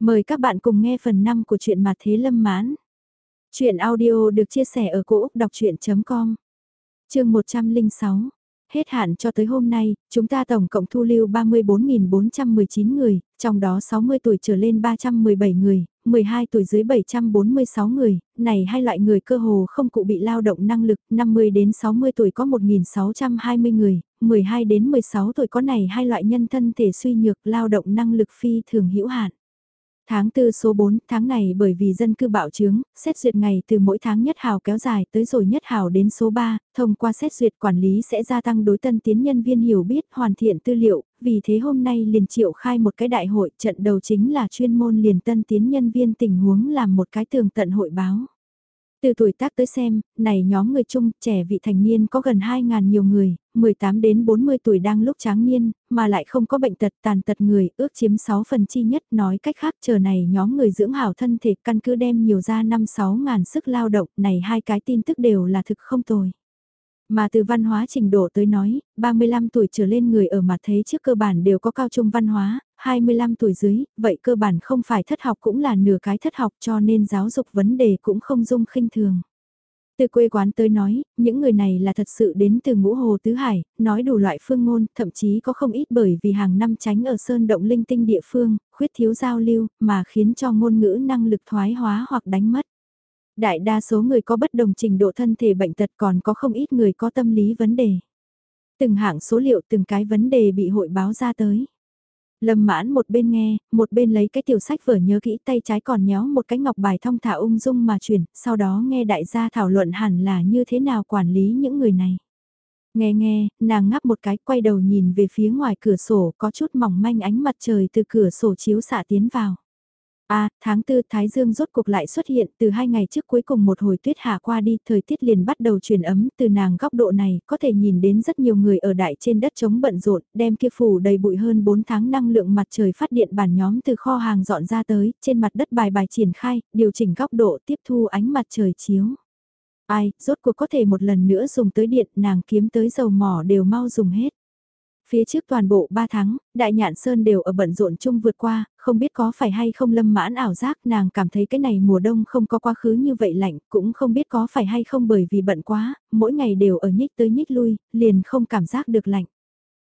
Mời các bạn cùng nghe phần 5 của truyện Mặt Thế Lâm Mãn. Chuyện audio được chia sẻ ở cỗ đọc chuyện.com Trường 106 Hết hạn cho tới hôm nay, chúng ta tổng cộng thu lưu 34.419 người, trong đó 60 tuổi trở lên 317 người, 12 tuổi dưới 746 người, này hai loại người cơ hồ không cụ bị lao động năng lực, 50 đến 60 tuổi có 1.620 người, 12 đến 16 tuổi có này hai loại nhân thân thể suy nhược lao động năng lực phi thường hữu hạn. Tháng 4 số 4, tháng này bởi vì dân cư bạo trướng, xét duyệt ngày từ mỗi tháng nhất hào kéo dài tới rồi nhất hào đến số 3, thông qua xét duyệt quản lý sẽ gia tăng đối tân tiến nhân viên hiểu biết hoàn thiện tư liệu, vì thế hôm nay liền triệu khai một cái đại hội trận đầu chính là chuyên môn liền tân tiến nhân viên tình huống làm một cái tường tận hội báo. Từ tuổi tác tới xem, này nhóm người chung, trẻ vị thành niên có gần 2.000 nhiều người, 18 đến 40 tuổi đang lúc tráng niên, mà lại không có bệnh tật tàn tật người, ước chiếm 6 phần chi nhất, nói cách khác chờ này nhóm người dưỡng hảo thân thể căn cứ đem nhiều ra 5-6 ngàn sức lao động, này hai cái tin tức đều là thực không tồi. Mà từ văn hóa trình độ tới nói, 35 tuổi trở lên người ở mặt thế trước cơ bản đều có cao trung văn hóa, 25 tuổi dưới, vậy cơ bản không phải thất học cũng là nửa cái thất học cho nên giáo dục vấn đề cũng không dung khinh thường. Từ quê quán tới nói, những người này là thật sự đến từ ngũ hồ tứ hải, nói đủ loại phương ngôn, thậm chí có không ít bởi vì hàng năm tránh ở sơn động linh tinh địa phương, khuyết thiếu giao lưu, mà khiến cho ngôn ngữ năng lực thoái hóa hoặc đánh mất. Đại đa số người có bất đồng trình độ thân thể bệnh tật còn có không ít người có tâm lý vấn đề. Từng hạng số liệu từng cái vấn đề bị hội báo ra tới. Lâm mãn một bên nghe, một bên lấy cái tiểu sách vở nhớ kỹ tay trái còn nhéo một cái ngọc bài thông thả ung dung mà chuyển, sau đó nghe đại gia thảo luận hẳn là như thế nào quản lý những người này. Nghe nghe, nàng ngắp một cái quay đầu nhìn về phía ngoài cửa sổ có chút mỏng manh ánh mặt trời từ cửa sổ chiếu xạ tiến vào. À, tháng tư Thái Dương rốt cuộc lại xuất hiện từ hai ngày trước cuối cùng một hồi tuyết hạ qua đi, thời tiết liền bắt đầu chuyển ấm, từ nàng góc độ này, có thể nhìn đến rất nhiều người ở đại trên đất chống bận rộn, đem kia phủ đầy bụi hơn 4 tháng năng lượng mặt trời phát điện bản nhóm từ kho hàng dọn ra tới, trên mặt đất bài bài triển khai, điều chỉnh góc độ tiếp thu ánh mặt trời chiếu. Ai, rốt cuộc có thể một lần nữa dùng tới điện, nàng kiếm tới dầu mỏ đều mau dùng hết. Phía trước toàn bộ 3 tháng, Đại Nhạn Sơn đều ở bận rộn chung vượt qua, không biết có phải hay không lâm mãn ảo giác nàng cảm thấy cái này mùa đông không có quá khứ như vậy lạnh, cũng không biết có phải hay không bởi vì bận quá, mỗi ngày đều ở nhích tới nhích lui, liền không cảm giác được lạnh.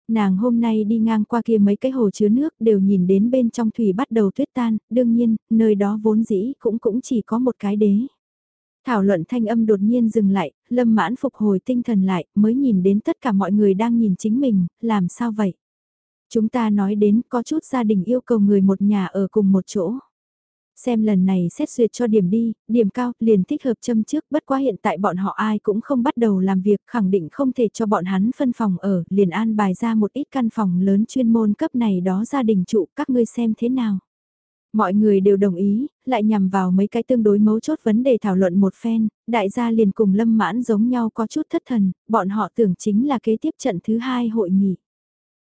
Nàng hôm nay đi ngang qua kia mấy cái hồ chứa nước đều nhìn đến bên trong thủy bắt đầu tuyết tan, đương nhiên, nơi đó vốn dĩ cũng cũng chỉ có một cái đế. Thảo luận thanh âm đột nhiên dừng lại, lâm mãn phục hồi tinh thần lại, mới nhìn đến tất cả mọi người đang nhìn chính mình, làm sao vậy? Chúng ta nói đến có chút gia đình yêu cầu người một nhà ở cùng một chỗ. Xem lần này xét duyệt cho điểm đi, điểm cao, liền thích hợp châm trước, bất quá hiện tại bọn họ ai cũng không bắt đầu làm việc, khẳng định không thể cho bọn hắn phân phòng ở, liền an bài ra một ít căn phòng lớn chuyên môn cấp này đó gia đình trụ, các ngươi xem thế nào. Mọi người đều đồng ý, lại nhằm vào mấy cái tương đối mấu chốt vấn đề thảo luận một phen, đại gia liền cùng lâm mãn giống nhau có chút thất thần, bọn họ tưởng chính là kế tiếp trận thứ hai hội nghị.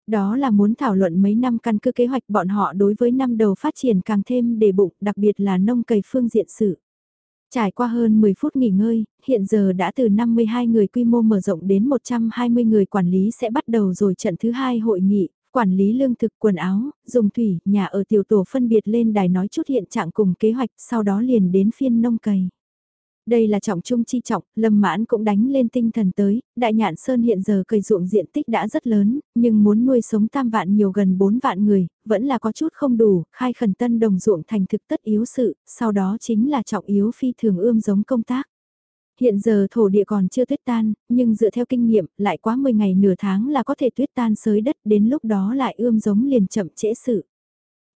Đó là muốn thảo luận mấy năm căn cứ kế hoạch bọn họ đối với năm đầu phát triển càng thêm đề bụng, đặc biệt là nông cày phương diện sự. Trải qua hơn 10 phút nghỉ ngơi, hiện giờ đã từ 52 người quy mô mở rộng đến 120 người quản lý sẽ bắt đầu rồi trận thứ hai hội nghị, quản lý lương thực quần áo, dùng thủy, nhà ở tiểu tổ phân biệt lên đài nói chút hiện trạng cùng kế hoạch, sau đó liền đến phiên nông cày. Đây là trọng trung chi trọng, Lâm Mãn cũng đánh lên tinh thần tới, Đại Nhạn Sơn hiện giờ cây ruộng diện tích đã rất lớn, nhưng muốn nuôi sống tam vạn nhiều gần 4 vạn người, vẫn là có chút không đủ, khai khẩn tân đồng ruộng thành thực tất yếu sự, sau đó chính là trọng yếu phi thường ươm giống công tác. Hiện giờ thổ địa còn chưa tuyết tan, nhưng dựa theo kinh nghiệm, lại quá 10 ngày nửa tháng là có thể tuyết tan sới đất, đến lúc đó lại ươm giống liền chậm trễ sự.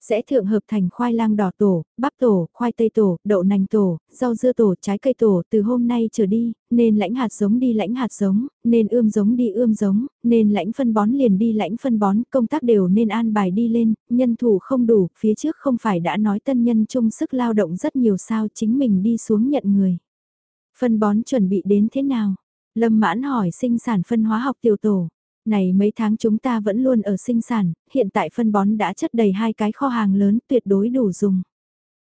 Sẽ thượng hợp thành khoai lang đỏ tổ, bắp tổ, khoai tây tổ, đậu nành tổ, rau dưa tổ, trái cây tổ từ hôm nay trở đi, nên lãnh hạt giống đi lãnh hạt giống, nên ươm giống đi ươm giống, nên lãnh phân bón liền đi lãnh phân bón, công tác đều nên an bài đi lên, nhân thủ không đủ, phía trước không phải đã nói tân nhân chung sức lao động rất nhiều sao chính mình đi xuống nhận người. Phân bón chuẩn bị đến thế nào? Lâm mãn hỏi sinh sản phân hóa học tiểu tổ. Này mấy tháng chúng ta vẫn luôn ở sinh sản, hiện tại phân bón đã chất đầy hai cái kho hàng lớn tuyệt đối đủ dùng.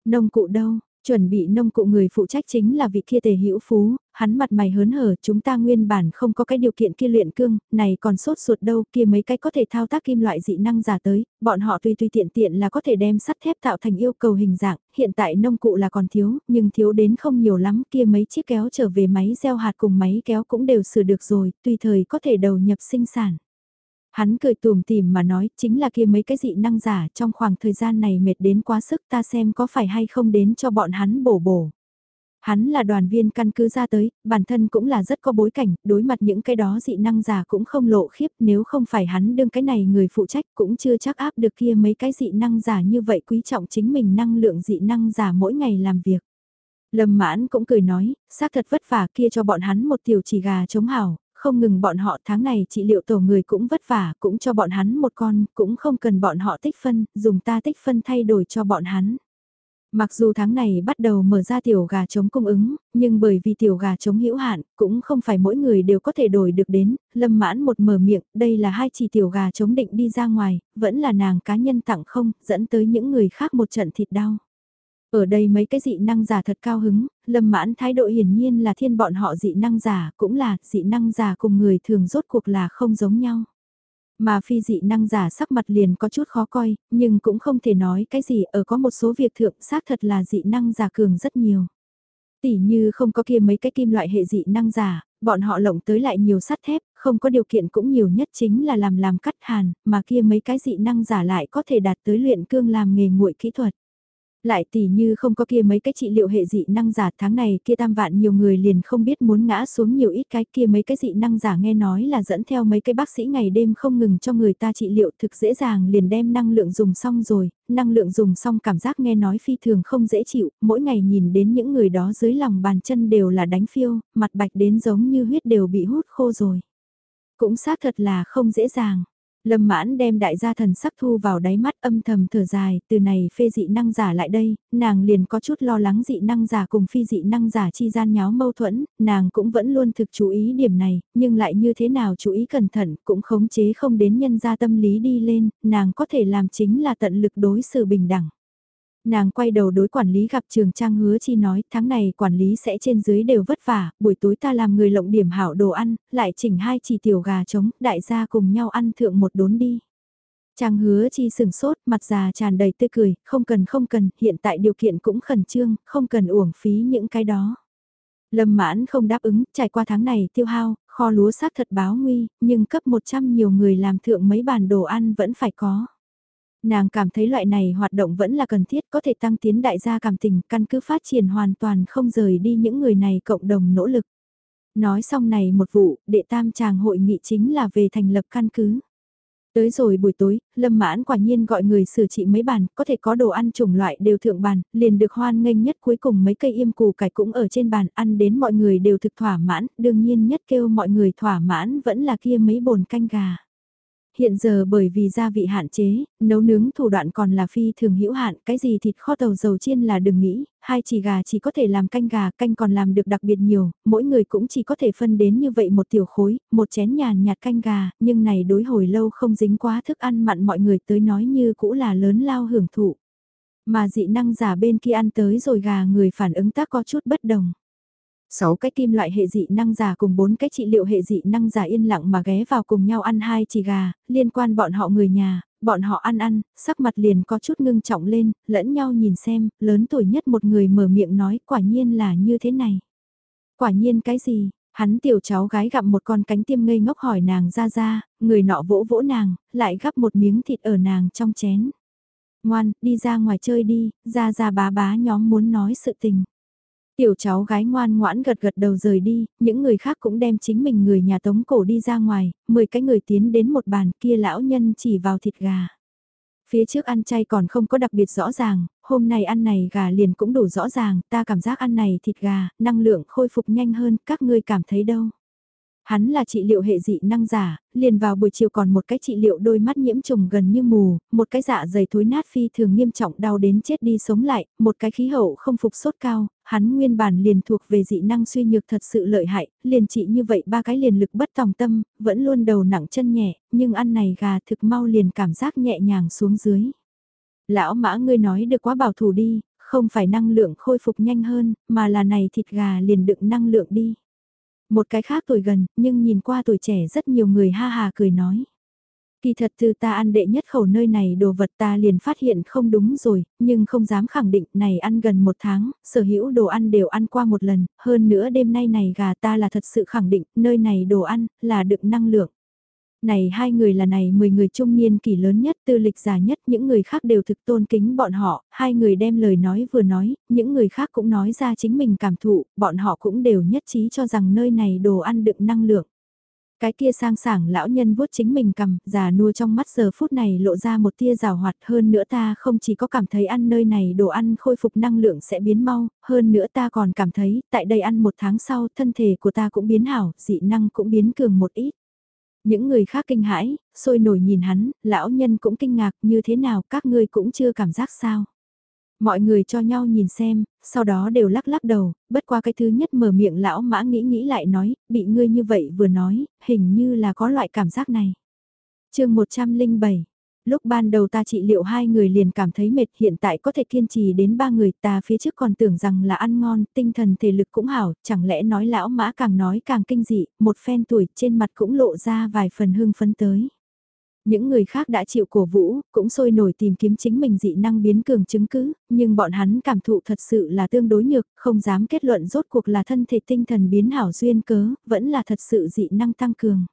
Nông cụ đâu? Chuẩn bị nông cụ người phụ trách chính là vị kia tề hữu phú, hắn mặt mày hớn hở chúng ta nguyên bản không có cái điều kiện kia luyện cương, này còn sốt ruột đâu kia mấy cái có thể thao tác kim loại dị năng giả tới, bọn họ tùy tùy tiện tiện là có thể đem sắt thép tạo thành yêu cầu hình dạng, hiện tại nông cụ là còn thiếu, nhưng thiếu đến không nhiều lắm kia mấy chiếc kéo trở về máy gieo hạt cùng máy kéo cũng đều sửa được rồi, tùy thời có thể đầu nhập sinh sản. Hắn cười tùm tìm mà nói, chính là kia mấy cái dị năng giả trong khoảng thời gian này mệt đến quá sức ta xem có phải hay không đến cho bọn hắn bổ bổ. Hắn là đoàn viên căn cứ ra tới, bản thân cũng là rất có bối cảnh, đối mặt những cái đó dị năng giả cũng không lộ khiếp nếu không phải hắn đương cái này người phụ trách cũng chưa chắc áp được kia mấy cái dị năng giả như vậy quý trọng chính mình năng lượng dị năng giả mỗi ngày làm việc. Lâm mãn cũng cười nói, xác thật vất vả kia cho bọn hắn một tiểu chỉ gà chống hảo, không ngừng bọn họ tháng này trị liệu tổ người cũng vất vả, cũng cho bọn hắn một con, cũng không cần bọn họ tích phân, dùng ta tích phân thay đổi cho bọn hắn. Mặc dù tháng này bắt đầu mở ra tiểu gà trống cung ứng, nhưng bởi vì tiểu gà trống hữu hạn, cũng không phải mỗi người đều có thể đổi được đến, lâm mãn một mở miệng, đây là hai chỉ tiểu gà trống định đi ra ngoài, vẫn là nàng cá nhân tặng không, dẫn tới những người khác một trận thịt đau. Ở đây mấy cái dị năng giả thật cao hứng, lâm mãn thái độ hiển nhiên là thiên bọn họ dị năng giả, cũng là dị năng giả cùng người thường rốt cuộc là không giống nhau. Mà phi dị năng giả sắc mặt liền có chút khó coi, nhưng cũng không thể nói cái gì ở có một số việc thượng xác thật là dị năng giả cường rất nhiều. Tỉ như không có kia mấy cái kim loại hệ dị năng giả, bọn họ lộng tới lại nhiều sắt thép, không có điều kiện cũng nhiều nhất chính là làm làm cắt hàn, mà kia mấy cái dị năng giả lại có thể đạt tới luyện cương làm nghề nguội kỹ thuật. Lại tỉ như không có kia mấy cái trị liệu hệ dị năng giả tháng này kia tam vạn nhiều người liền không biết muốn ngã xuống nhiều ít cái kia mấy cái dị năng giả nghe nói là dẫn theo mấy cái bác sĩ ngày đêm không ngừng cho người ta trị liệu thực dễ dàng liền đem năng lượng dùng xong rồi, năng lượng dùng xong cảm giác nghe nói phi thường không dễ chịu, mỗi ngày nhìn đến những người đó dưới lòng bàn chân đều là đánh phiêu, mặt bạch đến giống như huyết đều bị hút khô rồi. Cũng xác thật là không dễ dàng. Lâm mãn đem đại gia thần sắc thu vào đáy mắt âm thầm thở dài, từ này phê dị năng giả lại đây, nàng liền có chút lo lắng dị năng giả cùng phi dị năng giả chi gian nháo mâu thuẫn, nàng cũng vẫn luôn thực chú ý điểm này, nhưng lại như thế nào chú ý cẩn thận cũng khống chế không đến nhân gia tâm lý đi lên, nàng có thể làm chính là tận lực đối xử bình đẳng. Nàng quay đầu đối quản lý gặp trường trang hứa chi nói tháng này quản lý sẽ trên dưới đều vất vả, buổi tối ta làm người lộng điểm hảo đồ ăn, lại chỉnh hai chỉ tiểu gà trống, đại gia cùng nhau ăn thượng một đốn đi. Trang hứa chi sừng sốt, mặt già tràn đầy tươi cười, không cần không cần, hiện tại điều kiện cũng khẩn trương, không cần uổng phí những cái đó. Lâm mãn không đáp ứng, trải qua tháng này tiêu hao, kho lúa xác thật báo nguy, nhưng cấp 100 nhiều người làm thượng mấy bàn đồ ăn vẫn phải có. Nàng cảm thấy loại này hoạt động vẫn là cần thiết có thể tăng tiến đại gia cảm tình căn cứ phát triển hoàn toàn không rời đi những người này cộng đồng nỗ lực. Nói xong này một vụ, đệ tam tràng hội nghị chính là về thành lập căn cứ. Tới rồi buổi tối, Lâm Mãn quả nhiên gọi người sửa trị mấy bàn, có thể có đồ ăn chủng loại đều thượng bàn, liền được hoan nghênh nhất cuối cùng mấy cây im củ cải cũng ở trên bàn, ăn đến mọi người đều thực thỏa mãn, đương nhiên nhất kêu mọi người thỏa mãn vẫn là kia mấy bồn canh gà hiện giờ bởi vì gia vị hạn chế, nấu nướng thủ đoạn còn là phi thường hữu hạn, cái gì thịt kho tàu dầu chiên là đừng nghĩ, hai chỉ gà chỉ có thể làm canh gà, canh còn làm được đặc biệt nhiều, mỗi người cũng chỉ có thể phân đến như vậy một tiểu khối, một chén nhàn nhạt canh gà, nhưng này đối hồi lâu không dính quá thức ăn mặn mọi người tới nói như cũ là lớn lao hưởng thụ. Mà dị năng giả bên kia ăn tới rồi gà người phản ứng tác có chút bất đồng. 6 cái kim loại hệ dị năng giả cùng 4 cái trị liệu hệ dị năng giả yên lặng mà ghé vào cùng nhau ăn hai chỉ gà, liên quan bọn họ người nhà, bọn họ ăn ăn, sắc mặt liền có chút ngưng trọng lên, lẫn nhau nhìn xem, lớn tuổi nhất một người mở miệng nói quả nhiên là như thế này. Quả nhiên cái gì? Hắn tiểu cháu gái gặm một con cánh tiêm ngây ngốc hỏi nàng ra ra, người nọ vỗ vỗ nàng, lại gắp một miếng thịt ở nàng trong chén. Ngoan, đi ra ngoài chơi đi, ra ra bá bá nhóm muốn nói sự tình. Tiểu cháu gái ngoan ngoãn gật gật đầu rời đi, những người khác cũng đem chính mình người nhà tống cổ đi ra ngoài, 10 cái người tiến đến một bàn kia lão nhân chỉ vào thịt gà. Phía trước ăn chay còn không có đặc biệt rõ ràng, hôm nay ăn này gà liền cũng đủ rõ ràng, ta cảm giác ăn này thịt gà, năng lượng khôi phục nhanh hơn, các ngươi cảm thấy đâu. Hắn là trị liệu hệ dị năng giả, liền vào buổi chiều còn một cái trị liệu đôi mắt nhiễm trùng gần như mù, một cái dạ dày thối nát phi thường nghiêm trọng đau đến chết đi sống lại, một cái khí hậu không phục sốt cao, hắn nguyên bản liền thuộc về dị năng suy nhược thật sự lợi hại, liền trị như vậy ba cái liền lực bất tòng tâm, vẫn luôn đầu nặng chân nhẹ, nhưng ăn này gà thực mau liền cảm giác nhẹ nhàng xuống dưới. Lão mã ngươi nói được quá bảo thủ đi, không phải năng lượng khôi phục nhanh hơn, mà là này thịt gà liền đựng năng lượng đi. Một cái khác tuổi gần, nhưng nhìn qua tuổi trẻ rất nhiều người ha hà cười nói. Kỳ thật từ ta ăn đệ nhất khẩu nơi này đồ vật ta liền phát hiện không đúng rồi, nhưng không dám khẳng định này ăn gần một tháng, sở hữu đồ ăn đều ăn qua một lần, hơn nữa đêm nay này gà ta là thật sự khẳng định, nơi này đồ ăn, là đựng năng lượng. Này hai người là này 10 người trung niên kỳ lớn nhất, tư lịch già nhất, những người khác đều thực tôn kính bọn họ, hai người đem lời nói vừa nói, những người khác cũng nói ra chính mình cảm thụ, bọn họ cũng đều nhất trí cho rằng nơi này đồ ăn đựng năng lượng. Cái kia sang sảng lão nhân vuốt chính mình cầm, già nua trong mắt giờ phút này lộ ra một tia rào hoạt hơn nữa ta không chỉ có cảm thấy ăn nơi này đồ ăn khôi phục năng lượng sẽ biến mau, hơn nữa ta còn cảm thấy tại đây ăn một tháng sau thân thể của ta cũng biến hảo, dị năng cũng biến cường một ít. Những người khác kinh hãi, sôi nổi nhìn hắn, lão nhân cũng kinh ngạc như thế nào các ngươi cũng chưa cảm giác sao. Mọi người cho nhau nhìn xem, sau đó đều lắc lắc đầu, bất qua cái thứ nhất mở miệng lão mã nghĩ nghĩ lại nói, bị ngươi như vậy vừa nói, hình như là có loại cảm giác này. chương 107 Lúc ban đầu ta trị liệu hai người liền cảm thấy mệt hiện tại có thể kiên trì đến ba người ta phía trước còn tưởng rằng là ăn ngon, tinh thần thể lực cũng hảo, chẳng lẽ nói lão mã càng nói càng kinh dị, một phen tuổi trên mặt cũng lộ ra vài phần hương phấn tới. Những người khác đã chịu cổ vũ, cũng sôi nổi tìm kiếm chính mình dị năng biến cường chứng cứ, nhưng bọn hắn cảm thụ thật sự là tương đối nhược, không dám kết luận rốt cuộc là thân thể tinh thần biến hảo duyên cớ, vẫn là thật sự dị năng tăng cường.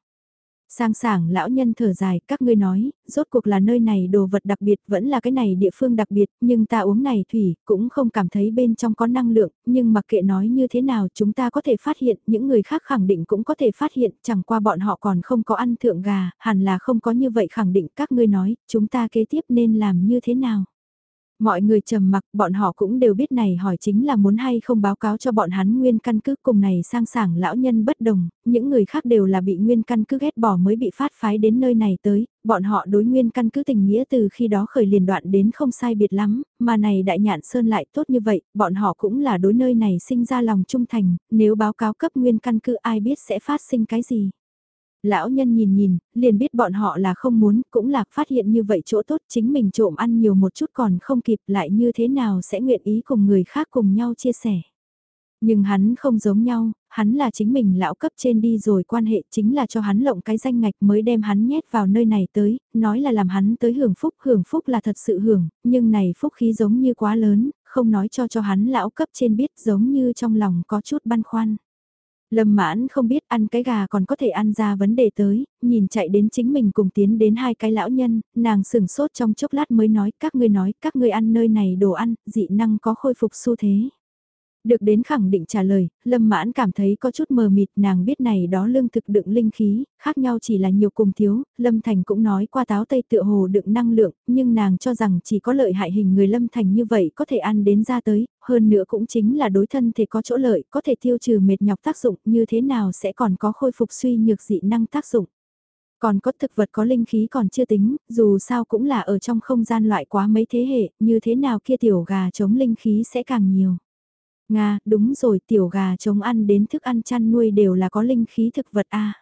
Sang sảng lão nhân thở dài, các ngươi nói, rốt cuộc là nơi này đồ vật đặc biệt vẫn là cái này địa phương đặc biệt, nhưng ta uống này thủy, cũng không cảm thấy bên trong có năng lượng, nhưng mặc kệ nói như thế nào chúng ta có thể phát hiện, những người khác khẳng định cũng có thể phát hiện, chẳng qua bọn họ còn không có ăn thượng gà, hẳn là không có như vậy khẳng định các ngươi nói, chúng ta kế tiếp nên làm như thế nào. Mọi người trầm mặc, bọn họ cũng đều biết này hỏi chính là muốn hay không báo cáo cho bọn hắn nguyên căn cứ. Cùng này sang sảng lão nhân bất đồng, những người khác đều là bị nguyên căn cứ ghét bỏ mới bị phát phái đến nơi này tới, bọn họ đối nguyên căn cứ tình nghĩa từ khi đó khởi liền đoạn đến không sai biệt lắm, mà này đại nhạn sơn lại tốt như vậy, bọn họ cũng là đối nơi này sinh ra lòng trung thành, nếu báo cáo cấp nguyên căn cứ ai biết sẽ phát sinh cái gì. Lão nhân nhìn nhìn, liền biết bọn họ là không muốn, cũng là phát hiện như vậy chỗ tốt chính mình trộm ăn nhiều một chút còn không kịp lại như thế nào sẽ nguyện ý cùng người khác cùng nhau chia sẻ. Nhưng hắn không giống nhau, hắn là chính mình lão cấp trên đi rồi quan hệ chính là cho hắn lộng cái danh ngạch mới đem hắn nhét vào nơi này tới, nói là làm hắn tới hưởng phúc, hưởng phúc là thật sự hưởng, nhưng này phúc khí giống như quá lớn, không nói cho cho hắn lão cấp trên biết giống như trong lòng có chút băn khoăn. Lâm mãn không biết ăn cái gà còn có thể ăn ra vấn đề tới, nhìn chạy đến chính mình cùng tiến đến hai cái lão nhân, nàng sừng sốt trong chốc lát mới nói các ngươi nói các ngươi ăn nơi này đồ ăn, dị năng có khôi phục xu thế. Được đến khẳng định trả lời, Lâm Mãn cảm thấy có chút mờ mịt nàng biết này đó lương thực đựng linh khí, khác nhau chỉ là nhiều cùng thiếu, Lâm Thành cũng nói qua táo tây tựa hồ đựng năng lượng, nhưng nàng cho rằng chỉ có lợi hại hình người Lâm Thành như vậy có thể ăn đến ra tới, hơn nữa cũng chính là đối thân thể có chỗ lợi, có thể tiêu trừ mệt nhọc tác dụng như thế nào sẽ còn có khôi phục suy nhược dị năng tác dụng. Còn có thực vật có linh khí còn chưa tính, dù sao cũng là ở trong không gian loại quá mấy thế hệ, như thế nào kia tiểu gà chống linh khí sẽ càng nhiều. Nga, đúng rồi, tiểu gà chống ăn đến thức ăn chăn nuôi đều là có linh khí thực vật a.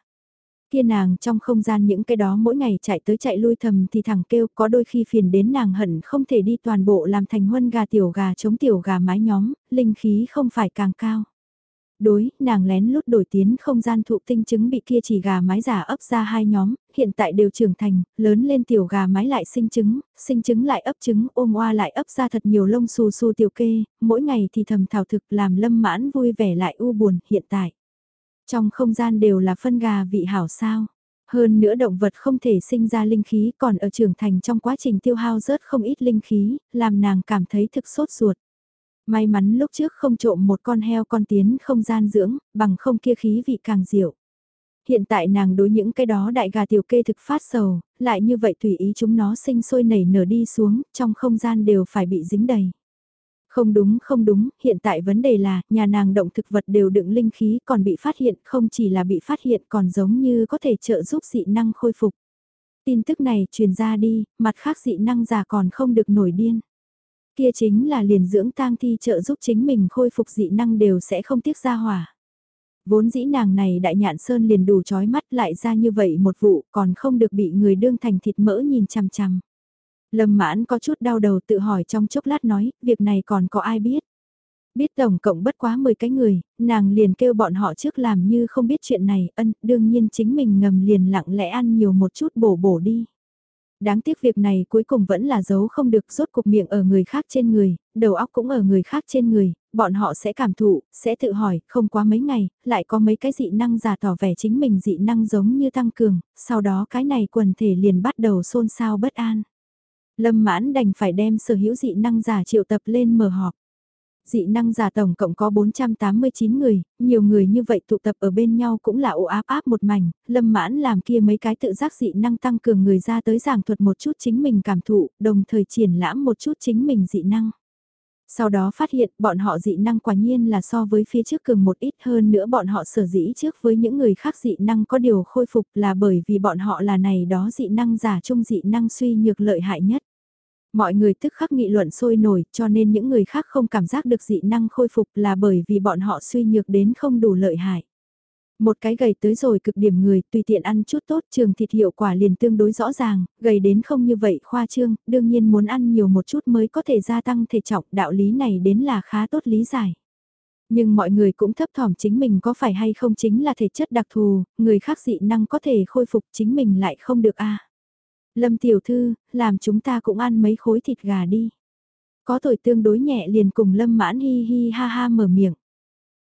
Kia nàng trong không gian những cái đó mỗi ngày chạy tới chạy lui thầm thì thẳng kêu có đôi khi phiền đến nàng hận không thể đi toàn bộ làm thành huân gà tiểu gà chống tiểu gà mái nhóm, linh khí không phải càng cao đối, nàng lén lút đổi tiến không gian thụ tinh trứng bị kia chỉ gà mái giả ấp ra hai nhóm, hiện tại đều trưởng thành, lớn lên tiểu gà mái lại sinh trứng, sinh trứng lại ấp trứng, ôm oa lại ấp ra thật nhiều lông xù xù tiểu kê, mỗi ngày thì thầm thảo thực làm lâm mãn vui vẻ lại u buồn hiện tại. Trong không gian đều là phân gà vị hảo sao. Hơn nữa động vật không thể sinh ra linh khí còn ở trưởng thành trong quá trình tiêu hao rớt không ít linh khí, làm nàng cảm thấy thực sốt ruột. May mắn lúc trước không trộm một con heo con tiến không gian dưỡng, bằng không kia khí vị càng diệu. Hiện tại nàng đối những cái đó đại gà tiểu kê thực phát sầu, lại như vậy tùy ý chúng nó sinh sôi nảy nở đi xuống, trong không gian đều phải bị dính đầy. Không đúng không đúng, hiện tại vấn đề là, nhà nàng động thực vật đều đựng linh khí còn bị phát hiện, không chỉ là bị phát hiện còn giống như có thể trợ giúp dị năng khôi phục. Tin tức này truyền ra đi, mặt khác dị năng già còn không được nổi điên. Kia chính là liền dưỡng tang thi trợ giúp chính mình khôi phục dị năng đều sẽ không tiếc ra hỏa. Vốn dĩ nàng này đại nhạn sơn liền đủ chói mắt lại ra như vậy một vụ còn không được bị người đương thành thịt mỡ nhìn chằm chằm. Lâm mãn có chút đau đầu tự hỏi trong chốc lát nói, việc này còn có ai biết. Biết tổng cộng bất quá 10 cái người, nàng liền kêu bọn họ trước làm như không biết chuyện này, ân, đương nhiên chính mình ngầm liền lặng lẽ ăn nhiều một chút bổ bổ đi. Đáng tiếc việc này cuối cùng vẫn là giấu không được rốt cục miệng ở người khác trên người, đầu óc cũng ở người khác trên người, bọn họ sẽ cảm thụ, sẽ tự hỏi, không quá mấy ngày, lại có mấy cái dị năng giả tỏ vẻ chính mình dị năng giống như tăng cường, sau đó cái này quần thể liền bắt đầu xôn xao bất an. Lâm mãn đành phải đem sở hữu dị năng giả triệu tập lên mở họp. Dị năng giả tổng cộng có 489 người, nhiều người như vậy tụ tập ở bên nhau cũng là ồ áp áp một mảnh, lâm mãn làm kia mấy cái tự giác dị năng tăng cường người ra tới giảng thuật một chút chính mình cảm thụ, đồng thời triển lãm một chút chính mình dị năng. Sau đó phát hiện bọn họ dị năng quả nhiên là so với phía trước cường một ít hơn nữa bọn họ sở dĩ trước với những người khác dị năng có điều khôi phục là bởi vì bọn họ là này đó dị năng giả chung dị năng suy nhược lợi hại nhất. Mọi người tức khắc nghị luận sôi nổi cho nên những người khác không cảm giác được dị năng khôi phục là bởi vì bọn họ suy nhược đến không đủ lợi hại. Một cái gầy tới rồi cực điểm người tùy tiện ăn chút tốt trường thịt hiệu quả liền tương đối rõ ràng, gầy đến không như vậy khoa trương, đương nhiên muốn ăn nhiều một chút mới có thể gia tăng thể trọng đạo lý này đến là khá tốt lý giải. Nhưng mọi người cũng thấp thỏm chính mình có phải hay không chính là thể chất đặc thù, người khác dị năng có thể khôi phục chính mình lại không được a Lâm tiểu thư, làm chúng ta cũng ăn mấy khối thịt gà đi. Có tuổi tương đối nhẹ liền cùng Lâm mãn hi hi ha ha mở miệng.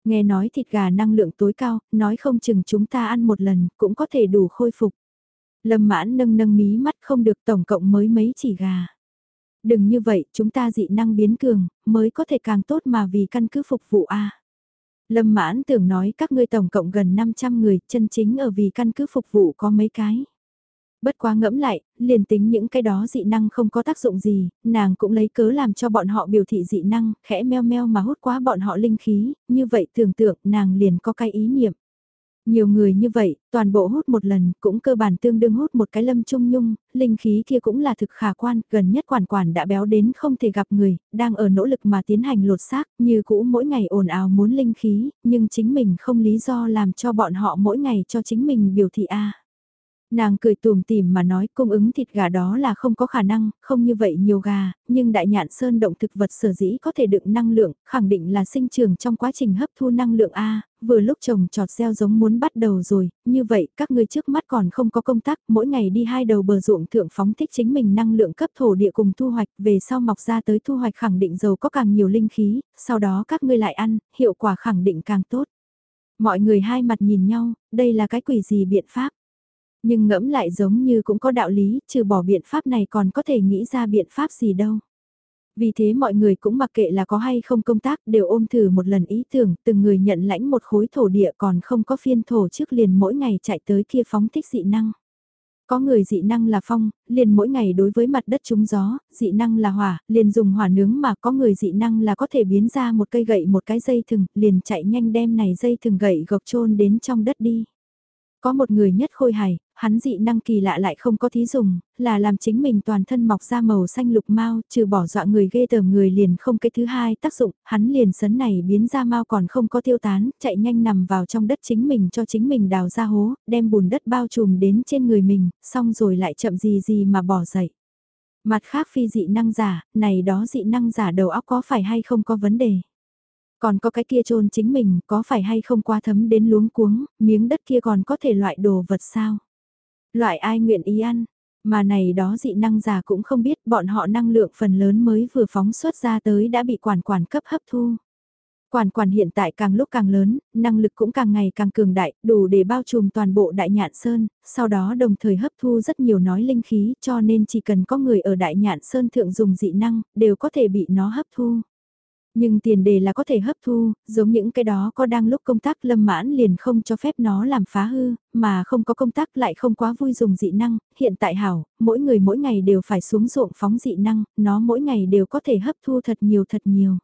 Nghe nói thịt gà năng lượng tối cao, nói không chừng chúng ta ăn một lần cũng có thể đủ khôi phục. Lâm mãn nâng nâng mí mắt không được tổng cộng mới mấy chỉ gà. Đừng như vậy, chúng ta dị năng biến cường, mới có thể càng tốt mà vì căn cứ phục vụ A. Lâm mãn tưởng nói các ngươi tổng cộng gần 500 người, chân chính ở vì căn cứ phục vụ có mấy cái. Bất quá ngẫm lại, liền tính những cái đó dị năng không có tác dụng gì, nàng cũng lấy cớ làm cho bọn họ biểu thị dị năng, khẽ meo meo mà hút quá bọn họ linh khí, như vậy tưởng tượng nàng liền có cái ý niệm. Nhiều người như vậy, toàn bộ hút một lần, cũng cơ bản tương đương hút một cái lâm trung nhung, linh khí kia cũng là thực khả quan, gần nhất quản quản đã béo đến không thể gặp người, đang ở nỗ lực mà tiến hành lột xác, như cũ mỗi ngày ồn ào muốn linh khí, nhưng chính mình không lý do làm cho bọn họ mỗi ngày cho chính mình biểu thị A. Nàng cười tùm tìm mà nói cung ứng thịt gà đó là không có khả năng, không như vậy nhiều gà, nhưng đại nhạn sơn động thực vật sở dĩ có thể đựng năng lượng, khẳng định là sinh trường trong quá trình hấp thu năng lượng A, vừa lúc trồng trọt gieo giống muốn bắt đầu rồi, như vậy các ngươi trước mắt còn không có công tác, mỗi ngày đi hai đầu bờ ruộng thượng phóng thích chính mình năng lượng cấp thổ địa cùng thu hoạch, về sau mọc ra tới thu hoạch khẳng định giàu có càng nhiều linh khí, sau đó các ngươi lại ăn, hiệu quả khẳng định càng tốt. Mọi người hai mặt nhìn nhau, đây là cái quỷ gì biện pháp? Nhưng ngẫm lại giống như cũng có đạo lý, trừ bỏ biện pháp này còn có thể nghĩ ra biện pháp gì đâu. Vì thế mọi người cũng mặc kệ là có hay không công tác đều ôm thử một lần ý tưởng từng người nhận lãnh một khối thổ địa còn không có phiên thổ trước liền mỗi ngày chạy tới kia phóng thích dị năng. Có người dị năng là phong, liền mỗi ngày đối với mặt đất trúng gió, dị năng là hỏa, liền dùng hỏa nướng mà có người dị năng là có thể biến ra một cây gậy một cái dây thừng, liền chạy nhanh đem này dây thừng gậy gộc trôn đến trong đất đi. Có một người nhất khôi hài, hắn dị năng kỳ lạ lại không có thí dùng, là làm chính mình toàn thân mọc ra màu xanh lục mau, trừ bỏ dọa người ghê tởm người liền không cái thứ hai tác dụng, hắn liền sấn này biến ra mau còn không có tiêu tán, chạy nhanh nằm vào trong đất chính mình cho chính mình đào ra hố, đem bùn đất bao trùm đến trên người mình, xong rồi lại chậm gì gì mà bỏ dậy. Mặt khác phi dị năng giả, này đó dị năng giả đầu óc có phải hay không có vấn đề. Còn có cái kia trôn chính mình có phải hay không qua thấm đến luống cuống, miếng đất kia còn có thể loại đồ vật sao? Loại ai nguyện ý ăn, mà này đó dị năng giả cũng không biết bọn họ năng lượng phần lớn mới vừa phóng xuất ra tới đã bị quản quản cấp hấp thu. Quản quản hiện tại càng lúc càng lớn, năng lực cũng càng ngày càng cường đại, đủ để bao trùm toàn bộ đại nhạn sơn, sau đó đồng thời hấp thu rất nhiều nói linh khí cho nên chỉ cần có người ở đại nhạn sơn thượng dùng dị năng, đều có thể bị nó hấp thu. Nhưng tiền đề là có thể hấp thu, giống những cái đó có đang lúc công tác lâm mãn liền không cho phép nó làm phá hư, mà không có công tác lại không quá vui dùng dị năng, hiện tại hảo, mỗi người mỗi ngày đều phải xuống ruộng phóng dị năng, nó mỗi ngày đều có thể hấp thu thật nhiều thật nhiều.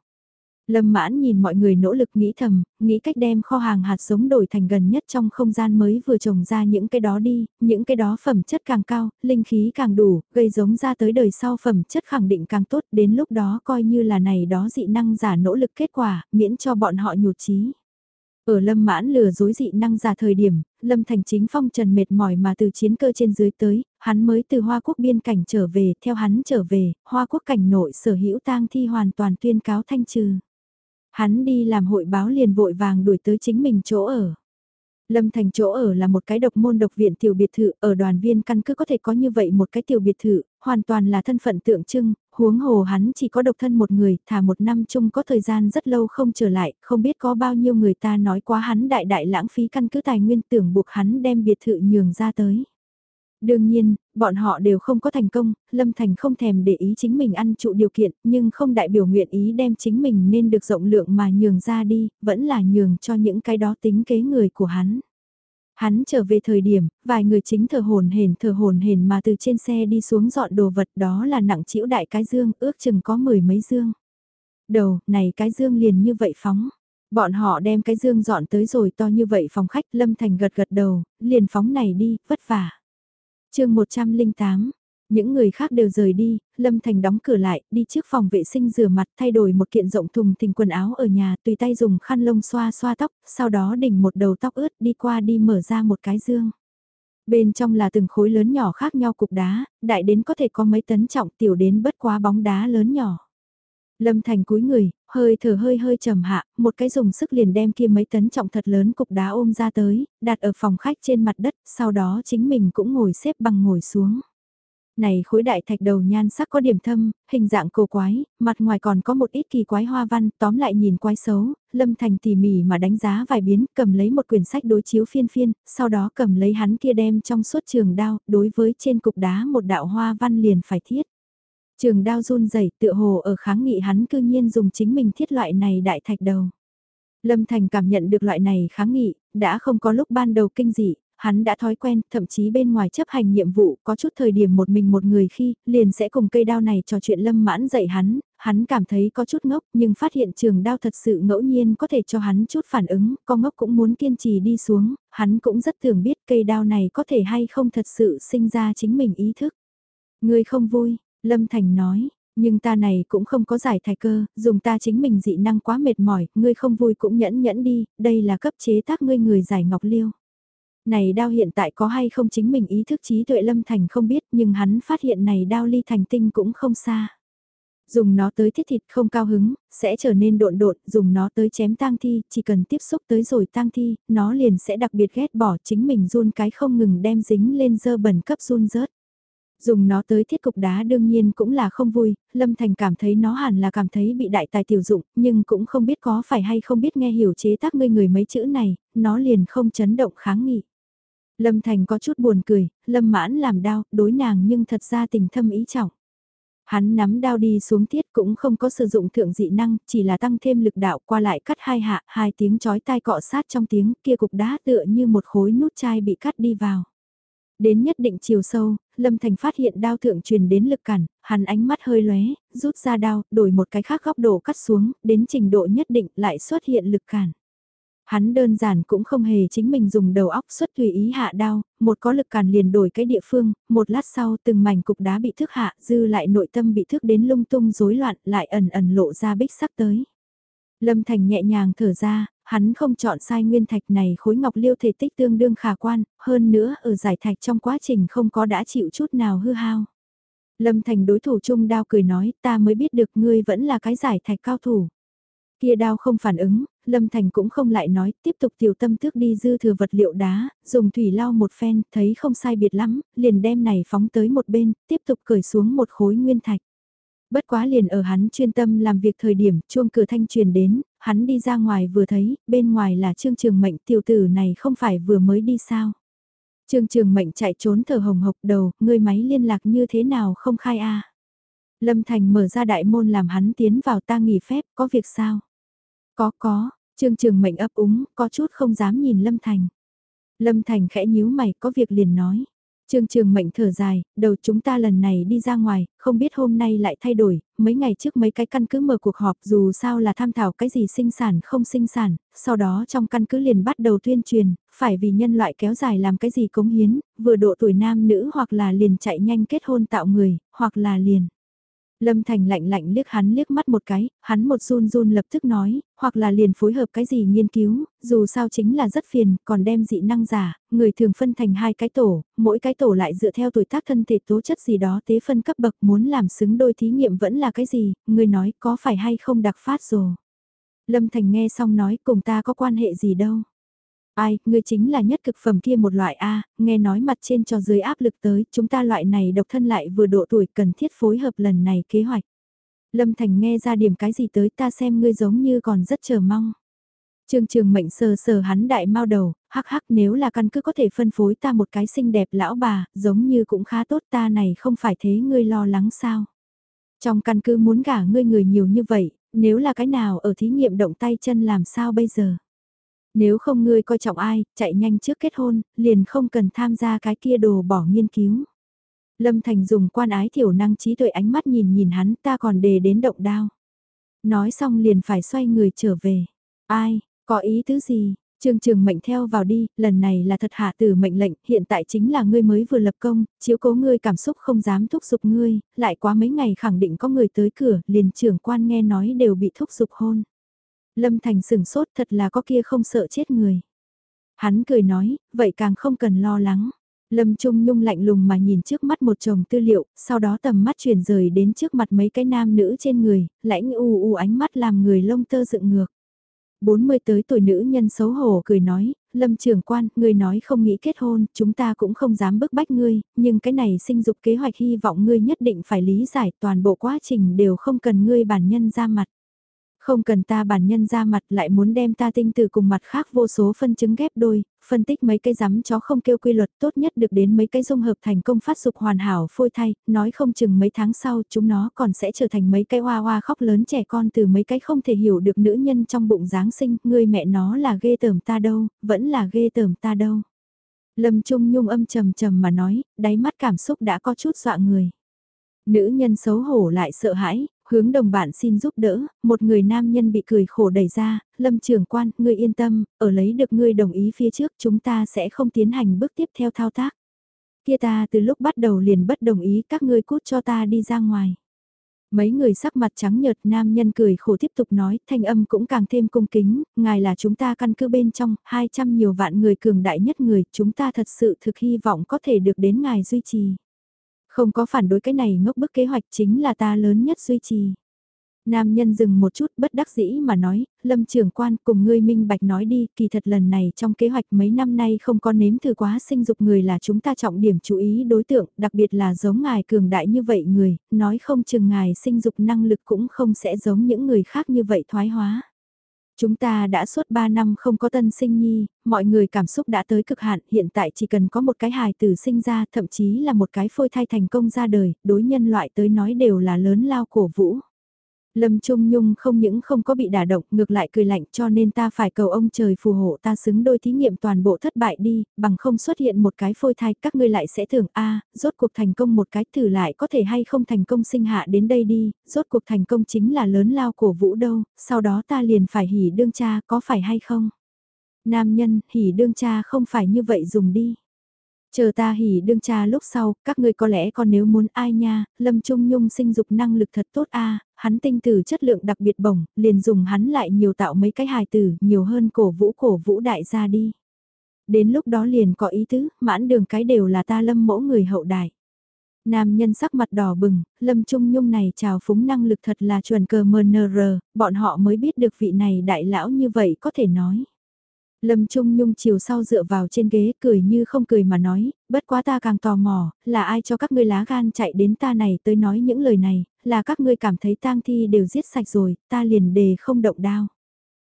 Lâm mãn nhìn mọi người nỗ lực nghĩ thầm, nghĩ cách đem kho hàng hạt giống đổi thành gần nhất trong không gian mới vừa trồng ra những cái đó đi, những cái đó phẩm chất càng cao, linh khí càng đủ, gây giống ra tới đời sau phẩm chất khẳng định càng tốt, đến lúc đó coi như là này đó dị năng giả nỗ lực kết quả, miễn cho bọn họ nhụt chí. Ở lâm mãn lừa dối dị năng giả thời điểm, lâm thành chính phong trần mệt mỏi mà từ chiến cơ trên dưới tới, Hắn mới từ Hoa Quốc biên cảnh trở về, theo hắn trở về, Hoa Quốc cảnh nội sở hữu tang thi hoàn toàn tuyên cáo thanh trừ. Hắn đi làm hội báo liền vội vàng đuổi tới chính mình chỗ ở. Lâm Thành chỗ ở là một cái độc môn độc viện tiểu biệt thự, ở đoàn viên căn cứ có thể có như vậy một cái tiểu biệt thự, hoàn toàn là thân phận tượng trưng, huống hồ hắn chỉ có độc thân một người, thả một năm chung có thời gian rất lâu không trở lại, không biết có bao nhiêu người ta nói quá hắn đại đại lãng phí căn cứ tài nguyên tưởng buộc hắn đem biệt thự nhường ra tới. Đương nhiên, bọn họ đều không có thành công, Lâm Thành không thèm để ý chính mình ăn trụ điều kiện, nhưng không đại biểu nguyện ý đem chính mình nên được rộng lượng mà nhường ra đi, vẫn là nhường cho những cái đó tính kế người của hắn. Hắn trở về thời điểm, vài người chính thờ hồn hền thờ hồn hền mà từ trên xe đi xuống dọn đồ vật đó là nặng chĩu đại cái dương, ước chừng có mười mấy dương. Đầu, này cái dương liền như vậy phóng. Bọn họ đem cái dương dọn tới rồi to như vậy phòng khách Lâm Thành gật gật đầu, liền phóng này đi, vất vả chương 108, những người khác đều rời đi, Lâm Thành đóng cửa lại, đi trước phòng vệ sinh rửa mặt thay đổi một kiện rộng thùng thình quần áo ở nhà tùy tay dùng khăn lông xoa xoa tóc, sau đó đỉnh một đầu tóc ướt đi qua đi mở ra một cái dương. Bên trong là từng khối lớn nhỏ khác nhau cục đá, đại đến có thể có mấy tấn trọng tiểu đến bất quá bóng đá lớn nhỏ. Lâm Thành cúi người, hơi thở hơi hơi trầm hạ, một cái dùng sức liền đem kia mấy tấn trọng thật lớn cục đá ôm ra tới, đặt ở phòng khách trên mặt đất, sau đó chính mình cũng ngồi xếp bằng ngồi xuống. Này khối đại thạch đầu nhan sắc có điểm thâm, hình dạng cổ quái, mặt ngoài còn có một ít kỳ quái hoa văn, tóm lại nhìn quái xấu, Lâm Thành tỉ mỉ mà đánh giá vài biến, cầm lấy một quyển sách đối chiếu phiên phiên, sau đó cầm lấy hắn kia đem trong suốt trường đao, đối với trên cục đá một đạo hoa văn liền phải thiết. Trường đao run rẩy tựa hồ ở kháng nghị hắn cư nhiên dùng chính mình thiết loại này đại thạch đầu. Lâm Thành cảm nhận được loại này kháng nghị, đã không có lúc ban đầu kinh dị, hắn đã thói quen, thậm chí bên ngoài chấp hành nhiệm vụ, có chút thời điểm một mình một người khi, liền sẽ cùng cây đao này trò chuyện lâm mãn dạy hắn, hắn cảm thấy có chút ngốc, nhưng phát hiện trường đao thật sự ngẫu nhiên có thể cho hắn chút phản ứng, con ngốc cũng muốn kiên trì đi xuống, hắn cũng rất thường biết cây đao này có thể hay không thật sự sinh ra chính mình ý thức. Người không vui, Lâm Thành nói, nhưng ta này cũng không có giải thải cơ, dùng ta chính mình dị năng quá mệt mỏi, ngươi không vui cũng nhẫn nhẫn đi, đây là cấp chế tác ngươi người giải ngọc liêu. Này đao hiện tại có hay không chính mình ý thức trí tuệ Lâm Thành không biết nhưng hắn phát hiện này đao ly thành tinh cũng không xa. Dùng nó tới thiết thịt không cao hứng, sẽ trở nên độn độn, dùng nó tới chém tang thi, chỉ cần tiếp xúc tới rồi tang thi, nó liền sẽ đặc biệt ghét bỏ chính mình run cái không ngừng đem dính lên dơ bẩn cấp run rớt. Dùng nó tới thiết cục đá đương nhiên cũng là không vui, Lâm Thành cảm thấy nó hẳn là cảm thấy bị đại tài tiểu dụng, nhưng cũng không biết có phải hay không biết nghe hiểu chế tác ngươi người mấy chữ này, nó liền không chấn động kháng nghị. Lâm Thành có chút buồn cười, Lâm mãn làm đau, đối nàng nhưng thật ra tình thâm ý trọng. Hắn nắm đao đi xuống tiết cũng không có sử dụng thượng dị năng, chỉ là tăng thêm lực đạo qua lại cắt hai hạ, hai tiếng chói tai cọ sát trong tiếng kia cục đá tựa như một khối nút chai bị cắt đi vào. Đến nhất định chiều sâu, Lâm Thành phát hiện đao thượng truyền đến lực cản, hắn ánh mắt hơi lóe, rút ra đao, đổi một cái khác góc độ cắt xuống, đến trình độ nhất định lại xuất hiện lực cản. Hắn đơn giản cũng không hề chính mình dùng đầu óc xuất tùy ý hạ đao, một có lực cản liền đổi cái địa phương, một lát sau từng mảnh cục đá bị thức hạ, dư lại nội tâm bị thức đến lung tung rối loạn, lại ẩn ẩn lộ ra bích sắc tới. Lâm Thành nhẹ nhàng thở ra, hắn không chọn sai nguyên thạch này khối ngọc liêu thể tích tương đương khả quan, hơn nữa ở giải thạch trong quá trình không có đã chịu chút nào hư hao. Lâm Thành đối thủ Chung đao cười nói ta mới biết được ngươi vẫn là cái giải thạch cao thủ. Kia đao không phản ứng, Lâm Thành cũng không lại nói, tiếp tục tiểu tâm tước đi dư thừa vật liệu đá, dùng thủy lau một phen, thấy không sai biệt lắm, liền đem này phóng tới một bên, tiếp tục cởi xuống một khối nguyên thạch. Bất quá liền ở hắn chuyên tâm làm việc thời điểm, chuông cửa thanh truyền đến, hắn đi ra ngoài vừa thấy, bên ngoài là trương trường mệnh tiểu tử này không phải vừa mới đi sao. Trương trường mệnh chạy trốn thở hồng hộc đầu, người máy liên lạc như thế nào không khai a Lâm Thành mở ra đại môn làm hắn tiến vào ta nghỉ phép, có việc sao? Có có, trương trường mệnh ấp úng, có chút không dám nhìn Lâm Thành. Lâm Thành khẽ nhíu mày, có việc liền nói. Trương Trường Mệnh thở dài, đầu chúng ta lần này đi ra ngoài, không biết hôm nay lại thay đổi, mấy ngày trước mấy cái căn cứ mở cuộc họp dù sao là tham thảo cái gì sinh sản không sinh sản, sau đó trong căn cứ liền bắt đầu tuyên truyền, phải vì nhân loại kéo dài làm cái gì cống hiến, vừa độ tuổi nam nữ hoặc là liền chạy nhanh kết hôn tạo người, hoặc là liền. Lâm Thành lạnh lạnh liếc hắn liếc mắt một cái, hắn một run run lập tức nói, hoặc là liền phối hợp cái gì nghiên cứu, dù sao chính là rất phiền, còn đem dị năng giả, người thường phân thành hai cái tổ, mỗi cái tổ lại dựa theo tuổi tác thân thể tố chất gì đó tế phân cấp bậc muốn làm xứng đôi thí nghiệm vẫn là cái gì, người nói có phải hay không đặc phát rồi. Lâm Thành nghe xong nói cùng ta có quan hệ gì đâu. Ai, ngươi chính là nhất cực phẩm kia một loại A, nghe nói mặt trên cho dưới áp lực tới, chúng ta loại này độc thân lại vừa độ tuổi cần thiết phối hợp lần này kế hoạch. Lâm Thành nghe ra điểm cái gì tới ta xem ngươi giống như còn rất chờ mong. Trương trường mệnh sờ sờ hắn đại mau đầu, hắc hắc nếu là căn cứ có thể phân phối ta một cái xinh đẹp lão bà, giống như cũng khá tốt ta này không phải thế ngươi lo lắng sao. Trong căn cứ muốn gả ngươi người nhiều như vậy, nếu là cái nào ở thí nghiệm động tay chân làm sao bây giờ. Nếu không ngươi coi trọng ai, chạy nhanh trước kết hôn, liền không cần tham gia cái kia đồ bỏ nghiên cứu. Lâm Thành dùng quan ái thiểu năng trí tuệ ánh mắt nhìn nhìn hắn ta còn đề đến động đao. Nói xong liền phải xoay người trở về. Ai, có ý tứ gì? Trương Trường mệnh theo vào đi, lần này là thật hạ tử mệnh lệnh, hiện tại chính là ngươi mới vừa lập công, chiếu cố ngươi cảm xúc không dám thúc giục ngươi, lại quá mấy ngày khẳng định có người tới cửa, liền trưởng quan nghe nói đều bị thúc giục hôn. Lâm Thành sừng sốt thật là có kia không sợ chết người. Hắn cười nói, vậy càng không cần lo lắng. Lâm Trung Nhung lạnh lùng mà nhìn trước mắt một chồng tư liệu, sau đó tầm mắt chuyển rời đến trước mặt mấy cái nam nữ trên người, lãnh u u ánh mắt làm người lông tơ dựng ngược. 40 tới tuổi nữ nhân xấu hổ cười nói, Lâm trưởng quan, ngươi nói không nghĩ kết hôn, chúng ta cũng không dám bức bách ngươi, nhưng cái này sinh dục kế hoạch hy vọng ngươi nhất định phải lý giải toàn bộ quá trình đều không cần ngươi bản nhân ra mặt. Không cần ta bản nhân ra mặt lại muốn đem ta tinh từ cùng mặt khác vô số phân chứng ghép đôi, phân tích mấy cái rắm chó không kêu quy luật tốt nhất được đến mấy cái dung hợp thành công phát dục hoàn hảo phôi thay, nói không chừng mấy tháng sau chúng nó còn sẽ trở thành mấy cái hoa hoa khóc lớn trẻ con từ mấy cái không thể hiểu được nữ nhân trong bụng Giáng sinh, người mẹ nó là ghê tởm ta đâu, vẫn là ghê tởm ta đâu. Lâm Trung Nhung âm trầm trầm mà nói, đáy mắt cảm xúc đã có chút dọa người. Nữ nhân xấu hổ lại sợ hãi, hướng đồng bạn xin giúp đỡ, một người nam nhân bị cười khổ đẩy ra, lâm trưởng quan, ngươi yên tâm, ở lấy được ngươi đồng ý phía trước chúng ta sẽ không tiến hành bước tiếp theo thao tác. Kia ta từ lúc bắt đầu liền bất đồng ý các ngươi cút cho ta đi ra ngoài. Mấy người sắc mặt trắng nhợt nam nhân cười khổ tiếp tục nói, thanh âm cũng càng thêm cung kính, ngài là chúng ta căn cứ bên trong, 200 nhiều vạn người cường đại nhất người, chúng ta thật sự thực hy vọng có thể được đến ngài duy trì. Không có phản đối cái này ngốc bức kế hoạch chính là ta lớn nhất duy trì. Nam nhân dừng một chút bất đắc dĩ mà nói, lâm trưởng quan cùng ngươi minh bạch nói đi, kỳ thật lần này trong kế hoạch mấy năm nay không có nếm thử quá sinh dục người là chúng ta trọng điểm chú ý đối tượng, đặc biệt là giống ngài cường đại như vậy người, nói không chừng ngài sinh dục năng lực cũng không sẽ giống những người khác như vậy thoái hóa. Chúng ta đã suốt 3 năm không có tân sinh nhi, mọi người cảm xúc đã tới cực hạn, hiện tại chỉ cần có một cái hài tử sinh ra, thậm chí là một cái phôi thai thành công ra đời, đối nhân loại tới nói đều là lớn lao cổ vũ. Lâm Trung Nhung không những không có bị đả động, ngược lại cười lạnh cho nên ta phải cầu ông trời phù hộ ta xứng đôi thí nghiệm toàn bộ thất bại đi, bằng không xuất hiện một cái phôi thai các ngươi lại sẽ tưởng a rốt cuộc thành công một cái thử lại có thể hay không thành công sinh hạ đến đây đi, rốt cuộc thành công chính là lớn lao cổ vũ đâu, sau đó ta liền phải hỉ đương cha có phải hay không? Nam nhân, hỉ đương cha không phải như vậy dùng đi. Chờ ta hỉ đương cha lúc sau, các ngươi có lẽ còn nếu muốn ai nha, Lâm Trung Nhung sinh dục năng lực thật tốt a hắn tinh tử chất lượng đặc biệt bổng, liền dùng hắn lại nhiều tạo mấy cái hài tử, nhiều hơn cổ vũ cổ vũ đại gia đi. Đến lúc đó liền có ý tứ, mãn đường cái đều là ta lâm mẫu người hậu đại. Nam nhân sắc mặt đỏ bừng, Lâm Trung Nhung này chào phúng năng lực thật là chuẩn cờ MNR, bọn họ mới biết được vị này đại lão như vậy có thể nói. Lâm Trung Nhung chiều sau dựa vào trên ghế cười như không cười mà nói, bất quá ta càng tò mò, là ai cho các ngươi lá gan chạy đến ta này tới nói những lời này, là các ngươi cảm thấy tang thi đều giết sạch rồi, ta liền đề không động đao.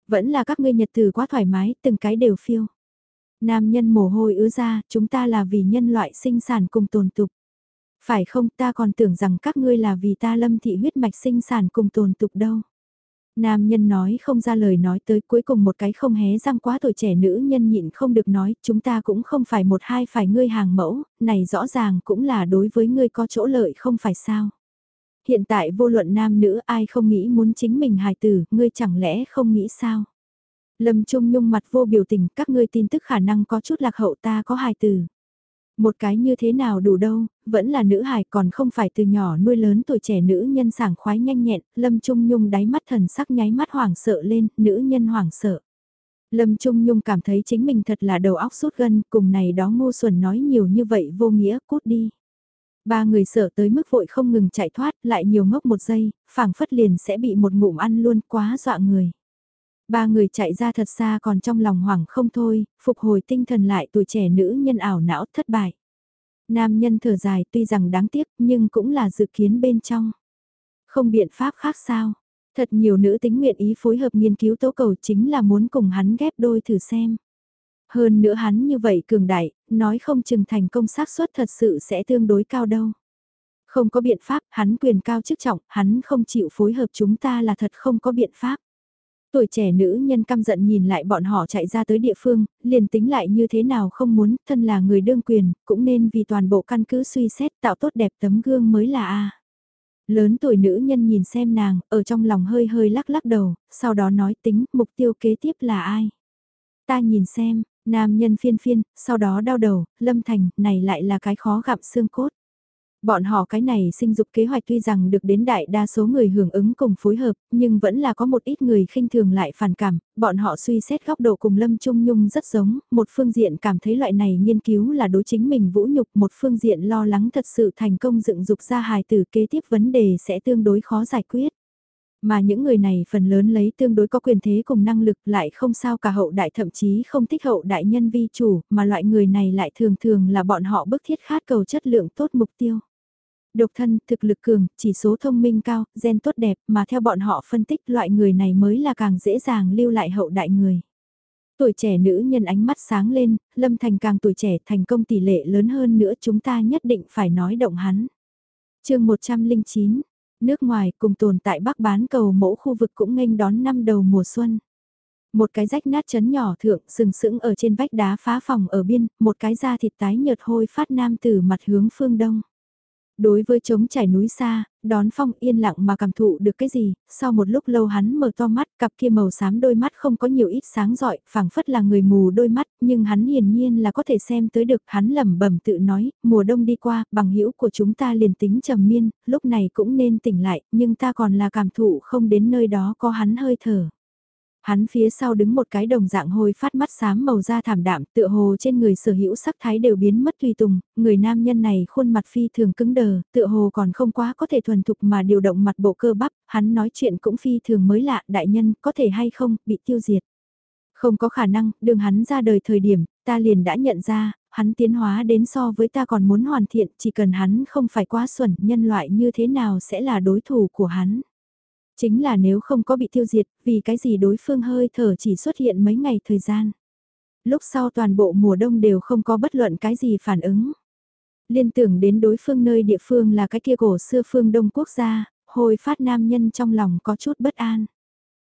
Vẫn là các ngươi nhật từ quá thoải mái, từng cái đều phiêu. Nam nhân mồ hôi ứa ra, chúng ta là vì nhân loại sinh sản cùng tồn tục. Phải không ta còn tưởng rằng các ngươi là vì ta lâm thị huyết mạch sinh sản cùng tồn tục đâu. Nam nhân nói không ra lời nói tới cuối cùng một cái không hé răng quá tuổi trẻ nữ nhân nhịn không được nói chúng ta cũng không phải một hai phải ngươi hàng mẫu, này rõ ràng cũng là đối với ngươi có chỗ lợi không phải sao. Hiện tại vô luận nam nữ ai không nghĩ muốn chính mình hài tử, ngươi chẳng lẽ không nghĩ sao? Lâm Trung Nhung mặt vô biểu tình các ngươi tin tức khả năng có chút lạc hậu ta có hài tử. Một cái như thế nào đủ đâu, vẫn là nữ hài còn không phải từ nhỏ nuôi lớn tuổi trẻ nữ nhân sảng khoái nhanh nhẹn, Lâm Trung Nhung đáy mắt thần sắc nháy mắt hoảng sợ lên, nữ nhân hoảng sợ. Lâm Trung Nhung cảm thấy chính mình thật là đầu óc sút gân, cùng này đó ngu xuẩn nói nhiều như vậy vô nghĩa, cút đi. Ba người sợ tới mức vội không ngừng chạy thoát, lại nhiều ngốc một giây, phảng phất liền sẽ bị một ngụm ăn luôn quá dọa người. Ba người chạy ra thật xa còn trong lòng hoảng không thôi, phục hồi tinh thần lại tuổi trẻ nữ nhân ảo não thất bại. Nam nhân thở dài tuy rằng đáng tiếc nhưng cũng là dự kiến bên trong. Không biện pháp khác sao. Thật nhiều nữ tính nguyện ý phối hợp nghiên cứu tố cầu chính là muốn cùng hắn ghép đôi thử xem. Hơn nữa hắn như vậy cường đại, nói không chừng thành công xác suất thật sự sẽ tương đối cao đâu. Không có biện pháp, hắn quyền cao chức trọng, hắn không chịu phối hợp chúng ta là thật không có biện pháp. Tuổi trẻ nữ nhân căm giận nhìn lại bọn họ chạy ra tới địa phương, liền tính lại như thế nào không muốn, thân là người đương quyền, cũng nên vì toàn bộ căn cứ suy xét tạo tốt đẹp tấm gương mới là a. Lớn tuổi nữ nhân nhìn xem nàng, ở trong lòng hơi hơi lắc lắc đầu, sau đó nói tính mục tiêu kế tiếp là ai. Ta nhìn xem, nam nhân phiên phiên, sau đó đau đầu, lâm thành, này lại là cái khó gặm xương cốt. Bọn họ cái này sinh dục kế hoạch tuy rằng được đến đại đa số người hưởng ứng cùng phối hợp, nhưng vẫn là có một ít người khinh thường lại phản cảm, bọn họ suy xét góc độ cùng Lâm Trung Nhung rất giống, một phương diện cảm thấy loại này nghiên cứu là đối chính mình vũ nhục, một phương diện lo lắng thật sự thành công dựng dục ra hài tử kế tiếp vấn đề sẽ tương đối khó giải quyết. Mà những người này phần lớn lấy tương đối có quyền thế cùng năng lực lại không sao cả hậu đại thậm chí không thích hậu đại nhân vi chủ, mà loại người này lại thường thường là bọn họ bức thiết khát cầu chất lượng tốt mục tiêu. Độc thân, thực lực cường, chỉ số thông minh cao, gen tốt đẹp mà theo bọn họ phân tích loại người này mới là càng dễ dàng lưu lại hậu đại người. Tuổi trẻ nữ nhân ánh mắt sáng lên, Lâm Thành càng tuổi trẻ thành công tỷ lệ lớn hơn nữa chúng ta nhất định phải nói động hắn. chương 109, nước ngoài cùng tồn tại Bắc bán cầu mẫu khu vực cũng nghênh đón năm đầu mùa xuân. Một cái rách nát chấn nhỏ thượng sừng sững ở trên vách đá phá phòng ở biên, một cái da thịt tái nhợt hôi phát nam từ mặt hướng phương đông. Đối với trống trải núi xa, đón phong yên lặng mà cảm thụ được cái gì, sau một lúc lâu hắn mở to mắt, cặp kia màu xám đôi mắt không có nhiều ít sáng giỏi, phảng phất là người mù đôi mắt, nhưng hắn hiển nhiên là có thể xem tới được, hắn lẩm bẩm tự nói, mùa đông đi qua, bằng hữu của chúng ta liền tính trầm miên, lúc này cũng nên tỉnh lại, nhưng ta còn là cảm thụ không đến nơi đó có hắn hơi thở. Hắn phía sau đứng một cái đồng dạng hôi phát mắt xám màu da thảm đạm tựa hồ trên người sở hữu sắc thái đều biến mất tùy tùng, người nam nhân này khuôn mặt phi thường cứng đờ, tựa hồ còn không quá có thể thuần thục mà điều động mặt bộ cơ bắp, hắn nói chuyện cũng phi thường mới lạ, đại nhân có thể hay không, bị tiêu diệt. Không có khả năng, đường hắn ra đời thời điểm, ta liền đã nhận ra, hắn tiến hóa đến so với ta còn muốn hoàn thiện, chỉ cần hắn không phải quá xuẩn, nhân loại như thế nào sẽ là đối thủ của hắn. Chính là nếu không có bị tiêu diệt, vì cái gì đối phương hơi thở chỉ xuất hiện mấy ngày thời gian. Lúc sau toàn bộ mùa đông đều không có bất luận cái gì phản ứng. Liên tưởng đến đối phương nơi địa phương là cái kia cổ xưa phương đông quốc gia, hồi phát nam nhân trong lòng có chút bất an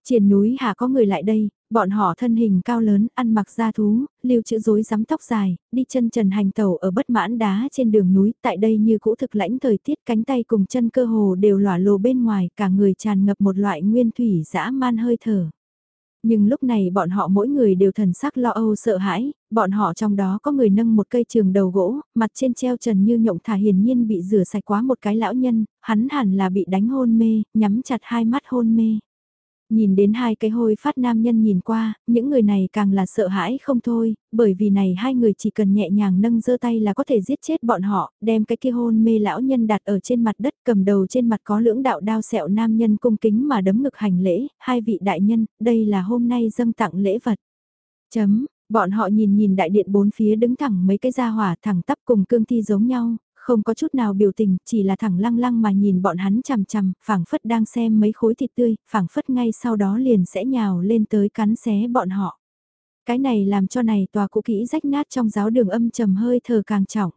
trên núi hạ có người lại đây, bọn họ thân hình cao lớn, ăn mặc da thú, lưu chữ rối rắm tóc dài, đi chân trần hành tàu ở bất mãn đá trên đường núi, tại đây như cũ thực lãnh thời tiết cánh tay cùng chân cơ hồ đều lỏa lồ bên ngoài, cả người tràn ngập một loại nguyên thủy dã man hơi thở. Nhưng lúc này bọn họ mỗi người đều thần sắc lo âu sợ hãi, bọn họ trong đó có người nâng một cây trường đầu gỗ, mặt trên treo trần như nhộng thả hiển nhiên bị rửa sạch quá một cái lão nhân, hắn hẳn là bị đánh hôn mê, nhắm chặt hai mắt hôn mê. Nhìn đến hai cái hôi phát nam nhân nhìn qua, những người này càng là sợ hãi không thôi, bởi vì này hai người chỉ cần nhẹ nhàng nâng giơ tay là có thể giết chết bọn họ, đem cái kia hôn mê lão nhân đặt ở trên mặt đất cầm đầu trên mặt có lưỡng đạo đao sẹo nam nhân cung kính mà đấm ngực hành lễ, hai vị đại nhân, đây là hôm nay dâng tặng lễ vật. Chấm, bọn họ nhìn nhìn đại điện bốn phía đứng thẳng mấy cái gia hỏa thẳng tắp cùng cương thi giống nhau, không có chút nào biểu tình, chỉ là thẳng lăng lăng mà nhìn bọn hắn chằm chằm, phảng phất đang xem mấy khối thịt tươi, phảng phất ngay sau đó liền sẽ nhào lên tới cắn xé bọn họ. Cái này làm cho này tòa cũ kỹ rách nát trong giáo đường âm trầm hơi thở càng trọng.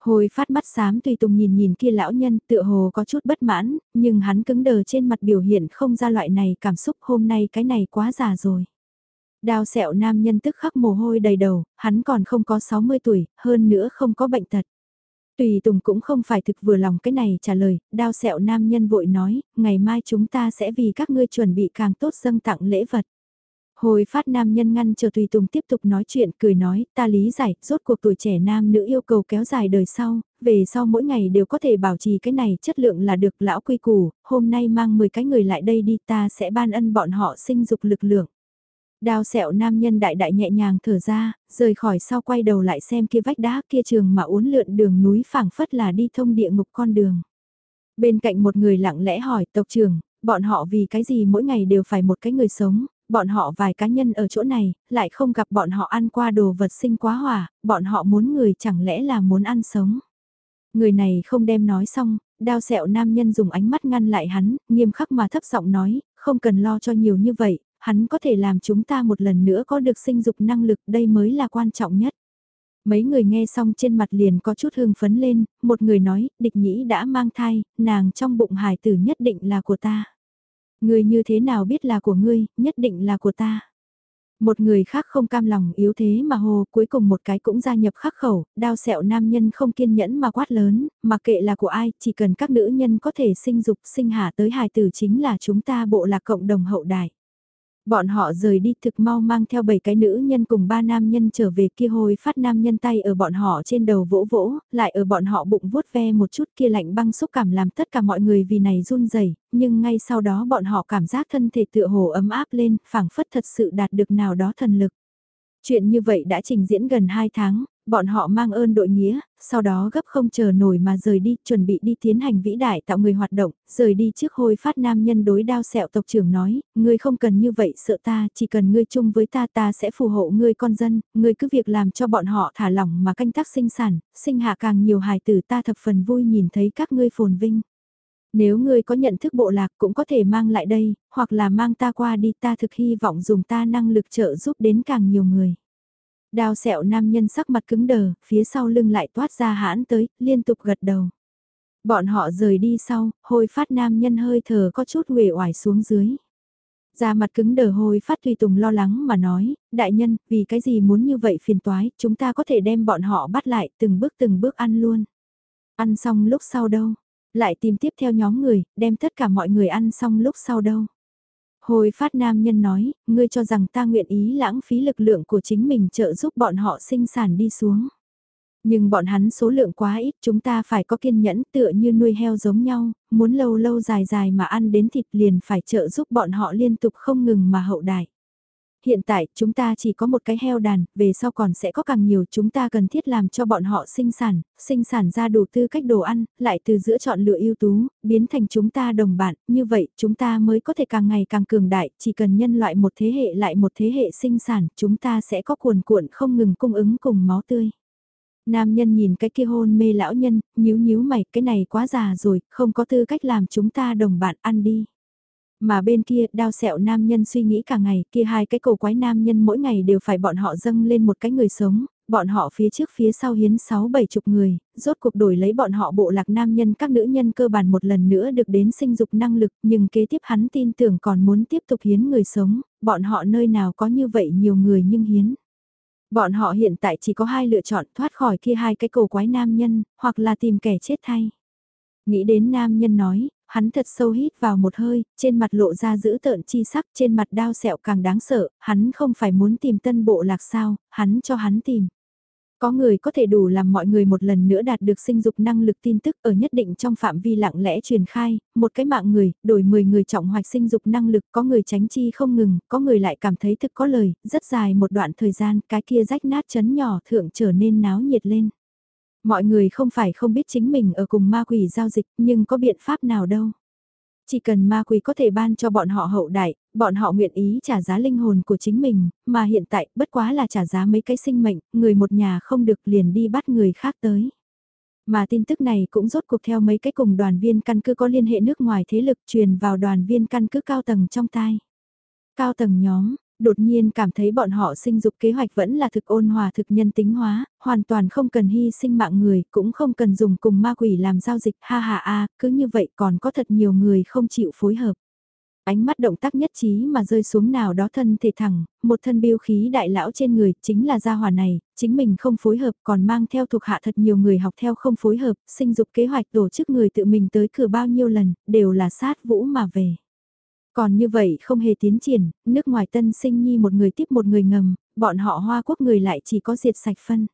Hồi phát mắt xám tùy tùng nhìn nhìn kia lão nhân tựa hồ có chút bất mãn, nhưng hắn cứng đờ trên mặt biểu hiện không ra loại này cảm xúc hôm nay cái này quá già rồi. Đào sẹo nam nhân tức khắc mồ hôi đầy đầu, hắn còn không có 60 tuổi, hơn nữa không có bệnh tật. Tùy Tùng cũng không phải thực vừa lòng cái này trả lời, đao sẹo nam nhân vội nói, ngày mai chúng ta sẽ vì các ngươi chuẩn bị càng tốt dâng tặng lễ vật. Hồi phát nam nhân ngăn chờ Tùy Tùng tiếp tục nói chuyện, cười nói, ta lý giải, rốt cuộc tuổi trẻ nam nữ yêu cầu kéo dài đời sau, về sau mỗi ngày đều có thể bảo trì cái này chất lượng là được lão quy củ, hôm nay mang 10 cái người lại đây đi ta sẽ ban ân bọn họ sinh dục lực lượng. Đao sẹo nam nhân đại đại nhẹ nhàng thở ra, rời khỏi sau quay đầu lại xem kia vách đá kia trường mà uốn lượn đường núi phảng phất là đi thông địa ngục con đường. Bên cạnh một người lặng lẽ hỏi tộc trưởng, bọn họ vì cái gì mỗi ngày đều phải một cái người sống, bọn họ vài cá nhân ở chỗ này, lại không gặp bọn họ ăn qua đồ vật sinh quá hỏa, bọn họ muốn người chẳng lẽ là muốn ăn sống. Người này không đem nói xong, đao sẹo nam nhân dùng ánh mắt ngăn lại hắn, nghiêm khắc mà thấp giọng nói, không cần lo cho nhiều như vậy, hắn có thể làm chúng ta một lần nữa có được sinh dục năng lực đây mới là quan trọng nhất. Mấy người nghe xong trên mặt liền có chút hương phấn lên, một người nói, địch nhĩ đã mang thai, nàng trong bụng hải tử nhất định là của ta. người như thế nào biết là của ngươi, nhất định là của ta. Một người khác không cam lòng yếu thế mà hồ cuối cùng một cái cũng gia nhập khắc khẩu, đao sẹo nam nhân không kiên nhẫn mà quát lớn, mà kệ là của ai, chỉ cần các nữ nhân có thể sinh dục sinh hạ tới hài tử chính là chúng ta bộ lạc cộng đồng hậu đại. Bọn họ rời đi thực mau mang theo 7 cái nữ nhân cùng ba nam nhân trở về kia hồi phát nam nhân tay ở bọn họ trên đầu vỗ vỗ, lại ở bọn họ bụng vuốt ve một chút kia lạnh băng xúc cảm làm tất cả mọi người vì này run rẩy nhưng ngay sau đó bọn họ cảm giác thân thể tựa hồ ấm áp lên, phảng phất thật sự đạt được nào đó thần lực. Chuyện như vậy đã trình diễn gần 2 tháng, bọn họ mang ơn đội nghĩa, sau đó gấp không chờ nổi mà rời đi, chuẩn bị đi tiến hành vĩ đại tạo người hoạt động, rời đi trước hôi phát nam nhân đối đao sẹo tộc trưởng nói, ngươi không cần như vậy sợ ta, chỉ cần ngươi chung với ta ta sẽ phù hộ ngươi con dân, ngươi cứ việc làm cho bọn họ thả lỏng mà canh tác sinh sản, sinh hạ càng nhiều hài tử ta thập phần vui nhìn thấy các ngươi phồn vinh. Nếu ngươi có nhận thức bộ lạc cũng có thể mang lại đây, hoặc là mang ta qua đi ta thực hy vọng dùng ta năng lực trợ giúp đến càng nhiều người. Đao sẹo nam nhân sắc mặt cứng đờ, phía sau lưng lại toát ra hãn tới, liên tục gật đầu. Bọn họ rời đi sau, hôi phát nam nhân hơi thở có chút uể oải xuống dưới. Ra mặt cứng đờ hôi phát tùy tùng lo lắng mà nói, đại nhân, vì cái gì muốn như vậy phiền toái, chúng ta có thể đem bọn họ bắt lại từng bước từng bước ăn luôn. Ăn xong lúc sau đâu, lại tìm tiếp theo nhóm người, đem tất cả mọi người ăn xong lúc sau đâu. Hồi phát nam nhân nói, ngươi cho rằng ta nguyện ý lãng phí lực lượng của chính mình trợ giúp bọn họ sinh sản đi xuống. Nhưng bọn hắn số lượng quá ít chúng ta phải có kiên nhẫn tựa như nuôi heo giống nhau, muốn lâu lâu dài dài mà ăn đến thịt liền phải trợ giúp bọn họ liên tục không ngừng mà hậu đại. Hiện tại, chúng ta chỉ có một cái heo đàn, về sau còn sẽ có càng nhiều chúng ta cần thiết làm cho bọn họ sinh sản, sinh sản ra đủ tư cách đồ ăn, lại từ giữa chọn lựa ưu tú, biến thành chúng ta đồng bạn, như vậy chúng ta mới có thể càng ngày càng cường đại, chỉ cần nhân loại một thế hệ lại một thế hệ sinh sản, chúng ta sẽ có cuồn cuộn không ngừng cung ứng cùng máu tươi. Nam nhân nhìn cái kia hôn mê lão nhân, nhíu nhíu mày, cái này quá già rồi, không có tư cách làm chúng ta đồng bạn ăn đi. Mà bên kia, đao sẹo nam nhân suy nghĩ cả ngày, kia hai cái cổ quái nam nhân mỗi ngày đều phải bọn họ dâng lên một cái người sống, bọn họ phía trước phía sau hiến 6-7 chục người, rốt cuộc đổi lấy bọn họ bộ lạc nam nhân các nữ nhân cơ bản một lần nữa được đến sinh dục năng lực, nhưng kế tiếp hắn tin tưởng còn muốn tiếp tục hiến người sống, bọn họ nơi nào có như vậy nhiều người nhưng hiến. Bọn họ hiện tại chỉ có hai lựa chọn thoát khỏi kia hai cái cổ quái nam nhân, hoặc là tìm kẻ chết thay. Nghĩ đến nam nhân nói, hắn thật sâu hít vào một hơi, trên mặt lộ ra giữ tợn chi sắc, trên mặt đao sẹo càng đáng sợ, hắn không phải muốn tìm tân bộ lạc sao, hắn cho hắn tìm. Có người có thể đủ làm mọi người một lần nữa đạt được sinh dục năng lực tin tức ở nhất định trong phạm vi lặng lẽ truyền khai, một cái mạng người, đổi 10 người trọng hoạch sinh dục năng lực, có người tránh chi không ngừng, có người lại cảm thấy thực có lời, rất dài một đoạn thời gian, cái kia rách nát chấn nhỏ thượng trở nên náo nhiệt lên. Mọi người không phải không biết chính mình ở cùng ma quỷ giao dịch nhưng có biện pháp nào đâu. Chỉ cần ma quỷ có thể ban cho bọn họ hậu đại, bọn họ nguyện ý trả giá linh hồn của chính mình, mà hiện tại bất quá là trả giá mấy cái sinh mệnh, người một nhà không được liền đi bắt người khác tới. Mà tin tức này cũng rốt cuộc theo mấy cái cùng đoàn viên căn cứ có liên hệ nước ngoài thế lực truyền vào đoàn viên căn cứ cao tầng trong tai. Cao tầng nhóm, đột nhiên cảm thấy bọn họ sinh dục kế hoạch vẫn là thực ôn hòa thực nhân tính hóa, hoàn toàn không cần hy sinh mạng người, cũng không cần dùng cùng ma quỷ làm giao dịch, ha ha a, cứ như vậy còn có thật nhiều người không chịu phối hợp. Ánh mắt động tác nhất trí mà rơi xuống nào đó thân thể thẳng, một thân biêu khí đại lão trên người, chính là gia hòa này, chính mình không phối hợp còn mang theo thuộc hạ thật nhiều người học theo không phối hợp, sinh dục kế hoạch tổ chức người tự mình tới cửa bao nhiêu lần, đều là sát vũ mà về. Còn như vậy không hề tiến triển, nước ngoài tân sinh nhi một người tiếp một người ngầm, bọn họ hoa quốc người lại chỉ có diệt sạch phân.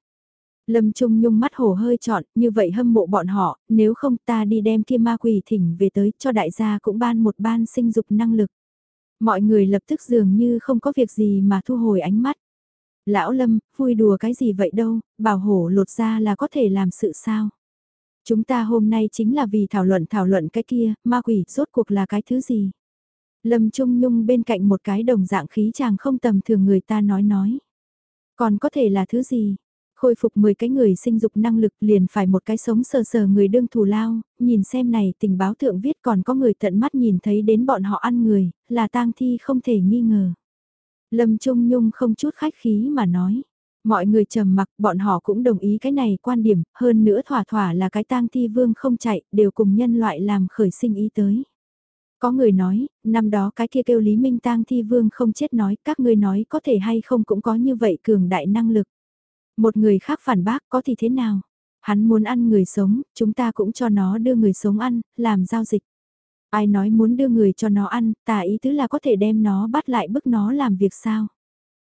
Lâm Trung Nhung mắt hổ hơi trọn, như vậy hâm mộ bọn họ, nếu không ta đi đem kia ma quỷ thỉnh về tới cho đại gia cũng ban một ban sinh dục năng lực. Mọi người lập tức dường như không có việc gì mà thu hồi ánh mắt. Lão Lâm, vui đùa cái gì vậy đâu, bảo hổ lột ra là có thể làm sự sao. Chúng ta hôm nay chính là vì thảo luận thảo luận cái kia, ma quỷ rốt cuộc là cái thứ gì. Lâm Trung Nhung bên cạnh một cái đồng dạng khí chàng không tầm thường người ta nói nói. Còn có thể là thứ gì? Khôi phục 10 cái người sinh dục năng lực liền phải một cái sống sờ sờ người đương thù lao, nhìn xem này tình báo thượng viết còn có người tận mắt nhìn thấy đến bọn họ ăn người, là tang thi không thể nghi ngờ. Lâm Trung Nhung không chút khách khí mà nói. Mọi người trầm mặc bọn họ cũng đồng ý cái này quan điểm, hơn nữa thỏa thỏa là cái tang thi vương không chạy, đều cùng nhân loại làm khởi sinh ý tới. Có người nói, năm đó cái kia kêu Lý Minh tang thi vương không chết nói, các ngươi nói có thể hay không cũng có như vậy cường đại năng lực. Một người khác phản bác có thì thế nào? Hắn muốn ăn người sống, chúng ta cũng cho nó đưa người sống ăn, làm giao dịch. Ai nói muốn đưa người cho nó ăn, tà ý tứ là có thể đem nó bắt lại bức nó làm việc sao?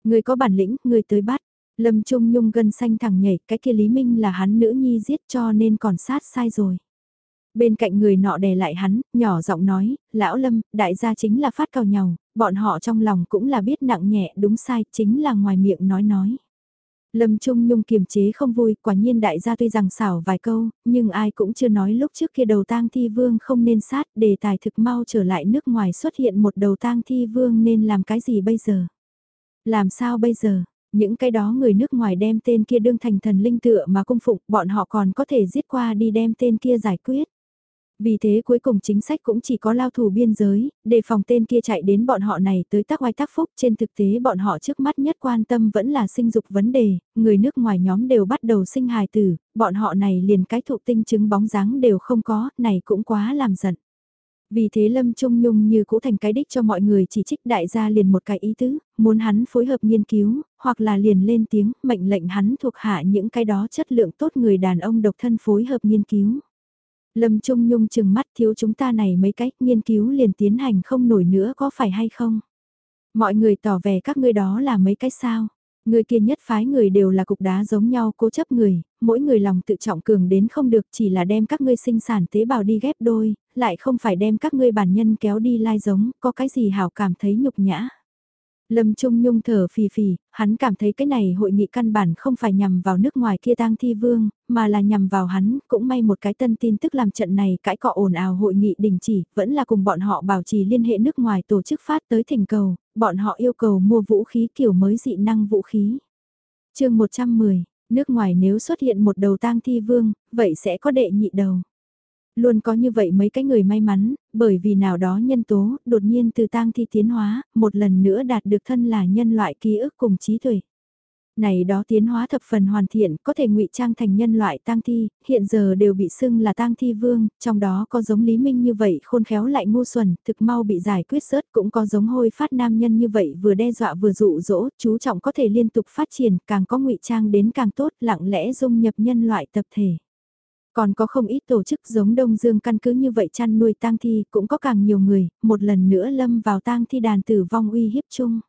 Người có bản lĩnh, người tới bắt. Lâm Trung Nhung gân xanh thẳng nhảy, cái kia Lý Minh là hắn nữ nhi giết cho nên còn sát sai rồi. Bên cạnh người nọ đè lại hắn, nhỏ giọng nói, lão Lâm, đại gia chính là phát cao nhau, bọn họ trong lòng cũng là biết nặng nhẹ đúng sai, chính là ngoài miệng nói nói. Lâm Trung Nhung kiềm chế không vui, quả nhiên đại gia tuy rằng xảo vài câu, nhưng ai cũng chưa nói lúc trước kia đầu tang thi vương không nên sát, đề tài thực mau trở lại nước ngoài xuất hiện một đầu tang thi vương nên làm cái gì bây giờ? Làm sao bây giờ? Những cái đó người nước ngoài đem tên kia đương thành thần linh tựa mà cung phụng bọn họ còn có thể giết qua đi đem tên kia giải quyết. Vì thế cuối cùng chính sách cũng chỉ có lao thủ biên giới, để phòng tên kia chạy đến bọn họ này tới tác oai tác phúc. Trên thực tế bọn họ trước mắt nhất quan tâm vẫn là sinh dục vấn đề, người nước ngoài nhóm đều bắt đầu sinh hài tử, bọn họ này liền cái thụ tinh chứng bóng dáng đều không có, này cũng quá làm giận. Vì thế Lâm Trung Nhung như cũ thành cái đích cho mọi người chỉ trích đại gia liền một cái ý tứ, muốn hắn phối hợp nghiên cứu, hoặc là liền lên tiếng, mệnh lệnh hắn thuộc hạ những cái đó chất lượng tốt người đàn ông độc thân phối hợp nghiên cứu. Lâm Trung Nhung chừng mắt thiếu chúng ta này mấy cách nghiên cứu liền tiến hành không nổi nữa có phải hay không? Mọi người tỏ vẻ các ngươi đó là mấy cái sao? Người kia nhất phái người đều là cục đá giống nhau cố chấp người, mỗi người lòng tự trọng cường đến không được chỉ là đem các ngươi sinh sản tế bào đi ghép đôi, lại không phải đem các ngươi bản nhân kéo đi lai giống, có cái gì hảo cảm thấy nhục nhã. Lâm Trung Nhung thở phì phì, hắn cảm thấy cái này hội nghị căn bản không phải nhằm vào nước ngoài kia tang thi vương, mà là nhằm vào hắn, cũng may một cái tân tin tức làm trận này cãi cọ ồn ào hội nghị đình chỉ, vẫn là cùng bọn họ bảo trì liên hệ nước ngoài tổ chức phát tới thỉnh cầu, bọn họ yêu cầu mua vũ khí kiểu mới dị năng vũ khí. chương 110, nước ngoài nếu xuất hiện một đầu tang thi vương, vậy sẽ có đệ nhị đầu luôn có như vậy mấy cái người may mắn, bởi vì nào đó nhân tố, đột nhiên từ tang thi tiến hóa, một lần nữa đạt được thân là nhân loại ký ức cùng trí tuệ. Này đó tiến hóa thập phần hoàn thiện, có thể ngụy trang thành nhân loại tang thi, hiện giờ đều bị xưng là tang thi vương, trong đó có giống Lý Minh như vậy khôn khéo lại ngu xuẩn, thực mau bị giải quyết sớt, cũng có giống hôi phát nam nhân như vậy vừa đe dọa vừa dụ dỗ, chú trọng có thể liên tục phát triển, càng có ngụy trang đến càng tốt, lặng lẽ dung nhập nhân loại tập thể. Còn có không ít tổ chức giống Đông Dương căn cứ như vậy chăn nuôi tang thi cũng có càng nhiều người, một lần nữa lâm vào tang thi đàn tử vong uy hiếp chung.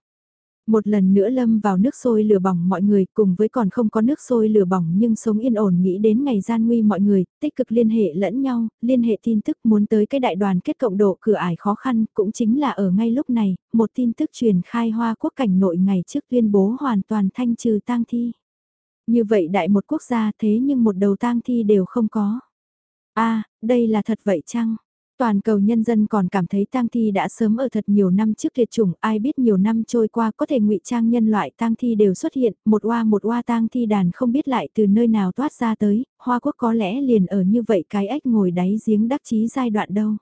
Một lần nữa lâm vào nước sôi lửa bỏng mọi người cùng với còn không có nước sôi lửa bỏng nhưng sống yên ổn nghĩ đến ngày gian nguy mọi người, tích cực liên hệ lẫn nhau, liên hệ tin tức muốn tới cái đại đoàn kết cộng độ cửa ải khó khăn cũng chính là ở ngay lúc này, một tin tức truyền khai hoa quốc cảnh nội ngày trước tuyên bố hoàn toàn thanh trừ tang thi. Như vậy đại một quốc gia thế nhưng một đầu tang thi đều không có. a đây là thật vậy chăng? Toàn cầu nhân dân còn cảm thấy tang thi đã sớm ở thật nhiều năm trước tuyệt chủng, ai biết nhiều năm trôi qua có thể ngụy trang nhân loại tang thi đều xuất hiện, một oa một oa tang thi đàn không biết lại từ nơi nào toát ra tới, Hoa Quốc có lẽ liền ở như vậy cái ếch ngồi đáy giếng đắc chí giai đoạn đâu.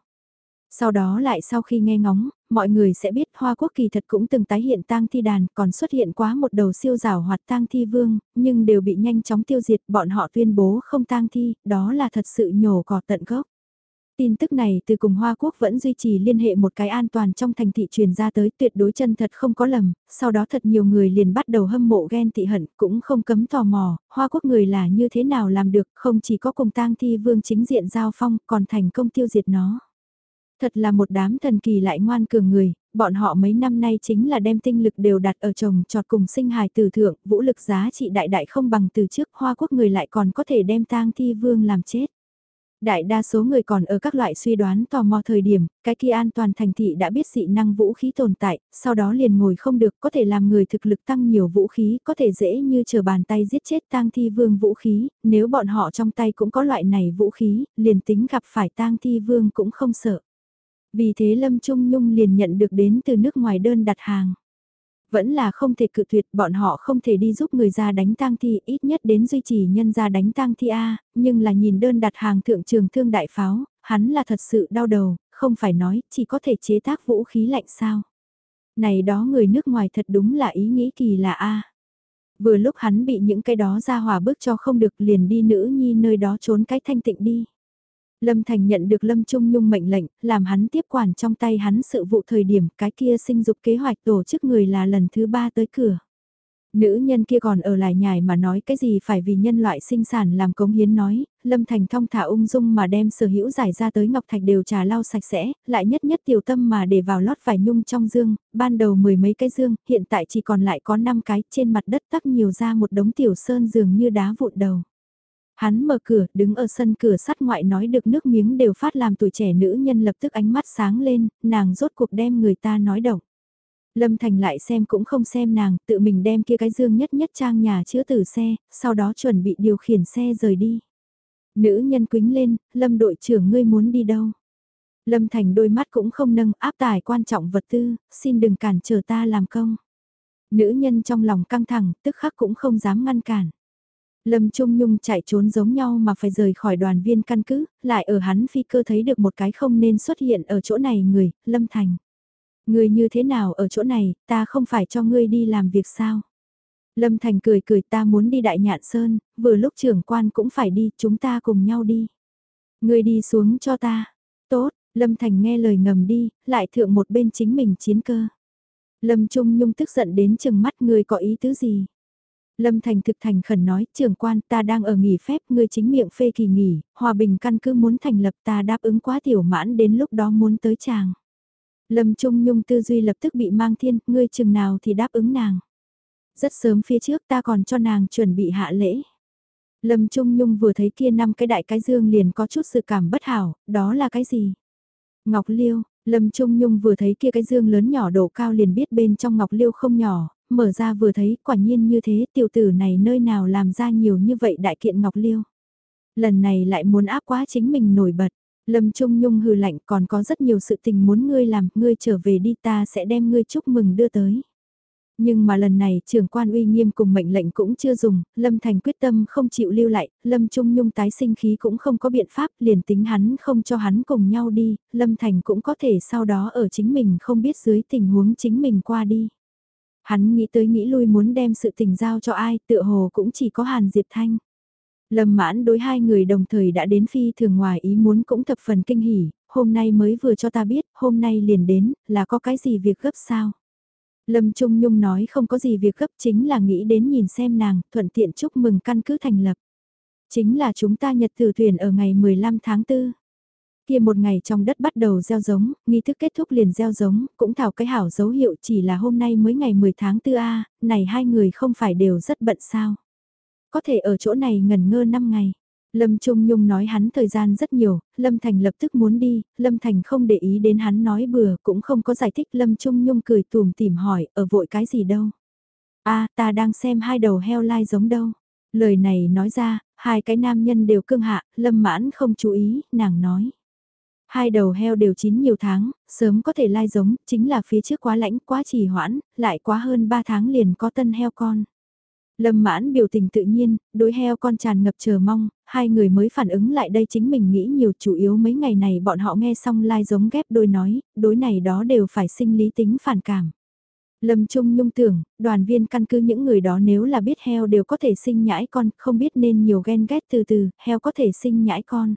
Sau đó lại sau khi nghe ngóng, mọi người sẽ biết Hoa Quốc kỳ thật cũng từng tái hiện tang thi đàn, còn xuất hiện quá một đầu siêu rào hoạt tang thi vương, nhưng đều bị nhanh chóng tiêu diệt, bọn họ tuyên bố không tang thi, đó là thật sự nhổ cỏ tận gốc. Tin tức này từ cùng Hoa Quốc vẫn duy trì liên hệ một cái an toàn trong thành thị truyền ra tới tuyệt đối chân thật không có lầm, sau đó thật nhiều người liền bắt đầu hâm mộ ghen tị hận cũng không cấm tò mò, Hoa Quốc người là như thế nào làm được không chỉ có cùng tang thi vương chính diện giao phong còn thành công tiêu diệt nó. Thật là một đám thần kỳ lại ngoan cường người, bọn họ mấy năm nay chính là đem tinh lực đều đặt ở chồng trọt cùng sinh hài tử thượng, vũ lực giá trị đại đại không bằng từ trước hoa quốc người lại còn có thể đem tang thi vương làm chết. Đại đa số người còn ở các loại suy đoán tò mò thời điểm, cái kia an toàn thành thị đã biết dị năng vũ khí tồn tại, sau đó liền ngồi không được, có thể làm người thực lực tăng nhiều vũ khí, có thể dễ như chờ bàn tay giết chết tang thi vương vũ khí, nếu bọn họ trong tay cũng có loại này vũ khí, liền tính gặp phải tang thi vương cũng không sợ. Vì thế Lâm Trung Nhung liền nhận được đến từ nước ngoài đơn đặt hàng. Vẫn là không thể cự tuyệt bọn họ không thể đi giúp người ra đánh tang thi ít nhất đến duy trì nhân ra đánh tang thi A, nhưng là nhìn đơn đặt hàng thượng trường thương đại pháo, hắn là thật sự đau đầu, không phải nói chỉ có thể chế tác vũ khí lạnh sao. Này đó người nước ngoài thật đúng là ý nghĩ kỳ là A. Vừa lúc hắn bị những cái đó ra hòa bước cho không được liền đi nữ nhi nơi đó trốn cái thanh tịnh đi. Lâm Thành nhận được Lâm Trung Nhung mệnh lệnh, làm hắn tiếp quản trong tay hắn sự vụ thời điểm cái kia sinh dục kế hoạch tổ chức người là lần thứ ba tới cửa. Nữ nhân kia còn ở lại nhài mà nói cái gì phải vì nhân loại sinh sản làm cống hiến nói, Lâm Thành thong thả ung dung mà đem sở hữu giải ra tới Ngọc Thạch đều trà lau sạch sẽ, lại nhất nhất tiểu tâm mà để vào lót vải nhung trong dương, ban đầu mười mấy cái dương, hiện tại chỉ còn lại có 5 cái, trên mặt đất tắc nhiều ra một đống tiểu sơn dường như đá vụn đầu. Hắn mở cửa, đứng ở sân cửa sắt ngoại nói được nước miếng đều phát làm tuổi trẻ nữ nhân lập tức ánh mắt sáng lên, nàng rốt cuộc đem người ta nói động. Lâm Thành lại xem cũng không xem nàng, tự mình đem kia cái dương nhất nhất trang nhà chữa từ xe, sau đó chuẩn bị điều khiển xe rời đi. Nữ nhân quính lên, Lâm đội trưởng ngươi muốn đi đâu? Lâm Thành đôi mắt cũng không nâng áp tải quan trọng vật tư, xin đừng cản trở ta làm công. Nữ nhân trong lòng căng thẳng, tức khắc cũng không dám ngăn cản. Lâm Trung Nhung chạy trốn giống nhau mà phải rời khỏi đoàn viên căn cứ, lại ở hắn phi cơ thấy được một cái không nên xuất hiện ở chỗ này người, Lâm Thành. Người như thế nào ở chỗ này, ta không phải cho ngươi đi làm việc sao? Lâm Thành cười cười ta muốn đi Đại Nhạn Sơn, vừa lúc trưởng quan cũng phải đi, chúng ta cùng nhau đi. Ngươi đi xuống cho ta. Tốt, Lâm Thành nghe lời ngầm đi, lại thượng một bên chính mình chiến cơ. Lâm Trung Nhung tức giận đến chừng mắt ngươi có ý tứ gì? Lâm Thành thực thành khẩn nói, trưởng quan ta đang ở nghỉ phép, ngươi chính miệng phê kỳ nghỉ, hòa bình căn cứ muốn thành lập ta đáp ứng quá tiểu mãn đến lúc đó muốn tới chàng. Lâm Trung Nhung tư duy lập tức bị mang thiên, ngươi chừng nào thì đáp ứng nàng. Rất sớm phía trước ta còn cho nàng chuẩn bị hạ lễ. Lâm Trung Nhung vừa thấy kia năm cái đại cái dương liền có chút sự cảm bất hảo, đó là cái gì? Ngọc Liêu, Lâm Trung Nhung vừa thấy kia cái dương lớn nhỏ độ cao liền biết bên trong Ngọc Liêu không nhỏ, mở ra vừa thấy quả nhiên như thế tiểu tử này nơi nào làm ra nhiều như vậy đại kiện Ngọc Liêu. Lần này lại muốn áp quá chính mình nổi bật. Lâm Trung Nhung hừ lạnh còn có rất nhiều sự tình muốn ngươi làm, ngươi trở về đi ta sẽ đem ngươi chúc mừng đưa tới. Nhưng mà lần này trưởng quan uy nghiêm cùng mệnh lệnh cũng chưa dùng, Lâm Thành quyết tâm không chịu lưu lại, Lâm Trung Nhung tái sinh khí cũng không có biện pháp, liền tính hắn không cho hắn cùng nhau đi, Lâm Thành cũng có thể sau đó ở chính mình không biết dưới tình huống chính mình qua đi. Hắn nghĩ tới nghĩ lui muốn đem sự tình giao cho ai, tựa hồ cũng chỉ có Hàn Diệp Thanh. Lâm mãn đối hai người đồng thời đã đến phi thường ngoài ý muốn cũng thập phần kinh hỉ, hôm nay mới vừa cho ta biết, hôm nay liền đến, là có cái gì việc gấp sao? Lâm Trung Nhung nói không có gì việc gấp chính là nghĩ đến nhìn xem nàng, thuận tiện chúc mừng căn cứ thành lập. Chính là chúng ta nhật từ thuyền ở ngày 15 tháng 4. Kia một ngày trong đất bắt đầu gieo giống, nghi thức kết thúc liền gieo giống, cũng thảo cái hảo dấu hiệu chỉ là hôm nay mới ngày 10 tháng 4 A, này hai người không phải đều rất bận sao. Có thể ở chỗ này ngần ngơ 5 ngày. Lâm Trung Nhung nói hắn thời gian rất nhiều, Lâm Thành lập tức muốn đi, Lâm Thành không để ý đến hắn nói bừa, cũng không có giải thích Lâm Trung Nhung cười tùm tìm hỏi, ở vội cái gì đâu. a ta đang xem hai đầu heo lai giống đâu. Lời này nói ra, hai cái nam nhân đều cương hạ, Lâm mãn không chú ý, nàng nói. Hai đầu heo đều chín nhiều tháng, sớm có thể lai giống, chính là phía trước quá lãnh, quá trì hoãn, lại quá hơn 3 tháng liền có tân heo con. Lâm mãn biểu tình tự nhiên, đối heo con tràn ngập chờ mong, hai người mới phản ứng lại đây chính mình nghĩ nhiều chủ yếu mấy ngày này bọn họ nghe xong lai giống ghép đôi nói, đối này đó đều phải sinh lý tính phản cảm. Lâm Trung Nhung tưởng, đoàn viên căn cứ những người đó nếu là biết heo đều có thể sinh nhãi con, không biết nên nhiều ghen ghét từ từ, heo có thể sinh nhãi con.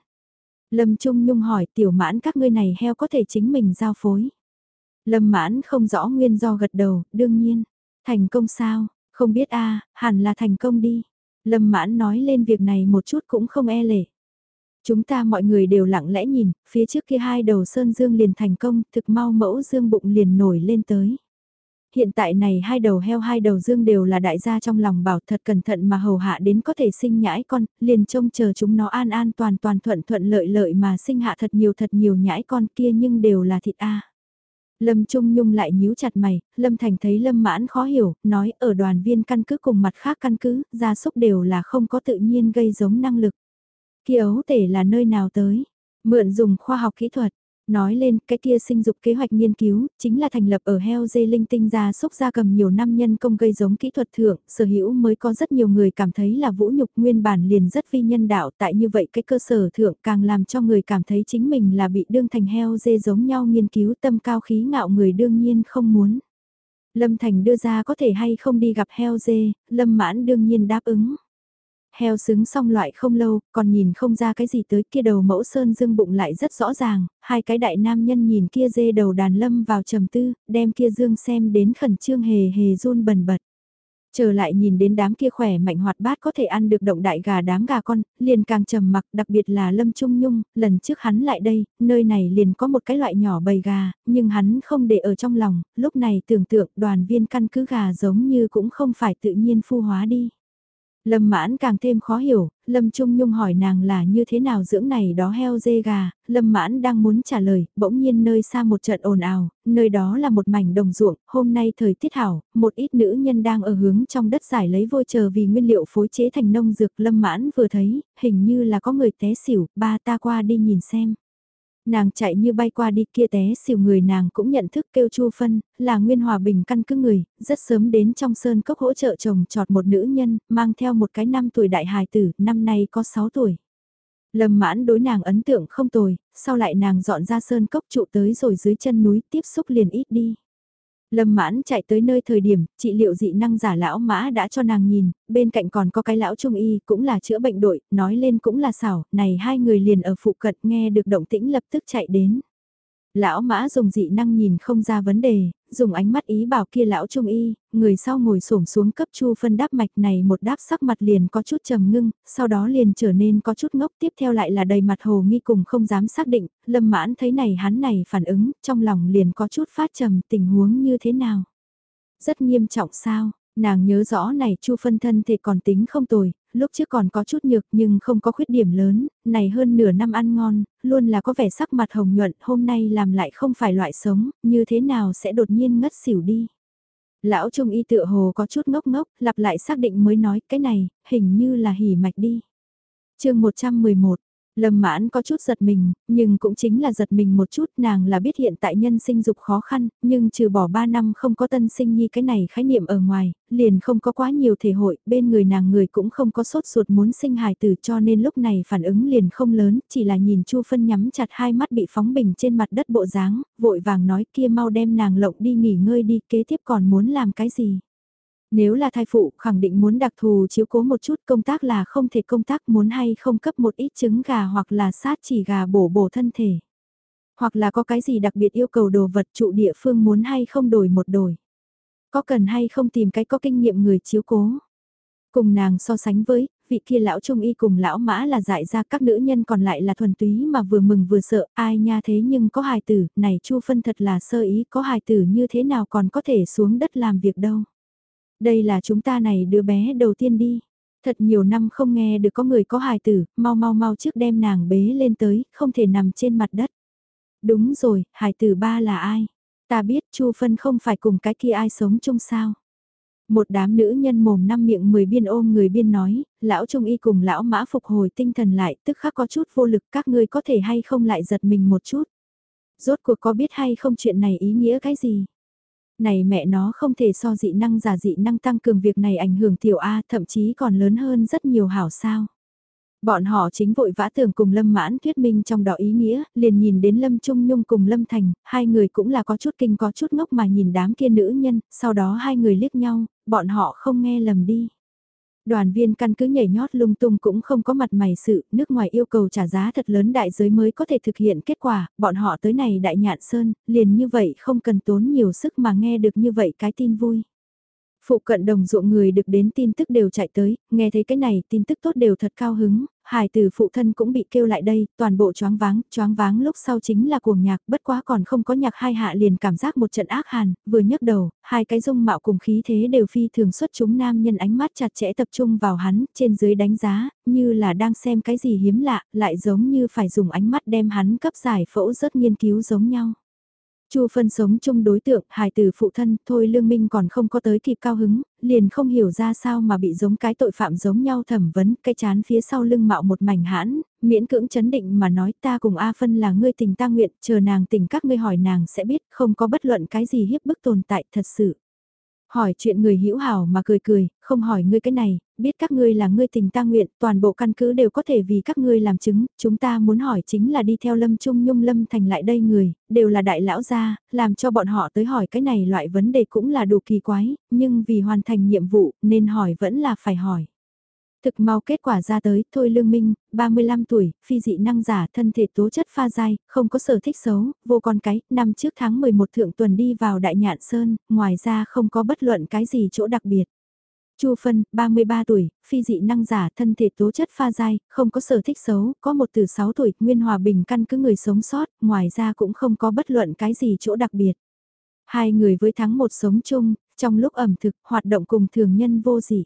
Lâm Trung Nhung hỏi tiểu mãn các ngươi này heo có thể chính mình giao phối. Lâm mãn không rõ nguyên do gật đầu, đương nhiên. Thành công sao, không biết a hẳn là thành công đi. Lâm mãn nói lên việc này một chút cũng không e lệ. Chúng ta mọi người đều lặng lẽ nhìn, phía trước kia hai đầu sơn dương liền thành công, thực mau mẫu dương bụng liền nổi lên tới. Hiện tại này hai đầu heo hai đầu dương đều là đại gia trong lòng bảo thật cẩn thận mà hầu hạ đến có thể sinh nhãi con, liền trông chờ chúng nó an an toàn toàn thuận thuận lợi lợi mà sinh hạ thật nhiều thật nhiều nhãi con kia nhưng đều là thịt A. Lâm Trung Nhung lại nhíu chặt mày, Lâm Thành thấy Lâm Mãn khó hiểu, nói ở đoàn viên căn cứ cùng mặt khác căn cứ, gia súc đều là không có tự nhiên gây giống năng lực. Kia ấu tể là nơi nào tới? Mượn dùng khoa học kỹ thuật, Nói lên, cái kia sinh dục kế hoạch nghiên cứu, chính là thành lập ở heo dê linh tinh ra xúc ra cầm nhiều năm nhân công gây giống kỹ thuật thượng, sở hữu mới có rất nhiều người cảm thấy là vũ nhục nguyên bản liền rất vi nhân đạo tại như vậy cái cơ sở thượng càng làm cho người cảm thấy chính mình là bị đương thành heo dê giống nhau nghiên cứu tâm cao khí ngạo người đương nhiên không muốn. Lâm Thành đưa ra có thể hay không đi gặp heo dê, Lâm Mãn đương nhiên đáp ứng heo xứng xong loại không lâu, còn nhìn không ra cái gì tới kia đầu mẫu sơn dương bụng lại rất rõ ràng, hai cái đại nam nhân nhìn kia dê đầu đàn lâm vào trầm tư, đem kia dương xem đến khẩn trương hề hề run bần bật. Trở lại nhìn đến đám kia khỏe mạnh hoạt bát có thể ăn được động đại gà đám gà con, liền càng trầm mặc đặc biệt là Lâm Trung Nhung, lần trước hắn lại đây, nơi này liền có một cái loại nhỏ bầy gà, nhưng hắn không để ở trong lòng, lúc này tưởng tượng đoàn viên căn cứ gà giống như cũng không phải tự nhiên phu hóa đi. Lâm mãn càng thêm khó hiểu, Lâm Trung Nhung hỏi nàng là như thế nào dưỡng này đó heo dê gà, Lâm mãn đang muốn trả lời, bỗng nhiên nơi xa một trận ồn ào, nơi đó là một mảnh đồng ruộng, hôm nay thời tiết hảo, một ít nữ nhân đang ở hướng trong đất giải lấy vôi chờ vì nguyên liệu phối chế thành nông dược Lâm mãn vừa thấy, hình như là có người té xỉu, ba ta qua đi nhìn xem. Nàng chạy như bay qua đi kia té xỉu người nàng cũng nhận thức kêu Chu Phân, là Nguyên Hòa Bình căn cứ người, rất sớm đến trong sơn cốc hỗ trợ chồng trọt một nữ nhân, mang theo một cái năm tuổi đại hài tử, năm nay có 6 tuổi. Lâm mãn đối nàng ấn tượng không tồi, sau lại nàng dọn ra sơn cốc trụ tới rồi dưới chân núi tiếp xúc liền ít đi. Lâm mãn chạy tới nơi thời điểm, trị liệu dị năng giả lão mã đã cho nàng nhìn, bên cạnh còn có cái lão trung y, cũng là chữa bệnh đội, nói lên cũng là xảo, này hai người liền ở phụ cận nghe được động tĩnh lập tức chạy đến. Lão mã dùng dị năng nhìn không ra vấn đề, dùng ánh mắt ý bảo kia lão trung y, người sau ngồi xổm xuống cấp chu phân đáp mạch này một đáp sắc mặt liền có chút trầm ngưng, sau đó liền trở nên có chút ngốc tiếp theo lại là đầy mặt hồ nghi cùng không dám xác định, lâm mãn thấy này hắn này phản ứng, trong lòng liền có chút phát trầm tình huống như thế nào. Rất nghiêm trọng sao, Nàng nhớ rõ này Chu phân thân thể còn tính không tồi, lúc trước còn có chút nhược nhưng không có khuyết điểm lớn, này hơn nửa năm ăn ngon, luôn là có vẻ sắc mặt hồng nhuận, hôm nay làm lại không phải loại sống, như thế nào sẽ đột nhiên ngất xỉu đi. Lão Trung y tựa hồ có chút ngốc ngốc, lặp lại xác định mới nói cái này, hình như là hỉ mạch đi. chương 111 Lâm mãn có chút giật mình, nhưng cũng chính là giật mình một chút nàng là biết hiện tại nhân sinh dục khó khăn, nhưng trừ bỏ 3 năm không có tân sinh nhi cái này khái niệm ở ngoài, liền không có quá nhiều thể hội, bên người nàng người cũng không có sốt ruột muốn sinh hài tử cho nên lúc này phản ứng liền không lớn, chỉ là nhìn Chu Phân nhắm chặt hai mắt bị phóng bình trên mặt đất bộ dáng, vội vàng nói kia mau đem nàng lộng đi nghỉ ngơi đi, kế tiếp còn muốn làm cái gì. Nếu là thai phụ khẳng định muốn đặc thù chiếu cố một chút công tác là không thể công tác muốn hay không cấp một ít trứng gà hoặc là sát chỉ gà bổ bổ thân thể. Hoặc là có cái gì đặc biệt yêu cầu đồ vật trụ địa phương muốn hay không đổi một đổi. Có cần hay không tìm cái có kinh nghiệm người chiếu cố. Cùng nàng so sánh với, vị kia lão trung y cùng lão mã là dại ra các nữ nhân còn lại là thuần túy mà vừa mừng vừa sợ, ai nha thế nhưng có hài tử, này chu phân thật là sơ ý có hài tử như thế nào còn có thể xuống đất làm việc đâu. Đây là chúng ta này đứa bé đầu tiên đi. Thật nhiều năm không nghe được có người có hài tử, mau mau mau trước đem nàng bế lên tới, không thể nằm trên mặt đất. Đúng rồi, hài tử ba là ai? Ta biết Chu Phân không phải cùng cái kia ai sống chung sao. Một đám nữ nhân mồm năm miệng mười biên ôm người biên nói, lão trung y cùng lão mã phục hồi tinh thần lại tức khắc có chút vô lực các ngươi có thể hay không lại giật mình một chút. Rốt cuộc có biết hay không chuyện này ý nghĩa cái gì? Này mẹ nó không thể so dị năng giả dị năng tăng cường việc này ảnh hưởng tiểu A thậm chí còn lớn hơn rất nhiều hảo sao. Bọn họ chính vội vã tưởng cùng Lâm Mãn thuyết minh trong đó ý nghĩa, liền nhìn đến Lâm Trung Nhung cùng Lâm Thành, hai người cũng là có chút kinh có chút ngốc mà nhìn đám kia nữ nhân, sau đó hai người liếc nhau, bọn họ không nghe lầm đi. Đoàn viên căn cứ nhảy nhót lung tung cũng không có mặt mày sự, nước ngoài yêu cầu trả giá thật lớn đại giới mới có thể thực hiện kết quả, bọn họ tới này đại nhạn sơn, liền như vậy không cần tốn nhiều sức mà nghe được như vậy cái tin vui. Phụ cận đồng ruộng người được đến tin tức đều chạy tới, nghe thấy cái này tin tức tốt đều thật cao hứng, hải tử phụ thân cũng bị kêu lại đây, toàn bộ choáng váng, choáng váng lúc sau chính là cuồng nhạc, bất quá còn không có nhạc hai hạ liền cảm giác một trận ác hàn, vừa nhấc đầu, hai cái dung mạo cùng khí thế đều phi thường xuất chúng nam nhân ánh mắt chặt chẽ tập trung vào hắn, trên dưới đánh giá, như là đang xem cái gì hiếm lạ, lại giống như phải dùng ánh mắt đem hắn cấp giải phẫu rất nghiên cứu giống nhau. Chu phân sống chung đối tượng, hài tử phụ thân, thôi lương minh còn không có tới kịp cao hứng, liền không hiểu ra sao mà bị giống cái tội phạm giống nhau thẩm vấn, cái chán phía sau lưng mạo một mảnh hãn, miễn cưỡng chấn định mà nói ta cùng A phân là ngươi tình ta nguyện, chờ nàng tình các ngươi hỏi nàng sẽ biết, không có bất luận cái gì hiếp bức tồn tại thật sự. Hỏi chuyện người hữu hảo mà cười cười, không hỏi ngươi cái này, biết các ngươi là ngươi tình ta nguyện, toàn bộ căn cứ đều có thể vì các ngươi làm chứng, chúng ta muốn hỏi chính là đi theo Lâm Trung Nhung Lâm Thành lại đây người, đều là đại lão gia, làm cho bọn họ tới hỏi cái này loại vấn đề cũng là đủ kỳ quái, nhưng vì hoàn thành nhiệm vụ nên hỏi vẫn là phải hỏi. Thực mau kết quả ra tới, Thôi Lương Minh, 35 tuổi, phi dị năng giả, thân thể tố chất pha dai, không có sở thích xấu, vô con cái, năm trước tháng 11 thượng tuần đi vào Đại Nhạn Sơn, ngoài ra không có bất luận cái gì chỗ đặc biệt. Chu Phân, 33 tuổi, phi dị năng giả, thân thể tố chất pha dai, không có sở thích xấu, có một từ 6 tuổi, nguyên hòa bình căn cứ người sống sót, ngoài ra cũng không có bất luận cái gì chỗ đặc biệt. Hai người với tháng một sống chung, trong lúc ẩm thực, hoạt động cùng thường nhân vô dị.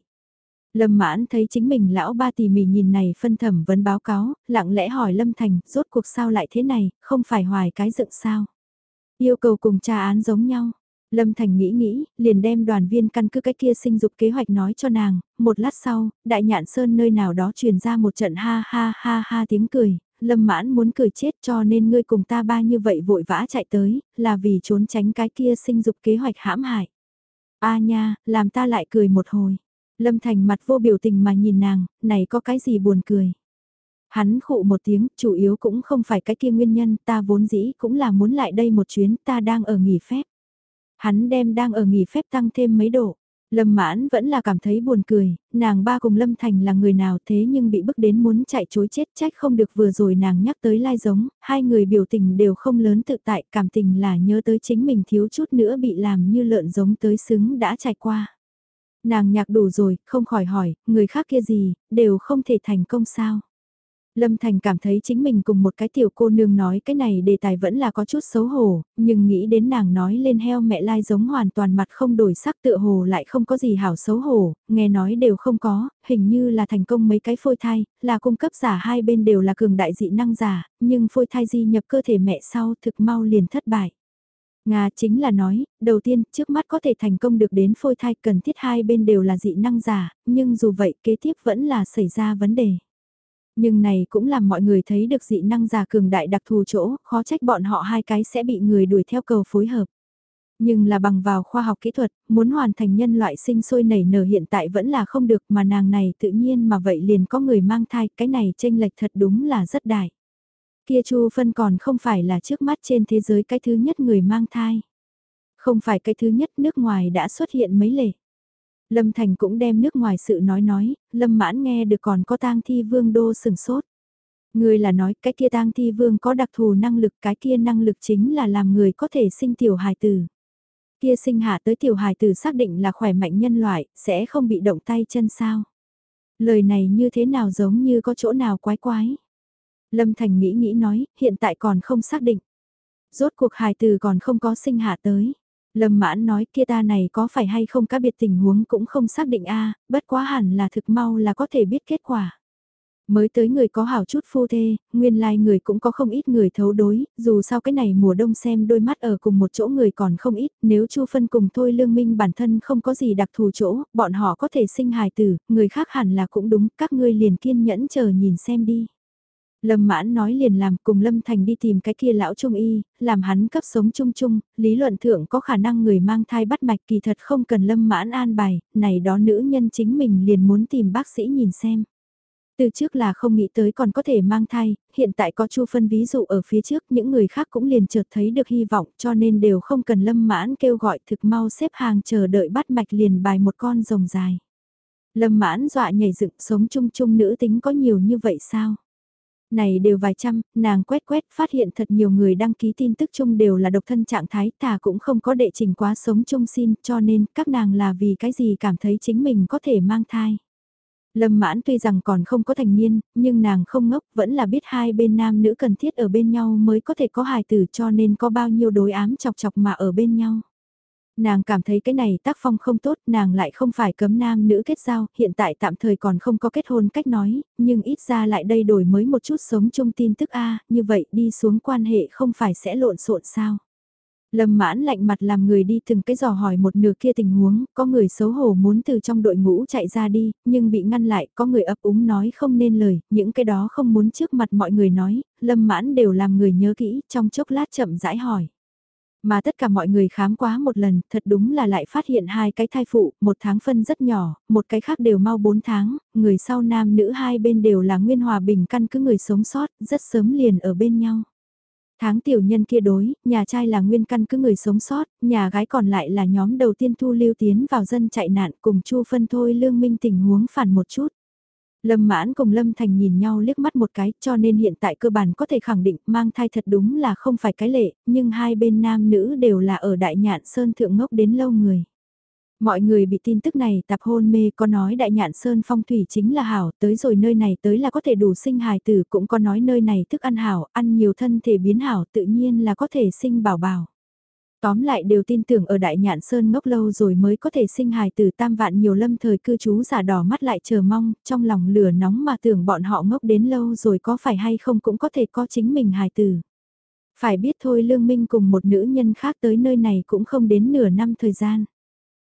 Lâm mãn thấy chính mình lão ba tỉ mỉ nhìn này phân thẩm vấn báo cáo, lặng lẽ hỏi Lâm Thành, rốt cuộc sao lại thế này, không phải hoài cái dựng sao. Yêu cầu cùng tra án giống nhau. Lâm Thành nghĩ nghĩ, liền đem đoàn viên căn cứ cái kia sinh dục kế hoạch nói cho nàng, một lát sau, đại nhạn sơn nơi nào đó truyền ra một trận ha ha ha ha tiếng cười, Lâm mãn muốn cười chết cho nên ngươi cùng ta ba như vậy vội vã chạy tới, là vì trốn tránh cái kia sinh dục kế hoạch hãm hại. A nha, làm ta lại cười một hồi. Lâm Thành mặt vô biểu tình mà nhìn nàng, này có cái gì buồn cười. Hắn khụ một tiếng, chủ yếu cũng không phải cái kia nguyên nhân, ta vốn dĩ cũng là muốn lại đây một chuyến, ta đang ở nghỉ phép. Hắn đem đang ở nghỉ phép tăng thêm mấy độ. Lâm mãn vẫn là cảm thấy buồn cười, nàng ba cùng Lâm Thành là người nào thế nhưng bị bức đến muốn chạy chối chết trách không được vừa rồi nàng nhắc tới lai giống, hai người biểu tình đều không lớn tự tại, cảm tình là nhớ tới chính mình thiếu chút nữa bị làm như lợn giống tới xứng đã trải qua. Nàng nhạc đủ rồi, không khỏi hỏi, người khác kia gì, đều không thể thành công sao. Lâm Thành cảm thấy chính mình cùng một cái tiểu cô nương nói cái này đề tài vẫn là có chút xấu hổ, nhưng nghĩ đến nàng nói lên heo mẹ lai giống hoàn toàn mặt không đổi sắc tựa hồ lại không có gì hảo xấu hổ, nghe nói đều không có, hình như là thành công mấy cái phôi thai, là cung cấp giả hai bên đều là cường đại dị năng giả, nhưng phôi thai di nhập cơ thể mẹ sau thực mau liền thất bại. Nga chính là nói, đầu tiên, trước mắt có thể thành công được đến phôi thai cần thiết hai bên đều là dị năng giả, nhưng dù vậy kế tiếp vẫn là xảy ra vấn đề. Nhưng này cũng làm mọi người thấy được dị năng giả cường đại đặc thù chỗ, khó trách bọn họ hai cái sẽ bị người đuổi theo cầu phối hợp. Nhưng là bằng vào khoa học kỹ thuật, muốn hoàn thành nhân loại sinh sôi nảy nở hiện tại vẫn là không được mà nàng này tự nhiên mà vậy liền có người mang thai, cái này tranh lệch thật đúng là rất đại. Kia Chu Phân còn không phải là trước mắt trên thế giới cái thứ nhất người mang thai. Không phải cái thứ nhất nước ngoài đã xuất hiện mấy lệ. Lâm Thành cũng đem nước ngoài sự nói nói, Lâm Mãn nghe được còn có tang thi vương đô sừng sốt. Người là nói cái kia tang thi vương có đặc thù năng lực cái kia năng lực chính là làm người có thể sinh tiểu hài tử. Kia sinh hạ tới tiểu hài tử xác định là khỏe mạnh nhân loại, sẽ không bị động tay chân sao. Lời này như thế nào giống như có chỗ nào quái quái. Lâm Thành nghĩ nghĩ nói, hiện tại còn không xác định. Rốt cuộc hài tử còn không có sinh hạ tới. Lâm mãn nói kia ta này có phải hay không cá biệt tình huống cũng không xác định a bất quá hẳn là thực mau là có thể biết kết quả. Mới tới người có hảo chút phu thê, nguyên lai like người cũng có không ít người thấu đối, dù sao cái này mùa đông xem đôi mắt ở cùng một chỗ người còn không ít, nếu Chu phân cùng thôi lương minh bản thân không có gì đặc thù chỗ, bọn họ có thể sinh hài tử, người khác hẳn là cũng đúng, các ngươi liền kiên nhẫn chờ nhìn xem đi. Lâm mãn nói liền làm cùng Lâm Thành đi tìm cái kia lão trung y, làm hắn cấp sống chung chung, lý luận thượng có khả năng người mang thai bắt mạch kỳ thật không cần Lâm mãn an bài, này đó nữ nhân chính mình liền muốn tìm bác sĩ nhìn xem. Từ trước là không nghĩ tới còn có thể mang thai, hiện tại có chu phân ví dụ ở phía trước những người khác cũng liền chợt thấy được hy vọng cho nên đều không cần lâm mãn kêu gọi thực mau xếp hàng chờ đợi bắt mạch liền bài một con rồng dài. Lâm mãn dọa nhảy dựng sống chung chung nữ tính có nhiều như vậy sao? Này đều vài trăm, nàng quét quét phát hiện thật nhiều người đăng ký tin tức chung đều là độc thân trạng thái thà cũng không có đệ trình quá sống chung xin cho nên các nàng là vì cái gì cảm thấy chính mình có thể mang thai. Lâm mãn tuy rằng còn không có thành niên, nhưng nàng không ngốc vẫn là biết hai bên nam nữ cần thiết ở bên nhau mới có thể có hài tử cho nên có bao nhiêu đối ám chọc chọc mà ở bên nhau. Nàng cảm thấy cái này tác phong không tốt, nàng lại không phải cấm nam nữ kết giao, hiện tại tạm thời còn không có kết hôn cách nói, nhưng ít ra lại đây đổi mới một chút sống chung tin tức A, như vậy đi xuống quan hệ không phải sẽ lộn xộn sao. Lâm mãn lạnh mặt làm người đi từng cái dò hỏi một nửa kia tình huống, có người xấu hổ muốn từ trong đội ngũ chạy ra đi, nhưng bị ngăn lại, có người ấp úng nói không nên lời, những cái đó không muốn trước mặt mọi người nói, lâm mãn đều làm người nhớ kỹ, trong chốc lát chậm rãi hỏi. Mà tất cả mọi người khám quá một lần, thật đúng là lại phát hiện hai cái thai phụ, một tháng phân rất nhỏ, một cái khác đều mau bốn tháng, người sau nam nữ hai bên đều là nguyên hòa bình căn cứ người sống sót, rất sớm liền ở bên nhau. Tháng tiểu nhân kia đối, nhà trai là nguyên căn cứ người sống sót, nhà gái còn lại là nhóm đầu tiên thu lưu tiến vào dân chạy nạn cùng chu phân thôi lương minh tình huống phản một chút. Lâm Mãn cùng Lâm Thành nhìn nhau liếc mắt một cái cho nên hiện tại cơ bản có thể khẳng định mang thai thật đúng là không phải cái lệ, nhưng hai bên nam nữ đều là ở Đại Nhạn Sơn Thượng Ngốc đến lâu người. Mọi người bị tin tức này tạp hôn mê có nói Đại Nhạn Sơn phong thủy chính là hảo, tới rồi nơi này tới là có thể đủ sinh hài tử cũng có nói nơi này thức ăn hảo, ăn nhiều thân thể biến hảo tự nhiên là có thể sinh bảo bảo. Tóm lại đều tin tưởng ở Đại Nhạn Sơn ngốc lâu rồi mới có thể sinh hài từ tam vạn nhiều lâm thời cư trú giả đỏ mắt lại chờ mong, trong lòng lửa nóng mà tưởng bọn họ ngốc đến lâu rồi có phải hay không cũng có thể có chính mình hài tử. Phải biết thôi Lương Minh cùng một nữ nhân khác tới nơi này cũng không đến nửa năm thời gian.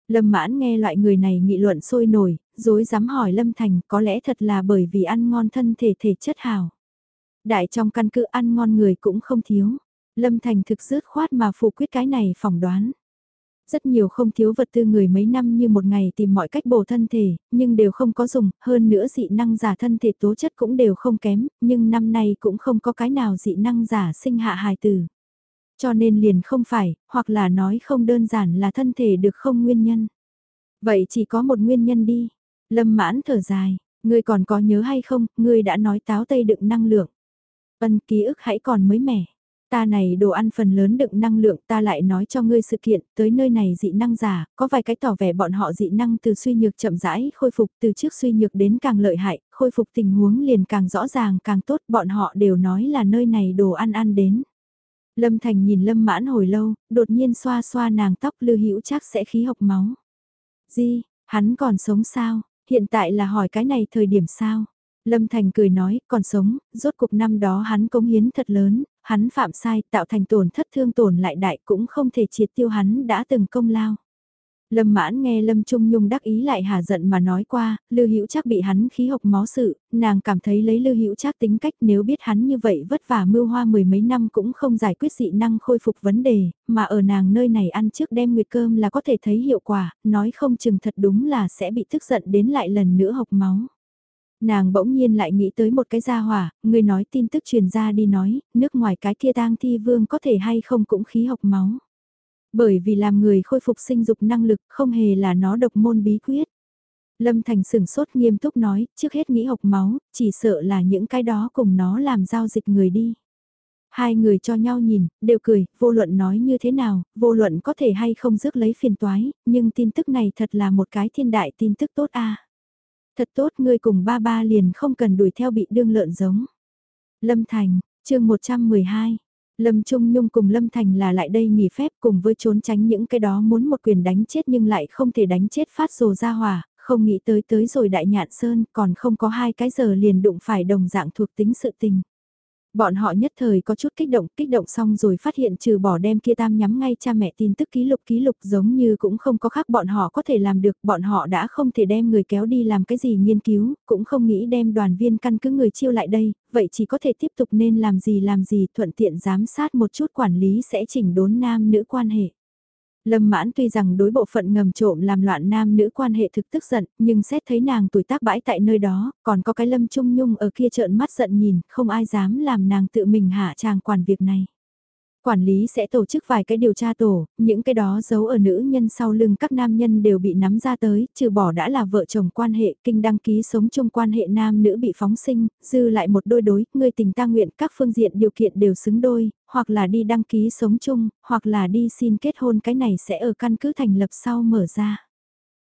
Lâm mãn nghe loại người này nghị luận sôi nổi, dối dám hỏi Lâm Thành có lẽ thật là bởi vì ăn ngon thân thể thể chất hào. Đại trong căn cứ ăn ngon người cũng không thiếu. Lâm Thành thực dứt khoát mà phủ quyết cái này phỏng đoán. Rất nhiều không thiếu vật tư người mấy năm như một ngày tìm mọi cách bổ thân thể, nhưng đều không có dùng, hơn nữa dị năng giả thân thể tố chất cũng đều không kém, nhưng năm nay cũng không có cái nào dị năng giả sinh hạ hài tử. Cho nên liền không phải, hoặc là nói không đơn giản là thân thể được không nguyên nhân. Vậy chỉ có một nguyên nhân đi. Lâm mãn thở dài, ngươi còn có nhớ hay không, ngươi đã nói táo tây đựng năng lượng. Ân ký ức hãy còn mới mẻ. Ta này đồ ăn phần lớn đựng năng lượng ta lại nói cho ngươi sự kiện, tới nơi này dị năng giả, có vài cái tỏ vẻ bọn họ dị năng từ suy nhược chậm rãi khôi phục từ trước suy nhược đến càng lợi hại, khôi phục tình huống liền càng rõ ràng càng tốt, bọn họ đều nói là nơi này đồ ăn ăn đến. Lâm Thành nhìn Lâm Mãn hồi lâu, đột nhiên xoa xoa nàng tóc Lư Hữu chắc sẽ khí hộc máu. Di, hắn còn sống sao? Hiện tại là hỏi cái này thời điểm sao? Lâm Thành cười nói, còn sống, rốt cuộc năm đó hắn cống hiến thật lớn, hắn phạm sai, tạo thành tổn thất thương tổn lại đại cũng không thể triệt tiêu hắn đã từng công lao. Lâm mãn nghe Lâm Trung Nhung đắc ý lại hà giận mà nói qua, Lưu Hữu chắc bị hắn khí hộc máu sự, nàng cảm thấy lấy Lưu Hữu chắc tính cách nếu biết hắn như vậy vất vả mưu hoa mười mấy năm cũng không giải quyết dị năng khôi phục vấn đề, mà ở nàng nơi này ăn trước đem nguyệt cơm là có thể thấy hiệu quả, nói không chừng thật đúng là sẽ bị tức giận đến lại lần nữa hộc máu. Nàng bỗng nhiên lại nghĩ tới một cái gia hỏa, người nói tin tức truyền ra đi nói, nước ngoài cái kia tang thi vương có thể hay không cũng khí học máu. Bởi vì làm người khôi phục sinh dục năng lực không hề là nó độc môn bí quyết. Lâm Thành sửng sốt nghiêm túc nói, trước hết nghĩ học máu, chỉ sợ là những cái đó cùng nó làm giao dịch người đi. Hai người cho nhau nhìn, đều cười, vô luận nói như thế nào, vô luận có thể hay không rước lấy phiền toái, nhưng tin tức này thật là một cái thiên đại tin tức tốt a. Thật tốt ngươi cùng ba ba liền không cần đuổi theo bị đương lợn giống. Lâm Thành, chương 112, Lâm Trung Nhung cùng Lâm Thành là lại đây nghỉ phép cùng với trốn tránh những cái đó muốn một quyền đánh chết nhưng lại không thể đánh chết phát rồ ra hỏa, không nghĩ tới tới rồi đại nhạn sơn còn không có hai cái giờ liền đụng phải đồng dạng thuộc tính sự tình. Bọn họ nhất thời có chút kích động, kích động xong rồi phát hiện trừ bỏ đem kia tam nhắm ngay cha mẹ tin tức ký lục ký lục giống như cũng không có khác bọn họ có thể làm được, bọn họ đã không thể đem người kéo đi làm cái gì nghiên cứu, cũng không nghĩ đem đoàn viên căn cứ người chiêu lại đây, vậy chỉ có thể tiếp tục nên làm gì làm gì thuận tiện giám sát một chút quản lý sẽ chỉnh đốn nam nữ quan hệ. Lâm mãn tuy rằng đối bộ phận ngầm trộm làm loạn nam nữ quan hệ thực tức giận, nhưng xét thấy nàng tuổi tác bãi tại nơi đó, còn có cái lâm trung nhung ở kia trợn mắt giận nhìn, không ai dám làm nàng tự mình hạ chàng quản việc này. Quản lý sẽ tổ chức vài cái điều tra tổ, những cái đó giấu ở nữ nhân sau lưng các nam nhân đều bị nắm ra tới, trừ bỏ đã là vợ chồng quan hệ, kinh đăng ký sống chung quan hệ nam nữ bị phóng sinh, dư lại một đôi đối, người tình ta nguyện các phương diện điều kiện đều xứng đôi, hoặc là đi đăng ký sống chung, hoặc là đi xin kết hôn cái này sẽ ở căn cứ thành lập sau mở ra.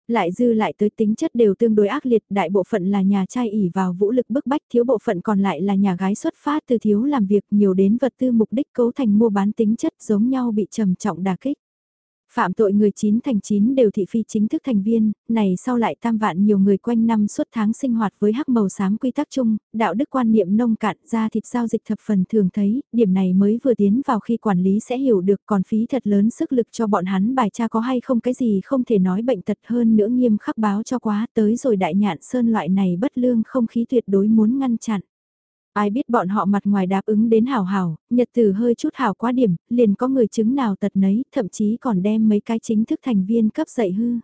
Lại dư lại tới tính chất đều tương đối ác liệt, đại bộ phận là nhà trai ỉ vào vũ lực bức bách, thiếu bộ phận còn lại là nhà gái xuất phát từ thiếu làm việc nhiều đến vật tư mục đích cấu thành mua bán tính chất giống nhau bị trầm trọng đả kích. Phạm tội người 9 thành 9 đều thị phi chính thức thành viên, này sau lại tam vạn nhiều người quanh năm suốt tháng sinh hoạt với hắc màu xám quy tắc chung, đạo đức quan niệm nông cạn ra thịt giao dịch thập phần thường thấy, điểm này mới vừa tiến vào khi quản lý sẽ hiểu được còn phí thật lớn sức lực cho bọn hắn bài tra có hay không cái gì không thể nói bệnh tật hơn nữa nghiêm khắc báo cho quá tới rồi đại nhạn sơn loại này bất lương không khí tuyệt đối muốn ngăn chặn. Ai biết bọn họ mặt ngoài đáp ứng đến hảo hảo, nhật từ hơi chút hảo quá điểm, liền có người chứng nào tật nấy, thậm chí còn đem mấy cái chính thức thành viên cấp dạy hư.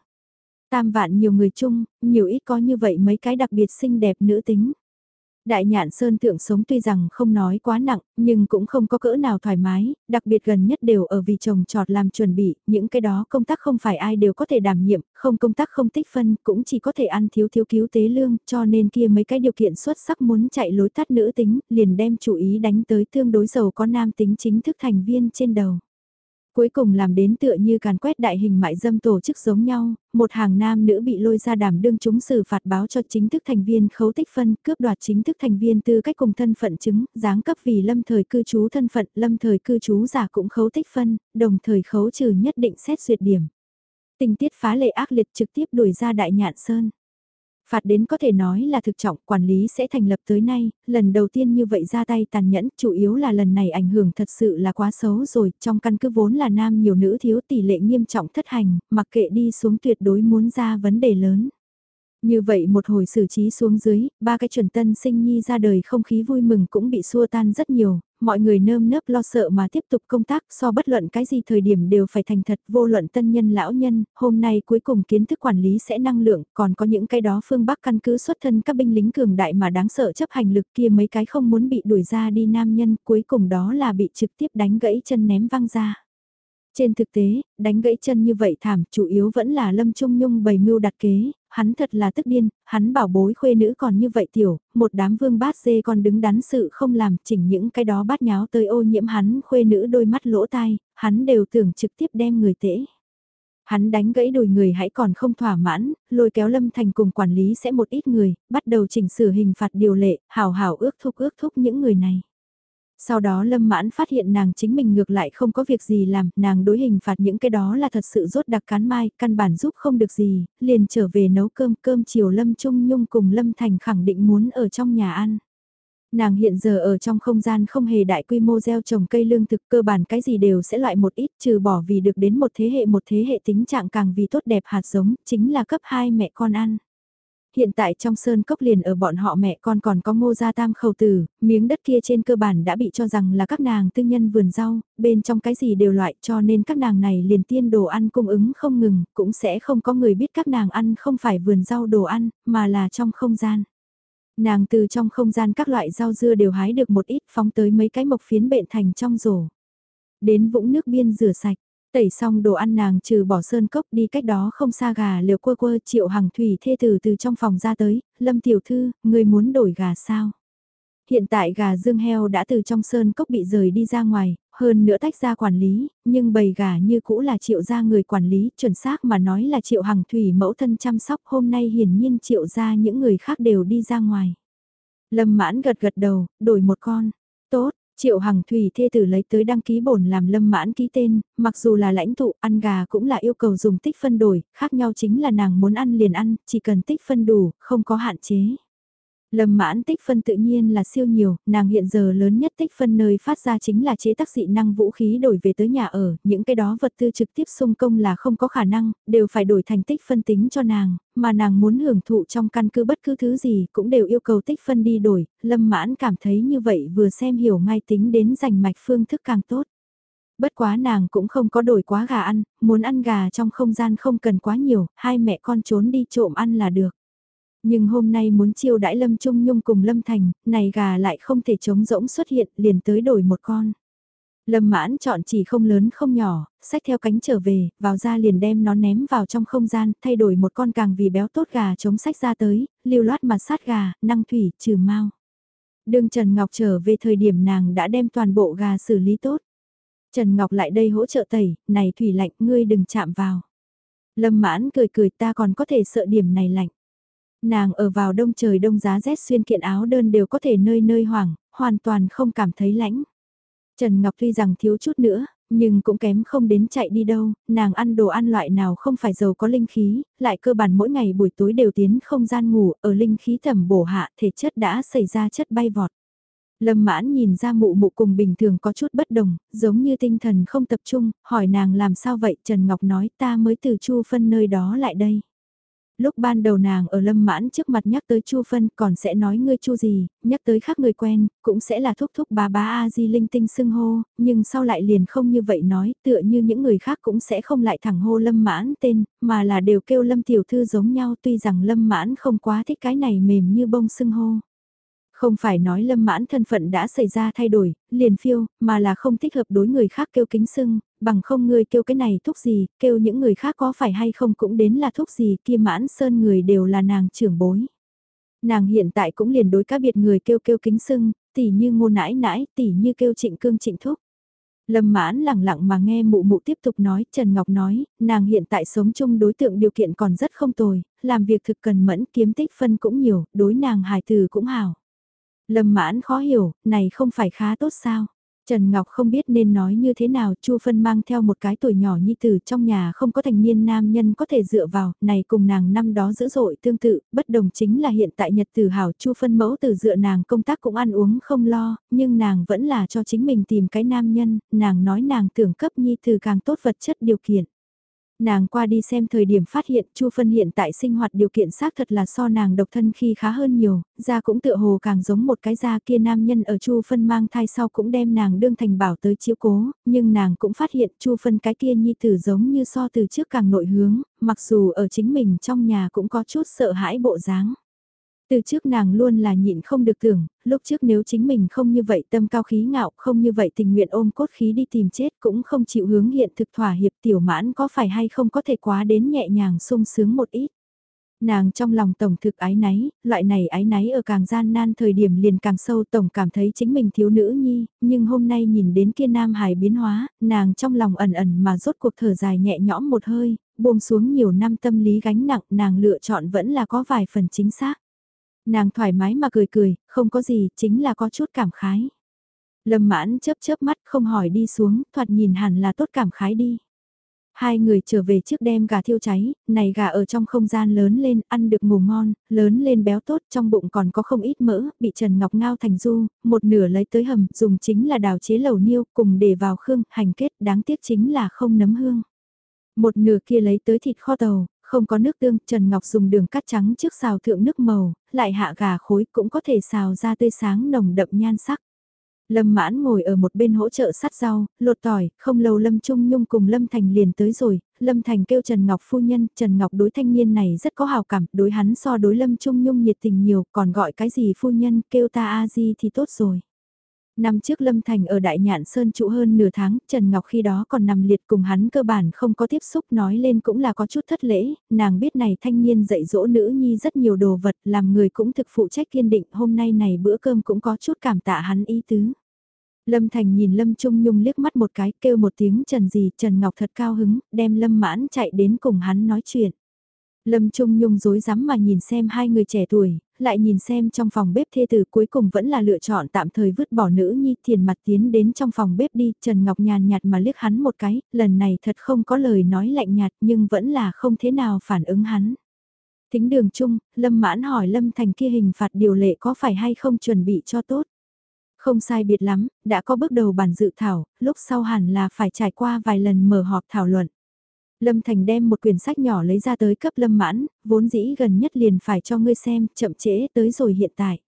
Tam vạn nhiều người chung, nhiều ít có như vậy mấy cái đặc biệt xinh đẹp nữ tính. Đại nhạn sơn thượng sống tuy rằng không nói quá nặng, nhưng cũng không có cỡ nào thoải mái, đặc biệt gần nhất đều ở vì chồng trọt làm chuẩn bị, những cái đó công tác không phải ai đều có thể đảm nhiệm, không công tác không tích phân, cũng chỉ có thể ăn thiếu thiếu cứu tế lương, cho nên kia mấy cái điều kiện xuất sắc muốn chạy lối tắt nữ tính, liền đem chủ ý đánh tới tương đối giàu có nam tính chính thức thành viên trên đầu. Cuối cùng làm đến tựa như càn quét đại hình mại dâm tổ chức giống nhau, một hàng nam nữ bị lôi ra đảm đương chúng xử phạt báo cho chính thức thành viên khấu tích phân, cướp đoạt chính thức thành viên tư cách cùng thân phận chứng, giáng cấp vì lâm thời cư trú thân phận, lâm thời cư trú giả cũng khấu tích phân, đồng thời khấu trừ nhất định xét duyệt điểm. Tình tiết phá lệ ác liệt trực tiếp đuổi ra đại nhạn sơn. Phạt đến có thể nói là thực trọng, quản lý sẽ thành lập tới nay, lần đầu tiên như vậy ra tay tàn nhẫn, chủ yếu là lần này ảnh hưởng thật sự là quá xấu rồi, trong căn cứ vốn là nam nhiều nữ thiếu tỷ lệ nghiêm trọng thất hành, mặc kệ đi xuống tuyệt đối muốn ra vấn đề lớn. Như vậy một hồi xử trí xuống dưới, ba cái chuẩn tân sinh nhi ra đời không khí vui mừng cũng bị xua tan rất nhiều, mọi người nơm nớp lo sợ mà tiếp tục công tác so bất luận cái gì thời điểm đều phải thành thật vô luận tân nhân lão nhân, hôm nay cuối cùng kiến thức quản lý sẽ năng lượng, còn có những cái đó phương Bắc căn cứ xuất thân các binh lính cường đại mà đáng sợ chấp hành lực kia mấy cái không muốn bị đuổi ra đi nam nhân, cuối cùng đó là bị trực tiếp đánh gãy chân ném văng ra. Trên thực tế, đánh gãy chân như vậy thảm, chủ yếu vẫn là Lâm Trung Nhung bày mưu đặt kế, hắn thật là tức điên, hắn bảo bối khuê nữ còn như vậy tiểu, một đám vương bát dê còn đứng đắn sự không làm, chỉnh những cái đó bát nháo tới ô nhiễm hắn khuê nữ đôi mắt lỗ tai, hắn đều tưởng trực tiếp đem người tễ. Hắn đánh gãy đùi người hãy còn không thỏa mãn, lôi kéo Lâm Thành cùng quản lý sẽ một ít người, bắt đầu chỉnh sửa hình phạt điều lệ, hào hào ước thúc ước thúc những người này. Sau đó Lâm Mãn phát hiện nàng chính mình ngược lại không có việc gì làm, nàng đối hình phạt những cái đó là thật sự rốt đặc cán mai, căn bản giúp không được gì, liền trở về nấu cơm cơm chiều Lâm Trung Nhung cùng Lâm Thành khẳng định muốn ở trong nhà ăn. Nàng hiện giờ ở trong không gian không hề đại quy mô gieo trồng cây lương thực cơ bản cái gì đều sẽ loại một ít trừ bỏ vì được đến một thế hệ một thế hệ tính trạng càng vì tốt đẹp hạt giống, chính là cấp hai mẹ con ăn. Hiện tại trong sơn cốc liền ở bọn họ mẹ con còn có ngô gia tam khẩu tử, miếng đất kia trên cơ bản đã bị cho rằng là các nàng tư nhân vườn rau, bên trong cái gì đều loại cho nên các nàng này liền tiên đồ ăn cung ứng không ngừng, cũng sẽ không có người biết các nàng ăn không phải vườn rau đồ ăn, mà là trong không gian. Nàng từ trong không gian các loại rau dưa đều hái được một ít phóng tới mấy cái mộc phiến bện thành trong rổ. Đến vũng nước biên rửa sạch, Tẩy xong đồ ăn nàng trừ bỏ sơn cốc đi cách đó không xa gà liều quơ quơ triệu hằng thủy thê từ từ trong phòng ra tới, lâm tiểu thư, người muốn đổi gà sao? Hiện tại gà dương heo đã từ trong sơn cốc bị rời đi ra ngoài, hơn nữa tách ra quản lý, nhưng bầy gà như cũ là triệu gia người quản lý, chuẩn xác mà nói là triệu hằng thủy mẫu thân chăm sóc hôm nay hiển nhiên triệu gia những người khác đều đi ra ngoài. Lâm mãn gật gật đầu, đổi một con. Tốt, Triệu Hằng Thủy thê tử lấy tới đăng ký bổn làm lâm mãn ký tên, mặc dù là lãnh tụ ăn gà cũng là yêu cầu dùng tích phân đổi, khác nhau chính là nàng muốn ăn liền ăn, chỉ cần tích phân đủ, không có hạn chế. Lâm mãn tích phân tự nhiên là siêu nhiều, nàng hiện giờ lớn nhất tích phân nơi phát ra chính là chế tác dị năng vũ khí đổi về tới nhà ở, những cái đó vật tư trực tiếp xung công là không có khả năng, đều phải đổi thành tích phân tính cho nàng, mà nàng muốn hưởng thụ trong căn cứ bất cứ thứ gì cũng đều yêu cầu tích phân đi đổi, lâm mãn cảm thấy như vậy vừa xem hiểu ngay tính đến giành mạch phương thức càng tốt. Bất quá nàng cũng không có đổi quá gà ăn, muốn ăn gà trong không gian không cần quá nhiều, hai mẹ con trốn đi trộm ăn là được. Nhưng hôm nay muốn chiêu đãi Lâm Trung Nhung cùng Lâm Thành, này gà lại không thể chống rỗng xuất hiện, liền tới đổi một con. Lâm mãn chọn chỉ không lớn không nhỏ, xách theo cánh trở về, vào ra liền đem nó ném vào trong không gian, thay đổi một con càng vì béo tốt gà chống sách ra tới, lưu loát mà sát gà, năng thủy, trừ mau. Đường Trần Ngọc trở về thời điểm nàng đã đem toàn bộ gà xử lý tốt. Trần Ngọc lại đây hỗ trợ tẩy, này thủy lạnh ngươi đừng chạm vào. Lâm mãn cười cười ta còn có thể sợ điểm này lạnh. Nàng ở vào đông trời đông giá rét xuyên kiện áo đơn đều có thể nơi nơi hoảng, hoàn toàn không cảm thấy lãnh. Trần Ngọc tuy rằng thiếu chút nữa, nhưng cũng kém không đến chạy đi đâu, nàng ăn đồ ăn loại nào không phải giàu có linh khí, lại cơ bản mỗi ngày buổi tối đều tiến không gian ngủ, ở linh khí thẩm bổ hạ thể chất đã xảy ra chất bay vọt. Lâm mãn nhìn ra mụ mụ cùng bình thường có chút bất đồng, giống như tinh thần không tập trung, hỏi nàng làm sao vậy Trần Ngọc nói ta mới từ chu phân nơi đó lại đây lúc ban đầu nàng ở lâm mãn trước mặt nhắc tới chu phân còn sẽ nói ngươi chu gì, nhắc tới khác người quen, cũng sẽ là thúc thúc bà bá a di linh tinh xưng hô, nhưng sau lại liền không như vậy nói, tựa như những người khác cũng sẽ không lại thẳng hô lâm mãn tên, mà là đều kêu lâm tiểu thư giống nhau tuy rằng lâm mãn không quá thích cái này mềm như bông xưng hô. Không phải nói lâm mãn thân phận đã xảy ra thay đổi, liền phiêu, mà là không thích hợp đối người khác kêu kính sưng, bằng không ngươi kêu cái này thúc gì, kêu những người khác có phải hay không cũng đến là thúc gì kia mãn sơn người đều là nàng trưởng bối. Nàng hiện tại cũng liền đối các biệt người kêu kêu kính sưng, tỉ như ngô nãi nãi, tỉ như kêu trịnh cương trịnh thúc. Lâm mãn lẳng lặng mà nghe mụ mụ tiếp tục nói, Trần Ngọc nói, nàng hiện tại sống chung đối tượng điều kiện còn rất không tồi, làm việc thực cần mẫn kiếm tích phân cũng nhiều, đối nàng hài từ cũng hảo. Lâm mãn khó hiểu, này không phải khá tốt sao? Trần Ngọc không biết nên nói như thế nào, Chu Phân mang theo một cái tuổi nhỏ nhi tử trong nhà không có thành niên nam nhân có thể dựa vào, này cùng nàng năm đó dữ dội tương tự, bất đồng chính là hiện tại nhật tử hảo Chu Phân mẫu từ dựa nàng công tác cũng ăn uống không lo, nhưng nàng vẫn là cho chính mình tìm cái nam nhân, nàng nói nàng tưởng cấp nhi tử càng tốt vật chất điều kiện. Nàng qua đi xem thời điểm phát hiện Chu Phân hiện tại sinh hoạt điều kiện xác thật là so nàng độc thân khi khá hơn nhiều, da cũng tựa hồ càng giống một cái da kia nam nhân ở Chu Phân mang thai sau cũng đem nàng đương thành bảo tới chiếu cố, nhưng nàng cũng phát hiện Chu Phân cái kia nhi tử giống như so từ trước càng nội hướng, mặc dù ở chính mình trong nhà cũng có chút sợ hãi bộ dáng. Từ trước nàng luôn là nhịn không được tưởng, lúc trước nếu chính mình không như vậy tâm cao khí ngạo, không như vậy tình nguyện ôm cốt khí đi tìm chết cũng không chịu hướng hiện thực thỏa hiệp tiểu mãn có phải hay không có thể quá đến nhẹ nhàng sung sướng một ít. Nàng trong lòng tổng thực ái náy, loại này ái náy ở càng gian nan thời điểm liền càng sâu tổng cảm thấy chính mình thiếu nữ nhi, nhưng hôm nay nhìn đến kia nam hài biến hóa, nàng trong lòng ẩn ẩn mà rốt cuộc thở dài nhẹ nhõm một hơi, buông xuống nhiều năm tâm lý gánh nặng nàng lựa chọn vẫn là có vài phần chính xác. Nàng thoải mái mà cười cười, không có gì, chính là có chút cảm khái. Lâm mãn chớp chớp mắt không hỏi đi xuống, thoạt nhìn hẳn là tốt cảm khái đi. Hai người trở về trước đem gà thiêu cháy, này gà ở trong không gian lớn lên, ăn được ngủ ngon, lớn lên béo tốt, trong bụng còn có không ít mỡ, bị Trần Ngọc ngao thành du, một nửa lấy tới hầm, dùng chính là đào chế lẩu niêu, cùng để vào khương, hành kết, đáng tiếc chính là không nấm hương. Một nửa kia lấy tới thịt kho tàu, không có nước tương, Trần Ngọc dùng đường cắt trắng trước xào thượng nước màu, lại hạ gà khối cũng có thể xào ra tươi sáng nồng đậm nhan sắc. Lâm mãn ngồi ở một bên hỗ trợ sắt rau, lột tỏi, không lâu Lâm Trung Nhung cùng Lâm Thành liền tới rồi, Lâm Thành kêu Trần Ngọc phu nhân, Trần Ngọc đối thanh niên này rất có hào cảm, đối hắn so đối Lâm Trung Nhung nhiệt tình nhiều, còn gọi cái gì phu nhân, kêu ta a-di thì tốt rồi. Năm trước Lâm Thành ở Đại Nhạn Sơn trụ hơn nửa tháng, Trần Ngọc khi đó còn nằm liệt cùng hắn cơ bản không có tiếp xúc nói lên cũng là có chút thất lễ, nàng biết này thanh niên dạy dỗ nữ nhi rất nhiều đồ vật, làm người cũng thực phụ trách kiên định, hôm nay này bữa cơm cũng có chút cảm tạ hắn ý tứ. Lâm Thành nhìn Lâm Trung Nhung liếc mắt một cái, kêu một tiếng Trần gì, Trần Ngọc thật cao hứng, đem Lâm Mãn chạy đến cùng hắn nói chuyện. Lâm Trung Nhung dối rắm mà nhìn xem hai người trẻ tuổi, lại nhìn xem trong phòng bếp thê tử cuối cùng vẫn là lựa chọn tạm thời vứt bỏ nữ nhi thiền mặt tiến đến trong phòng bếp đi, Trần Ngọc nhàn nhạt mà liếc hắn một cái, lần này thật không có lời nói lạnh nhạt nhưng vẫn là không thế nào phản ứng hắn. Tính đường chung, Lâm mãn hỏi Lâm Thành kia hình phạt điều lệ có phải hay không chuẩn bị cho tốt. Không sai biệt lắm, đã có bước đầu bản dự thảo, lúc sau hẳn là phải trải qua vài lần mở họp thảo luận. Lâm Thành đem một quyển sách nhỏ lấy ra tới cấp Lâm Mãn, vốn dĩ gần nhất liền phải cho ngươi xem, chậm trễ tới rồi hiện tại.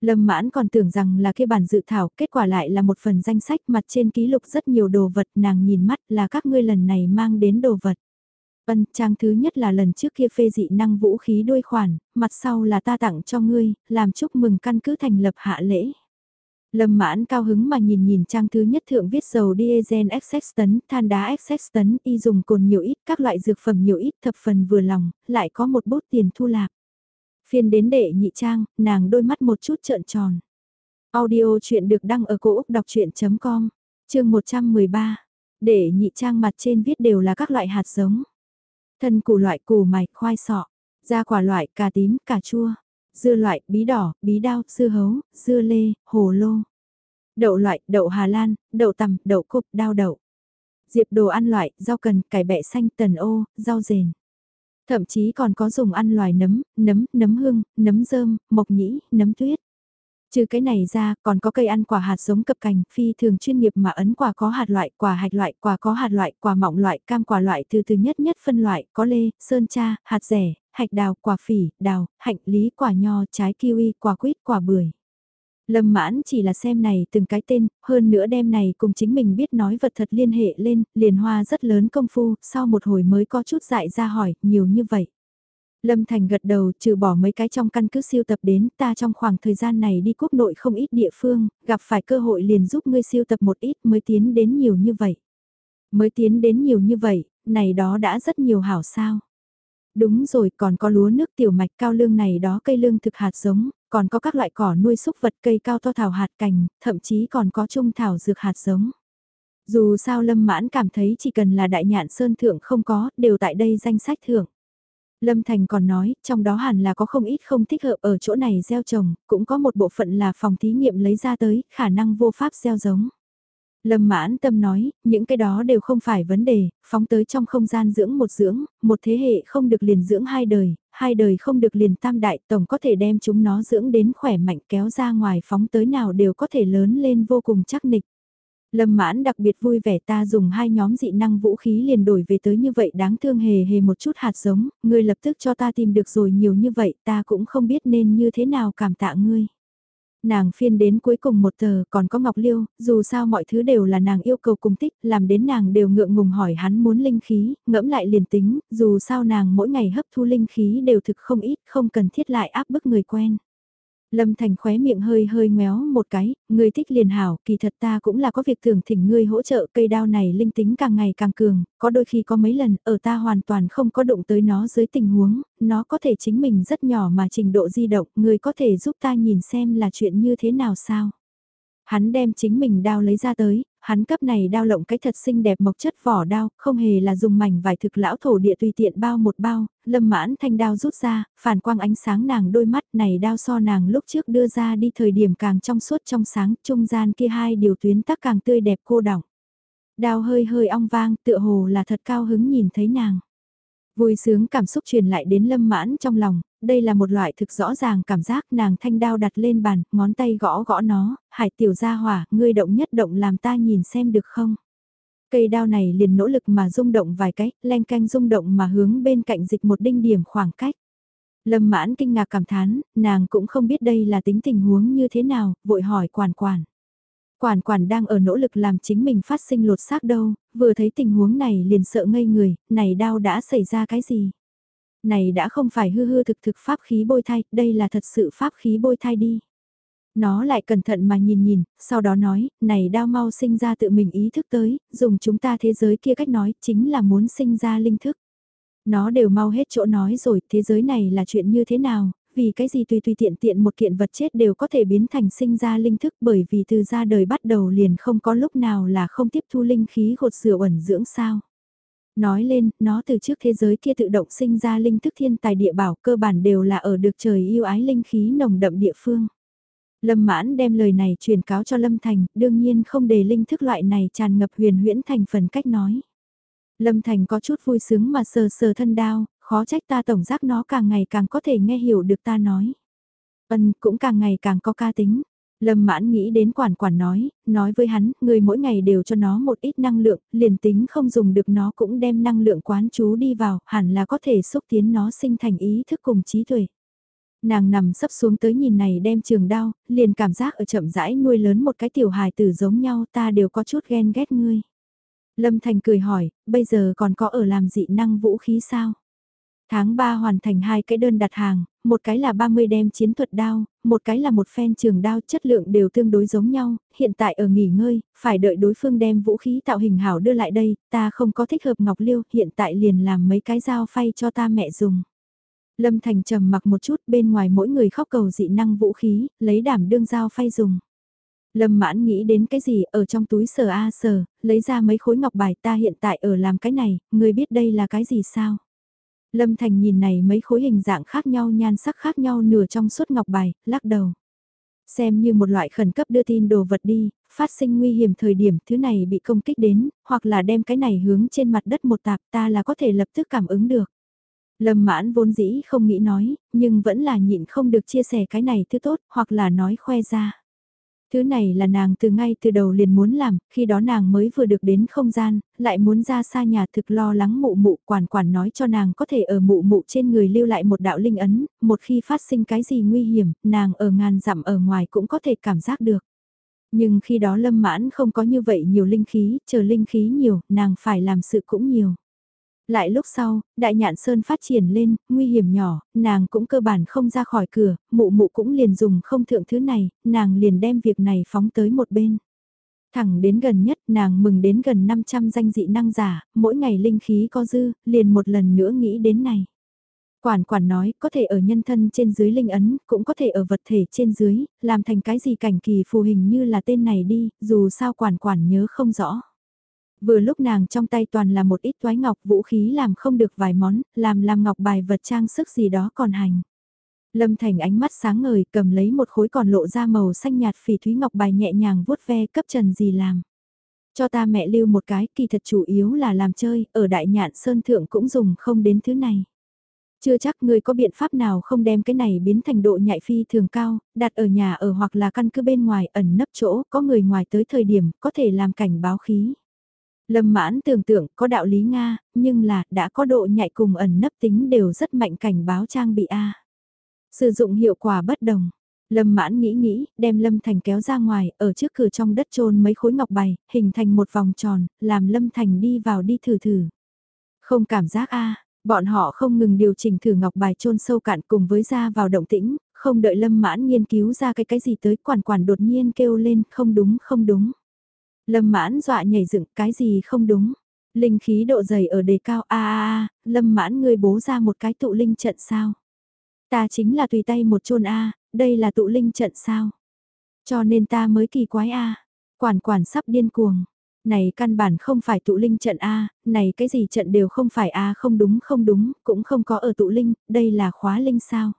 Lâm Mãn còn tưởng rằng là cái bản dự thảo, kết quả lại là một phần danh sách mặt trên ký lục rất nhiều đồ vật, nàng nhìn mắt là các ngươi lần này mang đến đồ vật. Vân trang thứ nhất là lần trước kia phê dị năng vũ khí đôi khoản, mặt sau là ta tặng cho ngươi, làm chúc mừng căn cứ thành lập hạ lễ. Lâm mãn cao hứng mà nhìn nhìn trang thứ nhất thượng viết dầu diesel excess tấn, than đá excess tấn, y dùng cồn nhiều ít, các loại dược phẩm nhiều ít, thập phần vừa lòng, lại có một bút tiền thu lạc. Phiên đến đệ nhị trang, nàng đôi mắt một chút trợn tròn. Audio chuyện được đăng ở cổ Úc đọc chuyện.com, chương 113. Để nhị trang mặt trên viết đều là các loại hạt giống. Thân củ loại củ mạch, khoai sọ, da quả loại cà tím, cà chua, dưa loại, bí đỏ, bí đao, dưa hấu, dưa lê, hồ lô. Đậu loại, đậu Hà Lan, đậu tằm, đậu cúc, đao đậu. Diệp đồ ăn loại, rau cần, cải bẹ xanh, tần ô, rau rền. Thậm chí còn có dùng ăn loài nấm, nấm, nấm hương, nấm rơm, mộc nhĩ, nấm tuyết. Trừ cái này ra, còn có cây ăn quả hạt giống cập cành, phi thường chuyên nghiệp mà ấn quả có hạt loại, quả hạch loại, quả có hạt loại, quả mọng loại, cam quả loại từ từ nhất nhất phân loại, có lê, sơn cha, hạt rẻ, hạch đào, quả phỉ, đào, hạnh lý, quả nho, trái kiwi, quả quýt, quả bưởi. Lâm mãn chỉ là xem này từng cái tên, hơn nữa đem này cùng chính mình biết nói vật thật liên hệ lên, liền hoa rất lớn công phu, sau một hồi mới có chút dại ra hỏi, nhiều như vậy. Lâm Thành gật đầu trừ bỏ mấy cái trong căn cứ siêu tập đến ta trong khoảng thời gian này đi quốc nội không ít địa phương, gặp phải cơ hội liền giúp ngươi siêu tập một ít mới tiến đến nhiều như vậy. Mới tiến đến nhiều như vậy, này đó đã rất nhiều hảo sao. Đúng rồi còn có lúa nước tiểu mạch cao lương này đó cây lương thực hạt giống, còn có các loại cỏ nuôi súc vật cây cao to thảo hạt cành, thậm chí còn có trung thảo dược hạt giống. Dù sao Lâm Mãn cảm thấy chỉ cần là đại nhạn sơn thượng không có, đều tại đây danh sách thượng. Lâm Thành còn nói, trong đó hẳn là có không ít không thích hợp ở chỗ này gieo trồng, cũng có một bộ phận là phòng thí nghiệm lấy ra tới, khả năng vô pháp gieo giống. Lâm mãn tâm nói, những cái đó đều không phải vấn đề, phóng tới trong không gian dưỡng một dưỡng, một thế hệ không được liền dưỡng hai đời, hai đời không được liền tam đại tổng có thể đem chúng nó dưỡng đến khỏe mạnh kéo ra ngoài phóng tới nào đều có thể lớn lên vô cùng chắc nịch. Lâm mãn đặc biệt vui vẻ ta dùng hai nhóm dị năng vũ khí liền đổi về tới như vậy đáng thương hề hề một chút hạt giống, ngươi lập tức cho ta tìm được rồi nhiều như vậy ta cũng không biết nên như thế nào cảm tạ ngươi nàng phiên đến cuối cùng một tờ còn có Ngọc Liêu, dù sao mọi thứ đều là nàng yêu cầu cùng tích, làm đến nàng đều ngượng ngùng hỏi hắn muốn linh khí, ngẫm lại liền tính, dù sao nàng mỗi ngày hấp thu linh khí đều thực không ít, không cần thiết lại áp bức người quen. Lâm Thành khóe miệng hơi hơi ngoéo một cái, người thích liền hảo, kỳ thật ta cũng là có việc tưởng thỉnh ngươi hỗ trợ cây đao này linh tính càng ngày càng cường, có đôi khi có mấy lần ở ta hoàn toàn không có động tới nó dưới tình huống, nó có thể chính mình rất nhỏ mà trình độ di động, người có thể giúp ta nhìn xem là chuyện như thế nào sao. Hắn đem chính mình đao lấy ra tới, hắn cấp này đao lộng cái thật xinh đẹp mộc chất vỏ đao, không hề là dùng mảnh vải thực lão thổ địa tùy tiện bao một bao, lâm mãn thanh đao rút ra, phản quang ánh sáng nàng đôi mắt này đao so nàng lúc trước đưa ra đi thời điểm càng trong suốt trong sáng, trung gian kia hai điều tuyến tắc càng tươi đẹp cô đọng. Đao hơi hơi ong vang, tựa hồ là thật cao hứng nhìn thấy nàng. Vui sướng cảm xúc truyền lại đến lâm mãn trong lòng, đây là một loại thực rõ ràng cảm giác nàng thanh đao đặt lên bàn, ngón tay gõ gõ nó, hải tiểu gia hỏa, ngươi động nhất động làm ta nhìn xem được không. Cây đao này liền nỗ lực mà rung động vài cái, len canh rung động mà hướng bên cạnh dịch một đinh điểm khoảng cách. Lâm mãn kinh ngạc cảm thán, nàng cũng không biết đây là tính tình huống như thế nào, vội hỏi quản quản. Quản quản đang ở nỗ lực làm chính mình phát sinh lột xác đâu, vừa thấy tình huống này liền sợ ngây người, này đau đã xảy ra cái gì? Này đã không phải hư hư thực thực pháp khí bôi thai, đây là thật sự pháp khí bôi thai đi. Nó lại cẩn thận mà nhìn nhìn, sau đó nói, này đau mau sinh ra tự mình ý thức tới, dùng chúng ta thế giới kia cách nói, chính là muốn sinh ra linh thức. Nó đều mau hết chỗ nói rồi, thế giới này là chuyện như thế nào, vì cái gì tùy tùy tiện tiện một kiện vật chết đều có thể biến thành sinh ra linh thức bởi vì từ ra đời bắt đầu liền không có lúc nào là không tiếp thu linh khí gột rửa ẩn dưỡng sao. Nói lên, nó từ trước thế giới kia tự động sinh ra linh thức thiên tài địa bảo cơ bản đều là ở được trời yêu ái linh khí nồng đậm địa phương. Lâm mãn đem lời này truyền cáo cho Lâm Thành, đương nhiên không để linh thức loại này tràn ngập huyền huyễn thành phần cách nói. Lâm Thành có chút vui sướng mà sờ sờ thân đao, khó trách ta tổng giác nó càng ngày càng có thể nghe hiểu được ta nói. Ân cũng càng ngày càng có ca tính. Lâm mãn nghĩ đến quản quản nói, nói với hắn, người mỗi ngày đều cho nó một ít năng lượng, liền tính không dùng được nó cũng đem năng lượng quán chú đi vào, hẳn là có thể xúc tiến nó sinh thành ý thức cùng trí tuệ. Nàng nằm sấp xuống tới nhìn này đem trường đao, liền cảm giác ở chậm rãi nuôi lớn một cái tiểu hài tử giống nhau ta đều có chút ghen ghét ngươi. Lâm Thành cười hỏi, bây giờ còn có ở làm dị năng vũ khí sao? Tháng 3 hoàn thành hai cái đơn đặt hàng, một cái là 30 đem chiến thuật đao, một cái là một phen trường đao chất lượng đều tương đối giống nhau, hiện tại ở nghỉ ngơi, phải đợi đối phương đem vũ khí tạo hình hảo đưa lại đây, ta không có thích hợp ngọc liêu, hiện tại liền làm mấy cái dao phay cho ta mẹ dùng. Lâm Thành trầm mặc một chút bên ngoài mỗi người khóc cầu dị năng vũ khí, lấy đảm đương dao phay dùng. Lâm mãn nghĩ đến cái gì ở trong túi sờ a sờ, lấy ra mấy khối ngọc bài ta hiện tại ở làm cái này, người biết đây là cái gì sao? Lâm Thành nhìn này mấy khối hình dạng khác nhau nhan sắc khác nhau nửa trong suốt ngọc bài, lắc đầu. Xem như một loại khẩn cấp đưa tin đồ vật đi, phát sinh nguy hiểm thời điểm thứ này bị công kích đến, hoặc là đem cái này hướng trên mặt đất một tạp ta là có thể lập tức cảm ứng được. Lâm mãn vốn dĩ không nghĩ nói, nhưng vẫn là nhịn không được chia sẻ cái này thứ tốt, hoặc là nói khoe ra. Thứ này là nàng từ ngay từ đầu liền muốn làm, khi đó nàng mới vừa được đến không gian, lại muốn ra xa nhà thực lo lắng mụ mụ quản quản nói cho nàng có thể ở mụ mụ trên người lưu lại một đạo linh ấn, một khi phát sinh cái gì nguy hiểm, nàng ở ngàn dặm ở ngoài cũng có thể cảm giác được. Nhưng khi đó lâm mãn không có như vậy nhiều linh khí, chờ linh khí nhiều, nàng phải làm sự cũng nhiều. Lại lúc sau, đại nhạn sơn phát triển lên, nguy hiểm nhỏ, nàng cũng cơ bản không ra khỏi cửa, mụ mụ cũng liền dùng không thượng thứ này, nàng liền đem việc này phóng tới một bên. Thẳng đến gần nhất nàng mừng đến gần 500 danh dị năng giả, mỗi ngày linh khí có dư, liền một lần nữa nghĩ đến này. Quản quản nói có thể ở nhân thân trên dưới linh ấn, cũng có thể ở vật thể trên dưới, làm thành cái gì cảnh kỳ phù hình như là tên này đi, dù sao quản quản nhớ không rõ. Vừa lúc nàng trong tay toàn là một ít toái ngọc vũ khí làm không được vài món, làm làm ngọc bài vật trang sức gì đó còn hành. Lâm Thành ánh mắt sáng ngời cầm lấy một khối còn lộ ra màu xanh nhạt phỉ thúy ngọc bài nhẹ nhàng vuốt ve cấp trần gì làm. Cho ta mẹ lưu một cái kỳ thật chủ yếu là làm chơi, ở đại nhạn sơn thượng cũng dùng không đến thứ này. Chưa chắc người có biện pháp nào không đem cái này biến thành độ nhạy phi thường cao, đặt ở nhà ở hoặc là căn cứ bên ngoài ẩn nấp chỗ, có người ngoài tới thời điểm, có thể làm cảnh báo khí. Lâm mãn tưởng tượng có đạo lý Nga, nhưng là đã có độ nhạy cùng ẩn nấp tính đều rất mạnh cảnh báo trang bị A. Sử dụng hiệu quả bất đồng. Lâm mãn nghĩ nghĩ, đem Lâm Thành kéo ra ngoài, ở trước cửa trong đất trôn mấy khối ngọc bày, hình thành một vòng tròn, làm Lâm Thành đi vào đi thử thử. Không cảm giác a bọn họ không ngừng điều chỉnh thử ngọc bài trôn sâu cạn cùng với ra vào động tĩnh, không đợi Lâm mãn nghiên cứu ra cái cái gì tới quản quản đột nhiên kêu lên, không đúng không đúng. Lâm mãn dọa nhảy dựng cái gì không đúng. Linh khí độ dày ở đề cao a a a, lâm mãn ngươi bố ra một cái tụ linh trận sao. Ta chính là tùy tay một chôn a, đây là tụ linh trận sao. Cho nên ta mới kỳ quái a. Quản quản sắp điên cuồng. Này căn bản không phải tụ linh trận A, này cái gì trận đều không phải A không đúng không đúng, cũng không có ở tụ linh, đây là khóa linh sao.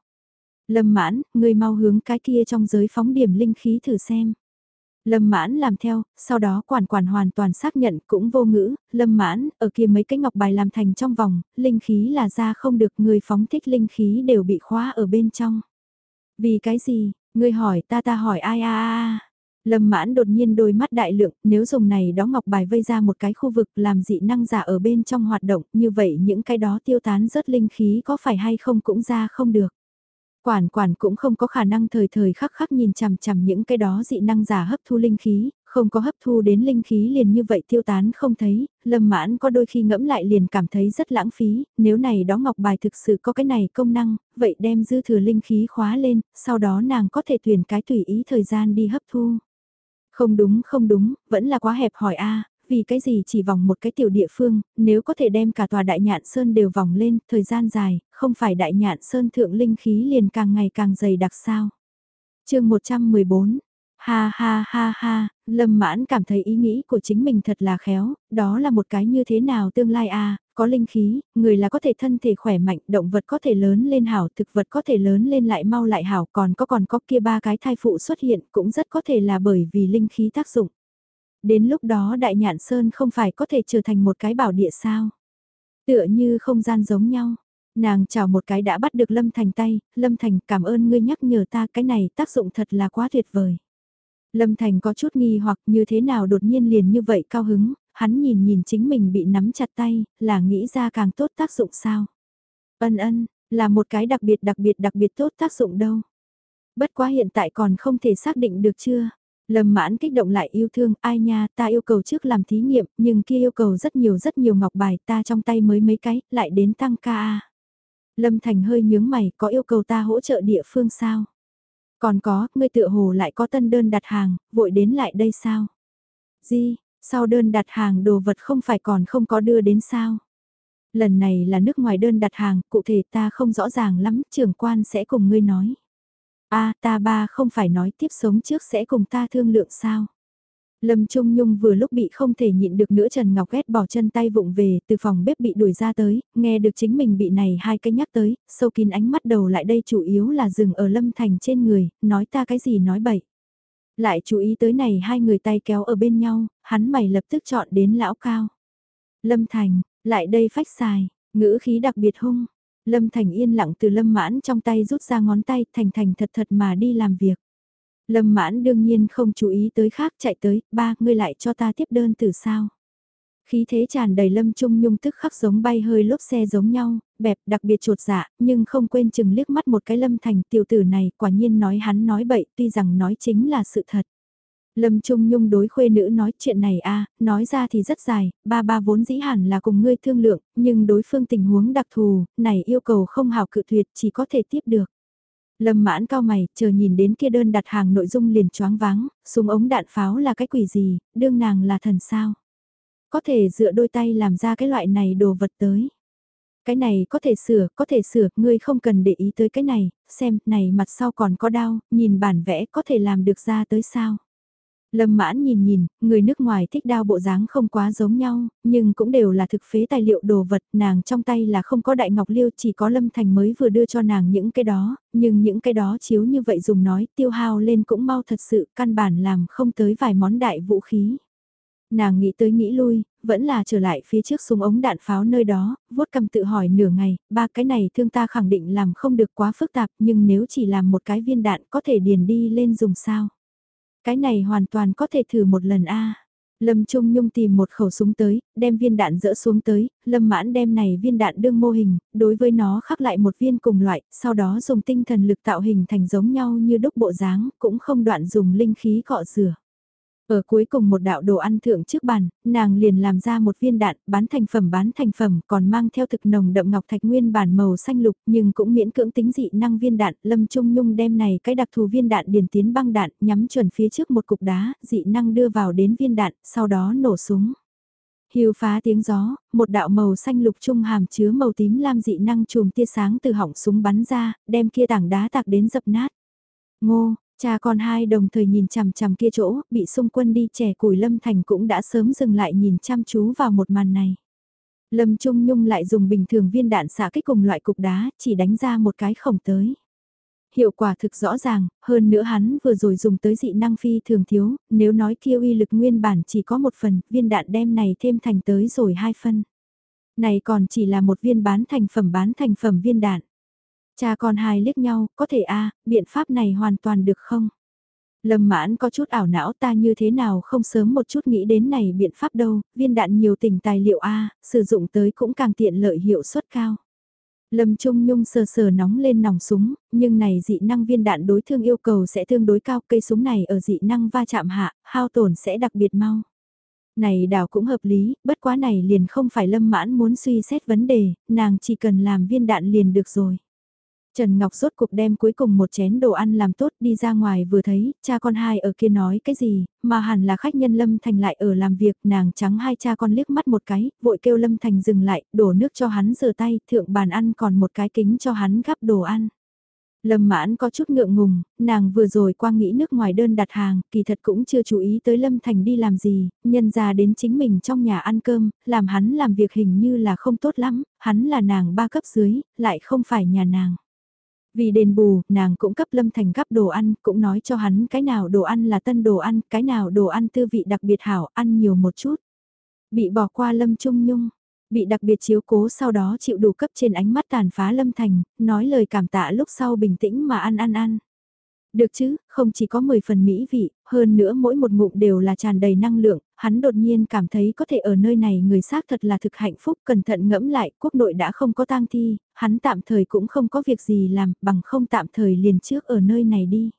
Lâm mãn, ngươi mau hướng cái kia trong giới phóng điểm linh khí thử xem. Lâm mãn làm theo, sau đó quản quản hoàn toàn xác nhận cũng vô ngữ, lâm mãn, ở kia mấy cái ngọc bài làm thành trong vòng, linh khí là ra không được người phóng thích linh khí đều bị khóa ở bên trong. Vì cái gì, người hỏi ta ta hỏi ai a a Lâm mãn đột nhiên đôi mắt đại lượng, nếu dùng này đó ngọc bài vây ra một cái khu vực làm dị năng giả ở bên trong hoạt động, như vậy những cái đó tiêu tán rớt linh khí có phải hay không cũng ra không được. Quản quản cũng không có khả năng thời thời khắc khắc nhìn chằm chằm những cái đó dị năng giả hấp thu linh khí, không có hấp thu đến linh khí liền như vậy tiêu tán không thấy, lâm mãn có đôi khi ngẫm lại liền cảm thấy rất lãng phí, nếu này đó ngọc bài thực sự có cái này công năng, vậy đem dư thừa linh khí khóa lên, sau đó nàng có thể tuyển cái tùy ý thời gian đi hấp thu. Không đúng không đúng, vẫn là quá hẹp hỏi a vì cái gì chỉ vòng một cái tiểu địa phương, nếu có thể đem cả tòa đại nhạn sơn đều vòng lên, thời gian dài, không phải đại nhạn sơn thượng linh khí liền càng ngày càng dày đặc sao. chương 114 Ha ha ha ha, Lâm Mãn cảm thấy ý nghĩ của chính mình thật là khéo, đó là một cái như thế nào tương lai a có linh khí, người là có thể thân thể khỏe mạnh, động vật có thể lớn lên hảo, thực vật có thể lớn lên lại mau lại hảo, còn có còn có kia ba cái thai phụ xuất hiện cũng rất có thể là bởi vì linh khí tác dụng. Đến lúc đó Đại Nhạn Sơn không phải có thể trở thành một cái bảo địa sao? Tựa như không gian giống nhau. Nàng chào một cái đã bắt được Lâm Thành tay, Lâm Thành cảm ơn ngươi nhắc nhở ta cái này tác dụng thật là quá tuyệt vời. Lâm Thành có chút nghi hoặc như thế nào đột nhiên liền như vậy cao hứng, hắn nhìn nhìn chính mình bị nắm chặt tay, là nghĩ ra càng tốt tác dụng sao. Ân ân, là một cái đặc biệt đặc biệt đặc biệt tốt tác dụng đâu. Bất quá hiện tại còn không thể xác định được chưa. Lâm mãn kích động lại yêu thương, ai nha, ta yêu cầu trước làm thí nghiệm, nhưng kia yêu cầu rất nhiều rất nhiều ngọc bài, ta trong tay mới mấy cái, lại đến tăng ca. Lâm Thành hơi nhướng mày, có yêu cầu ta hỗ trợ địa phương sao? Còn có, ngươi tựa hồ lại có tân đơn đặt hàng, vội đến lại đây sao? Gì, sau đơn đặt hàng đồ vật không phải còn không có đưa đến sao? Lần này là nước ngoài đơn đặt hàng, cụ thể ta không rõ ràng lắm, trưởng quan sẽ cùng ngươi nói a ta ba không phải nói tiếp sống trước sẽ cùng ta thương lượng sao. Lâm Trung Nhung vừa lúc bị không thể nhịn được nữa Trần Ngọc ghét bỏ chân tay vụng về, từ phòng bếp bị đuổi ra tới, nghe được chính mình bị này hai cái nhắc tới, sâu kín ánh mắt đầu lại đây chủ yếu là dừng ở Lâm Thành trên người, nói ta cái gì nói bậy. Lại chú ý tới này hai người tay kéo ở bên nhau, hắn mày lập tức chọn đến lão cao. Lâm Thành, lại đây phách xài, ngữ khí đặc biệt hung. Lâm Thành yên lặng từ Lâm Mãn trong tay rút ra ngón tay thành thành thật thật mà đi làm việc. Lâm mãn đương nhiên không chú ý tới khác chạy tới, ba, ngươi lại cho ta tiếp đơn từ sao. Khí thế tràn đầy lâm trung nhung tức khắc giống bay hơi lốp xe giống nhau, bẹp đặc biệt chuột dạ, nhưng không quên chừng liếc mắt một cái lâm thành tiểu tử này quả nhiên nói hắn nói bậy tuy rằng nói chính là sự thật. Lâm Trung Nhung đối khuê nữ nói chuyện này a nói ra thì rất dài, ba ba vốn dĩ hẳn là cùng ngươi thương lượng, nhưng đối phương tình huống đặc thù, này yêu cầu không hào cự tuyệt chỉ có thể tiếp được. Lâm mãn cao mày, chờ nhìn đến kia đơn đặt hàng nội dung liền choáng váng, súng ống đạn pháo là cái quỷ gì, đương nàng là thần sao. Có thể dựa đôi tay làm ra cái loại này đồ vật tới. Cái này có thể sửa, có thể sửa, ngươi không cần để ý tới cái này, xem, này mặt sau còn có đau, nhìn bản vẽ có thể làm được ra tới sao. Lâm mãn nhìn nhìn, người nước ngoài thích đao bộ dáng không quá giống nhau, nhưng cũng đều là thực phế tài liệu đồ vật, nàng trong tay là không có đại ngọc liêu chỉ có Lâm Thành mới vừa đưa cho nàng những cái đó, nhưng những cái đó chiếu như vậy dùng nói tiêu hao lên cũng mau thật sự, căn bản làm không tới vài món đại vũ khí. Nàng nghĩ tới nghĩ lui, vẫn là trở lại phía trước súng ống đạn pháo nơi đó, vuốt cầm tự hỏi nửa ngày, ba cái này thương ta khẳng định làm không được quá phức tạp nhưng nếu chỉ làm một cái viên đạn có thể điền đi lên dùng sao. Cái này hoàn toàn có thể thử một lần a. Lâm Trung Nhung tìm một khẩu súng tới, đem viên đạn dỡ xuống tới, Lâm Mãn đem này viên đạn đương mô hình, đối với nó khắc lại một viên cùng loại, sau đó dùng tinh thần lực tạo hình thành giống nhau như đúc bộ dáng, cũng không đoạn dùng linh khí cọ rửa. Ở cuối cùng một đạo đồ ăn thượng trước bàn, nàng liền làm ra một viên đạn, bán thành phẩm bán thành phẩm, còn mang theo thực nồng đậm ngọc thạch nguyên bản màu xanh lục, nhưng cũng miễn cưỡng tính dị năng viên đạn, Lâm Trung Nhung đem này cái đặc thù viên đạn điền tiến băng đạn, nhắm chuẩn phía trước một cục đá, dị năng đưa vào đến viên đạn, sau đó nổ súng. Hiu phá tiếng gió, một đạo màu xanh lục trung hàm chứa màu tím lam dị năng chùm tia sáng từ họng súng bắn ra, đem kia tảng đá tạc đến dập nát. Ngô, Cha con hai đồng thời nhìn chằm chằm kia chỗ, bị xung quân đi trẻ củi Lâm Thành cũng đã sớm dừng lại nhìn chăm chú vào một màn này. Lâm Trung Nhung lại dùng bình thường viên đạn xạ kích cùng loại cục đá, chỉ đánh ra một cái khổng tới. Hiệu quả thực rõ ràng, hơn nữa hắn vừa rồi dùng tới dị năng phi thường thiếu, nếu nói kia uy lực nguyên bản chỉ có một phần, viên đạn đem này thêm thành tới rồi hai phân. Này còn chỉ là một viên bán thành phẩm bán thành phẩm viên đạn. Cha con hai liếc nhau, có thể a biện pháp này hoàn toàn được không? Lâm mãn có chút ảo não ta như thế nào không sớm một chút nghĩ đến này biện pháp đâu, viên đạn nhiều tình tài liệu A, sử dụng tới cũng càng tiện lợi hiệu suất cao. Lâm Trung Nhung sờ sờ nóng lên nòng súng, nhưng này dị năng viên đạn đối thương yêu cầu sẽ tương đối cao, cây súng này ở dị năng va chạm hạ, hao tổn sẽ đặc biệt mau. Này đảo cũng hợp lý, bất quá này liền không phải lâm mãn muốn suy xét vấn đề, nàng chỉ cần làm viên đạn liền được rồi. Trần Ngọc rốt cục đem cuối cùng một chén đồ ăn làm tốt đi ra ngoài vừa thấy, cha con hai ở kia nói cái gì, mà hẳn là khách nhân Lâm Thành lại ở làm việc, nàng trắng hai cha con liếc mắt một cái, vội kêu Lâm Thành dừng lại, đổ nước cho hắn rửa tay, thượng bàn ăn còn một cái kính cho hắn gắp đồ ăn. Lâm mãn có chút ngượng ngùng, nàng vừa rồi qua nghĩ nước ngoài đơn đặt hàng, kỳ thật cũng chưa chú ý tới Lâm Thành đi làm gì, nhân ra đến chính mình trong nhà ăn cơm, làm hắn làm việc hình như là không tốt lắm, hắn là nàng ba cấp dưới, lại không phải nhà nàng. Vì đền bù, nàng cũng cấp Lâm Thành gắp đồ ăn, cũng nói cho hắn cái nào đồ ăn là tân đồ ăn, cái nào đồ ăn tư vị đặc biệt hảo, ăn nhiều một chút. Bị bỏ qua Lâm Trung Nhung, bị đặc biệt chiếu cố sau đó chịu đủ cấp trên ánh mắt tàn phá Lâm Thành, nói lời cảm tạ lúc sau bình tĩnh mà ăn ăn ăn. Được chứ, không chỉ có 10 phần mỹ vị, hơn nữa mỗi một ngụm đều là tràn đầy năng lượng, hắn đột nhiên cảm thấy có thể ở nơi này người xác thật là thực hạnh phúc, cẩn thận ngẫm lại, quốc nội đã không có tang thi, hắn tạm thời cũng không có việc gì làm, bằng không tạm thời liền trước ở nơi này đi.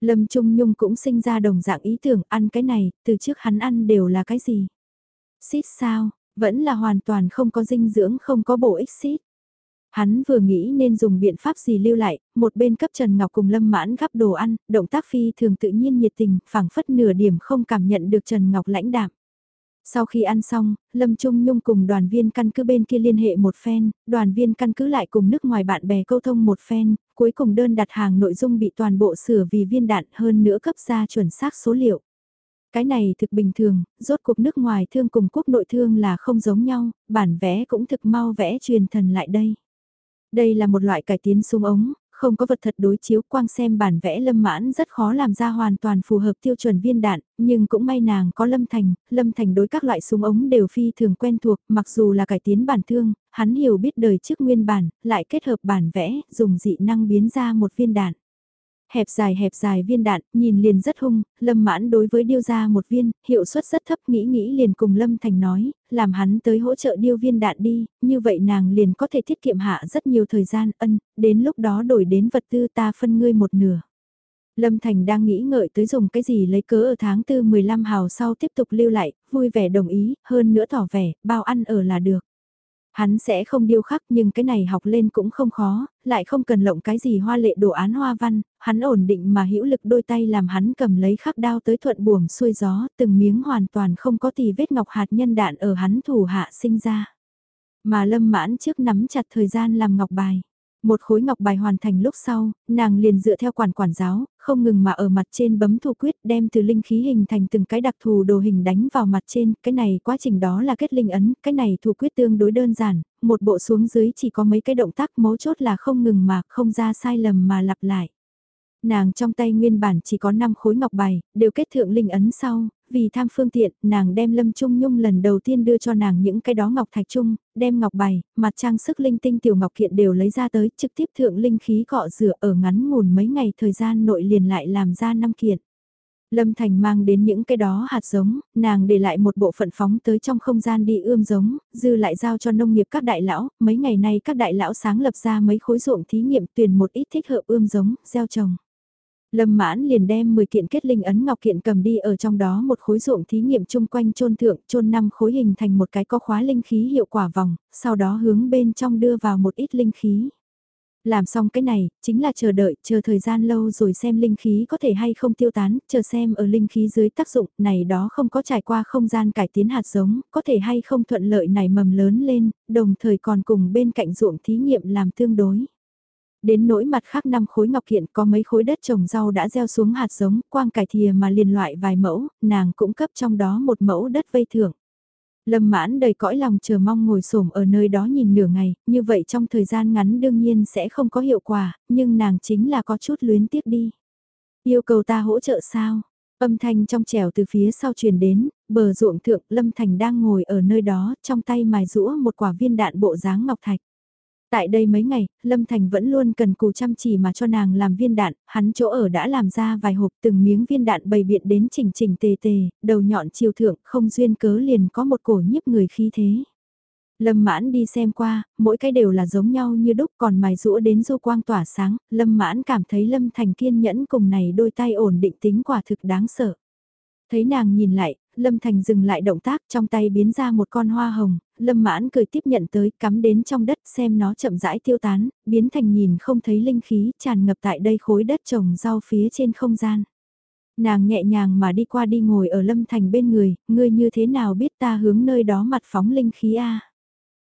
Lâm Trung Nhung cũng sinh ra đồng dạng ý tưởng ăn cái này, từ trước hắn ăn đều là cái gì? Xít sao, vẫn là hoàn toàn không có dinh dưỡng không có bổ ích xít. Hắn vừa nghĩ nên dùng biện pháp gì lưu lại, một bên cấp Trần Ngọc cùng Lâm Mãn gắp đồ ăn, động tác phi thường tự nhiên nhiệt tình, phảng phất nửa điểm không cảm nhận được Trần Ngọc lãnh đạm. Sau khi ăn xong, Lâm Trung Nhung cùng đoàn viên căn cứ bên kia liên hệ một phen, đoàn viên căn cứ lại cùng nước ngoài bạn bè câu thông một phen, cuối cùng đơn đặt hàng nội dung bị toàn bộ sửa vì viên đạn hơn nữa cấp ra chuẩn xác số liệu. Cái này thực bình thường, rốt cuộc nước ngoài thương cùng quốc nội thương là không giống nhau, bản vẽ cũng thực mau vẽ truyền thần lại đây. Đây là một loại cải tiến súng ống, không có vật thật đối chiếu quang xem bản vẽ lâm mãn rất khó làm ra hoàn toàn phù hợp tiêu chuẩn viên đạn, nhưng cũng may nàng có lâm thành, lâm thành đối các loại súng ống đều phi thường quen thuộc, mặc dù là cải tiến bản thương, hắn hiểu biết đời trước nguyên bản, lại kết hợp bản vẽ, dùng dị năng biến ra một viên đạn. Hẹp dài hẹp dài viên đạn, nhìn liền rất hung, Lâm Mãn đối với điêu ra một viên, hiệu suất rất thấp nghĩ nghĩ liền cùng Lâm Thành nói, làm hắn tới hỗ trợ điêu viên đạn đi, như vậy nàng liền có thể tiết kiệm hạ rất nhiều thời gian, ân, đến lúc đó đổi đến vật tư ta phân ngươi một nửa. Lâm Thành đang nghĩ ngợi tới dùng cái gì lấy cớ ở tháng 4 15 hào sau tiếp tục lưu lại, vui vẻ đồng ý, hơn nữa tỏ vẻ, bao ăn ở là được. Hắn sẽ không điêu khắc nhưng cái này học lên cũng không khó, lại không cần lộng cái gì hoa lệ đồ án hoa văn, hắn ổn định mà hữu lực đôi tay làm hắn cầm lấy khắc đao tới thuận buồm xuôi gió, từng miếng hoàn toàn không có tì vết ngọc hạt nhân đạn ở hắn thủ hạ sinh ra. Mà lâm mãn trước nắm chặt thời gian làm ngọc bài. Một khối ngọc bài hoàn thành lúc sau, nàng liền dựa theo quản quản giáo, không ngừng mà ở mặt trên bấm thủ quyết đem từ linh khí hình thành từng cái đặc thù đồ hình đánh vào mặt trên, cái này quá trình đó là kết linh ấn, cái này thủ quyết tương đối đơn giản, một bộ xuống dưới chỉ có mấy cái động tác mấu chốt là không ngừng mà không ra sai lầm mà lặp lại. Nàng trong tay nguyên bản chỉ có 5 khối ngọc bài, đều kết thượng linh ấn sau, vì tham phương tiện, nàng đem Lâm Trung Nhung lần đầu tiên đưa cho nàng những cái đó ngọc thạch trung, đem ngọc bài, mặt trang sức linh tinh tiểu ngọc kiện đều lấy ra tới, trực tiếp thượng linh khí cọ rửa ở ngắn ngủn mấy ngày thời gian nội liền lại làm ra năm kiện. Lâm Thành mang đến những cái đó hạt giống, nàng để lại một bộ phận phóng tới trong không gian đi ươm giống, dư lại giao cho nông nghiệp các đại lão, mấy ngày nay các đại lão sáng lập ra mấy khối ruộng thí nghiệm tuyển một ít thích hợp ươm giống, gieo trồng. Lâm mãn liền đem 10 kiện kết linh ấn ngọc kiện cầm đi ở trong đó một khối ruộng thí nghiệm chung quanh chôn thượng, chôn năm khối hình thành một cái có khóa linh khí hiệu quả vòng, sau đó hướng bên trong đưa vào một ít linh khí. Làm xong cái này, chính là chờ đợi, chờ thời gian lâu rồi xem linh khí có thể hay không tiêu tán, chờ xem ở linh khí dưới tác dụng này đó không có trải qua không gian cải tiến hạt giống, có thể hay không thuận lợi này mầm lớn lên, đồng thời còn cùng bên cạnh ruộng thí nghiệm làm tương đối. Đến nỗi mặt khác năm khối ngọc kiện có mấy khối đất trồng rau đã gieo xuống hạt giống, quang cải thìa mà liền loại vài mẫu, nàng cũng cấp trong đó một mẫu đất vây thưởng. Lâm mãn đầy cõi lòng chờ mong ngồi xổm ở nơi đó nhìn nửa ngày, như vậy trong thời gian ngắn đương nhiên sẽ không có hiệu quả, nhưng nàng chính là có chút luyến tiếc đi. Yêu cầu ta hỗ trợ sao? Âm thanh trong trèo từ phía sau truyền đến, bờ ruộng thượng Lâm Thành đang ngồi ở nơi đó, trong tay mài rũa một quả viên đạn bộ dáng ngọc thạch. Tại đây mấy ngày, Lâm Thành vẫn luôn cần cù chăm chỉ mà cho nàng làm viên đạn, hắn chỗ ở đã làm ra vài hộp từng miếng viên đạn bày biện đến chỉnh chỉnh tề tề, đầu nhọn chiều thượng không duyên cớ liền có một cổ nhiếp người khí thế. Lâm mãn đi xem qua, mỗi cái đều là giống nhau như đúc còn mài rũa đến du quang tỏa sáng, Lâm mãn cảm thấy Lâm Thành kiên nhẫn cùng này đôi tay ổn định tính quả thực đáng sợ. Thấy nàng nhìn lại, Lâm Thành dừng lại động tác trong tay biến ra một con hoa hồng, Lâm Mãn cười tiếp nhận tới cắm đến trong đất xem nó chậm rãi tiêu tán, biến thành nhìn không thấy linh khí tràn ngập tại đây khối đất trồng rau phía trên không gian. Nàng nhẹ nhàng mà đi qua đi ngồi ở Lâm Thành bên người, ngươi như thế nào biết ta hướng nơi đó mặt phóng linh khí a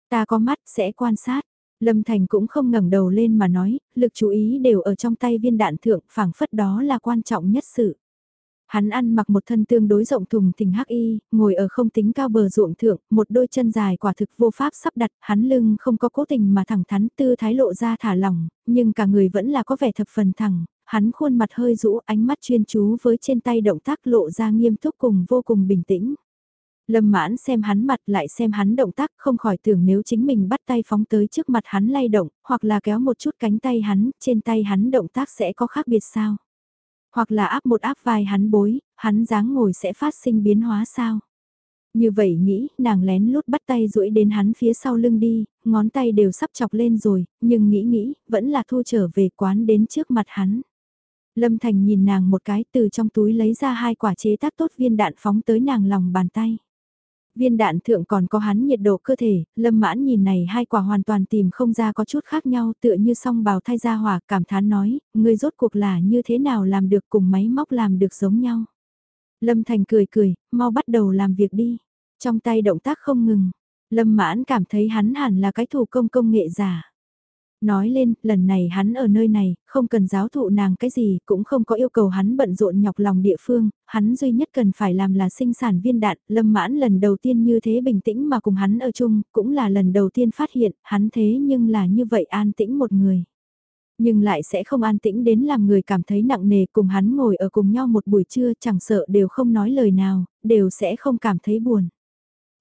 Ta có mắt sẽ quan sát. Lâm Thành cũng không ngẩng đầu lên mà nói, lực chú ý đều ở trong tay viên đạn thượng, phảng phất đó là quan trọng nhất sự. Hắn ăn mặc một thân tương đối rộng thùng thình hắc y, ngồi ở không tính cao bờ ruộng thượng, một đôi chân dài quả thực vô pháp sắp đặt, hắn lưng không có cố tình mà thẳng thắn tư thái lộ ra thả lỏng, nhưng cả người vẫn là có vẻ thập phần thẳng, hắn khuôn mặt hơi rũ ánh mắt chuyên chú với trên tay động tác lộ ra nghiêm túc cùng vô cùng bình tĩnh. Lâm mãn xem hắn mặt lại xem hắn động tác không khỏi tưởng nếu chính mình bắt tay phóng tới trước mặt hắn lay động, hoặc là kéo một chút cánh tay hắn, trên tay hắn động tác sẽ có khác biệt sao. Hoặc là áp một áp vai hắn bối, hắn dáng ngồi sẽ phát sinh biến hóa sao? Như vậy nghĩ, nàng lén lút bắt tay duỗi đến hắn phía sau lưng đi, ngón tay đều sắp chọc lên rồi, nhưng nghĩ nghĩ, vẫn là thu trở về quán đến trước mặt hắn. Lâm Thành nhìn nàng một cái từ trong túi lấy ra hai quả chế tác tốt viên đạn phóng tới nàng lòng bàn tay. Viên đạn thượng còn có hắn nhiệt độ cơ thể, lâm mãn nhìn này hai quả hoàn toàn tìm không ra có chút khác nhau tựa như song bào thay ra hỏa cảm thán nói, người rốt cuộc là như thế nào làm được cùng máy móc làm được giống nhau. Lâm Thành cười cười, mau bắt đầu làm việc đi. Trong tay động tác không ngừng. Lâm mãn cảm thấy hắn hẳn là cái thủ công công nghệ giả. Nói lên, lần này hắn ở nơi này, không cần giáo thụ nàng cái gì, cũng không có yêu cầu hắn bận rộn nhọc lòng địa phương, hắn duy nhất cần phải làm là sinh sản viên đạn, lâm mãn lần đầu tiên như thế bình tĩnh mà cùng hắn ở chung, cũng là lần đầu tiên phát hiện, hắn thế nhưng là như vậy an tĩnh một người. Nhưng lại sẽ không an tĩnh đến làm người cảm thấy nặng nề cùng hắn ngồi ở cùng nhau một buổi trưa chẳng sợ đều không nói lời nào, đều sẽ không cảm thấy buồn.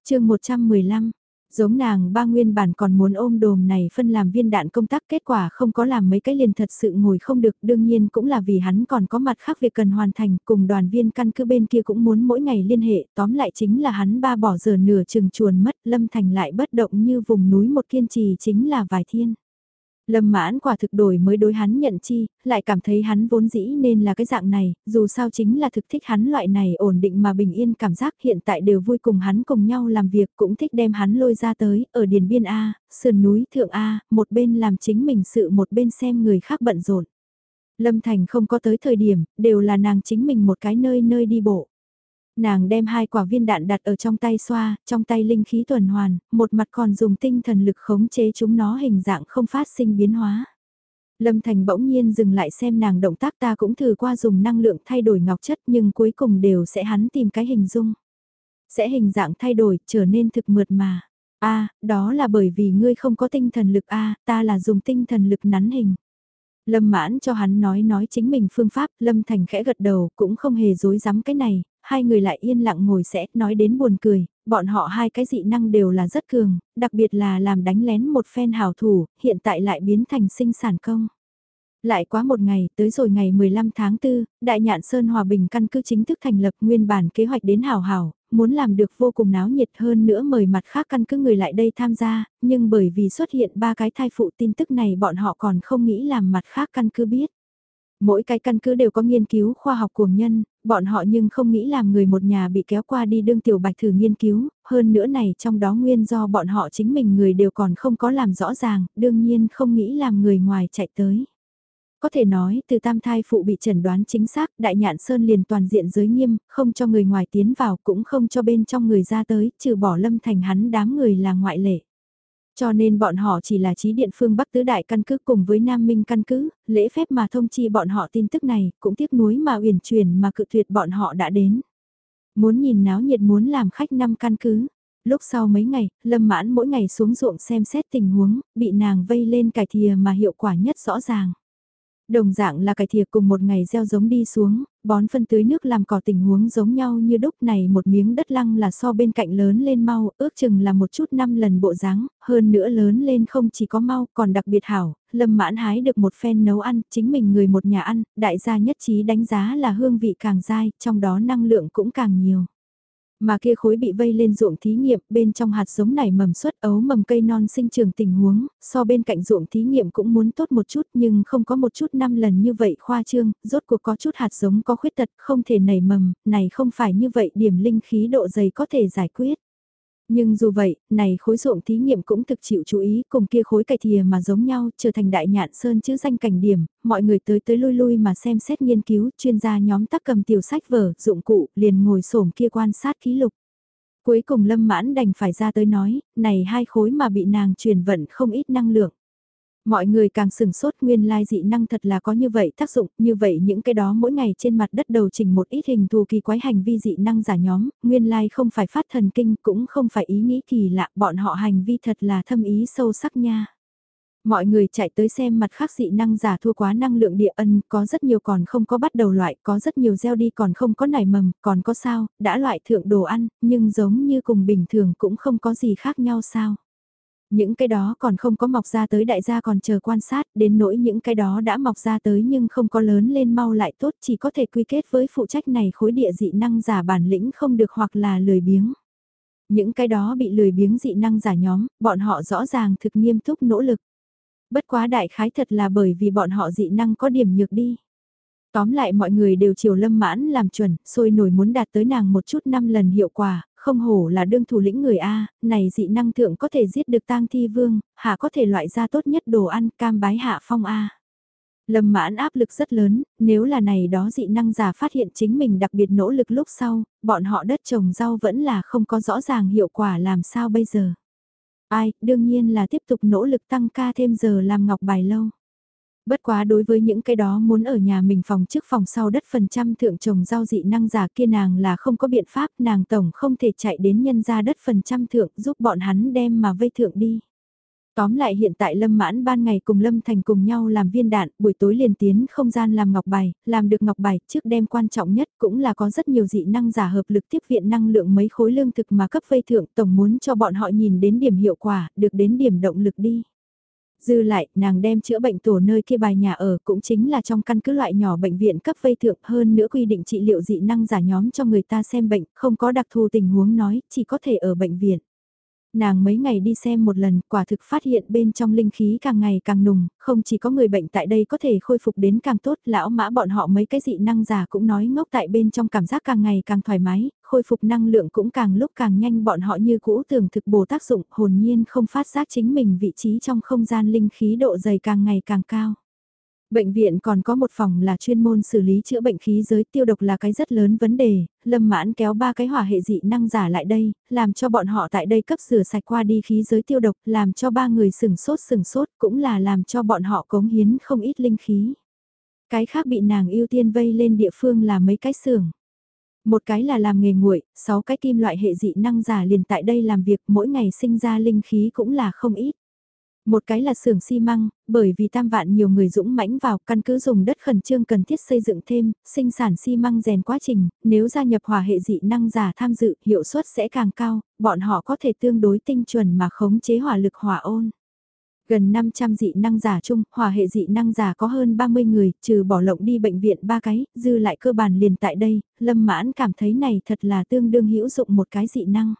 chương 115 Giống nàng ba nguyên bản còn muốn ôm đồm này phân làm viên đạn công tác, kết quả không có làm mấy cái liền thật sự ngồi không được, đương nhiên cũng là vì hắn còn có mặt khác việc cần hoàn thành, cùng đoàn viên căn cứ bên kia cũng muốn mỗi ngày liên hệ, tóm lại chính là hắn ba bỏ giờ nửa chừng chuồn mất, lâm thành lại bất động như vùng núi một kiên trì chính là vài thiên. Lâm mãn quả thực đổi mới đối hắn nhận chi, lại cảm thấy hắn vốn dĩ nên là cái dạng này, dù sao chính là thực thích hắn loại này ổn định mà bình yên cảm giác hiện tại đều vui cùng hắn cùng nhau làm việc cũng thích đem hắn lôi ra tới, ở Điền Biên A, sườn núi Thượng A, một bên làm chính mình sự một bên xem người khác bận rộn. Lâm Thành không có tới thời điểm, đều là nàng chính mình một cái nơi nơi đi bộ. Nàng đem hai quả viên đạn đặt ở trong tay xoa, trong tay linh khí tuần hoàn, một mặt còn dùng tinh thần lực khống chế chúng nó hình dạng không phát sinh biến hóa. Lâm Thành bỗng nhiên dừng lại xem nàng động tác ta cũng thử qua dùng năng lượng thay đổi ngọc chất nhưng cuối cùng đều sẽ hắn tìm cái hình dung. Sẽ hình dạng thay đổi, trở nên thực mượt mà. a đó là bởi vì ngươi không có tinh thần lực a ta là dùng tinh thần lực nắn hình. Lâm mãn cho hắn nói nói chính mình phương pháp, Lâm Thành khẽ gật đầu, cũng không hề dối dám cái này, hai người lại yên lặng ngồi sẽ, nói đến buồn cười, bọn họ hai cái dị năng đều là rất cường, đặc biệt là làm đánh lén một phen hào thủ, hiện tại lại biến thành sinh sản công. Lại quá một ngày, tới rồi ngày 15 tháng 4, Đại Nhạn Sơn Hòa Bình căn cứ chính thức thành lập nguyên bản kế hoạch đến hào hào, muốn làm được vô cùng náo nhiệt hơn nữa mời mặt khác căn cứ người lại đây tham gia, nhưng bởi vì xuất hiện ba cái thai phụ tin tức này bọn họ còn không nghĩ làm mặt khác căn cứ biết. Mỗi cái căn cứ đều có nghiên cứu khoa học cuồng nhân, bọn họ nhưng không nghĩ làm người một nhà bị kéo qua đi đương tiểu bạch thử nghiên cứu, hơn nữa này trong đó nguyên do bọn họ chính mình người đều còn không có làm rõ ràng, đương nhiên không nghĩ làm người ngoài chạy tới. Có thể nói, từ tam thai phụ bị chẩn đoán chính xác, đại nhạn sơn liền toàn diện giới nghiêm, không cho người ngoài tiến vào, cũng không cho bên trong người ra tới, trừ bỏ lâm thành hắn đám người là ngoại lệ. Cho nên bọn họ chỉ là trí điện phương Bắc Tứ Đại căn cứ cùng với Nam Minh căn cứ, lễ phép mà thông chi bọn họ tin tức này, cũng tiếc nuối mà uyển chuyển mà cự tuyệt bọn họ đã đến. Muốn nhìn náo nhiệt muốn làm khách năm căn cứ. Lúc sau mấy ngày, Lâm Mãn mỗi ngày xuống ruộng xem xét tình huống, bị nàng vây lên cải thìa mà hiệu quả nhất rõ ràng. Đồng dạng là cải thìa cùng một ngày gieo giống đi xuống, bón phân tưới nước làm cỏ tình huống giống nhau như đúc này một miếng đất lăng là so bên cạnh lớn lên mau, ước chừng là một chút năm lần bộ dáng hơn nữa lớn lên không chỉ có mau còn đặc biệt hảo, lâm mãn hái được một phen nấu ăn, chính mình người một nhà ăn, đại gia nhất trí đánh giá là hương vị càng dai, trong đó năng lượng cũng càng nhiều. Mà kia khối bị vây lên ruộng thí nghiệm, bên trong hạt giống này mầm xuất ấu mầm cây non sinh trường tình huống, so bên cạnh ruộng thí nghiệm cũng muốn tốt một chút nhưng không có một chút năm lần như vậy khoa trương, rốt cuộc có chút hạt giống có khuyết tật không thể nảy mầm, này không phải như vậy điểm linh khí độ dày có thể giải quyết. Nhưng dù vậy, này khối ruộng thí nghiệm cũng thực chịu chú ý cùng kia khối cải thìa mà giống nhau trở thành đại nhạn sơn chữ danh cảnh điểm, mọi người tới tới lui lui mà xem xét nghiên cứu, chuyên gia nhóm tác cầm tiểu sách vở, dụng cụ, liền ngồi xổm kia quan sát khí lục. Cuối cùng lâm mãn đành phải ra tới nói, này hai khối mà bị nàng truyền vận không ít năng lượng. Mọi người càng sừng sốt nguyên lai dị năng thật là có như vậy tác dụng, như vậy những cái đó mỗi ngày trên mặt đất đầu trình một ít hình thù kỳ quái hành vi dị năng giả nhóm, nguyên lai không phải phát thần kinh cũng không phải ý nghĩ kỳ lạ, bọn họ hành vi thật là thâm ý sâu sắc nha. Mọi người chạy tới xem mặt khác dị năng giả thua quá năng lượng địa ân, có rất nhiều còn không có bắt đầu loại, có rất nhiều gieo đi còn không có nảy mầm, còn có sao, đã loại thượng đồ ăn, nhưng giống như cùng bình thường cũng không có gì khác nhau sao. Những cái đó còn không có mọc ra tới đại gia còn chờ quan sát, đến nỗi những cái đó đã mọc ra tới nhưng không có lớn lên mau lại tốt chỉ có thể quy kết với phụ trách này khối địa dị năng giả bản lĩnh không được hoặc là lười biếng. Những cái đó bị lười biếng dị năng giả nhóm, bọn họ rõ ràng thực nghiêm túc nỗ lực. Bất quá đại khái thật là bởi vì bọn họ dị năng có điểm nhược đi. Tóm lại mọi người đều chiều lâm mãn làm chuẩn, sôi nổi muốn đạt tới nàng một chút năm lần hiệu quả, không hổ là đương thủ lĩnh người A, này dị năng thượng có thể giết được tang thi vương, hạ có thể loại ra tốt nhất đồ ăn cam bái hạ phong A. Lâm mãn áp lực rất lớn, nếu là này đó dị năng giả phát hiện chính mình đặc biệt nỗ lực lúc sau, bọn họ đất trồng rau vẫn là không có rõ ràng hiệu quả làm sao bây giờ. Ai, đương nhiên là tiếp tục nỗ lực tăng ca thêm giờ làm ngọc bài lâu. Bất quá đối với những cái đó muốn ở nhà mình phòng trước phòng sau đất phần trăm thượng trồng rau dị năng giả kia nàng là không có biện pháp nàng tổng không thể chạy đến nhân ra đất phần trăm thượng giúp bọn hắn đem mà vây thượng đi. Tóm lại hiện tại Lâm Mãn ban ngày cùng Lâm Thành cùng nhau làm viên đạn, buổi tối liền tiến không gian làm ngọc bài, làm được ngọc bài trước đem quan trọng nhất cũng là có rất nhiều dị năng giả hợp lực tiếp viện năng lượng mấy khối lương thực mà cấp vây thượng tổng muốn cho bọn họ nhìn đến điểm hiệu quả, được đến điểm động lực đi. Dư lại, nàng đem chữa bệnh tổ nơi kia bài nhà ở cũng chính là trong căn cứ loại nhỏ bệnh viện cấp vây thượng hơn nữa quy định trị liệu dị năng giả nhóm cho người ta xem bệnh, không có đặc thù tình huống nói, chỉ có thể ở bệnh viện. Nàng mấy ngày đi xem một lần, quả thực phát hiện bên trong linh khí càng ngày càng nùng, không chỉ có người bệnh tại đây có thể khôi phục đến càng tốt, lão mã bọn họ mấy cái dị năng giả cũng nói ngốc tại bên trong cảm giác càng ngày càng thoải mái, khôi phục năng lượng cũng càng lúc càng nhanh bọn họ như cũ tưởng thực bổ tác dụng, hồn nhiên không phát giác chính mình vị trí trong không gian linh khí độ dày càng ngày càng cao. Bệnh viện còn có một phòng là chuyên môn xử lý chữa bệnh khí giới tiêu độc là cái rất lớn vấn đề, lâm mãn kéo ba cái hỏa hệ dị năng giả lại đây, làm cho bọn họ tại đây cấp rửa sạch qua đi khí giới tiêu độc, làm cho ba người sừng sốt sừng sốt cũng là làm cho bọn họ cống hiến không ít linh khí. Cái khác bị nàng ưu tiên vây lên địa phương là mấy cái xưởng. Một cái là làm nghề nguội, sáu cái kim loại hệ dị năng giả liền tại đây làm việc mỗi ngày sinh ra linh khí cũng là không ít. Một cái là xưởng xi măng, bởi vì tam vạn nhiều người dũng mãnh vào căn cứ dùng đất khẩn trương cần thiết xây dựng thêm, sinh sản xi măng rèn quá trình, nếu gia nhập hòa hệ dị năng giả tham dự, hiệu suất sẽ càng cao, bọn họ có thể tương đối tinh chuẩn mà khống chế hỏa lực hỏa ôn. Gần 500 dị năng giả chung, hòa hệ dị năng giả có hơn 30 người, trừ bỏ lộng đi bệnh viện ba cái, dư lại cơ bản liền tại đây, lâm mãn cảm thấy này thật là tương đương hữu dụng một cái dị năng.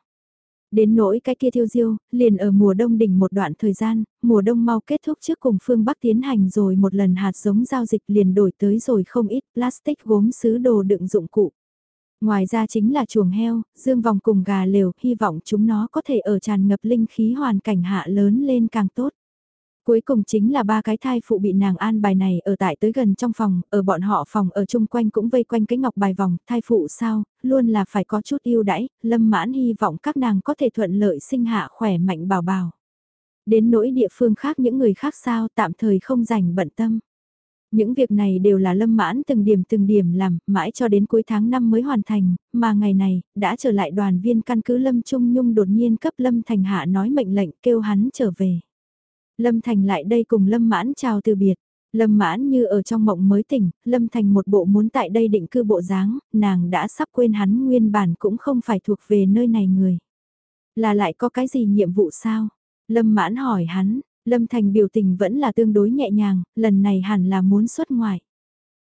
Đến nỗi cái kia thiêu diêu, liền ở mùa đông đỉnh một đoạn thời gian, mùa đông mau kết thúc trước cùng phương Bắc tiến hành rồi một lần hạt giống giao dịch liền đổi tới rồi không ít plastic gốm sứ đồ đựng dụng cụ. Ngoài ra chính là chuồng heo, dương vòng cùng gà lều, hy vọng chúng nó có thể ở tràn ngập linh khí hoàn cảnh hạ lớn lên càng tốt. Cuối cùng chính là ba cái thai phụ bị nàng an bài này ở tại tới gần trong phòng, ở bọn họ phòng ở chung quanh cũng vây quanh cái ngọc bài vòng, thai phụ sao, luôn là phải có chút yêu đãi, lâm mãn hy vọng các nàng có thể thuận lợi sinh hạ khỏe mạnh bảo bảo. Đến nỗi địa phương khác những người khác sao tạm thời không dành bận tâm. Những việc này đều là lâm mãn từng điểm từng điểm làm, mãi cho đến cuối tháng năm mới hoàn thành, mà ngày này, đã trở lại đoàn viên căn cứ Lâm Trung Nhung đột nhiên cấp Lâm Thành Hạ nói mệnh lệnh kêu hắn trở về. Lâm Thành lại đây cùng Lâm Mãn chào từ biệt. Lâm Mãn như ở trong mộng mới tỉnh, Lâm Thành một bộ muốn tại đây định cư bộ dáng, nàng đã sắp quên hắn nguyên bản cũng không phải thuộc về nơi này người. Là lại có cái gì nhiệm vụ sao? Lâm Mãn hỏi hắn, Lâm Thành biểu tình vẫn là tương đối nhẹ nhàng, lần này hẳn là muốn xuất ngoại.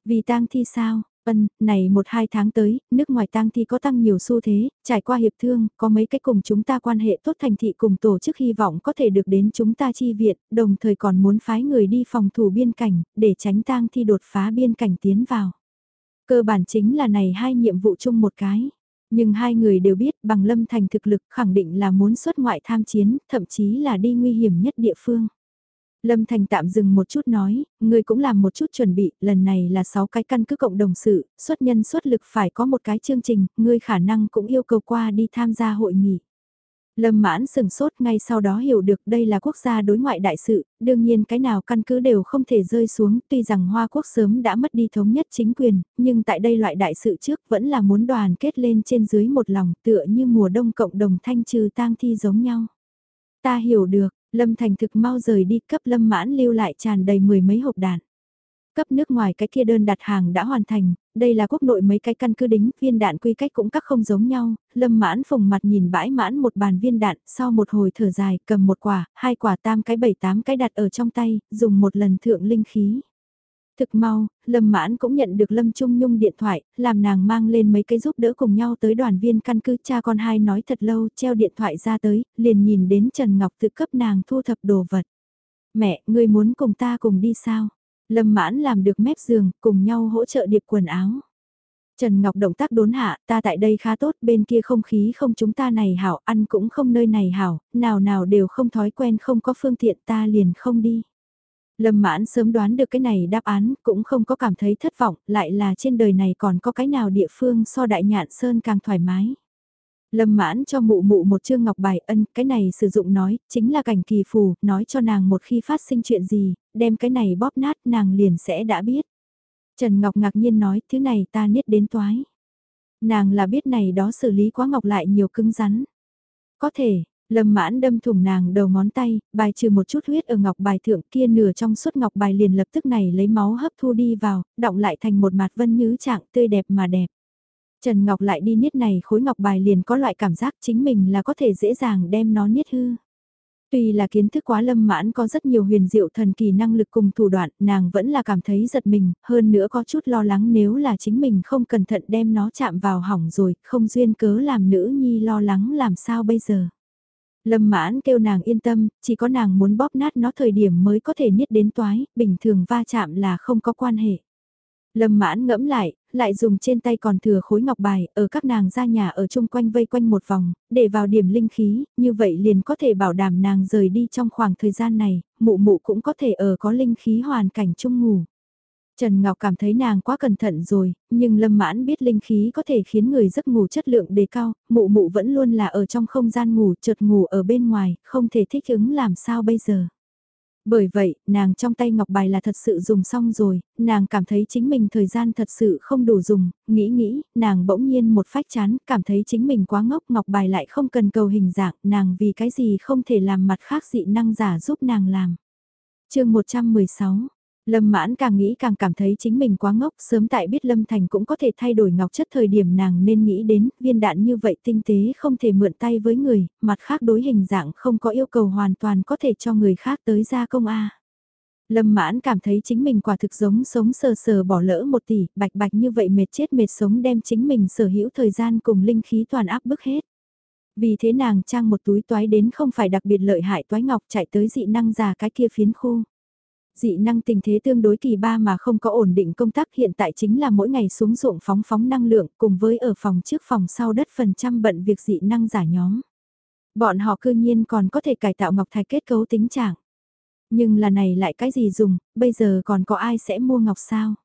Vì tang thi sao? Ân, này một hai tháng tới, nước ngoài tang thi có tăng nhiều xu thế, trải qua hiệp thương, có mấy cái cùng chúng ta quan hệ tốt thành thị cùng tổ chức hy vọng có thể được đến chúng ta chi viện, đồng thời còn muốn phái người đi phòng thủ biên cảnh, để tránh tang thi đột phá biên cảnh tiến vào. Cơ bản chính là này hai nhiệm vụ chung một cái. Nhưng hai người đều biết bằng lâm thành thực lực khẳng định là muốn xuất ngoại tham chiến, thậm chí là đi nguy hiểm nhất địa phương. Lâm Thành tạm dừng một chút nói, người cũng làm một chút chuẩn bị, lần này là 6 cái căn cứ cộng đồng sự, xuất nhân xuất lực phải có một cái chương trình, ngươi khả năng cũng yêu cầu qua đi tham gia hội nghị. Lâm mãn sừng sốt ngay sau đó hiểu được đây là quốc gia đối ngoại đại sự, đương nhiên cái nào căn cứ đều không thể rơi xuống, tuy rằng Hoa Quốc sớm đã mất đi thống nhất chính quyền, nhưng tại đây loại đại sự trước vẫn là muốn đoàn kết lên trên dưới một lòng tựa như mùa đông cộng đồng thanh trừ tang thi giống nhau. Ta hiểu được, Lâm Thành thực mau rời đi cấp Lâm mãn lưu lại tràn đầy mười mấy hộp đạn. Cấp nước ngoài cái kia đơn đặt hàng đã hoàn thành, đây là quốc nội mấy cái căn cứ đính, viên đạn quy cách cũng các không giống nhau, Lâm mãn phồng mặt nhìn bãi mãn một bàn viên đạn, sau một hồi thở dài cầm một quả, hai quả tam cái bảy tám cái đặt ở trong tay, dùng một lần thượng linh khí. Thực mau, Lâm Mãn cũng nhận được Lâm Trung Nhung điện thoại, làm nàng mang lên mấy cái giúp đỡ cùng nhau tới đoàn viên căn cứ cha con hai nói thật lâu, treo điện thoại ra tới, liền nhìn đến Trần Ngọc tự cấp nàng thu thập đồ vật. Mẹ, ngươi muốn cùng ta cùng đi sao? Lâm Mãn làm được mép giường, cùng nhau hỗ trợ điệp quần áo. Trần Ngọc động tác đốn hạ, ta tại đây khá tốt, bên kia không khí không chúng ta này hảo, ăn cũng không nơi này hảo, nào nào đều không thói quen không có phương tiện ta liền không đi. Lâm mãn sớm đoán được cái này đáp án, cũng không có cảm thấy thất vọng, lại là trên đời này còn có cái nào địa phương so đại nhạn sơn càng thoải mái. Lâm mãn cho mụ mụ một chương ngọc bài ân, cái này sử dụng nói, chính là cảnh kỳ phù, nói cho nàng một khi phát sinh chuyện gì, đem cái này bóp nát nàng liền sẽ đã biết. Trần Ngọc ngạc nhiên nói, thứ này ta niết đến toái. Nàng là biết này đó xử lý quá ngọc lại nhiều cứng rắn. Có thể, Lâm mãn đâm thủng nàng đầu ngón tay, bài trừ một chút huyết ở ngọc bài thượng kia nửa trong suốt ngọc bài liền lập tức này lấy máu hấp thu đi vào, động lại thành một mặt vân nhứ trạng tươi đẹp mà đẹp. Trần Ngọc lại đi niết này khối ngọc bài liền có loại cảm giác chính mình là có thể dễ dàng đem nó niết hư. Tuy là kiến thức quá lâm mãn có rất nhiều huyền diệu thần kỳ năng lực cùng thủ đoạn, nàng vẫn là cảm thấy giật mình, hơn nữa có chút lo lắng nếu là chính mình không cẩn thận đem nó chạm vào hỏng rồi, không duyên cớ làm nữ nhi lo lắng làm sao bây giờ. Lâm mãn kêu nàng yên tâm, chỉ có nàng muốn bóp nát nó thời điểm mới có thể niết đến toái, bình thường va chạm là không có quan hệ. Lâm mãn ngẫm lại, lại dùng trên tay còn thừa khối ngọc bài, ở các nàng ra nhà ở chung quanh vây quanh một vòng, để vào điểm linh khí, như vậy liền có thể bảo đảm nàng rời đi trong khoảng thời gian này, mụ mụ cũng có thể ở có linh khí hoàn cảnh chung ngủ. Trần Ngọc cảm thấy nàng quá cẩn thận rồi, nhưng Lâm Mãn biết linh khí có thể khiến người giấc ngủ chất lượng đề cao, mụ mụ vẫn luôn là ở trong không gian ngủ, chợt ngủ ở bên ngoài, không thể thích ứng làm sao bây giờ. Bởi vậy, nàng trong tay ngọc bài là thật sự dùng xong rồi, nàng cảm thấy chính mình thời gian thật sự không đủ dùng, nghĩ nghĩ, nàng bỗng nhiên một phách chán, cảm thấy chính mình quá ngốc ngọc bài lại không cần cầu hình dạng, nàng vì cái gì không thể làm mặt khác dị năng giả giúp nàng làm. chương 116 Lâm mãn càng nghĩ càng cảm thấy chính mình quá ngốc, sớm tại biết Lâm Thành cũng có thể thay đổi ngọc chất thời điểm nàng nên nghĩ đến, viên đạn như vậy tinh tế không thể mượn tay với người, mặt khác đối hình dạng không có yêu cầu hoàn toàn có thể cho người khác tới gia công A. Lâm mãn cảm thấy chính mình quả thực giống sống sờ sờ bỏ lỡ một tỷ, bạch bạch như vậy mệt chết mệt sống đem chính mình sở hữu thời gian cùng linh khí toàn áp bức hết. Vì thế nàng trang một túi toái đến không phải đặc biệt lợi hại toái ngọc chạy tới dị năng già cái kia phiến khu dị năng tình thế tương đối kỳ ba mà không có ổn định công tác hiện tại chính là mỗi ngày xuống ruộng phóng phóng năng lượng cùng với ở phòng trước phòng sau đất phần trăm bận việc dị năng giả nhóm. Bọn họ cư nhiên còn có thể cải tạo ngọc thạch kết cấu tính trạng. Nhưng là này lại cái gì dùng, bây giờ còn có ai sẽ mua ngọc sao?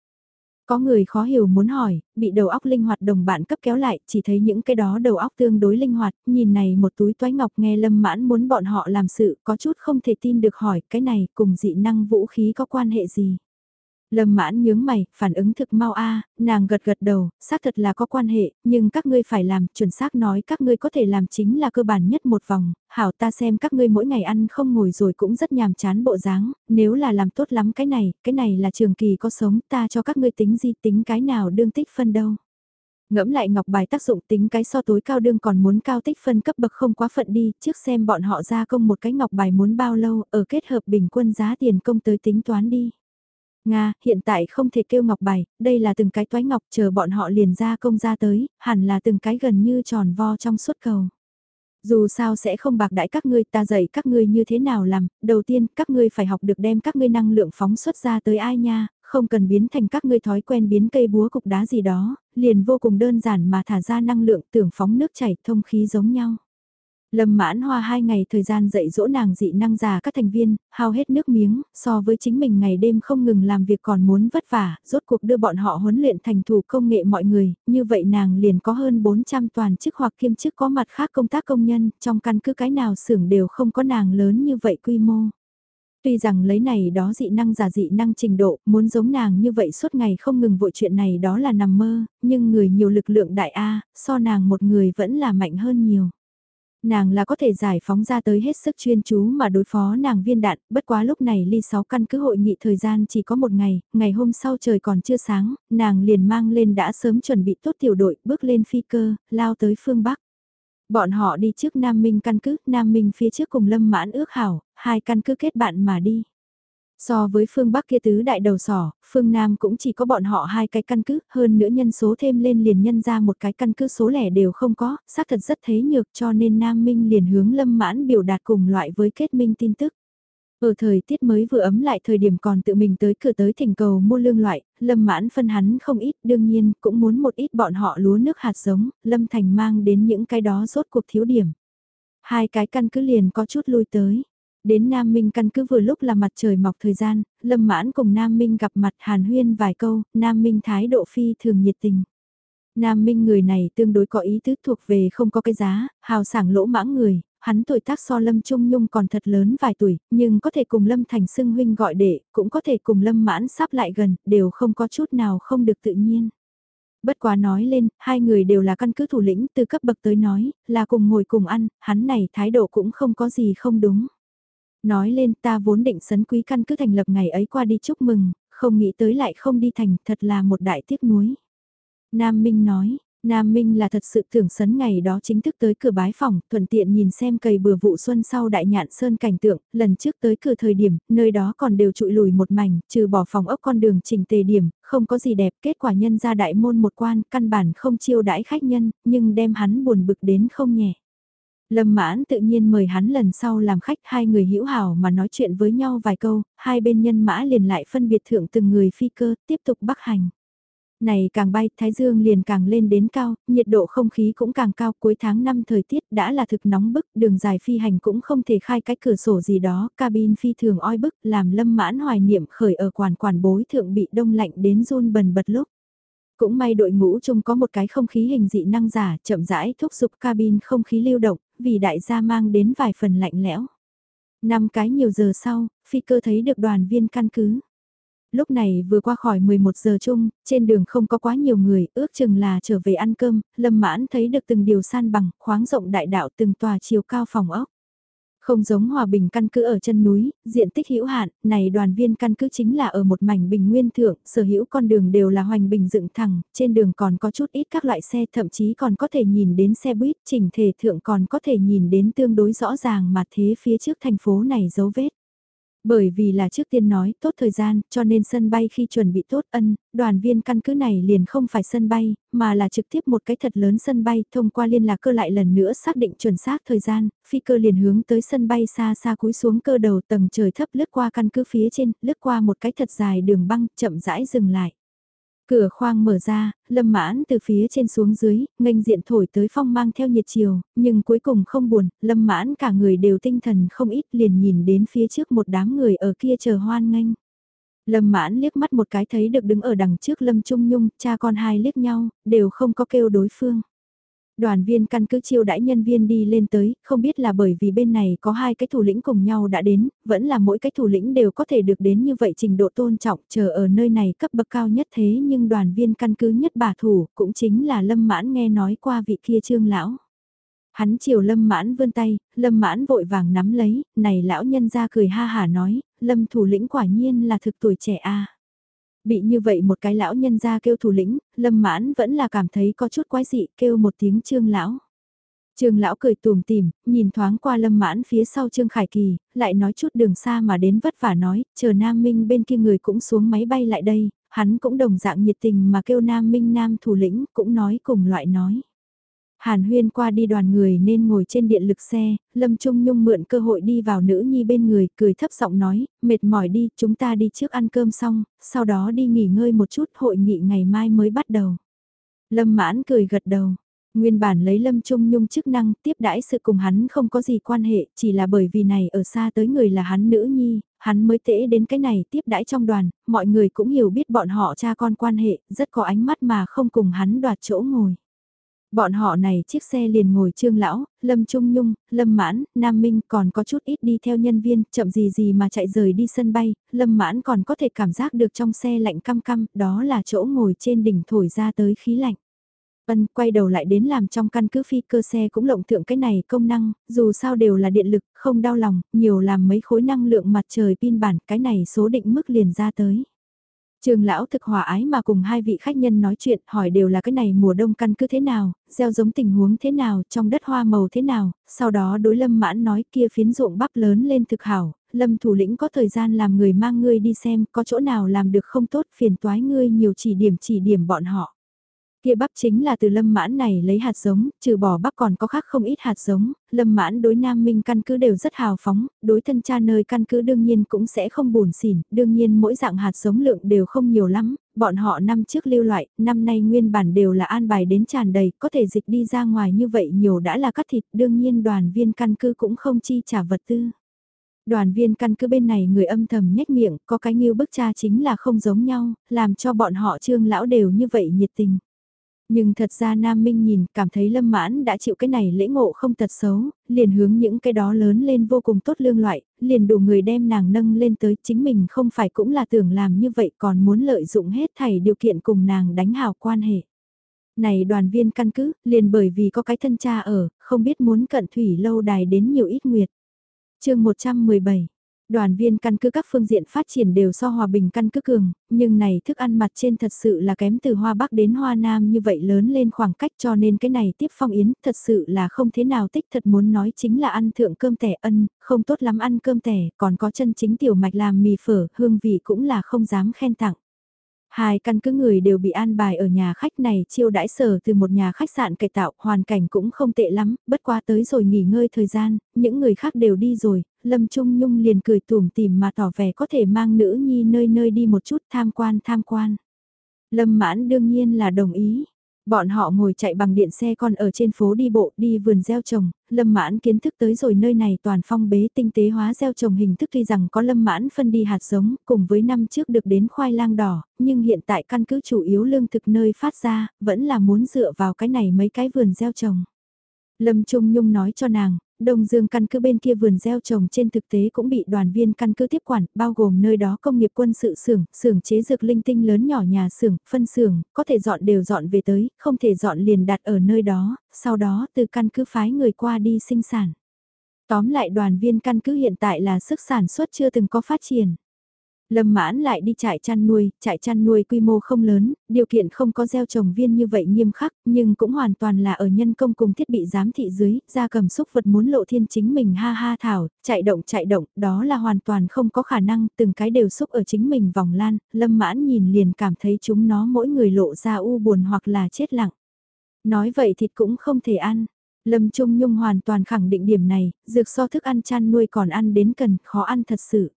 Có người khó hiểu muốn hỏi, bị đầu óc linh hoạt đồng bạn cấp kéo lại, chỉ thấy những cái đó đầu óc tương đối linh hoạt, nhìn này một túi toái ngọc nghe lâm mãn muốn bọn họ làm sự, có chút không thể tin được hỏi, cái này cùng dị năng vũ khí có quan hệ gì? Lâm mãn nhướng mày, phản ứng thực mau a nàng gật gật đầu, xác thật là có quan hệ, nhưng các ngươi phải làm, chuẩn xác nói các ngươi có thể làm chính là cơ bản nhất một vòng, hảo ta xem các ngươi mỗi ngày ăn không ngồi rồi cũng rất nhàm chán bộ dáng, nếu là làm tốt lắm cái này, cái này là trường kỳ có sống, ta cho các ngươi tính di tính cái nào đương tích phân đâu. Ngẫm lại ngọc bài tác dụng tính cái so tối cao đương còn muốn cao tích phân cấp bậc không quá phận đi, trước xem bọn họ ra công một cái ngọc bài muốn bao lâu, ở kết hợp bình quân giá tiền công tới tính toán đi. Nga, hiện tại không thể kêu ngọc bài, đây là từng cái toái ngọc chờ bọn họ liền ra công ra tới, hẳn là từng cái gần như tròn vo trong suốt cầu. Dù sao sẽ không bạc đãi các ngươi ta dạy các ngươi như thế nào làm, đầu tiên các ngươi phải học được đem các ngươi năng lượng phóng xuất ra tới ai nha, không cần biến thành các ngươi thói quen biến cây búa cục đá gì đó, liền vô cùng đơn giản mà thả ra năng lượng tưởng phóng nước chảy thông khí giống nhau. Lâm mãn hoa hai ngày thời gian dạy dỗ nàng dị năng già các thành viên, hao hết nước miếng, so với chính mình ngày đêm không ngừng làm việc còn muốn vất vả, rốt cuộc đưa bọn họ huấn luyện thành thủ công nghệ mọi người, như vậy nàng liền có hơn 400 toàn chức hoặc kiêm chức có mặt khác công tác công nhân, trong căn cứ cái nào xưởng đều không có nàng lớn như vậy quy mô. Tuy rằng lấy này đó dị năng giả dị năng trình độ, muốn giống nàng như vậy suốt ngày không ngừng vội chuyện này đó là nằm mơ, nhưng người nhiều lực lượng đại A, so nàng một người vẫn là mạnh hơn nhiều nàng là có thể giải phóng ra tới hết sức chuyên chú mà đối phó nàng viên đạn, bất quá lúc này ly 6 căn cứ hội nghị thời gian chỉ có một ngày, ngày hôm sau trời còn chưa sáng, nàng liền mang lên đã sớm chuẩn bị tốt tiểu đội, bước lên phi cơ, lao tới phương Bắc. Bọn họ đi trước Nam Minh căn cứ, Nam Minh phía trước cùng Lâm Mãn ước hảo, hai căn cứ kết bạn mà đi. So với phương Bắc kia tứ đại đầu sỏ, phương Nam cũng chỉ có bọn họ hai cái căn cứ, hơn nữa nhân số thêm lên liền nhân ra một cái căn cứ số lẻ đều không có, xác thật rất thế nhược cho nên Nam Minh liền hướng lâm mãn biểu đạt cùng loại với kết minh tin tức. Ở thời tiết mới vừa ấm lại thời điểm còn tự mình tới cửa tới thỉnh cầu mua lương loại, lâm mãn phân hắn không ít đương nhiên cũng muốn một ít bọn họ lúa nước hạt giống, lâm thành mang đến những cái đó rốt cuộc thiếu điểm. Hai cái căn cứ liền có chút lui tới. Đến Nam Minh căn cứ vừa lúc là mặt trời mọc thời gian, Lâm Mãn cùng Nam Minh gặp mặt Hàn Huyên vài câu, Nam Minh thái độ phi thường nhiệt tình. Nam Minh người này tương đối có ý tứ thuộc về không có cái giá, hào sảng lỗ mãng người, hắn tuổi tác so Lâm Trung Nhung còn thật lớn vài tuổi, nhưng có thể cùng Lâm Thành Sưng huynh gọi đệ, cũng có thể cùng Lâm mãn sắp lại gần, đều không có chút nào không được tự nhiên. Bất quá nói lên, hai người đều là căn cứ thủ lĩnh từ cấp bậc tới nói, là cùng ngồi cùng ăn, hắn này thái độ cũng không có gì không đúng. Nói lên ta vốn định sấn quý căn cứ thành lập ngày ấy qua đi chúc mừng, không nghĩ tới lại không đi thành, thật là một đại tiếc nuối. Nam Minh nói, Nam Minh là thật sự tưởng sấn ngày đó chính thức tới cửa bái phòng, thuận tiện nhìn xem cầy bừa vụ xuân sau đại nhạn sơn cảnh tượng, lần trước tới cửa thời điểm, nơi đó còn đều trụi lùi một mảnh, trừ bỏ phòng ốc con đường chỉnh tề điểm, không có gì đẹp, kết quả nhân ra đại môn một quan, căn bản không chiêu đãi khách nhân, nhưng đem hắn buồn bực đến không nhẹ. Lâm mãn tự nhiên mời hắn lần sau làm khách hai người hữu hảo mà nói chuyện với nhau vài câu, hai bên nhân mã liền lại phân biệt thượng từng người phi cơ, tiếp tục bắc hành. Này càng bay, Thái Dương liền càng lên đến cao, nhiệt độ không khí cũng càng cao, cuối tháng 5 thời tiết đã là thực nóng bức, đường dài phi hành cũng không thể khai cái cửa sổ gì đó, cabin phi thường oi bức, làm lâm mãn hoài niệm khởi ở quản quản bối thượng bị đông lạnh đến run bần bật lúc. Cũng may đội ngũ chung có một cái không khí hình dị năng giả, chậm rãi thúc giục cabin không khí lưu động, vì đại gia mang đến vài phần lạnh lẽo. Năm cái nhiều giờ sau, phi cơ thấy được đoàn viên căn cứ. Lúc này vừa qua khỏi 11 giờ chung, trên đường không có quá nhiều người, ước chừng là trở về ăn cơm, lâm mãn thấy được từng điều san bằng, khoáng rộng đại đạo từng tòa chiều cao phòng ốc. Không giống hòa bình căn cứ ở chân núi, diện tích hữu hạn, này đoàn viên căn cứ chính là ở một mảnh bình nguyên thượng, sở hữu con đường đều là hoành bình dựng thẳng, trên đường còn có chút ít các loại xe, thậm chí còn có thể nhìn đến xe buýt, chỉnh thể thượng còn có thể nhìn đến tương đối rõ ràng mà thế phía trước thành phố này dấu vết. Bởi vì là trước tiên nói tốt thời gian, cho nên sân bay khi chuẩn bị tốt ân, đoàn viên căn cứ này liền không phải sân bay, mà là trực tiếp một cái thật lớn sân bay, thông qua liên lạc cơ lại lần nữa xác định chuẩn xác thời gian, phi cơ liền hướng tới sân bay xa xa cúi xuống cơ đầu tầng trời thấp lướt qua căn cứ phía trên, lướt qua một cái thật dài đường băng, chậm rãi dừng lại. Cửa khoang mở ra, lâm mãn từ phía trên xuống dưới, nghênh diện thổi tới phong mang theo nhiệt chiều, nhưng cuối cùng không buồn, lâm mãn cả người đều tinh thần không ít liền nhìn đến phía trước một đám người ở kia chờ hoan nghênh. Lâm mãn liếc mắt một cái thấy được đứng ở đằng trước Lâm Trung Nhung, cha con hai liếc nhau, đều không có kêu đối phương. Đoàn viên căn cứ chiêu đãi nhân viên đi lên tới, không biết là bởi vì bên này có hai cái thủ lĩnh cùng nhau đã đến, vẫn là mỗi cái thủ lĩnh đều có thể được đến như vậy trình độ tôn trọng chờ ở nơi này cấp bậc cao nhất thế nhưng đoàn viên căn cứ nhất bà thủ cũng chính là lâm mãn nghe nói qua vị kia trương lão. Hắn chiều lâm mãn vươn tay, lâm mãn vội vàng nắm lấy, này lão nhân ra cười ha hả nói, lâm thủ lĩnh quả nhiên là thực tuổi trẻ a Bị như vậy một cái lão nhân ra kêu thủ lĩnh, lâm mãn vẫn là cảm thấy có chút quái dị kêu một tiếng trương lão. Trương lão cười tùm tìm, nhìn thoáng qua lâm mãn phía sau Trương Khải Kỳ, lại nói chút đường xa mà đến vất vả nói, chờ Nam Minh bên kia người cũng xuống máy bay lại đây, hắn cũng đồng dạng nhiệt tình mà kêu Nam Minh Nam thủ lĩnh cũng nói cùng loại nói. Hàn huyên qua đi đoàn người nên ngồi trên điện lực xe, Lâm Trung Nhung mượn cơ hội đi vào nữ nhi bên người, cười thấp giọng nói, mệt mỏi đi, chúng ta đi trước ăn cơm xong, sau đó đi nghỉ ngơi một chút, hội nghị ngày mai mới bắt đầu. Lâm mãn cười gật đầu. Nguyên bản lấy Lâm Trung Nhung chức năng tiếp đãi sự cùng hắn không có gì quan hệ, chỉ là bởi vì này ở xa tới người là hắn nữ nhi, hắn mới tễ đến cái này tiếp đãi trong đoàn, mọi người cũng hiểu biết bọn họ cha con quan hệ, rất có ánh mắt mà không cùng hắn đoạt chỗ ngồi. Bọn họ này chiếc xe liền ngồi Trương Lão, Lâm Trung Nhung, Lâm Mãn, Nam Minh còn có chút ít đi theo nhân viên, chậm gì gì mà chạy rời đi sân bay, Lâm Mãn còn có thể cảm giác được trong xe lạnh căm căm, đó là chỗ ngồi trên đỉnh thổi ra tới khí lạnh. Ân quay đầu lại đến làm trong căn cứ phi cơ xe cũng lộng thượng cái này công năng, dù sao đều là điện lực, không đau lòng, nhiều làm mấy khối năng lượng mặt trời pin bản, cái này số định mức liền ra tới. Trường lão thực hòa ái mà cùng hai vị khách nhân nói chuyện hỏi đều là cái này mùa đông căn cứ thế nào, gieo giống tình huống thế nào, trong đất hoa màu thế nào, sau đó đối lâm mãn nói kia phiến ruộng bắp lớn lên thực hảo, lâm thủ lĩnh có thời gian làm người mang ngươi đi xem có chỗ nào làm được không tốt phiền toái ngươi nhiều chỉ điểm chỉ điểm bọn họ. Kia bắp chính là từ lâm mãn này lấy hạt giống, trừ bỏ bắp còn có khác không ít hạt giống, lâm mãn đối nam minh căn cứ đều rất hào phóng, đối thân cha nơi căn cứ đương nhiên cũng sẽ không buồn xỉn, đương nhiên mỗi dạng hạt giống lượng đều không nhiều lắm, bọn họ năm trước lưu loại, năm nay nguyên bản đều là an bài đến tràn đầy, có thể dịch đi ra ngoài như vậy nhiều đã là cắt thịt, đương nhiên đoàn viên căn cứ cũng không chi trả vật tư. Đoàn viên căn cứ bên này người âm thầm nhếch miệng, có cái như bức cha chính là không giống nhau, làm cho bọn họ trương lão đều như vậy nhiệt tình. Nhưng thật ra Nam Minh nhìn, cảm thấy Lâm Mãn đã chịu cái này lễ ngộ không tật xấu, liền hướng những cái đó lớn lên vô cùng tốt lương loại, liền đủ người đem nàng nâng lên tới chính mình không phải cũng là tưởng làm như vậy còn muốn lợi dụng hết thảy điều kiện cùng nàng đánh hào quan hệ. Này đoàn viên căn cứ, liền bởi vì có cái thân cha ở, không biết muốn cận thủy lâu đài đến nhiều ít nguyệt. chương 117 Đoàn viên căn cứ các phương diện phát triển đều so hòa bình căn cứ cường, nhưng này thức ăn mặt trên thật sự là kém từ hoa bắc đến hoa nam như vậy lớn lên khoảng cách cho nên cái này tiếp phong yến thật sự là không thế nào tích thật muốn nói chính là ăn thượng cơm tẻ ân, không tốt lắm ăn cơm tẻ, còn có chân chính tiểu mạch làm mì phở, hương vị cũng là không dám khen tặng. Hai căn cứ người đều bị an bài ở nhà khách này chiêu đãi sở từ một nhà khách sạn cải tạo, hoàn cảnh cũng không tệ lắm, bất quá tới rồi nghỉ ngơi thời gian, những người khác đều đi rồi, Lâm Trung Nhung liền cười tủm tìm mà tỏ vẻ có thể mang nữ nhi nơi nơi đi một chút tham quan tham quan. Lâm mãn đương nhiên là đồng ý, Bọn họ ngồi chạy bằng điện xe con ở trên phố đi bộ đi vườn gieo trồng, lâm mãn kiến thức tới rồi nơi này toàn phong bế tinh tế hóa gieo trồng hình thức tuy rằng có lâm mãn phân đi hạt giống cùng với năm trước được đến khoai lang đỏ, nhưng hiện tại căn cứ chủ yếu lương thực nơi phát ra, vẫn là muốn dựa vào cái này mấy cái vườn gieo trồng. Lâm Trung Nhung nói cho nàng, Đông Dương căn cứ bên kia vườn gieo trồng trên thực tế cũng bị đoàn viên căn cứ tiếp quản, bao gồm nơi đó công nghiệp quân sự xưởng, xưởng chế dược linh tinh lớn nhỏ nhà xưởng, phân xưởng, có thể dọn đều dọn về tới, không thể dọn liền đặt ở nơi đó, sau đó từ căn cứ phái người qua đi sinh sản. Tóm lại đoàn viên căn cứ hiện tại là sức sản xuất chưa từng có phát triển. Lâm mãn lại đi trại chăn nuôi, trại chăn nuôi quy mô không lớn, điều kiện không có gieo trồng viên như vậy nghiêm khắc, nhưng cũng hoàn toàn là ở nhân công cùng thiết bị giám thị dưới, ra cầm xúc vật muốn lộ thiên chính mình ha ha thảo, chạy động chạy động, đó là hoàn toàn không có khả năng, từng cái đều xúc ở chính mình vòng lan, lâm mãn nhìn liền cảm thấy chúng nó mỗi người lộ ra u buồn hoặc là chết lặng. Nói vậy thịt cũng không thể ăn. Lâm Trung Nhung hoàn toàn khẳng định điểm này, dược so thức ăn chăn nuôi còn ăn đến cần, khó ăn thật sự.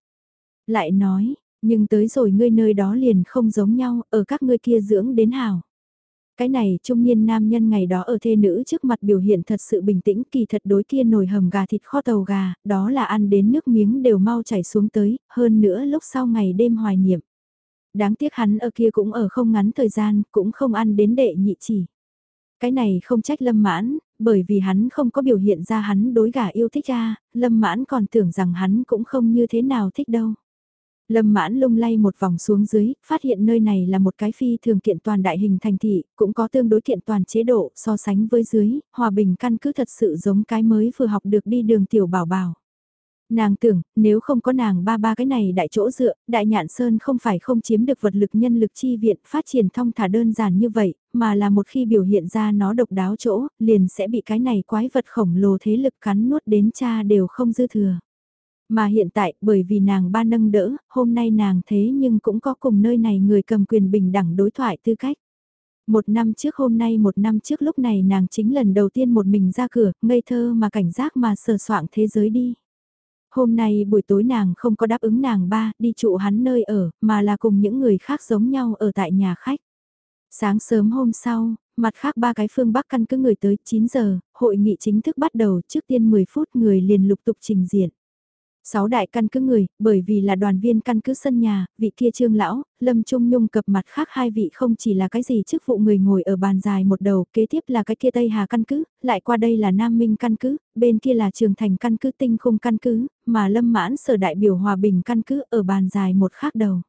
Lại nói, nhưng tới rồi ngươi nơi đó liền không giống nhau, ở các ngươi kia dưỡng đến hào. Cái này trung niên nam nhân ngày đó ở thê nữ trước mặt biểu hiện thật sự bình tĩnh kỳ thật đối kia nồi hầm gà thịt kho tàu gà, đó là ăn đến nước miếng đều mau chảy xuống tới, hơn nữa lúc sau ngày đêm hoài niệm. Đáng tiếc hắn ở kia cũng ở không ngắn thời gian, cũng không ăn đến đệ nhị chỉ. Cái này không trách lâm mãn, bởi vì hắn không có biểu hiện ra hắn đối gà yêu thích ra, lâm mãn còn tưởng rằng hắn cũng không như thế nào thích đâu. Lâm mãn lung lay một vòng xuống dưới, phát hiện nơi này là một cái phi thường kiện toàn đại hình thành thị, cũng có tương đối kiện toàn chế độ so sánh với dưới, hòa bình căn cứ thật sự giống cái mới vừa học được đi đường tiểu bảo bảo. Nàng tưởng, nếu không có nàng ba ba cái này đại chỗ dựa, đại nhạn sơn không phải không chiếm được vật lực nhân lực chi viện phát triển thông thả đơn giản như vậy, mà là một khi biểu hiện ra nó độc đáo chỗ, liền sẽ bị cái này quái vật khổng lồ thế lực cắn nuốt đến cha đều không dư thừa. Mà hiện tại, bởi vì nàng ba nâng đỡ, hôm nay nàng thế nhưng cũng có cùng nơi này người cầm quyền bình đẳng đối thoại tư cách. Một năm trước hôm nay một năm trước lúc này nàng chính lần đầu tiên một mình ra cửa, ngây thơ mà cảnh giác mà sờ soạng thế giới đi. Hôm nay buổi tối nàng không có đáp ứng nàng ba đi trụ hắn nơi ở, mà là cùng những người khác giống nhau ở tại nhà khách. Sáng sớm hôm sau, mặt khác ba cái phương Bắc căn cứ người tới 9 giờ, hội nghị chính thức bắt đầu trước tiên 10 phút người liền lục tục trình diện. Sáu đại căn cứ người, bởi vì là đoàn viên căn cứ sân nhà, vị kia trương lão, lâm trung nhung cập mặt khác hai vị không chỉ là cái gì chức vụ người ngồi ở bàn dài một đầu, kế tiếp là cái kia Tây Hà căn cứ, lại qua đây là Nam Minh căn cứ, bên kia là Trường Thành căn cứ tinh khung căn cứ, mà lâm mãn sở đại biểu hòa bình căn cứ ở bàn dài một khác đầu.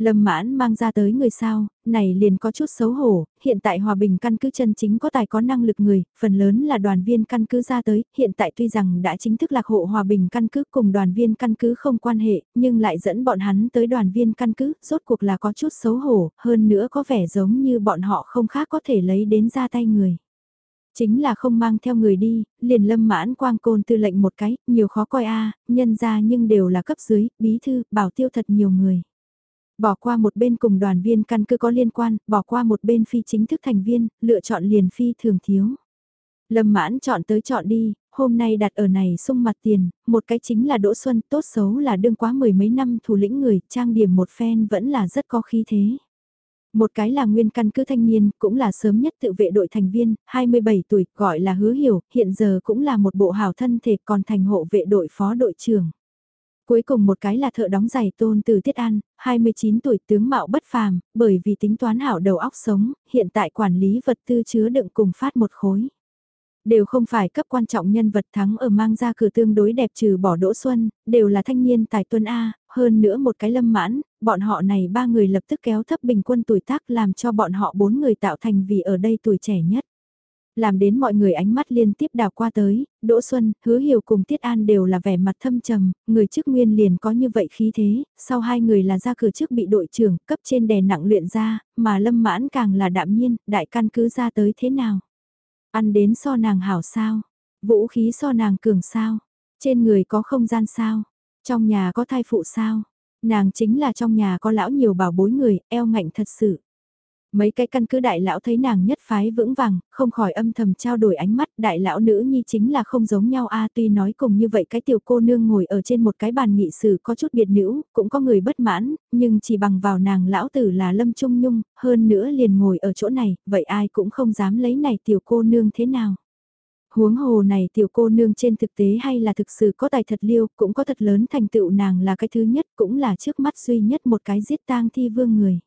Lâm mãn mang ra tới người sao, này liền có chút xấu hổ, hiện tại hòa bình căn cứ chân chính có tài có năng lực người, phần lớn là đoàn viên căn cứ ra tới, hiện tại tuy rằng đã chính thức lạc hộ hòa bình căn cứ cùng đoàn viên căn cứ không quan hệ, nhưng lại dẫn bọn hắn tới đoàn viên căn cứ, rốt cuộc là có chút xấu hổ, hơn nữa có vẻ giống như bọn họ không khác có thể lấy đến ra tay người. Chính là không mang theo người đi, liền lâm mãn quang côn tư lệnh một cái, nhiều khó coi a nhân ra nhưng đều là cấp dưới, bí thư, bảo tiêu thật nhiều người. Bỏ qua một bên cùng đoàn viên căn cứ có liên quan, bỏ qua một bên phi chính thức thành viên, lựa chọn liền phi thường thiếu. Lâm mãn chọn tới chọn đi, hôm nay đặt ở này sung mặt tiền, một cái chính là Đỗ Xuân tốt xấu là đương quá mười mấy năm thủ lĩnh người, trang điểm một phen vẫn là rất có khí thế. Một cái là nguyên căn cứ thanh niên, cũng là sớm nhất tự vệ đội thành viên, 27 tuổi, gọi là hứa hiểu, hiện giờ cũng là một bộ hào thân thể còn thành hộ vệ đội phó đội trưởng. Cuối cùng một cái là thợ đóng giày tôn từ Tiết An, 29 tuổi tướng mạo bất phàm, bởi vì tính toán hảo đầu óc sống, hiện tại quản lý vật tư chứa đựng cùng phát một khối. Đều không phải cấp quan trọng nhân vật thắng ở mang ra cửa tương đối đẹp trừ bỏ Đỗ Xuân, đều là thanh niên tài tuân A, hơn nữa một cái lâm mãn, bọn họ này ba người lập tức kéo thấp bình quân tuổi tác làm cho bọn họ bốn người tạo thành vì ở đây tuổi trẻ nhất. Làm đến mọi người ánh mắt liên tiếp đào qua tới, Đỗ Xuân, Hứa Hiểu cùng Tiết An đều là vẻ mặt thâm trầm, người trước nguyên liền có như vậy khí thế, sau hai người là ra cửa trước bị đội trưởng cấp trên đè nặng luyện ra, mà lâm mãn càng là đạm nhiên, đại căn cứ ra tới thế nào. Ăn đến so nàng hảo sao, vũ khí so nàng cường sao, trên người có không gian sao, trong nhà có thai phụ sao, nàng chính là trong nhà có lão nhiều bảo bối người, eo ngạnh thật sự. Mấy cái căn cứ đại lão thấy nàng nhất phái vững vàng, không khỏi âm thầm trao đổi ánh mắt, đại lão nữ nhi chính là không giống nhau a tuy nói cùng như vậy cái tiểu cô nương ngồi ở trên một cái bàn nghị sự có chút biệt nữ, cũng có người bất mãn, nhưng chỉ bằng vào nàng lão tử là Lâm Trung Nhung, hơn nữa liền ngồi ở chỗ này, vậy ai cũng không dám lấy này tiểu cô nương thế nào huống hồ này tiểu cô nương trên thực tế hay là thực sự có tài thật liêu, cũng có thật lớn thành tựu nàng là cái thứ nhất, cũng là trước mắt duy nhất một cái giết tang thi vương người.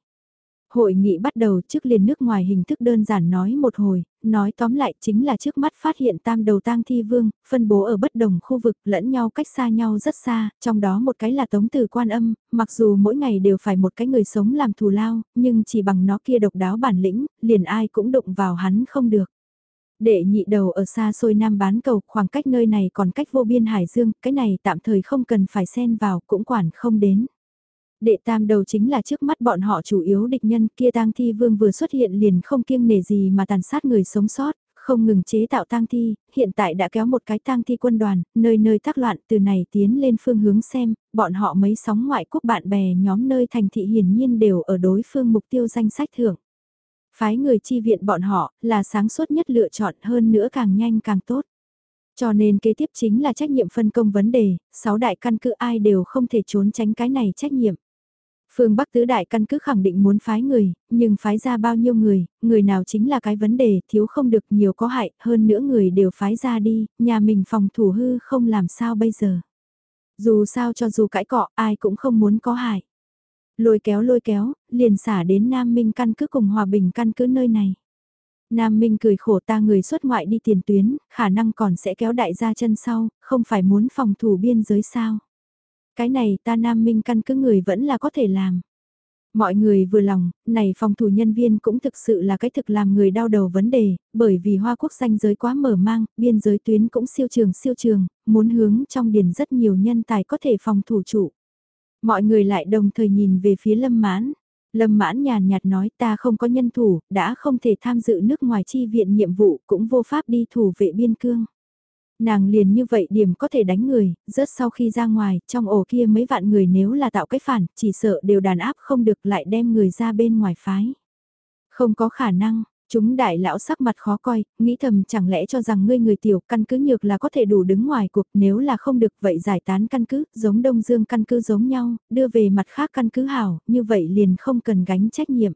Hội nghị bắt đầu trước liền nước ngoài hình thức đơn giản nói một hồi, nói tóm lại chính là trước mắt phát hiện tam đầu tang thi vương, phân bố ở bất đồng khu vực lẫn nhau cách xa nhau rất xa, trong đó một cái là tống từ quan âm, mặc dù mỗi ngày đều phải một cái người sống làm thù lao, nhưng chỉ bằng nó kia độc đáo bản lĩnh, liền ai cũng đụng vào hắn không được. Đệ nhị đầu ở xa xôi Nam bán cầu, khoảng cách nơi này còn cách vô biên Hải Dương, cái này tạm thời không cần phải xen vào, cũng quản không đến. Đệ tam đầu chính là trước mắt bọn họ chủ yếu địch nhân kia tang thi vương vừa xuất hiện liền không kiêng nể gì mà tàn sát người sống sót, không ngừng chế tạo tang thi, hiện tại đã kéo một cái tang thi quân đoàn, nơi nơi tác loạn từ này tiến lên phương hướng xem, bọn họ mấy sóng ngoại quốc bạn bè nhóm nơi thành thị hiển nhiên đều ở đối phương mục tiêu danh sách thưởng. Phái người chi viện bọn họ là sáng suốt nhất lựa chọn hơn nữa càng nhanh càng tốt. Cho nên kế tiếp chính là trách nhiệm phân công vấn đề, sáu đại căn cứ ai đều không thể trốn tránh cái này trách nhiệm. Phương Bắc tứ đại căn cứ khẳng định muốn phái người, nhưng phái ra bao nhiêu người, người nào chính là cái vấn đề, thiếu không được nhiều có hại, hơn nữa người đều phái ra đi, nhà mình phòng thủ hư không làm sao bây giờ. Dù sao cho dù cãi cọ, ai cũng không muốn có hại. Lôi kéo lôi kéo, liền xả đến Nam Minh căn cứ cùng Hòa Bình căn cứ nơi này. Nam Minh cười khổ ta người xuất ngoại đi tiền tuyến, khả năng còn sẽ kéo đại gia chân sau, không phải muốn phòng thủ biên giới sao. Cái này ta Nam Minh căn cứ người vẫn là có thể làm. Mọi người vừa lòng, này phòng thủ nhân viên cũng thực sự là cái thực làm người đau đầu vấn đề, bởi vì Hoa Quốc danh giới quá mở mang, biên giới tuyến cũng siêu trường siêu trường, muốn hướng trong điền rất nhiều nhân tài có thể phòng thủ trụ. Mọi người lại đồng thời nhìn về phía Lâm Mãn. Lâm Mãn nhàn nhạt nói ta không có nhân thủ, đã không thể tham dự nước ngoài chi viện nhiệm vụ, cũng vô pháp đi thủ vệ biên cương. Nàng liền như vậy điểm có thể đánh người, rớt sau khi ra ngoài, trong ổ kia mấy vạn người nếu là tạo cái phản, chỉ sợ đều đàn áp không được lại đem người ra bên ngoài phái. Không có khả năng, chúng đại lão sắc mặt khó coi, nghĩ thầm chẳng lẽ cho rằng ngươi người tiểu căn cứ nhược là có thể đủ đứng ngoài cuộc nếu là không được vậy giải tán căn cứ, giống Đông Dương căn cứ giống nhau, đưa về mặt khác căn cứ hảo, như vậy liền không cần gánh trách nhiệm.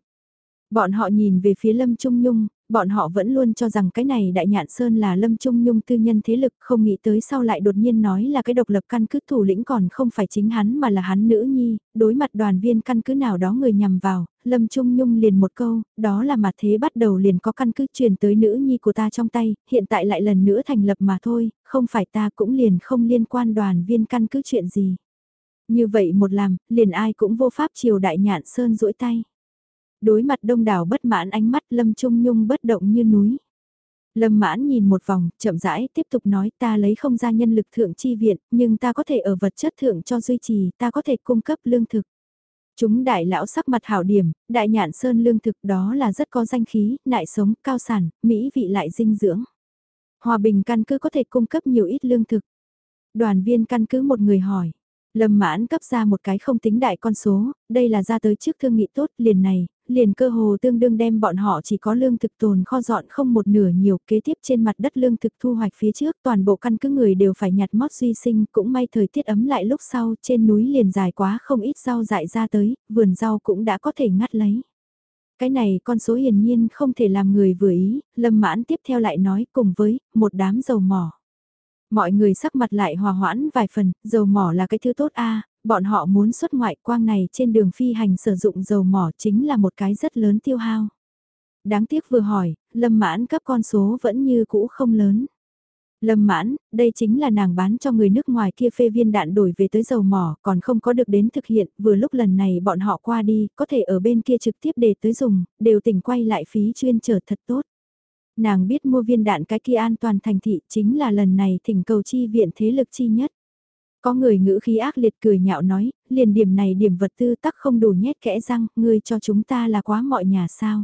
Bọn họ nhìn về phía Lâm Trung Nhung, bọn họ vẫn luôn cho rằng cái này Đại Nhạn Sơn là Lâm Trung Nhung tư nhân thế lực, không nghĩ tới sau lại đột nhiên nói là cái độc lập căn cứ thủ lĩnh còn không phải chính hắn mà là hắn nữ nhi, đối mặt đoàn viên căn cứ nào đó người nhằm vào, Lâm Trung Nhung liền một câu, đó là mặt thế bắt đầu liền có căn cứ truyền tới nữ nhi của ta trong tay, hiện tại lại lần nữa thành lập mà thôi, không phải ta cũng liền không liên quan đoàn viên căn cứ chuyện gì. Như vậy một làm, liền ai cũng vô pháp chiều Đại Nhạn Sơn duỗi tay. Đối mặt đông đảo bất mãn ánh mắt Lâm Trung Nhung bất động như núi. Lâm mãn nhìn một vòng, chậm rãi tiếp tục nói ta lấy không ra nhân lực thượng chi viện, nhưng ta có thể ở vật chất thượng cho duy trì, ta có thể cung cấp lương thực. Chúng đại lão sắc mặt hảo điểm, đại nhạn sơn lương thực đó là rất có danh khí, nại sống, cao sản, mỹ vị lại dinh dưỡng. Hòa bình căn cứ có thể cung cấp nhiều ít lương thực. Đoàn viên căn cứ một người hỏi, Lâm mãn cấp ra một cái không tính đại con số, đây là ra tới trước thương nghị tốt liền này, liền cơ hồ tương đương đem bọn họ chỉ có lương thực tồn kho dọn không một nửa nhiều kế tiếp trên mặt đất lương thực thu hoạch phía trước toàn bộ căn cứ người đều phải nhặt mót duy sinh cũng may thời tiết ấm lại lúc sau trên núi liền dài quá không ít rau dại ra tới, vườn rau cũng đã có thể ngắt lấy. Cái này con số hiển nhiên không thể làm người vừa ý, lâm mãn tiếp theo lại nói cùng với một đám dầu mỏ. Mọi người sắc mặt lại hòa hoãn vài phần, dầu mỏ là cái thứ tốt a bọn họ muốn xuất ngoại quang này trên đường phi hành sử dụng dầu mỏ chính là một cái rất lớn tiêu hao. Đáng tiếc vừa hỏi, lâm mãn cấp con số vẫn như cũ không lớn. Lâm mãn, đây chính là nàng bán cho người nước ngoài kia phê viên đạn đổi về tới dầu mỏ, còn không có được đến thực hiện, vừa lúc lần này bọn họ qua đi, có thể ở bên kia trực tiếp để tới dùng, đều tỉnh quay lại phí chuyên trở thật tốt. Nàng biết mua viên đạn cái kia an toàn thành thị chính là lần này thỉnh cầu chi viện thế lực chi nhất. Có người ngữ khí ác liệt cười nhạo nói, liền điểm này điểm vật tư tắc không đủ nhét kẽ răng, ngươi cho chúng ta là quá mọi nhà sao.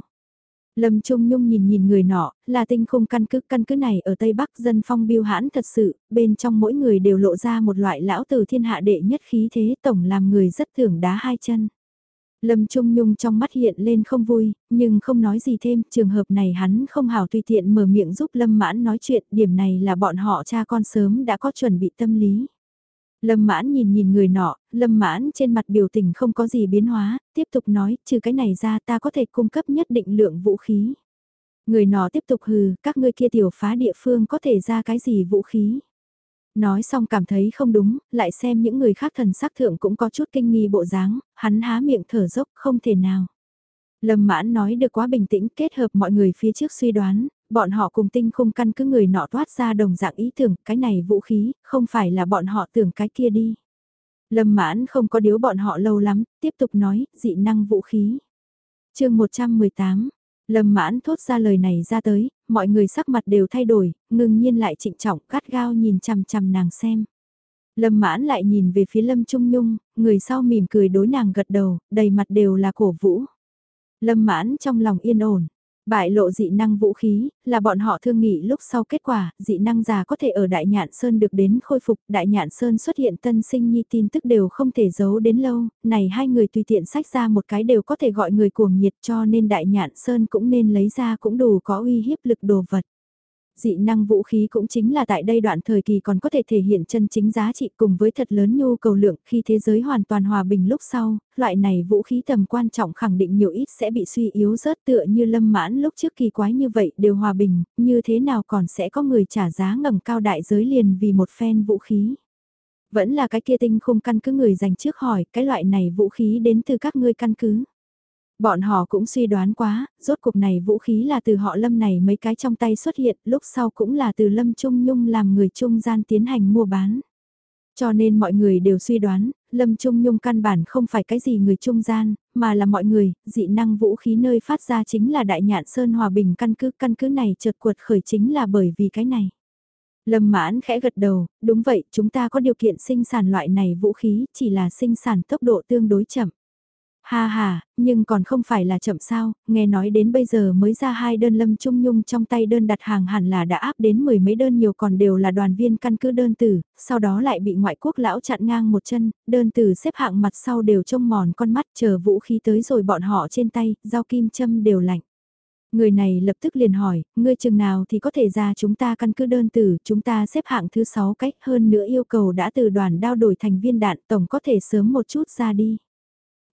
Lâm Trung Nhung nhìn nhìn người nọ, là tinh khung căn cứ, căn cứ này ở Tây Bắc dân phong biêu hãn thật sự, bên trong mỗi người đều lộ ra một loại lão tử thiên hạ đệ nhất khí thế tổng làm người rất thưởng đá hai chân. Lâm Trung Nhung trong mắt hiện lên không vui, nhưng không nói gì thêm, trường hợp này hắn không hảo tùy tiện mở miệng giúp Lâm Mãn nói chuyện, điểm này là bọn họ cha con sớm đã có chuẩn bị tâm lý. Lâm mãn nhìn nhìn người nọ, lâm mãn trên mặt biểu tình không có gì biến hóa, tiếp tục nói, trừ cái này ra ta có thể cung cấp nhất định lượng vũ khí. Người nọ tiếp tục hừ, các ngươi kia tiểu phá địa phương có thể ra cái gì vũ khí. Nói xong cảm thấy không đúng, lại xem những người khác thần sắc thượng cũng có chút kinh nghi bộ dáng, hắn há miệng thở dốc không thể nào. Lâm mãn nói được quá bình tĩnh kết hợp mọi người phía trước suy đoán, bọn họ cùng tinh khung căn cứ người nọ toát ra đồng dạng ý tưởng, cái này vũ khí, không phải là bọn họ tưởng cái kia đi. Lâm mãn không có điếu bọn họ lâu lắm, tiếp tục nói, dị năng vũ khí. chương 118, Lâm mãn thốt ra lời này ra tới, mọi người sắc mặt đều thay đổi, ngừng nhiên lại trịnh trọng cắt gao nhìn chằm chằm nàng xem. Lâm mãn lại nhìn về phía Lâm Trung Nhung, người sau mỉm cười đối nàng gật đầu, đầy mặt đều là cổ vũ. Lâm mãn trong lòng yên ổn, Bại lộ dị năng vũ khí, là bọn họ thương nghị lúc sau kết quả, dị năng già có thể ở Đại Nhạn Sơn được đến khôi phục, Đại Nhạn Sơn xuất hiện tân sinh nhi tin tức đều không thể giấu đến lâu, này hai người tùy tiện sách ra một cái đều có thể gọi người cuồng nhiệt cho nên Đại Nhạn Sơn cũng nên lấy ra cũng đủ có uy hiếp lực đồ vật. Dị năng vũ khí cũng chính là tại đây đoạn thời kỳ còn có thể thể hiện chân chính giá trị cùng với thật lớn nhu cầu lượng khi thế giới hoàn toàn hòa bình lúc sau, loại này vũ khí tầm quan trọng khẳng định nhiều ít sẽ bị suy yếu rớt tựa như lâm mãn lúc trước kỳ quái như vậy đều hòa bình, như thế nào còn sẽ có người trả giá ngầm cao đại giới liền vì một phen vũ khí. Vẫn là cái kia tinh không căn cứ người dành trước hỏi, cái loại này vũ khí đến từ các ngươi căn cứ. Bọn họ cũng suy đoán quá, rốt cuộc này vũ khí là từ họ lâm này mấy cái trong tay xuất hiện, lúc sau cũng là từ lâm trung nhung làm người trung gian tiến hành mua bán. Cho nên mọi người đều suy đoán, Lâm Trung Nhung căn bản không phải cái gì người trung gian, mà là mọi người, dị năng vũ khí nơi phát ra chính là Đại Nhạn Sơn Hòa Bình căn cứ, căn cứ này chợt cuột khởi chính là bởi vì cái này. Lâm mãn khẽ gật đầu, đúng vậy, chúng ta có điều kiện sinh sản loại này vũ khí, chỉ là sinh sản tốc độ tương đối chậm. Ha ha, nhưng còn không phải là chậm sao, nghe nói đến bây giờ mới ra hai đơn lâm trung nhung trong tay đơn đặt hàng hẳn là đã áp đến mười mấy đơn nhiều còn đều là đoàn viên căn cứ đơn tử, sau đó lại bị ngoại quốc lão chặn ngang một chân, đơn tử xếp hạng mặt sau đều trông mòn con mắt chờ vũ khí tới rồi bọn họ trên tay, dao kim châm đều lạnh. Người này lập tức liền hỏi, ngươi chừng nào thì có thể ra chúng ta căn cứ đơn tử, chúng ta xếp hạng thứ 6 cách hơn nữa yêu cầu đã từ đoàn đao đổi thành viên đạn tổng có thể sớm một chút ra đi.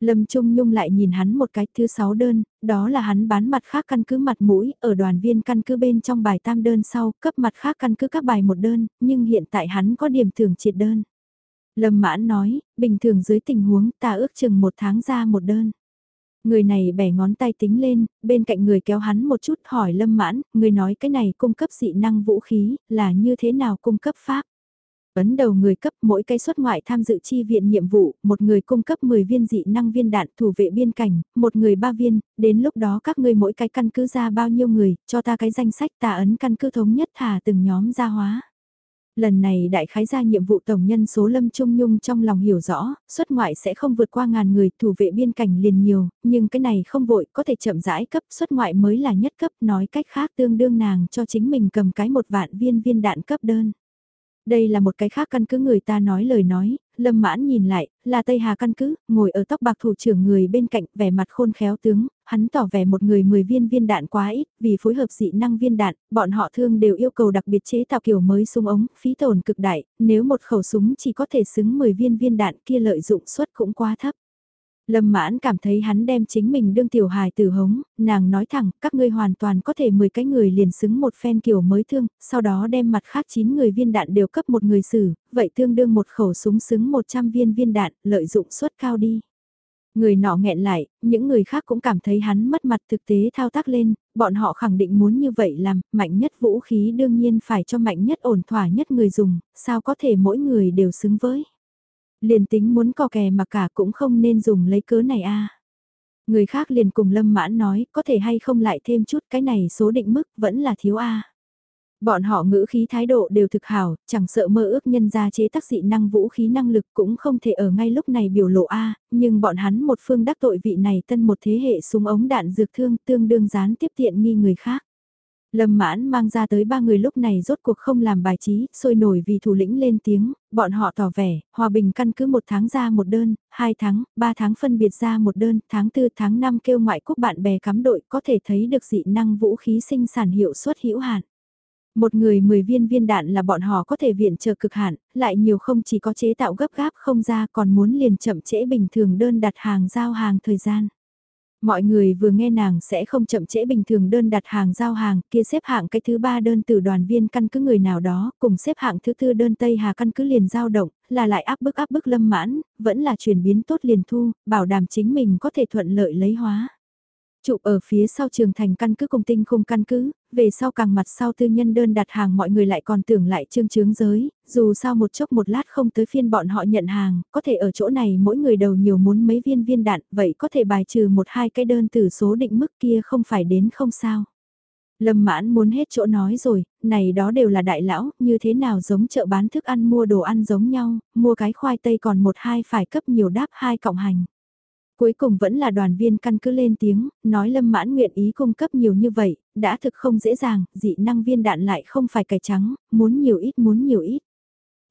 Lâm Trung Nhung lại nhìn hắn một cái thứ sáu đơn, đó là hắn bán mặt khác căn cứ mặt mũi, ở đoàn viên căn cứ bên trong bài tam đơn sau, cấp mặt khác căn cứ các bài một đơn, nhưng hiện tại hắn có điểm thường triệt đơn. Lâm Mãn nói, bình thường dưới tình huống ta ước chừng một tháng ra một đơn. Người này bẻ ngón tay tính lên, bên cạnh người kéo hắn một chút hỏi Lâm Mãn, người nói cái này cung cấp dị năng vũ khí, là như thế nào cung cấp pháp? Ấn đầu người cấp mỗi cái xuất ngoại tham dự chi viện nhiệm vụ, một người cung cấp 10 viên dị năng viên đạn thủ vệ biên cảnh, một người ba viên, đến lúc đó các ngươi mỗi cái căn cứ ra bao nhiêu người, cho ta cái danh sách ta ấn căn cứ thống nhất thả từng nhóm gia hóa. Lần này đại khái ra nhiệm vụ tổng nhân số Lâm Trung Nhung trong lòng hiểu rõ, xuất ngoại sẽ không vượt qua ngàn người, thủ vệ biên cảnh liền nhiều, nhưng cái này không vội, có thể chậm rãi cấp, xuất ngoại mới là nhất cấp, nói cách khác tương đương nàng cho chính mình cầm cái một vạn viên viên đạn cấp đơn. Đây là một cái khác căn cứ người ta nói lời nói, lâm mãn nhìn lại, là Tây Hà căn cứ, ngồi ở tóc bạc thủ trưởng người bên cạnh, vẻ mặt khôn khéo tướng, hắn tỏ vẻ một người 10 viên viên đạn quá ít, vì phối hợp dị năng viên đạn, bọn họ thương đều yêu cầu đặc biệt chế tạo kiểu mới súng ống, phí tổn cực đại, nếu một khẩu súng chỉ có thể xứng 10 viên viên đạn kia lợi dụng suất cũng quá thấp. Lâm mãn cảm thấy hắn đem chính mình đương tiểu hài tử hống, nàng nói thẳng, các ngươi hoàn toàn có thể 10 cái người liền xứng một phen kiểu mới thương, sau đó đem mặt khác 9 người viên đạn đều cấp một người xử, vậy tương đương một khẩu súng xứng 100 viên viên đạn, lợi dụng suất cao đi. Người nọ nghẹn lại, những người khác cũng cảm thấy hắn mất mặt thực tế thao tác lên, bọn họ khẳng định muốn như vậy làm, mạnh nhất vũ khí đương nhiên phải cho mạnh nhất ổn thỏa nhất người dùng, sao có thể mỗi người đều xứng với. Liền tính muốn co kè mà cả cũng không nên dùng lấy cớ này a Người khác liền cùng lâm mãn nói, có thể hay không lại thêm chút cái này số định mức vẫn là thiếu a Bọn họ ngữ khí thái độ đều thực hảo, chẳng sợ mơ ước nhân ra chế tác dị năng vũ khí năng lực cũng không thể ở ngay lúc này biểu lộ A, nhưng bọn hắn một phương đắc tội vị này tân một thế hệ súng ống đạn dược thương tương đương gián tiếp tiện nghi người khác. Lâm mãn mang ra tới ba người lúc này rốt cuộc không làm bài trí, sôi nổi vì thủ lĩnh lên tiếng, bọn họ tỏ vẻ, hòa bình căn cứ một tháng ra một đơn, hai tháng, ba tháng phân biệt ra một đơn, tháng tư tháng năm kêu ngoại quốc bạn bè cắm đội có thể thấy được dị năng vũ khí sinh sản hiệu suất hữu hạn. Một người 10 viên viên đạn là bọn họ có thể viện trợ cực hạn, lại nhiều không chỉ có chế tạo gấp gáp không ra còn muốn liền chậm trễ bình thường đơn đặt hàng giao hàng thời gian. Mọi người vừa nghe nàng sẽ không chậm trễ bình thường đơn đặt hàng giao hàng, kia xếp hạng cái thứ ba đơn từ đoàn viên căn cứ người nào đó, cùng xếp hạng thứ tư đơn Tây Hà căn cứ liền giao động, là lại áp bức áp bức lâm mãn, vẫn là chuyển biến tốt liền thu, bảo đảm chính mình có thể thuận lợi lấy hóa. Chụp ở phía sau trường thành căn cứ cùng tinh khung căn cứ, về sau càng mặt sau tư nhân đơn đặt hàng mọi người lại còn tưởng lại trương chướng giới, dù sao một chốc một lát không tới phiên bọn họ nhận hàng, có thể ở chỗ này mỗi người đầu nhiều muốn mấy viên viên đạn, vậy có thể bài trừ một hai cái đơn từ số định mức kia không phải đến không sao. Lâm mãn muốn hết chỗ nói rồi, này đó đều là đại lão, như thế nào giống chợ bán thức ăn mua đồ ăn giống nhau, mua cái khoai tây còn một hai phải cấp nhiều đáp hai cộng hành. Cuối cùng vẫn là đoàn viên căn cứ lên tiếng, nói lâm mãn nguyện ý cung cấp nhiều như vậy, đã thực không dễ dàng, dị năng viên đạn lại không phải cải trắng, muốn nhiều ít muốn nhiều ít.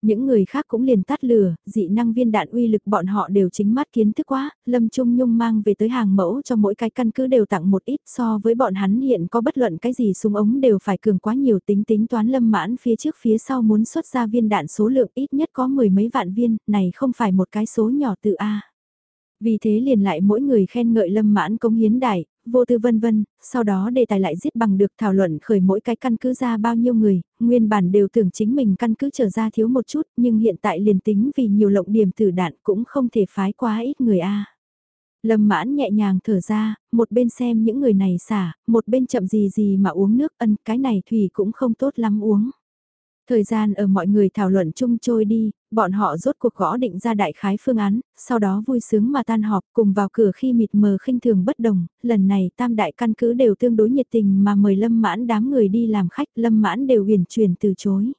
Những người khác cũng liền tắt lửa, dị năng viên đạn uy lực bọn họ đều chính mắt kiến thức quá, Lâm Trung Nhung mang về tới hàng mẫu cho mỗi cái căn cứ đều tặng một ít so với bọn hắn hiện có bất luận cái gì súng ống đều phải cường quá nhiều tính tính toán lâm mãn phía trước phía sau muốn xuất ra viên đạn số lượng ít nhất có mười mấy vạn viên, này không phải một cái số nhỏ tự A. Vì thế liền lại mỗi người khen ngợi lâm mãn công hiến đại, vô tư vân vân, sau đó đề tài lại giết bằng được thảo luận khởi mỗi cái căn cứ ra bao nhiêu người, nguyên bản đều tưởng chính mình căn cứ trở ra thiếu một chút nhưng hiện tại liền tính vì nhiều lộng điểm tử đạn cũng không thể phái quá ít người a Lâm mãn nhẹ nhàng thở ra, một bên xem những người này xả, một bên chậm gì gì mà uống nước ân cái này thủy cũng không tốt lắm uống. Thời gian ở mọi người thảo luận chung trôi đi, bọn họ rốt cuộc gõ định ra đại khái phương án, sau đó vui sướng mà tan họp cùng vào cửa khi mịt mờ khinh thường bất đồng, lần này tam đại căn cứ đều tương đối nhiệt tình mà mời lâm mãn đám người đi làm khách, lâm mãn đều huyền truyền từ chối.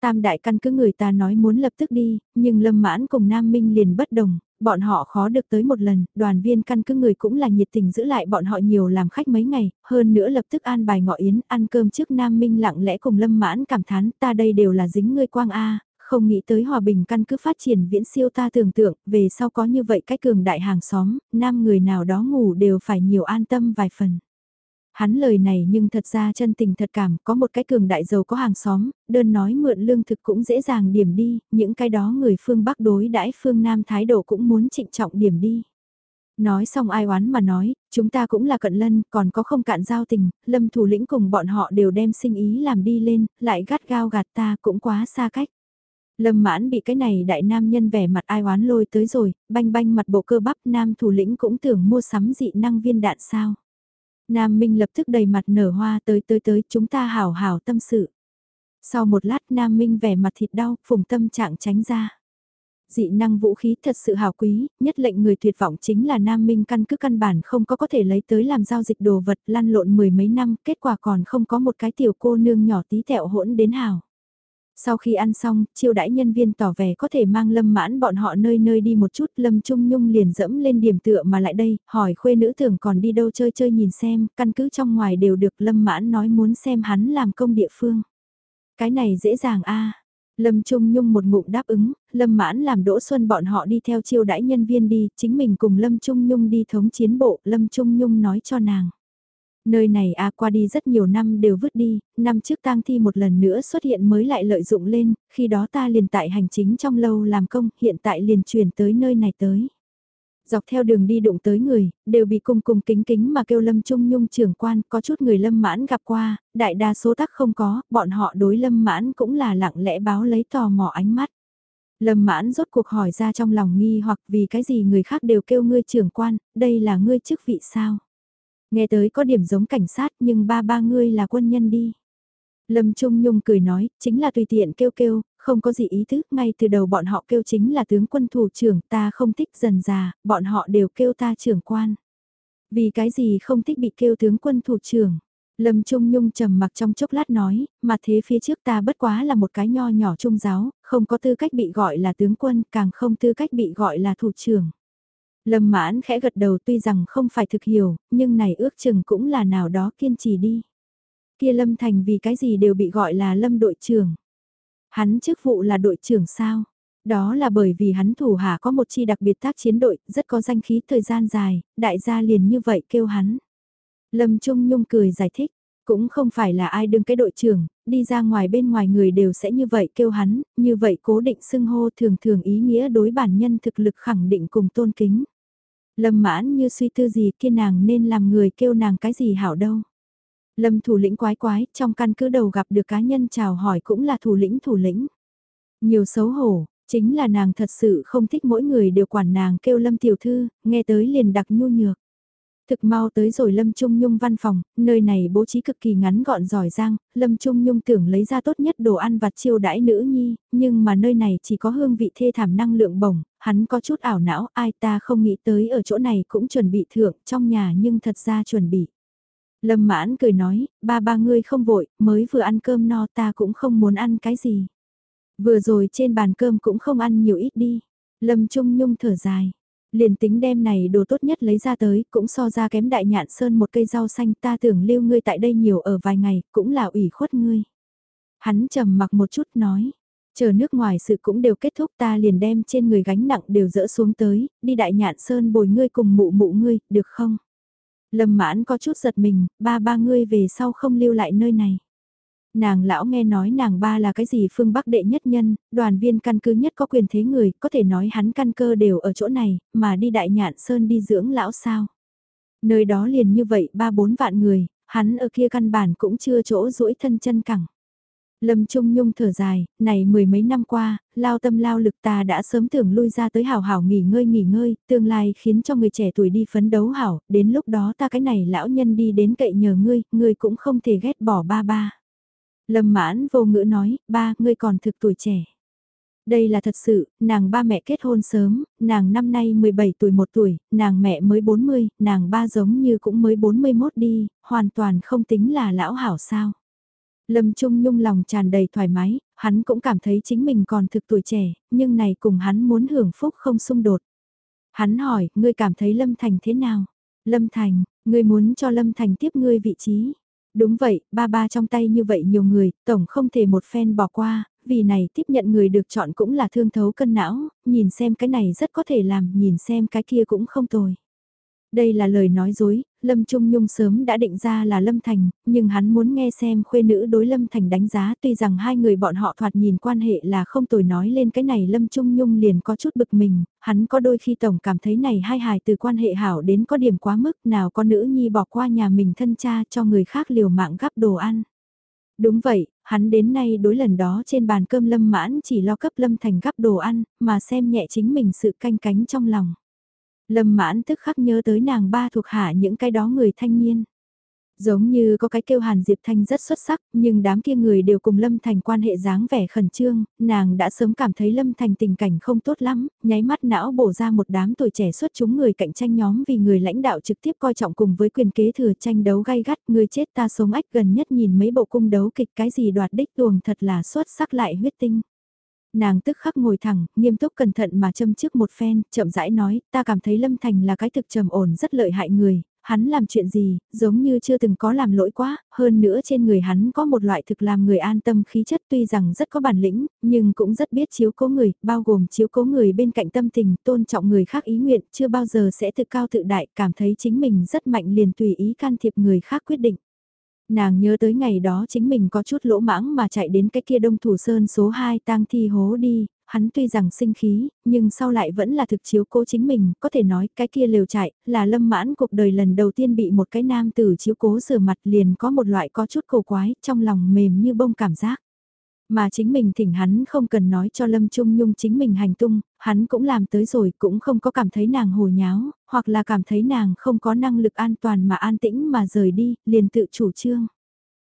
Tam đại căn cứ người ta nói muốn lập tức đi, nhưng lâm mãn cùng Nam Minh liền bất đồng, bọn họ khó được tới một lần, đoàn viên căn cứ người cũng là nhiệt tình giữ lại bọn họ nhiều làm khách mấy ngày, hơn nữa lập tức an bài ngọ yến, ăn cơm trước Nam Minh lặng lẽ cùng Lâm Mãn cảm thán ta đây đều là dính ngươi quang A, không nghĩ tới hòa bình căn cứ phát triển viễn siêu ta tưởng tượng, về sau có như vậy cách cường đại hàng xóm, nam người nào đó ngủ đều phải nhiều an tâm vài phần. Hắn lời này nhưng thật ra chân tình thật cảm, có một cái cường đại giàu có hàng xóm, đơn nói mượn lương thực cũng dễ dàng điểm đi, những cái đó người phương Bắc đối đãi phương Nam thái độ cũng muốn trịnh trọng điểm đi. Nói xong ai oán mà nói, chúng ta cũng là cận lân, còn có không cạn giao tình, lâm thủ lĩnh cùng bọn họ đều đem sinh ý làm đi lên, lại gắt gao gạt ta cũng quá xa cách. Lâm mãn bị cái này đại nam nhân vẻ mặt ai oán lôi tới rồi, banh banh mặt bộ cơ bắp nam thủ lĩnh cũng tưởng mua sắm dị năng viên đạn sao. Nam Minh lập tức đầy mặt nở hoa tới tới tới chúng ta hảo hảo tâm sự. Sau một lát Nam Minh vẻ mặt thịt đau, phùng tâm trạng tránh ra. Dị năng vũ khí thật sự hào quý, nhất lệnh người tuyệt vọng chính là Nam Minh căn cứ căn bản không có có thể lấy tới làm giao dịch đồ vật lăn lộn mười mấy năm, kết quả còn không có một cái tiểu cô nương nhỏ tí tẹo hỗn đến hào. Sau khi ăn xong, chiêu đãi nhân viên tỏ vẻ có thể mang lâm mãn bọn họ nơi nơi đi một chút, lâm trung nhung liền dẫm lên điểm tựa mà lại đây, hỏi khuê nữ tưởng còn đi đâu chơi chơi nhìn xem, căn cứ trong ngoài đều được lâm mãn nói muốn xem hắn làm công địa phương. Cái này dễ dàng a Lâm Trung Nhung một ngụm đáp ứng, Lâm Mãn làm Đỗ Xuân bọn họ đi theo chiêu đãi nhân viên đi, chính mình cùng Lâm Trung Nhung đi thống chiến bộ, Lâm Trung Nhung nói cho nàng. Nơi này à qua đi rất nhiều năm đều vứt đi, năm trước tang thi một lần nữa xuất hiện mới lại lợi dụng lên, khi đó ta liền tại hành chính trong lâu làm công, hiện tại liền chuyển tới nơi này tới. Dọc theo đường đi đụng tới người, đều bị cung cung kính kính mà kêu Lâm Trung Nhung trưởng quan, có chút người Lâm Mãn gặp qua, đại đa số tắc không có, bọn họ đối Lâm Mãn cũng là lặng lẽ báo lấy tò mò ánh mắt. Lâm Mãn rốt cuộc hỏi ra trong lòng nghi hoặc vì cái gì người khác đều kêu ngươi trưởng quan, đây là ngươi chức vị sao? Nghe tới có điểm giống cảnh sát nhưng ba ba ngươi là quân nhân đi. Lâm Trung Nhung cười nói, chính là tùy tiện kêu kêu, không có gì ý thức, ngay từ đầu bọn họ kêu chính là tướng quân thủ trưởng, ta không thích dần già, bọn họ đều kêu ta trưởng quan. Vì cái gì không thích bị kêu tướng quân thủ trưởng? Lâm Trung Nhung trầm mặc trong chốc lát nói, mà thế phía trước ta bất quá là một cái nho nhỏ trung giáo, không có tư cách bị gọi là tướng quân, càng không tư cách bị gọi là thủ trưởng. Lâm mãn khẽ gật đầu tuy rằng không phải thực hiểu, nhưng này ước chừng cũng là nào đó kiên trì đi. Kia Lâm Thành vì cái gì đều bị gọi là Lâm đội trưởng. Hắn chức vụ là đội trưởng sao? Đó là bởi vì hắn thủ hạ có một chi đặc biệt tác chiến đội, rất có danh khí thời gian dài, đại gia liền như vậy kêu hắn. Lâm Trung Nhung cười giải thích, cũng không phải là ai đương cái đội trưởng, đi ra ngoài bên ngoài người đều sẽ như vậy kêu hắn, như vậy cố định xưng hô thường thường ý nghĩa đối bản nhân thực lực khẳng định cùng tôn kính. Lâm mãn như suy tư gì kia nàng nên làm người kêu nàng cái gì hảo đâu. Lâm thủ lĩnh quái quái, trong căn cứ đầu gặp được cá nhân chào hỏi cũng là thủ lĩnh thủ lĩnh. Nhiều xấu hổ, chính là nàng thật sự không thích mỗi người đều quản nàng kêu Lâm tiểu thư, nghe tới liền đặc nhu nhược. Thực mau tới rồi Lâm Trung Nhung văn phòng, nơi này bố trí cực kỳ ngắn gọn giỏi giang, Lâm Trung Nhung tưởng lấy ra tốt nhất đồ ăn vặt chiêu đãi nữ nhi, nhưng mà nơi này chỉ có hương vị thê thảm năng lượng bổng, hắn có chút ảo não, ai ta không nghĩ tới ở chỗ này cũng chuẩn bị thượng trong nhà nhưng thật ra chuẩn bị. Lâm mãn cười nói, ba ba ngươi không vội, mới vừa ăn cơm no ta cũng không muốn ăn cái gì. Vừa rồi trên bàn cơm cũng không ăn nhiều ít đi. Lâm Trung Nhung thở dài. Liền tính đem này đồ tốt nhất lấy ra tới, cũng so ra kém đại nhạn sơn một cây rau xanh ta tưởng lưu ngươi tại đây nhiều ở vài ngày, cũng là ủy khuất ngươi. Hắn trầm mặc một chút nói, chờ nước ngoài sự cũng đều kết thúc ta liền đem trên người gánh nặng đều dỡ xuống tới, đi đại nhạn sơn bồi ngươi cùng mụ mụ ngươi, được không? Lâm mãn có chút giật mình, ba ba ngươi về sau không lưu lại nơi này. Nàng lão nghe nói nàng ba là cái gì phương Bắc đệ nhất nhân, đoàn viên căn cứ nhất có quyền thế người, có thể nói hắn căn cơ đều ở chỗ này, mà đi đại nhạn sơn đi dưỡng lão sao. Nơi đó liền như vậy ba bốn vạn người, hắn ở kia căn bản cũng chưa chỗ duỗi thân chân cẳng. Lâm Trung Nhung thở dài, này mười mấy năm qua, lao tâm lao lực ta đã sớm tưởng lui ra tới hảo hảo nghỉ ngơi nghỉ ngơi, tương lai khiến cho người trẻ tuổi đi phấn đấu hảo, đến lúc đó ta cái này lão nhân đi đến cậy nhờ ngươi, ngươi cũng không thể ghét bỏ ba ba. Lâm mãn vô ngữ nói, ba, ngươi còn thực tuổi trẻ. Đây là thật sự, nàng ba mẹ kết hôn sớm, nàng năm nay 17 tuổi 1 tuổi, nàng mẹ mới 40, nàng ba giống như cũng mới 41 đi, hoàn toàn không tính là lão hảo sao. Lâm Trung Nhung lòng tràn đầy thoải mái, hắn cũng cảm thấy chính mình còn thực tuổi trẻ, nhưng này cùng hắn muốn hưởng phúc không xung đột. Hắn hỏi, ngươi cảm thấy Lâm Thành thế nào? Lâm Thành, ngươi muốn cho Lâm Thành tiếp ngươi vị trí. Đúng vậy, ba ba trong tay như vậy nhiều người, tổng không thể một phen bỏ qua, vì này tiếp nhận người được chọn cũng là thương thấu cân não, nhìn xem cái này rất có thể làm, nhìn xem cái kia cũng không tồi. Đây là lời nói dối, Lâm Trung Nhung sớm đã định ra là Lâm Thành, nhưng hắn muốn nghe xem khuê nữ đối Lâm Thành đánh giá tuy rằng hai người bọn họ thoạt nhìn quan hệ là không tồi nói lên cái này Lâm Trung Nhung liền có chút bực mình, hắn có đôi khi tổng cảm thấy này hai hài từ quan hệ hảo đến có điểm quá mức nào có nữ nhi bỏ qua nhà mình thân cha cho người khác liều mạng gắp đồ ăn. Đúng vậy, hắn đến nay đối lần đó trên bàn cơm Lâm mãn chỉ lo cấp Lâm Thành gắp đồ ăn, mà xem nhẹ chính mình sự canh cánh trong lòng. Lâm mãn tức khắc nhớ tới nàng ba thuộc hạ những cái đó người thanh niên. Giống như có cái kêu Hàn Diệp Thanh rất xuất sắc, nhưng đám kia người đều cùng Lâm Thành quan hệ dáng vẻ khẩn trương, nàng đã sớm cảm thấy Lâm Thành tình cảnh không tốt lắm, nháy mắt não bổ ra một đám tuổi trẻ xuất chúng người cạnh tranh nhóm vì người lãnh đạo trực tiếp coi trọng cùng với quyền kế thừa tranh đấu gay gắt, người chết ta sống ách gần nhất nhìn mấy bộ cung đấu kịch cái gì đoạt đích tuồng thật là xuất sắc lại huyết tinh nàng tức khắc ngồi thẳng, nghiêm túc cẩn thận mà châm trước một phen, chậm rãi nói, ta cảm thấy Lâm Thành là cái thực trầm ổn rất lợi hại người, hắn làm chuyện gì, giống như chưa từng có làm lỗi quá, hơn nữa trên người hắn có một loại thực làm người an tâm khí chất tuy rằng rất có bản lĩnh, nhưng cũng rất biết chiếu cố người, bao gồm chiếu cố người bên cạnh tâm tình, tôn trọng người khác ý nguyện, chưa bao giờ sẽ tự cao tự đại, cảm thấy chính mình rất mạnh liền tùy ý can thiệp người khác quyết định. Nàng nhớ tới ngày đó chính mình có chút lỗ mãng mà chạy đến cái kia đông thủ sơn số 2 tang thi hố đi, hắn tuy rằng sinh khí, nhưng sau lại vẫn là thực chiếu cố chính mình, có thể nói cái kia lều chạy là lâm mãn cuộc đời lần đầu tiên bị một cái nam tử chiếu cố rửa mặt liền có một loại có chút cầu quái, trong lòng mềm như bông cảm giác. Mà chính mình thỉnh hắn không cần nói cho Lâm Trung Nhung chính mình hành tung, hắn cũng làm tới rồi cũng không có cảm thấy nàng hồ nháo, hoặc là cảm thấy nàng không có năng lực an toàn mà an tĩnh mà rời đi, liền tự chủ trương.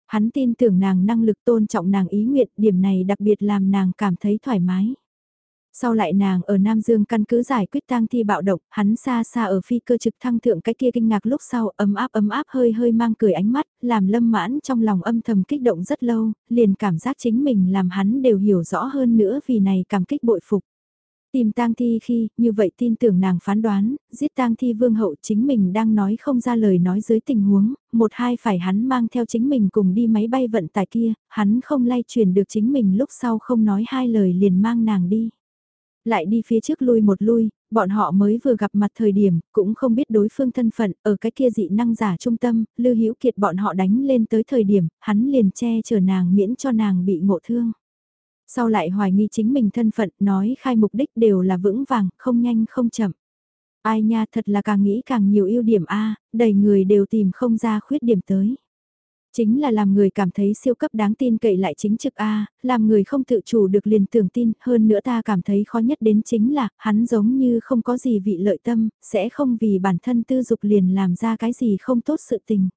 Hắn tin tưởng nàng năng lực tôn trọng nàng ý nguyện, điểm này đặc biệt làm nàng cảm thấy thoải mái. Sau lại nàng ở Nam Dương căn cứ giải quyết tang thi bạo động, hắn xa xa ở phi cơ trực thăng thượng cái kia kinh ngạc lúc sau ấm áp ấm áp hơi hơi mang cười ánh mắt, làm lâm mãn trong lòng âm thầm kích động rất lâu, liền cảm giác chính mình làm hắn đều hiểu rõ hơn nữa vì này cảm kích bội phục. Tìm tang thi khi, như vậy tin tưởng nàng phán đoán, giết tang thi vương hậu chính mình đang nói không ra lời nói dưới tình huống, một hai phải hắn mang theo chính mình cùng đi máy bay vận tải kia, hắn không lay truyền được chính mình lúc sau không nói hai lời liền mang nàng đi lại đi phía trước lui một lui, bọn họ mới vừa gặp mặt thời điểm, cũng không biết đối phương thân phận, ở cái kia dị năng giả trung tâm, Lưu Hữu Kiệt bọn họ đánh lên tới thời điểm, hắn liền che chở nàng miễn cho nàng bị ngộ thương. Sau lại hoài nghi chính mình thân phận, nói khai mục đích đều là vững vàng, không nhanh không chậm. Ai nha thật là càng nghĩ càng nhiều ưu điểm A, đầy người đều tìm không ra khuyết điểm tới. Chính là làm người cảm thấy siêu cấp đáng tin cậy lại chính trực A, làm người không tự chủ được liền tưởng tin, hơn nữa ta cảm thấy khó nhất đến chính là, hắn giống như không có gì vị lợi tâm, sẽ không vì bản thân tư dục liền làm ra cái gì không tốt sự tình.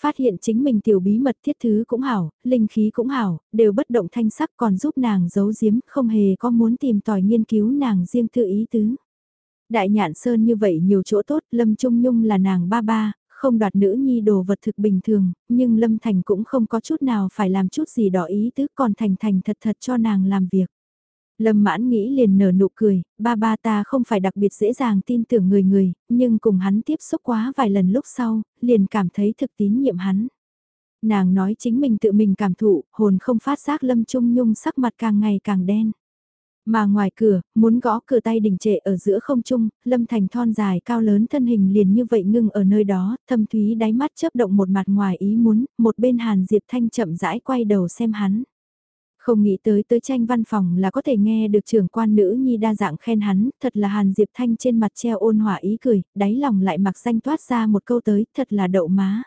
Phát hiện chính mình tiểu bí mật thiết thứ cũng hảo, linh khí cũng hảo, đều bất động thanh sắc còn giúp nàng giấu giếm, không hề có muốn tìm tòi nghiên cứu nàng riêng tự ý tứ. Đại nhạn sơn như vậy nhiều chỗ tốt, Lâm Trung Nhung là nàng ba ba, không đoạt nữ nhi đồ vật thực bình thường, nhưng Lâm Thành cũng không có chút nào phải làm chút gì đó ý tứ còn Thành Thành thật thật cho nàng làm việc. Lâm mãn nghĩ liền nở nụ cười, ba ba ta không phải đặc biệt dễ dàng tin tưởng người người, nhưng cùng hắn tiếp xúc quá vài lần lúc sau, liền cảm thấy thực tín nhiệm hắn. Nàng nói chính mình tự mình cảm thụ, hồn không phát giác Lâm Trung Nhung sắc mặt càng ngày càng đen. Mà ngoài cửa, muốn gõ cửa tay đình trệ ở giữa không trung, lâm thành thon dài cao lớn thân hình liền như vậy ngưng ở nơi đó, thâm thúy đáy mắt chớp động một mặt ngoài ý muốn, một bên Hàn Diệp Thanh chậm rãi quay đầu xem hắn. Không nghĩ tới tới tranh văn phòng là có thể nghe được trưởng quan nữ nhi đa dạng khen hắn, thật là Hàn Diệp Thanh trên mặt treo ôn hòa ý cười, đáy lòng lại mặc danh toát ra một câu tới, thật là đậu má.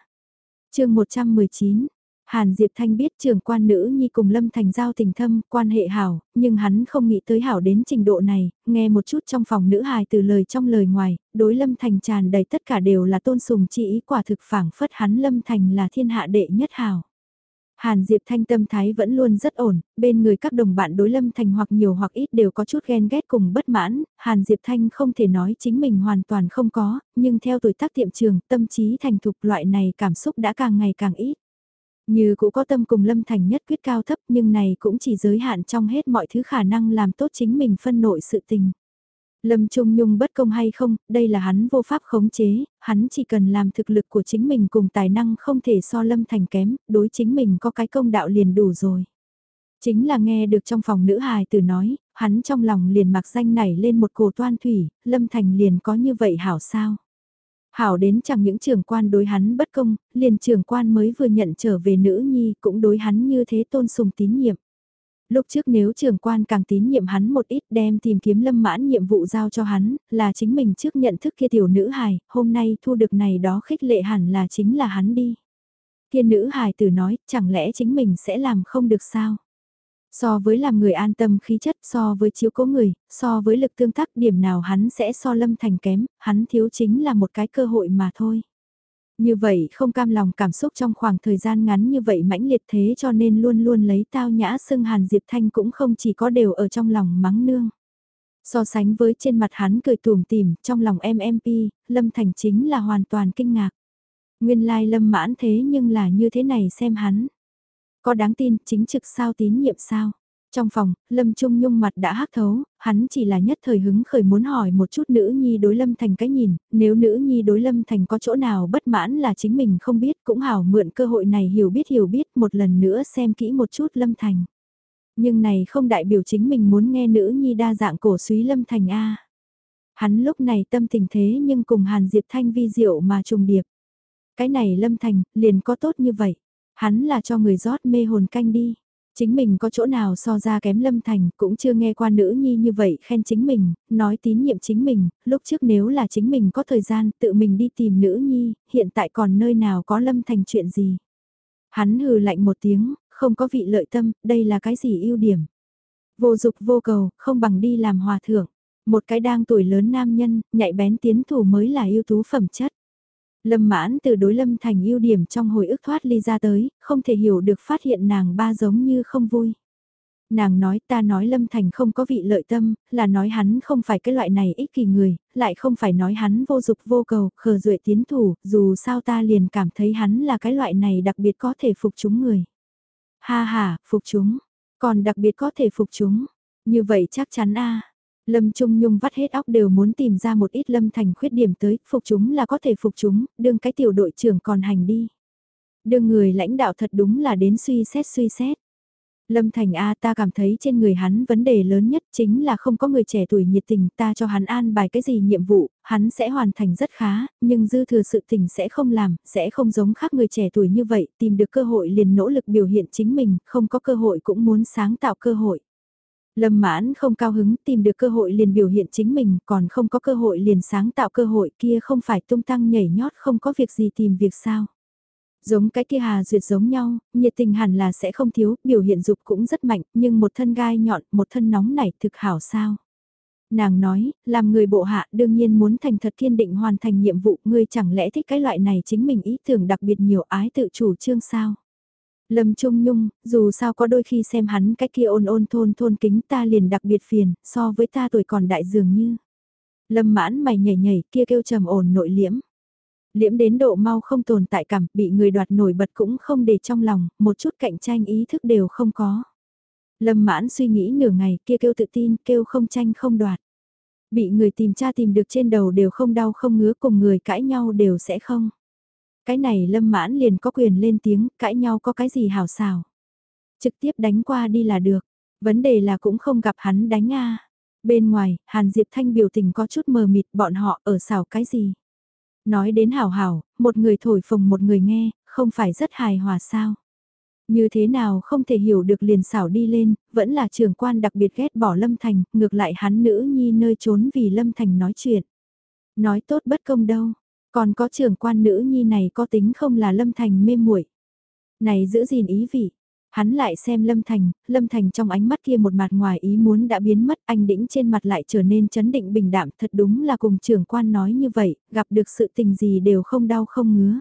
chương 119 Hàn Diệp Thanh biết trưởng quan nữ nhi cùng Lâm Thành giao tình thâm, quan hệ hảo, nhưng hắn không nghĩ tới hảo đến trình độ này, nghe một chút trong phòng nữ hài từ lời trong lời ngoài, đối Lâm Thành tràn đầy tất cả đều là tôn sùng chỉ ý quả thực phảng phất hắn Lâm Thành là thiên hạ đệ nhất hảo. Hàn Diệp Thanh tâm thái vẫn luôn rất ổn, bên người các đồng bạn đối Lâm Thành hoặc nhiều hoặc ít đều có chút ghen ghét cùng bất mãn, Hàn Diệp Thanh không thể nói chính mình hoàn toàn không có, nhưng theo tuổi tác tiệm trường, tâm trí thành thục loại này cảm xúc đã càng ngày càng ít. Như cũng có tâm cùng Lâm Thành nhất quyết cao thấp nhưng này cũng chỉ giới hạn trong hết mọi thứ khả năng làm tốt chính mình phân nội sự tình. Lâm Trung Nhung bất công hay không, đây là hắn vô pháp khống chế, hắn chỉ cần làm thực lực của chính mình cùng tài năng không thể so Lâm Thành kém, đối chính mình có cái công đạo liền đủ rồi. Chính là nghe được trong phòng nữ hài từ nói, hắn trong lòng liền mặc danh nảy lên một cổ toan thủy, Lâm Thành liền có như vậy hảo sao. Hảo đến chẳng những trưởng quan đối hắn bất công, liền trưởng quan mới vừa nhận trở về nữ nhi cũng đối hắn như thế tôn sùng tín nhiệm. Lúc trước nếu trưởng quan càng tín nhiệm hắn một ít đem tìm kiếm lâm mãn nhiệm vụ giao cho hắn, là chính mình trước nhận thức kia tiểu nữ hài, hôm nay thu được này đó khích lệ hẳn là chính là hắn đi. Kia nữ hài tử nói, chẳng lẽ chính mình sẽ làm không được sao? So với làm người an tâm khí chất, so với chiếu cố người, so với lực tương tác điểm nào hắn sẽ so lâm thành kém, hắn thiếu chính là một cái cơ hội mà thôi. Như vậy không cam lòng cảm xúc trong khoảng thời gian ngắn như vậy mãnh liệt thế cho nên luôn luôn lấy tao nhã xưng Hàn Diệp Thanh cũng không chỉ có đều ở trong lòng mắng nương. So sánh với trên mặt hắn cười tùm tìm, trong lòng em MP, Lâm Thành chính là hoàn toàn kinh ngạc. Nguyên lai Lâm mãn thế nhưng là như thế này xem hắn. Có đáng tin, chính trực sao tín nhiệm sao? Trong phòng, Lâm Trung Nhung mặt đã hắc thấu, hắn chỉ là nhất thời hứng khởi muốn hỏi một chút nữ nhi đối Lâm Thành cái nhìn, nếu nữ nhi đối Lâm Thành có chỗ nào bất mãn là chính mình không biết cũng hảo mượn cơ hội này hiểu biết hiểu biết một lần nữa xem kỹ một chút Lâm Thành. Nhưng này không đại biểu chính mình muốn nghe nữ nhi đa dạng cổ suý Lâm Thành A. Hắn lúc này tâm tình thế nhưng cùng Hàn Diệp Thanh vi diệu mà trùng điệp. Cái này Lâm Thành liền có tốt như vậy. Hắn là cho người rót mê hồn canh đi. Chính mình có chỗ nào so ra kém Lâm Thành, cũng chưa nghe qua nữ nhi như vậy khen chính mình, nói tín nhiệm chính mình, lúc trước nếu là chính mình có thời gian tự mình đi tìm nữ nhi, hiện tại còn nơi nào có Lâm Thành chuyện gì. Hắn hừ lạnh một tiếng, không có vị lợi tâm, đây là cái gì ưu điểm. Vô dục vô cầu, không bằng đi làm hòa thượng. Một cái đang tuổi lớn nam nhân, nhạy bén tiến thủ mới là ưu tú phẩm chất. Lâm mãn từ đối lâm thành ưu điểm trong hồi ức thoát ly ra tới, không thể hiểu được phát hiện nàng ba giống như không vui. Nàng nói ta nói lâm thành không có vị lợi tâm, là nói hắn không phải cái loại này ích kỳ người, lại không phải nói hắn vô dục vô cầu, khờ duệ tiến thủ, dù sao ta liền cảm thấy hắn là cái loại này đặc biệt có thể phục chúng người. Ha ha, phục chúng, còn đặc biệt có thể phục chúng, như vậy chắc chắn a Lâm Trung Nhung vắt hết óc đều muốn tìm ra một ít Lâm Thành khuyết điểm tới, phục chúng là có thể phục chúng, đương cái tiểu đội trưởng còn hành đi. Đương người lãnh đạo thật đúng là đến suy xét suy xét. Lâm Thành A ta cảm thấy trên người hắn vấn đề lớn nhất chính là không có người trẻ tuổi nhiệt tình ta cho hắn an bài cái gì nhiệm vụ, hắn sẽ hoàn thành rất khá, nhưng dư thừa sự tình sẽ không làm, sẽ không giống khác người trẻ tuổi như vậy, tìm được cơ hội liền nỗ lực biểu hiện chính mình, không có cơ hội cũng muốn sáng tạo cơ hội. Lâm mãn không cao hứng tìm được cơ hội liền biểu hiện chính mình, còn không có cơ hội liền sáng tạo cơ hội kia không phải tung tăng nhảy nhót không có việc gì tìm việc sao. Giống cái kia Hà Duyệt giống nhau, nhiệt tình hẳn là sẽ không thiếu, biểu hiện dục cũng rất mạnh, nhưng một thân gai nhọn, một thân nóng nảy thực hảo sao. Nàng nói, làm người bộ hạ đương nhiên muốn thành thật kiên định hoàn thành nhiệm vụ, ngươi chẳng lẽ thích cái loại này chính mình ý tưởng đặc biệt nhiều ái tự chủ trương sao. Lâm Trung Nhung, dù sao có đôi khi xem hắn cái kia ôn ôn thôn thôn kính ta liền đặc biệt phiền, so với ta tuổi còn đại dường như. Lâm mãn mày nhảy nhảy kia kêu trầm ổn nội liễm. Liễm đến độ mau không tồn tại cảm, bị người đoạt nổi bật cũng không để trong lòng, một chút cạnh tranh ý thức đều không có. Lâm mãn suy nghĩ nửa ngày kia kêu tự tin, kêu không tranh không đoạt. Bị người tìm tra tìm được trên đầu đều không đau không ngứa cùng người cãi nhau đều sẽ không. Cái này lâm mãn liền có quyền lên tiếng, cãi nhau có cái gì hảo xào. Trực tiếp đánh qua đi là được, vấn đề là cũng không gặp hắn đánh a Bên ngoài, Hàn Diệp Thanh biểu tình có chút mờ mịt bọn họ ở xào cái gì. Nói đến hảo hảo, một người thổi phồng một người nghe, không phải rất hài hòa sao. Như thế nào không thể hiểu được liền xảo đi lên, vẫn là trường quan đặc biệt ghét bỏ Lâm Thành, ngược lại hắn nữ nhi nơi trốn vì Lâm Thành nói chuyện. Nói tốt bất công đâu, còn có trưởng quan nữ nhi này có tính không là Lâm Thành mê muội Này giữ gìn ý vị. Hắn lại xem Lâm Thành, Lâm Thành trong ánh mắt kia một mặt ngoài ý muốn đã biến mất anh đĩnh trên mặt lại trở nên chấn định bình đạm thật đúng là cùng trưởng quan nói như vậy, gặp được sự tình gì đều không đau không ngứa.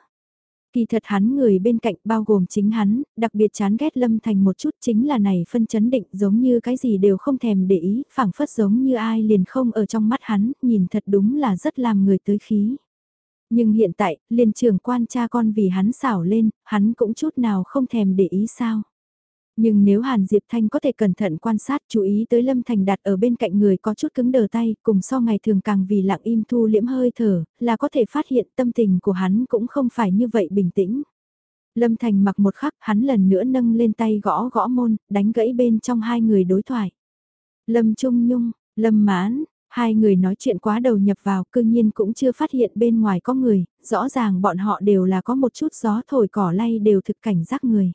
Kỳ thật hắn người bên cạnh bao gồm chính hắn, đặc biệt chán ghét Lâm Thành một chút chính là này phân chấn định giống như cái gì đều không thèm để ý, phảng phất giống như ai liền không ở trong mắt hắn, nhìn thật đúng là rất làm người tới khí. Nhưng hiện tại, liền trưởng quan cha con vì hắn xảo lên, hắn cũng chút nào không thèm để ý sao. Nhưng nếu Hàn Diệp Thanh có thể cẩn thận quan sát chú ý tới Lâm Thành đặt ở bên cạnh người có chút cứng đờ tay, cùng so ngày thường càng vì lặng im thu liễm hơi thở, là có thể phát hiện tâm tình của hắn cũng không phải như vậy bình tĩnh. Lâm Thành mặc một khắc, hắn lần nữa nâng lên tay gõ gõ môn, đánh gãy bên trong hai người đối thoại. Lâm Trung Nhung, Lâm Mãn, Hai người nói chuyện quá đầu nhập vào, cư nhiên cũng chưa phát hiện bên ngoài có người, rõ ràng bọn họ đều là có một chút gió thổi cỏ lay đều thực cảnh giác người.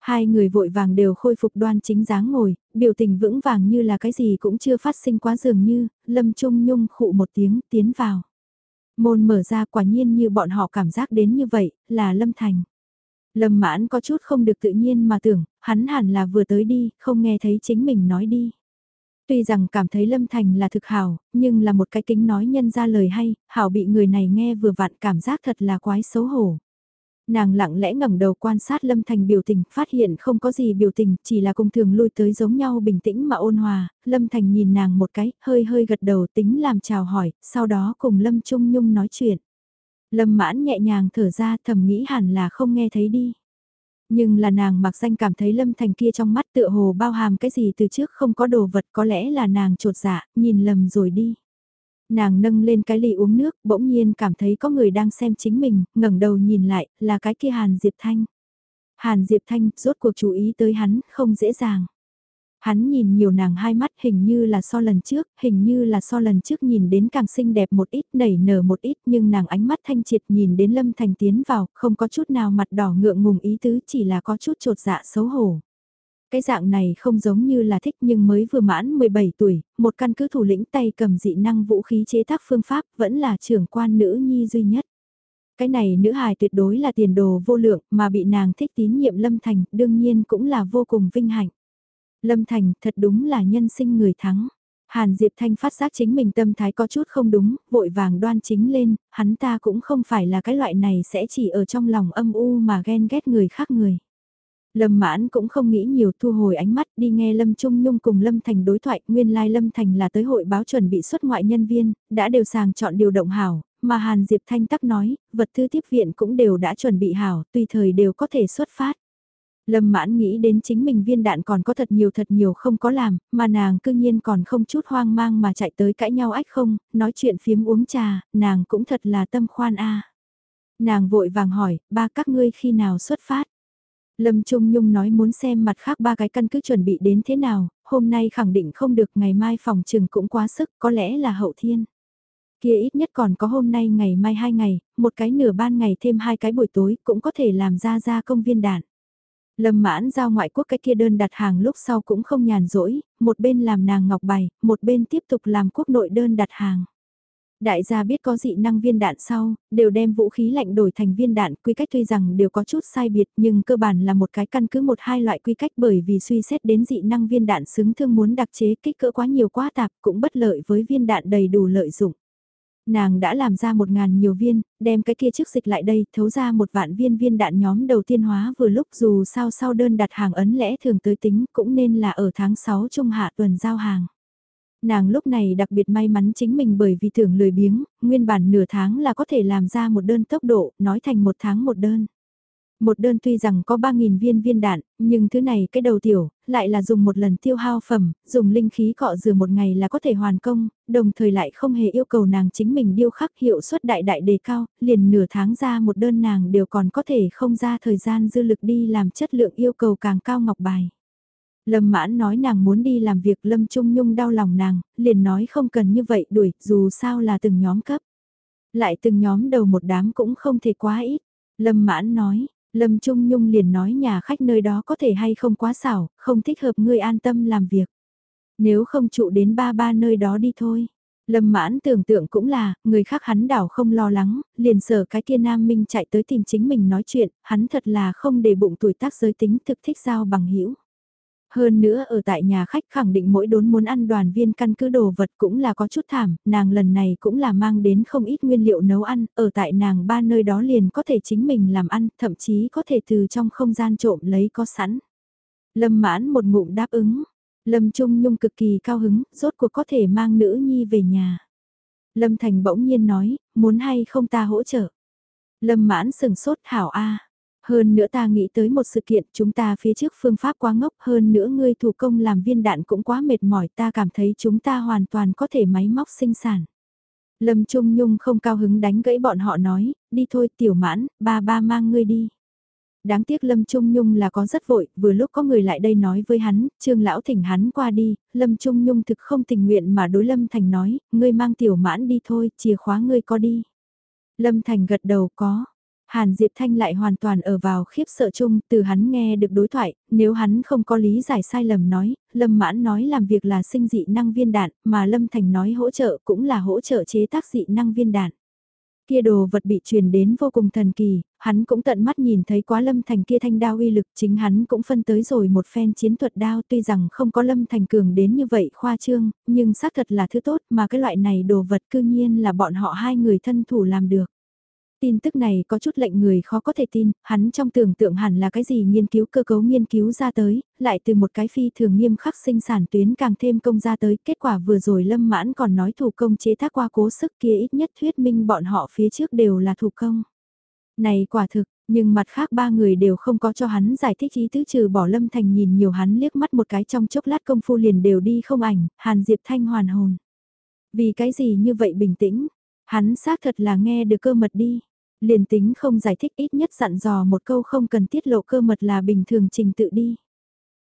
Hai người vội vàng đều khôi phục đoan chính dáng ngồi, biểu tình vững vàng như là cái gì cũng chưa phát sinh quá dường như, lâm trung nhung khụ một tiếng tiến vào. Môn mở ra quả nhiên như bọn họ cảm giác đến như vậy, là lâm thành. Lâm mãn có chút không được tự nhiên mà tưởng, hắn hẳn là vừa tới đi, không nghe thấy chính mình nói đi. Tuy rằng cảm thấy Lâm Thành là thực hảo, nhưng là một cái kính nói nhân ra lời hay, hảo bị người này nghe vừa vặn cảm giác thật là quái xấu hổ. Nàng lặng lẽ ngẩng đầu quan sát Lâm Thành biểu tình, phát hiện không có gì biểu tình, chỉ là cùng thường lui tới giống nhau bình tĩnh mà ôn hòa, Lâm Thành nhìn nàng một cái, hơi hơi gật đầu tính làm chào hỏi, sau đó cùng Lâm Trung Nhung nói chuyện. Lâm mãn nhẹ nhàng thở ra thầm nghĩ hẳn là không nghe thấy đi. Nhưng là nàng mặc danh cảm thấy lâm thành kia trong mắt tựa hồ bao hàm cái gì từ trước không có đồ vật có lẽ là nàng trột dạ, nhìn lầm rồi đi. Nàng nâng lên cái ly uống nước, bỗng nhiên cảm thấy có người đang xem chính mình, ngẩng đầu nhìn lại, là cái kia Hàn Diệp Thanh. Hàn Diệp Thanh, rốt cuộc chú ý tới hắn, không dễ dàng. Hắn nhìn nhiều nàng hai mắt hình như là so lần trước, hình như là so lần trước nhìn đến càng xinh đẹp một ít, nảy nở một ít nhưng nàng ánh mắt thanh triệt nhìn đến Lâm Thành tiến vào, không có chút nào mặt đỏ ngượng ngùng ý tứ chỉ là có chút trột dạ xấu hổ. Cái dạng này không giống như là thích nhưng mới vừa mãn 17 tuổi, một căn cứ thủ lĩnh tay cầm dị năng vũ khí chế tác phương pháp vẫn là trưởng quan nữ nhi duy nhất. Cái này nữ hài tuyệt đối là tiền đồ vô lượng mà bị nàng thích tín nhiệm Lâm Thành đương nhiên cũng là vô cùng vinh hạnh. Lâm Thành thật đúng là nhân sinh người thắng. Hàn Diệp Thanh phát giác chính mình tâm thái có chút không đúng, vội vàng đoan chính lên, hắn ta cũng không phải là cái loại này sẽ chỉ ở trong lòng âm u mà ghen ghét người khác người. Lâm mãn cũng không nghĩ nhiều thu hồi ánh mắt đi nghe Lâm Trung Nhung cùng Lâm Thành đối thoại, nguyên lai like Lâm Thành là tới hội báo chuẩn bị xuất ngoại nhân viên, đã đều sàng chọn điều động hảo, mà Hàn Diệp Thanh tắc nói, vật thư tiếp viện cũng đều đã chuẩn bị hảo, tùy thời đều có thể xuất phát. Lâm mãn nghĩ đến chính mình viên đạn còn có thật nhiều thật nhiều không có làm, mà nàng cư nhiên còn không chút hoang mang mà chạy tới cãi nhau ách không, nói chuyện phiếm uống trà, nàng cũng thật là tâm khoan a. Nàng vội vàng hỏi, ba các ngươi khi nào xuất phát? Lâm Trung Nhung nói muốn xem mặt khác ba cái căn cứ chuẩn bị đến thế nào, hôm nay khẳng định không được ngày mai phòng trừng cũng quá sức, có lẽ là hậu thiên. Kia ít nhất còn có hôm nay ngày mai hai ngày, một cái nửa ban ngày thêm hai cái buổi tối cũng có thể làm ra ra công viên đạn. Lâm mãn giao ngoại quốc cái kia đơn đặt hàng lúc sau cũng không nhàn rỗi, một bên làm nàng ngọc bày, một bên tiếp tục làm quốc nội đơn đặt hàng. Đại gia biết có dị năng viên đạn sau, đều đem vũ khí lạnh đổi thành viên đạn, quy cách tuy rằng đều có chút sai biệt nhưng cơ bản là một cái căn cứ một hai loại quy cách bởi vì suy xét đến dị năng viên đạn xứng thương muốn đặc chế kích cỡ quá nhiều quá tạp cũng bất lợi với viên đạn đầy đủ lợi dụng. Nàng đã làm ra một ngàn nhiều viên, đem cái kia trước dịch lại đây, thấu ra một vạn viên viên đạn nhóm đầu tiên hóa vừa lúc dù sao sau đơn đặt hàng ấn lẽ thường tới tính cũng nên là ở tháng 6 trung hạ tuần giao hàng. Nàng lúc này đặc biệt may mắn chính mình bởi vì tưởng lười biếng, nguyên bản nửa tháng là có thể làm ra một đơn tốc độ, nói thành một tháng một đơn. Một đơn tuy rằng có 3.000 viên viên đạn, nhưng thứ này cái đầu tiểu, lại là dùng một lần tiêu hao phẩm, dùng linh khí cọ rửa một ngày là có thể hoàn công, đồng thời lại không hề yêu cầu nàng chính mình điêu khắc hiệu suất đại đại đề cao, liền nửa tháng ra một đơn nàng đều còn có thể không ra thời gian dư lực đi làm chất lượng yêu cầu càng cao ngọc bài. Lâm mãn nói nàng muốn đi làm việc Lâm Trung Nhung đau lòng nàng, liền nói không cần như vậy đuổi, dù sao là từng nhóm cấp. Lại từng nhóm đầu một đám cũng không thể quá ít. Lâm mãn nói, Lâm Trung Nhung liền nói nhà khách nơi đó có thể hay không quá xảo, không thích hợp ngươi an tâm làm việc. Nếu không trụ đến ba ba nơi đó đi thôi. Lâm mãn tưởng tượng cũng là, người khác hắn đảo không lo lắng, liền sở cái kia nam minh chạy tới tìm chính mình nói chuyện, hắn thật là không để bụng tuổi tác giới tính thực thích giao bằng hữu hơn nữa ở tại nhà khách khẳng định mỗi đốn muốn ăn đoàn viên căn cứ đồ vật cũng là có chút thảm, nàng lần này cũng là mang đến không ít nguyên liệu nấu ăn, ở tại nàng ba nơi đó liền có thể chính mình làm ăn, thậm chí có thể từ trong không gian trộm lấy có sẵn. Lâm mãn một ngụm đáp ứng, Lâm Trung Nhung cực kỳ cao hứng, rốt cuộc có thể mang nữ nhi về nhà. Lâm Thành bỗng nhiên nói, muốn hay không ta hỗ trợ. Lâm mãn sừng sốt hảo a hơn nữa ta nghĩ tới một sự kiện chúng ta phía trước phương pháp quá ngốc hơn nữa ngươi thủ công làm viên đạn cũng quá mệt mỏi ta cảm thấy chúng ta hoàn toàn có thể máy móc sinh sản. Lâm Trung Nhung không cao hứng đánh gãy bọn họ nói, đi thôi tiểu mãn, ba ba mang ngươi đi. Đáng tiếc Lâm Trung Nhung là có rất vội, vừa lúc có người lại đây nói với hắn, trương lão thỉnh hắn qua đi, Lâm Trung Nhung thực không tình nguyện mà đối Lâm Thành nói, ngươi mang tiểu mãn đi thôi, chìa khóa ngươi có đi. Lâm Thành gật đầu có, Hàn Diệp Thanh lại hoàn toàn ở vào khiếp sợ chung, từ hắn nghe được đối thoại, nếu hắn không có lý giải sai lầm nói, Lâm Mãn nói làm việc là sinh dị năng viên đạn, mà Lâm Thành nói hỗ trợ cũng là hỗ trợ chế tác dị năng viên đạn. Kia đồ vật bị truyền đến vô cùng thần kỳ, hắn cũng tận mắt nhìn thấy quá Lâm Thành kia thanh đao uy lực, chính hắn cũng phân tới rồi một phen chiến thuật đao tuy rằng không có Lâm Thành cường đến như vậy khoa trương, nhưng xác thật là thứ tốt mà cái loại này đồ vật cư nhiên là bọn họ hai người thân thủ làm được. Tin tức này có chút lệnh người khó có thể tin, hắn trong tưởng tượng hẳn là cái gì nghiên cứu cơ cấu nghiên cứu ra tới, lại từ một cái phi thường nghiêm khắc sinh sản tuyến càng thêm công ra tới, kết quả vừa rồi lâm mãn còn nói thủ công chế tác qua cố sức kia ít nhất thuyết minh bọn họ phía trước đều là thủ công. Này quả thực, nhưng mặt khác ba người đều không có cho hắn giải thích ý tứ trừ bỏ lâm thành nhìn nhiều hắn liếc mắt một cái trong chốc lát công phu liền đều đi không ảnh, hàn diệp thanh hoàn hồn. Vì cái gì như vậy bình tĩnh, hắn xác thật là nghe được cơ mật đi liền tính không giải thích ít nhất dặn dò một câu không cần tiết lộ cơ mật là bình thường trình tự đi.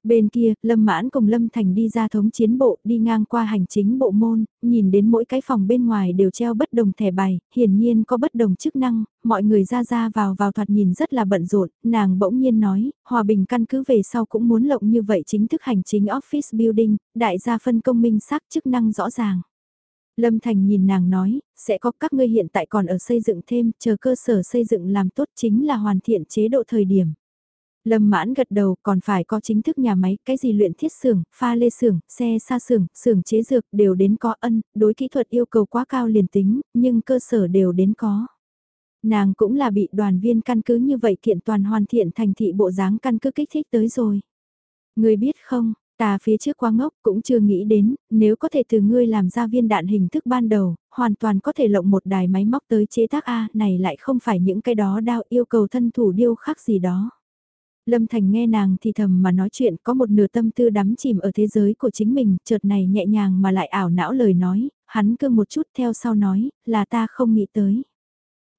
Bên kia, Lâm Mãn cùng Lâm Thành đi ra thống chiến bộ, đi ngang qua hành chính bộ môn, nhìn đến mỗi cái phòng bên ngoài đều treo bất đồng thẻ bài, hiển nhiên có bất đồng chức năng, mọi người ra ra vào vào thoạt nhìn rất là bận rộn, nàng bỗng nhiên nói, hòa bình căn cứ về sau cũng muốn lộng như vậy chính thức hành chính office building, đại gia phân công minh xác chức năng rõ ràng. Lâm Thành nhìn nàng nói, sẽ có các ngươi hiện tại còn ở xây dựng thêm, chờ cơ sở xây dựng làm tốt chính là hoàn thiện chế độ thời điểm. Lâm mãn gật đầu còn phải có chính thức nhà máy, cái gì luyện thiết xưởng, pha lê xưởng, xe xa xưởng, xưởng chế dược đều đến có ân, đối kỹ thuật yêu cầu quá cao liền tính, nhưng cơ sở đều đến có. Nàng cũng là bị đoàn viên căn cứ như vậy kiện toàn hoàn thiện thành thị bộ dáng căn cứ kích thích tới rồi. Người biết không, ta phía trước quá ngốc cũng chưa nghĩ đến, nếu có thể từ ngươi làm ra viên đạn hình thức ban đầu, hoàn toàn có thể lộng một đài máy móc tới chế tác A này lại không phải những cái đó đao yêu cầu thân thủ điêu khắc gì đó. Lâm Thành nghe nàng thì thầm mà nói chuyện có một nửa tâm tư đắm chìm ở thế giới của chính mình, chợt này nhẹ nhàng mà lại ảo não lời nói, hắn cương một chút theo sau nói, là ta không nghĩ tới.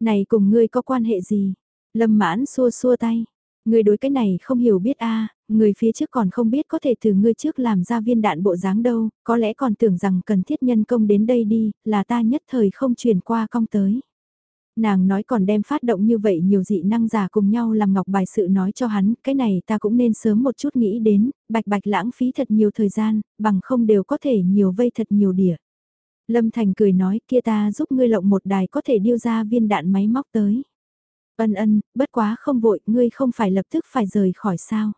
Này cùng ngươi có quan hệ gì? Lâm mãn xua xua tay. Ngươi đối cái này không hiểu biết a người phía trước còn không biết có thể từ ngươi trước làm ra viên đạn bộ dáng đâu, có lẽ còn tưởng rằng cần thiết nhân công đến đây đi, là ta nhất thời không truyền qua cong tới. Nàng nói còn đem phát động như vậy nhiều dị năng giả cùng nhau làm ngọc bài sự nói cho hắn, cái này ta cũng nên sớm một chút nghĩ đến, bạch bạch lãng phí thật nhiều thời gian, bằng không đều có thể nhiều vây thật nhiều đỉa. Lâm Thành cười nói kia ta giúp ngươi lộng một đài có thể điêu ra viên đạn máy móc tới. Ân ân, bất quá không vội, ngươi không phải lập tức phải rời khỏi sao.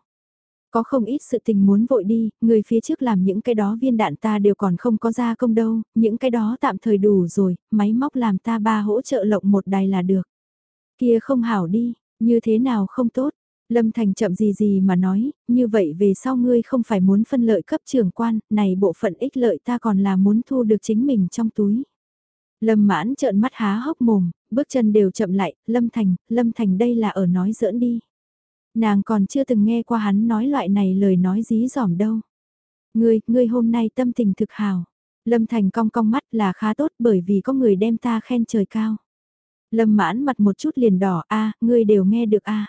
Có không ít sự tình muốn vội đi, người phía trước làm những cái đó viên đạn ta đều còn không có ra công đâu, những cái đó tạm thời đủ rồi, máy móc làm ta ba hỗ trợ lộng một đài là được. Kia không hảo đi, như thế nào không tốt, Lâm Thành chậm gì gì mà nói, như vậy về sau ngươi không phải muốn phân lợi cấp trưởng quan, này bộ phận ích lợi ta còn là muốn thu được chính mình trong túi. Lâm mãn trợn mắt há hốc mồm, bước chân đều chậm lại, Lâm Thành, Lâm Thành đây là ở nói giỡn đi. Nàng còn chưa từng nghe qua hắn nói loại này lời nói dí dỏm đâu. Ngươi, ngươi hôm nay tâm tình thực hào. Lâm Thành cong cong mắt là khá tốt bởi vì có người đem ta khen trời cao. Lâm mãn mặt một chút liền đỏ a ngươi đều nghe được a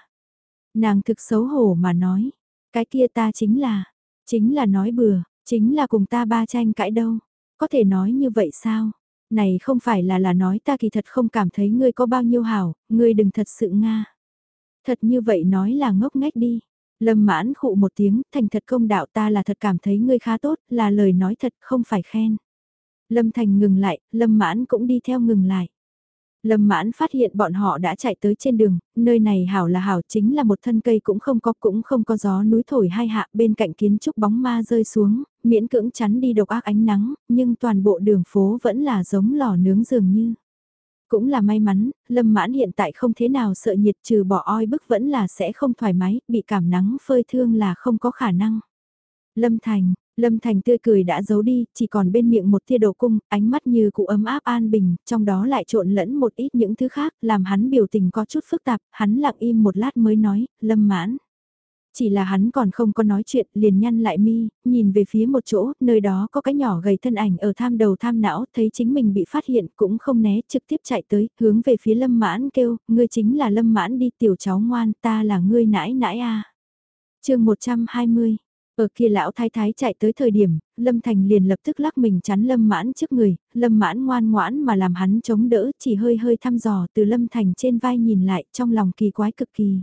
Nàng thực xấu hổ mà nói. Cái kia ta chính là, chính là nói bừa, chính là cùng ta ba tranh cãi đâu. Có thể nói như vậy sao? Này không phải là là nói ta kỳ thật không cảm thấy ngươi có bao nhiêu hảo, ngươi đừng thật sự nga. Thật như vậy nói là ngốc nghếch đi. Lâm mãn khụ một tiếng, thành thật công đạo ta là thật cảm thấy ngươi khá tốt, là lời nói thật không phải khen. Lâm thành ngừng lại, lâm mãn cũng đi theo ngừng lại. Lâm mãn phát hiện bọn họ đã chạy tới trên đường, nơi này hảo là hảo chính là một thân cây cũng không có cũng không có gió núi thổi hai hạ bên cạnh kiến trúc bóng ma rơi xuống, miễn cưỡng chắn đi độc ác ánh nắng, nhưng toàn bộ đường phố vẫn là giống lò nướng dường như. Cũng là may mắn, Lâm Mãn hiện tại không thế nào sợ nhiệt trừ bỏ oi bức vẫn là sẽ không thoải mái, bị cảm nắng phơi thương là không có khả năng. Lâm Thành, Lâm Thành tươi cười đã giấu đi, chỉ còn bên miệng một tia đồ cung, ánh mắt như cụ ấm áp an bình, trong đó lại trộn lẫn một ít những thứ khác, làm hắn biểu tình có chút phức tạp, hắn lặng im một lát mới nói, Lâm mãn. Chỉ là hắn còn không có nói chuyện, liền nhăn lại mi, nhìn về phía một chỗ, nơi đó có cái nhỏ gầy thân ảnh ở tham đầu tham não, thấy chính mình bị phát hiện cũng không né, trực tiếp chạy tới, hướng về phía lâm mãn kêu, ngươi chính là lâm mãn đi tiểu cháu ngoan, ta là ngươi nãi nãi a chương 120 ở kia lão thái thái chạy tới thời điểm, Lâm Thành liền lập tức lắc mình chắn Lâm Mãn trước người, Lâm Mãn ngoan ngoãn mà làm hắn chống đỡ, chỉ hơi hơi thăm dò từ Lâm Thành trên vai nhìn lại, trong lòng kỳ quái cực kỳ.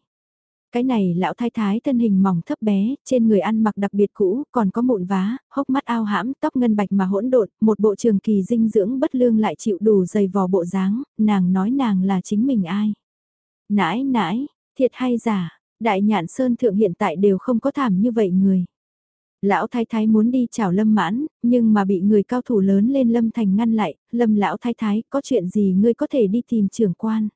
Cái này lão thái thái thân hình mỏng thấp bé, trên người ăn mặc đặc biệt cũ, còn có mụn vá, hốc mắt ao hãm, tóc ngân bạch mà hỗn độn, một bộ trường kỳ dinh dưỡng bất lương lại chịu đủ dày vò bộ dáng, nàng nói nàng là chính mình ai. Nãi nãi, thiệt hay giả, đại nhạn sơn thượng hiện tại đều không có thảm như vậy người. Lão thái thái muốn đi chào lâm mãn, nhưng mà bị người cao thủ lớn lên lâm thành ngăn lại, lâm lão thái thái có chuyện gì ngươi có thể đi tìm trưởng quan.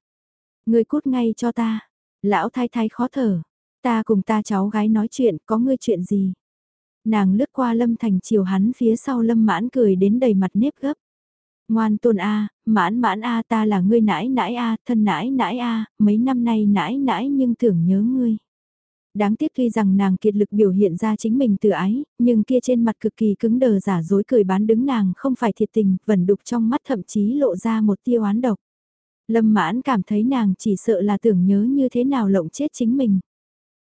Ngươi cút ngay cho ta, lão thái thái khó thở, ta cùng ta cháu gái nói chuyện có ngươi chuyện gì. Nàng lướt qua lâm thành chiều hắn phía sau lâm mãn cười đến đầy mặt nếp gấp. Ngoan tôn A, mãn mãn A ta là ngươi nãi nãi A, thân nãi nãi A, mấy năm nay nãi nãi nhưng tưởng nhớ ngươi. Đáng tiếc tuy rằng nàng kiệt lực biểu hiện ra chính mình từ ái, nhưng kia trên mặt cực kỳ cứng đờ giả dối cười bán đứng nàng không phải thiệt tình, vẩn đục trong mắt thậm chí lộ ra một tiêu oán độc. Lâm mãn cảm thấy nàng chỉ sợ là tưởng nhớ như thế nào lộng chết chính mình.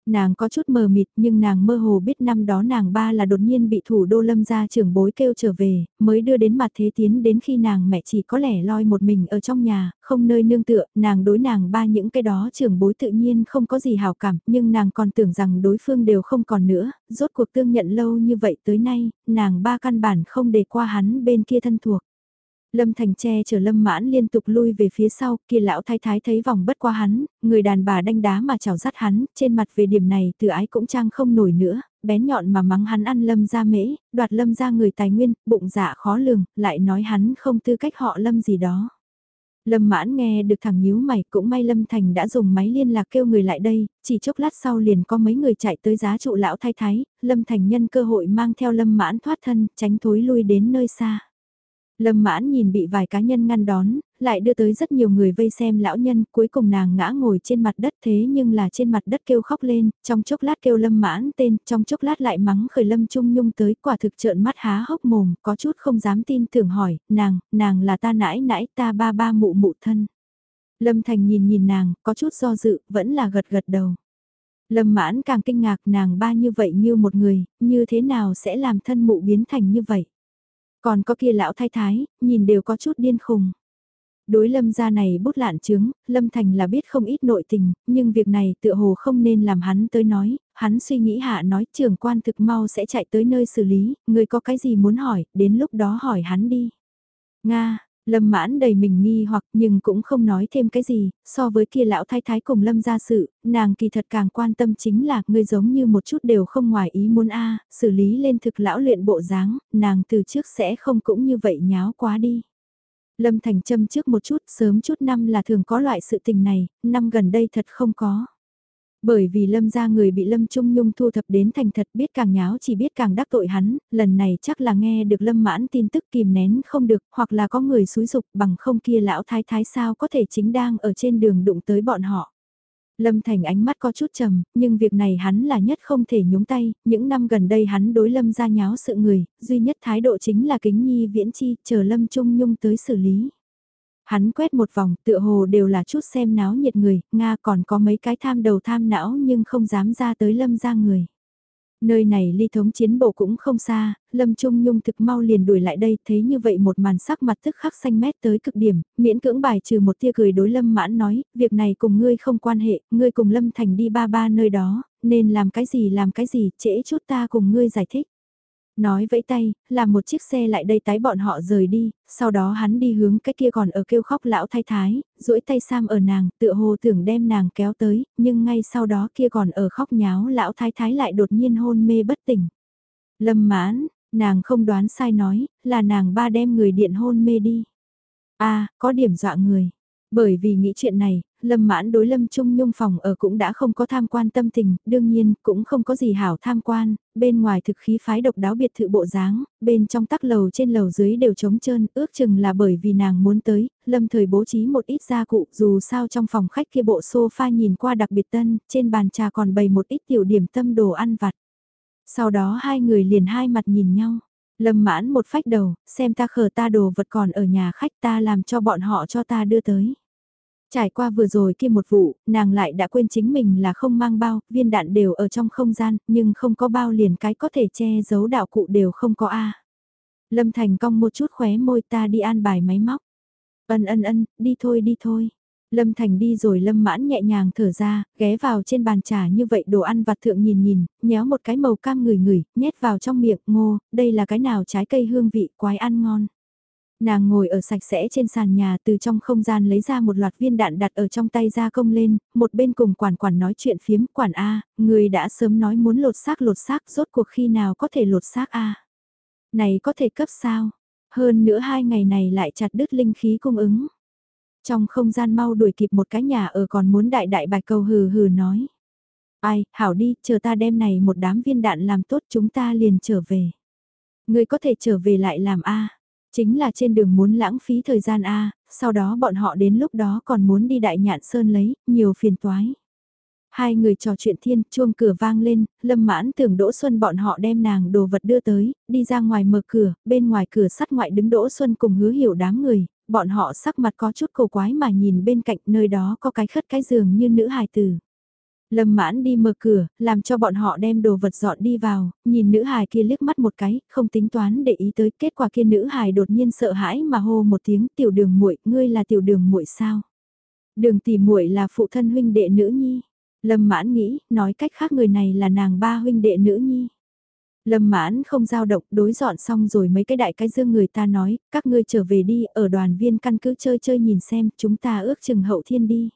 Nàng có chút mờ mịt nhưng nàng mơ hồ biết năm đó nàng ba là đột nhiên bị thủ đô lâm gia trưởng bối kêu trở về, mới đưa đến mặt thế tiến đến khi nàng mẹ chỉ có lẻ loi một mình ở trong nhà, không nơi nương tựa, nàng đối nàng ba những cái đó trưởng bối tự nhiên không có gì hào cảm, nhưng nàng còn tưởng rằng đối phương đều không còn nữa, rốt cuộc tương nhận lâu như vậy tới nay, nàng ba căn bản không để qua hắn bên kia thân thuộc. Lâm Thành che chở Lâm Mãn liên tục lui về phía sau, kia lão thái thái thấy vòng bất qua hắn, người đàn bà đanh đá mà chào dắt hắn, trên mặt về điểm này từ ái cũng trang không nổi nữa, bén nhọn mà mắng hắn ăn Lâm ra mễ, đoạt Lâm ra người tài nguyên, bụng dạ khó lường, lại nói hắn không tư cách họ Lâm gì đó. Lâm mãn nghe được thằng nhíu mày cũng may Lâm Thành đã dùng máy liên lạc kêu người lại đây, chỉ chốc lát sau liền có mấy người chạy tới giá trụ lão thái thái, Lâm Thành nhân cơ hội mang theo Lâm mãn thoát thân, tránh thối lui đến nơi xa. Lâm mãn nhìn bị vài cá nhân ngăn đón, lại đưa tới rất nhiều người vây xem lão nhân, cuối cùng nàng ngã ngồi trên mặt đất thế nhưng là trên mặt đất kêu khóc lên, trong chốc lát kêu lâm mãn tên, trong chốc lát lại mắng khởi lâm trung nhung tới, quả thực trợn mắt há hốc mồm, có chút không dám tin tưởng hỏi, nàng, nàng là ta nãi nãi ta ba ba mụ mụ thân. Lâm Thành nhìn nhìn nàng, có chút do dự, vẫn là gật gật đầu. Lâm mãn càng kinh ngạc nàng ba như vậy như một người, như thế nào sẽ làm thân mụ biến thành như vậy. Còn có kia lão thái thái, nhìn đều có chút điên khùng. Đối lâm gia này bút lạn chứng, lâm thành là biết không ít nội tình, nhưng việc này tựa hồ không nên làm hắn tới nói, hắn suy nghĩ hạ nói trưởng quan thực mau sẽ chạy tới nơi xử lý, người có cái gì muốn hỏi, đến lúc đó hỏi hắn đi. Nga, Lâm mãn đầy mình nghi hoặc nhưng cũng không nói thêm cái gì, so với kia lão thái thái cùng lâm gia sự, nàng kỳ thật càng quan tâm chính là người giống như một chút đều không ngoài ý muốn a xử lý lên thực lão luyện bộ dáng, nàng từ trước sẽ không cũng như vậy nháo quá đi. Lâm thành châm trước một chút, sớm chút năm là thường có loại sự tình này, năm gần đây thật không có. Bởi vì lâm gia người bị lâm trung nhung thu thập đến thành thật biết càng nháo chỉ biết càng đắc tội hắn, lần này chắc là nghe được lâm mãn tin tức kìm nén không được, hoặc là có người xúi dục bằng không kia lão thái thái sao có thể chính đang ở trên đường đụng tới bọn họ. Lâm Thành ánh mắt có chút trầm, nhưng việc này hắn là nhất không thể nhúng tay, những năm gần đây hắn đối Lâm gia nháo sự người, duy nhất thái độ chính là kính nhi viễn chi, chờ Lâm Trung Nhung tới xử lý. Hắn quét một vòng, tựa hồ đều là chút xem náo nhiệt người, Nga còn có mấy cái tham đầu tham não nhưng không dám ra tới lâm ra người. Nơi này ly thống chiến bộ cũng không xa, Lâm Trung Nhung thực mau liền đuổi lại đây, thấy như vậy một màn sắc mặt tức khắc xanh mét tới cực điểm, miễn cưỡng bài trừ một tia cười đối Lâm mãn nói, việc này cùng ngươi không quan hệ, ngươi cùng Lâm Thành đi ba ba nơi đó, nên làm cái gì làm cái gì, trễ chút ta cùng ngươi giải thích. Nói vẫy tay, làm một chiếc xe lại đây tái bọn họ rời đi, sau đó hắn đi hướng cái kia còn ở kêu khóc lão thay thái, duỗi tay Sam ở nàng, tựa hồ tưởng đem nàng kéo tới, nhưng ngay sau đó kia còn ở khóc nháo lão thái thái lại đột nhiên hôn mê bất tỉnh. Lâm mãn, nàng không đoán sai nói, là nàng ba đem người điện hôn mê đi. a có điểm dọa người. Bởi vì nghĩ chuyện này, Lâm mãn đối Lâm Trung Nhung phòng ở cũng đã không có tham quan tâm tình, đương nhiên cũng không có gì hảo tham quan, bên ngoài thực khí phái độc đáo biệt thự bộ dáng, bên trong tắc lầu trên lầu dưới đều trống trơn, ước chừng là bởi vì nàng muốn tới, Lâm thời bố trí một ít gia cụ, dù sao trong phòng khách kia bộ sofa nhìn qua đặc biệt tân, trên bàn trà còn bày một ít tiểu điểm tâm đồ ăn vặt. Sau đó hai người liền hai mặt nhìn nhau. Lâm mãn một phách đầu, xem ta khờ ta đồ vật còn ở nhà khách ta làm cho bọn họ cho ta đưa tới. Trải qua vừa rồi kia một vụ, nàng lại đã quên chính mình là không mang bao, viên đạn đều ở trong không gian, nhưng không có bao liền cái có thể che giấu đạo cụ đều không có A. Lâm Thành cong một chút khóe môi ta đi an bài máy móc. Ân ân ân, đi thôi đi thôi. Lâm Thành đi rồi Lâm mãn nhẹ nhàng thở ra, ghé vào trên bàn trà như vậy đồ ăn vặt thượng nhìn nhìn, nhéo một cái màu cam ngửi ngửi, nhét vào trong miệng, ngô, đây là cái nào trái cây hương vị quái ăn ngon. Nàng ngồi ở sạch sẽ trên sàn nhà từ trong không gian lấy ra một loạt viên đạn đặt ở trong tay ra công lên, một bên cùng quản quản nói chuyện phiếm quản A, người đã sớm nói muốn lột xác lột xác rốt cuộc khi nào có thể lột xác A. Này có thể cấp sao? Hơn nữa hai ngày này lại chặt đứt linh khí cung ứng. Trong không gian mau đuổi kịp một cái nhà ở còn muốn đại đại bạch cầu hừ hừ nói. Ai, hảo đi, chờ ta đem này một đám viên đạn làm tốt chúng ta liền trở về. Người có thể trở về lại làm A. Chính là trên đường muốn lãng phí thời gian A, sau đó bọn họ đến lúc đó còn muốn đi đại nhạn sơn lấy, nhiều phiền toái. Hai người trò chuyện thiên, chuông cửa vang lên, lâm mãn tưởng Đỗ Xuân bọn họ đem nàng đồ vật đưa tới, đi ra ngoài mở cửa, bên ngoài cửa sắt ngoại đứng Đỗ Xuân cùng hứa hiểu đám người, bọn họ sắc mặt có chút cổ quái mà nhìn bên cạnh nơi đó có cái khất cái giường như nữ hài tử. Lâm mãn đi mở cửa, làm cho bọn họ đem đồ vật dọn đi vào, nhìn nữ hài kia liếc mắt một cái, không tính toán để ý tới kết quả kia nữ hài đột nhiên sợ hãi mà hô một tiếng tiểu đường muội ngươi là tiểu đường muội sao? Đường tỷ muội là phụ thân huynh đệ nữ nhi. Lâm mãn nghĩ, nói cách khác người này là nàng ba huynh đệ nữ nhi. Lâm mãn không giao động, đối dọn xong rồi mấy cái đại cái dương người ta nói, các ngươi trở về đi, ở đoàn viên căn cứ chơi chơi nhìn xem, chúng ta ước chừng hậu thiên đi.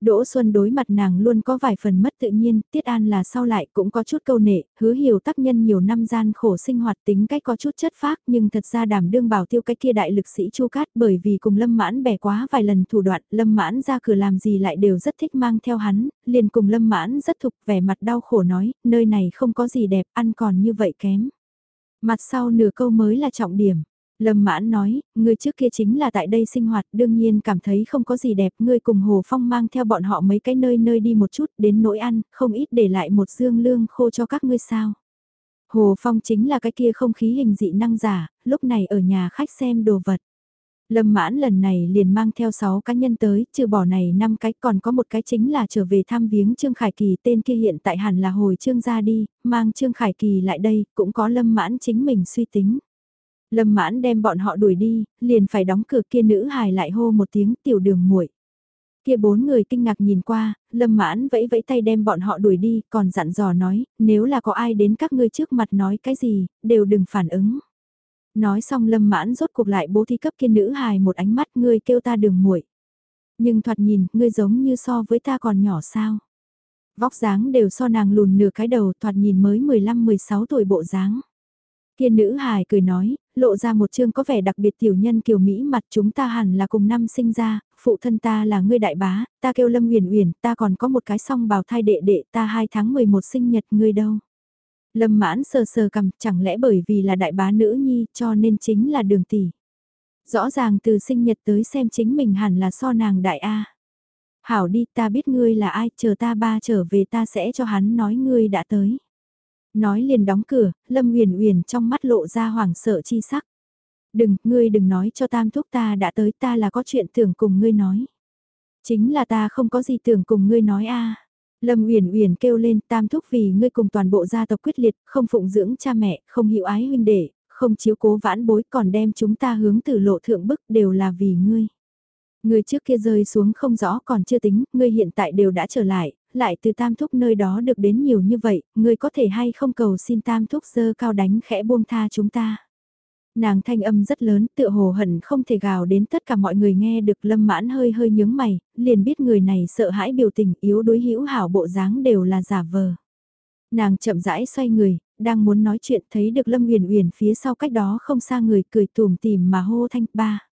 Đỗ Xuân đối mặt nàng luôn có vài phần mất tự nhiên, Tiết An là sau lại cũng có chút câu nệ, hứa hiểu tác nhân nhiều năm gian khổ sinh hoạt tính cách có chút chất phác nhưng thật ra đảm đương bảo tiêu cái kia đại lực sĩ Chu Cát bởi vì cùng Lâm Mãn bẻ quá vài lần thủ đoạn, Lâm Mãn ra cửa làm gì lại đều rất thích mang theo hắn, liền cùng Lâm Mãn rất thục vẻ mặt đau khổ nói, nơi này không có gì đẹp, ăn còn như vậy kém. Mặt sau nửa câu mới là trọng điểm. Lâm mãn nói, ngươi trước kia chính là tại đây sinh hoạt đương nhiên cảm thấy không có gì đẹp, ngươi cùng Hồ Phong mang theo bọn họ mấy cái nơi nơi đi một chút đến nỗi ăn, không ít để lại một dương lương khô cho các ngươi sao. Hồ Phong chính là cái kia không khí hình dị năng giả, lúc này ở nhà khách xem đồ vật. Lâm mãn lần này liền mang theo 6 cá nhân tới, trừ bỏ này 5 cái còn có một cái chính là trở về thăm viếng Trương Khải Kỳ tên kia hiện tại hẳn là hồi Trương ra đi, mang Trương Khải Kỳ lại đây, cũng có lâm mãn chính mình suy tính. Lâm mãn đem bọn họ đuổi đi, liền phải đóng cửa kia nữ hài lại hô một tiếng tiểu đường muội Kia bốn người kinh ngạc nhìn qua, lâm mãn vẫy vẫy tay đem bọn họ đuổi đi, còn dặn dò nói, nếu là có ai đến các ngươi trước mặt nói cái gì, đều đừng phản ứng. Nói xong lâm mãn rốt cuộc lại bố thi cấp kia nữ hài một ánh mắt ngươi kêu ta đường muội Nhưng thoạt nhìn, ngươi giống như so với ta còn nhỏ sao. Vóc dáng đều so nàng lùn nửa cái đầu thoạt nhìn mới 15-16 tuổi bộ dáng. Kia nữ hài cười nói, lộ ra một chương có vẻ đặc biệt tiểu nhân kiều Mỹ mặt chúng ta hẳn là cùng năm sinh ra, phụ thân ta là ngươi đại bá, ta kêu Lâm Uyển Uyển, ta còn có một cái song bào thai đệ đệ, ta hai tháng 11 sinh nhật ngươi đâu. Lâm mãn sờ sờ cầm, chẳng lẽ bởi vì là đại bá nữ nhi cho nên chính là đường tỷ. Rõ ràng từ sinh nhật tới xem chính mình hẳn là so nàng đại A. Hảo đi ta biết ngươi là ai, chờ ta ba trở về ta sẽ cho hắn nói ngươi đã tới. Nói liền đóng cửa, Lâm Uyển Uyển trong mắt lộ ra hoảng sợ chi sắc. Đừng, ngươi đừng nói cho tam thúc ta đã tới ta là có chuyện tưởng cùng ngươi nói. Chính là ta không có gì tưởng cùng ngươi nói a. Lâm Uyển Uyển kêu lên, tam thúc vì ngươi cùng toàn bộ gia tộc quyết liệt, không phụng dưỡng cha mẹ, không hiểu ái huynh đệ, không chiếu cố vãn bối, còn đem chúng ta hướng từ lộ thượng bức đều là vì ngươi. Ngươi trước kia rơi xuống không rõ còn chưa tính, ngươi hiện tại đều đã trở lại, lại từ tam thúc nơi đó được đến nhiều như vậy, ngươi có thể hay không cầu xin tam thúc dơ cao đánh khẽ buông tha chúng ta. Nàng thanh âm rất lớn, tựa hồ hận không thể gào đến tất cả mọi người nghe được lâm mãn hơi hơi nhướng mày, liền biết người này sợ hãi biểu tình yếu đối hữu hảo bộ dáng đều là giả vờ. Nàng chậm rãi xoay người, đang muốn nói chuyện thấy được Lâm Uyển Uyển phía sau cách đó không xa người cười tùm tìm mà hô thanh ba.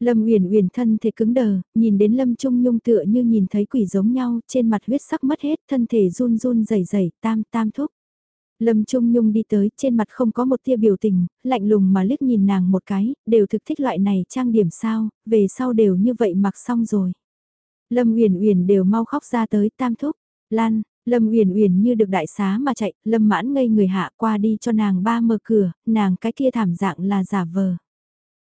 Lâm Uyển Uyển thân thể cứng đờ, nhìn đến Lâm Trung Nhung tựa như nhìn thấy quỷ giống nhau, trên mặt huyết sắc mất hết, thân thể run run rẩy rẩy, tam tam thúc. Lâm Trung Nhung đi tới, trên mặt không có một tia biểu tình, lạnh lùng mà liếc nhìn nàng một cái, đều thực thích loại này trang điểm sao, về sau đều như vậy mặc xong rồi. Lâm Uyển Uyển đều mau khóc ra tới, tam thúc, Lan, Lâm Uyển Uyển như được đại xá mà chạy, Lâm Mãn ngây người hạ qua đi cho nàng ba mở cửa, nàng cái kia thảm dạng là giả vờ.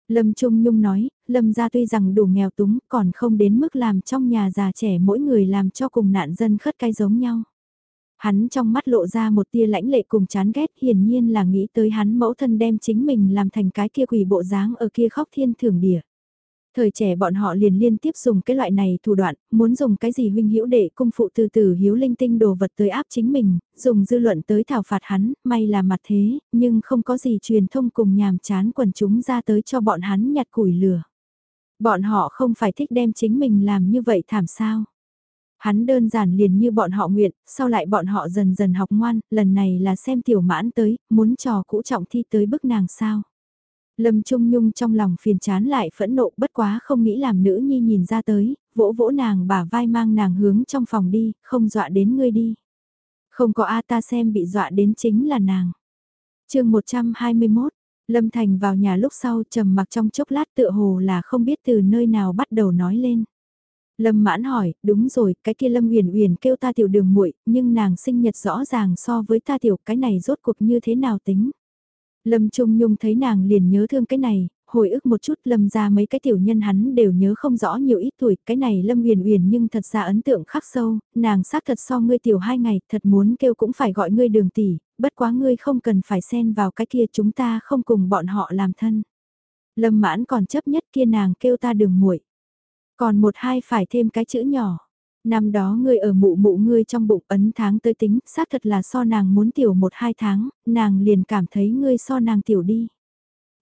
Lâm Trung Nhung nói, Lâm gia tuy rằng đủ nghèo túng còn không đến mức làm trong nhà già trẻ mỗi người làm cho cùng nạn dân khất cái giống nhau. Hắn trong mắt lộ ra một tia lãnh lệ cùng chán ghét hiển nhiên là nghĩ tới hắn mẫu thân đem chính mình làm thành cái kia quỷ bộ dáng ở kia khóc thiên thưởng địa. Thời trẻ bọn họ liền liên tiếp dùng cái loại này thủ đoạn, muốn dùng cái gì huynh hữu để cung phụ từ từ hiếu linh tinh đồ vật tới áp chính mình, dùng dư luận tới thảo phạt hắn, may là mặt thế, nhưng không có gì truyền thông cùng nhàm chán quần chúng ra tới cho bọn hắn nhặt củi lửa. Bọn họ không phải thích đem chính mình làm như vậy thảm sao. Hắn đơn giản liền như bọn họ nguyện, sau lại bọn họ dần dần học ngoan, lần này là xem tiểu mãn tới, muốn trò cũ trọng thi tới bức nàng sao. Lâm Trung Nhung trong lòng phiền chán lại phẫn nộ bất quá không nghĩ làm nữ nhi nhìn ra tới, vỗ vỗ nàng bả vai mang nàng hướng trong phòng đi, không dọa đến ngươi đi. Không có A ta xem bị dọa đến chính là nàng. chương 121, Lâm Thành vào nhà lúc sau trầm mặc trong chốc lát tựa hồ là không biết từ nơi nào bắt đầu nói lên. Lâm mãn hỏi, đúng rồi, cái kia Lâm Uyển Uyển kêu ta tiểu đường muội, nhưng nàng sinh nhật rõ ràng so với ta tiểu cái này rốt cuộc như thế nào tính. Lâm Trung Nhung thấy nàng liền nhớ thương cái này, hồi ức một chút lâm ra mấy cái tiểu nhân hắn đều nhớ không rõ nhiều ít tuổi, cái này lâm huyền huyền nhưng thật ra ấn tượng khắc sâu, nàng xác thật so ngươi tiểu hai ngày, thật muốn kêu cũng phải gọi ngươi đường tỷ, bất quá ngươi không cần phải xen vào cái kia chúng ta không cùng bọn họ làm thân. Lâm mãn còn chấp nhất kia nàng kêu ta đường muội còn một hai phải thêm cái chữ nhỏ. Năm đó ngươi ở mụ mụ ngươi trong bụng ấn tháng tới tính, xác thật là so nàng muốn tiểu một hai tháng, nàng liền cảm thấy ngươi so nàng tiểu đi.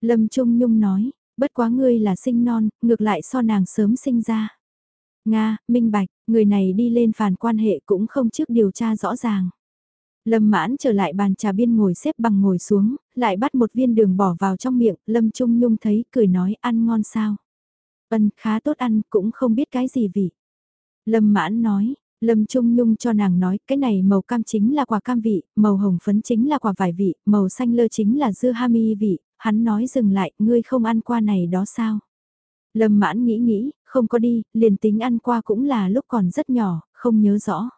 Lâm Trung Nhung nói, bất quá ngươi là sinh non, ngược lại so nàng sớm sinh ra. Nga, minh bạch, người này đi lên phản quan hệ cũng không trước điều tra rõ ràng. Lâm mãn trở lại bàn trà biên ngồi xếp bằng ngồi xuống, lại bắt một viên đường bỏ vào trong miệng, Lâm Trung Nhung thấy cười nói ăn ngon sao. Vân khá tốt ăn cũng không biết cái gì vị. Lâm mãn nói, Lâm Trung Nhung cho nàng nói, cái này màu cam chính là quả cam vị, màu hồng phấn chính là quả vải vị, màu xanh lơ chính là dưa hami vị, hắn nói dừng lại, ngươi không ăn qua này đó sao? Lâm mãn nghĩ nghĩ, không có đi, liền tính ăn qua cũng là lúc còn rất nhỏ, không nhớ rõ.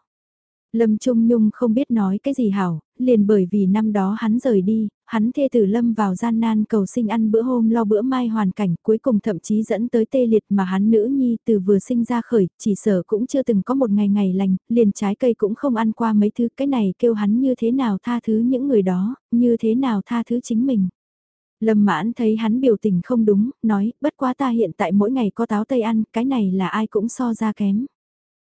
Lâm Trung Nhung không biết nói cái gì hảo, liền bởi vì năm đó hắn rời đi, hắn thê tử Lâm vào gian nan cầu sinh ăn bữa hôm lo bữa mai hoàn cảnh cuối cùng thậm chí dẫn tới tê liệt mà hắn nữ nhi từ vừa sinh ra khởi, chỉ sở cũng chưa từng có một ngày ngày lành, liền trái cây cũng không ăn qua mấy thứ cái này kêu hắn như thế nào tha thứ những người đó, như thế nào tha thứ chính mình. Lâm mãn thấy hắn biểu tình không đúng, nói, bất quá ta hiện tại mỗi ngày có táo tây ăn, cái này là ai cũng so ra kém.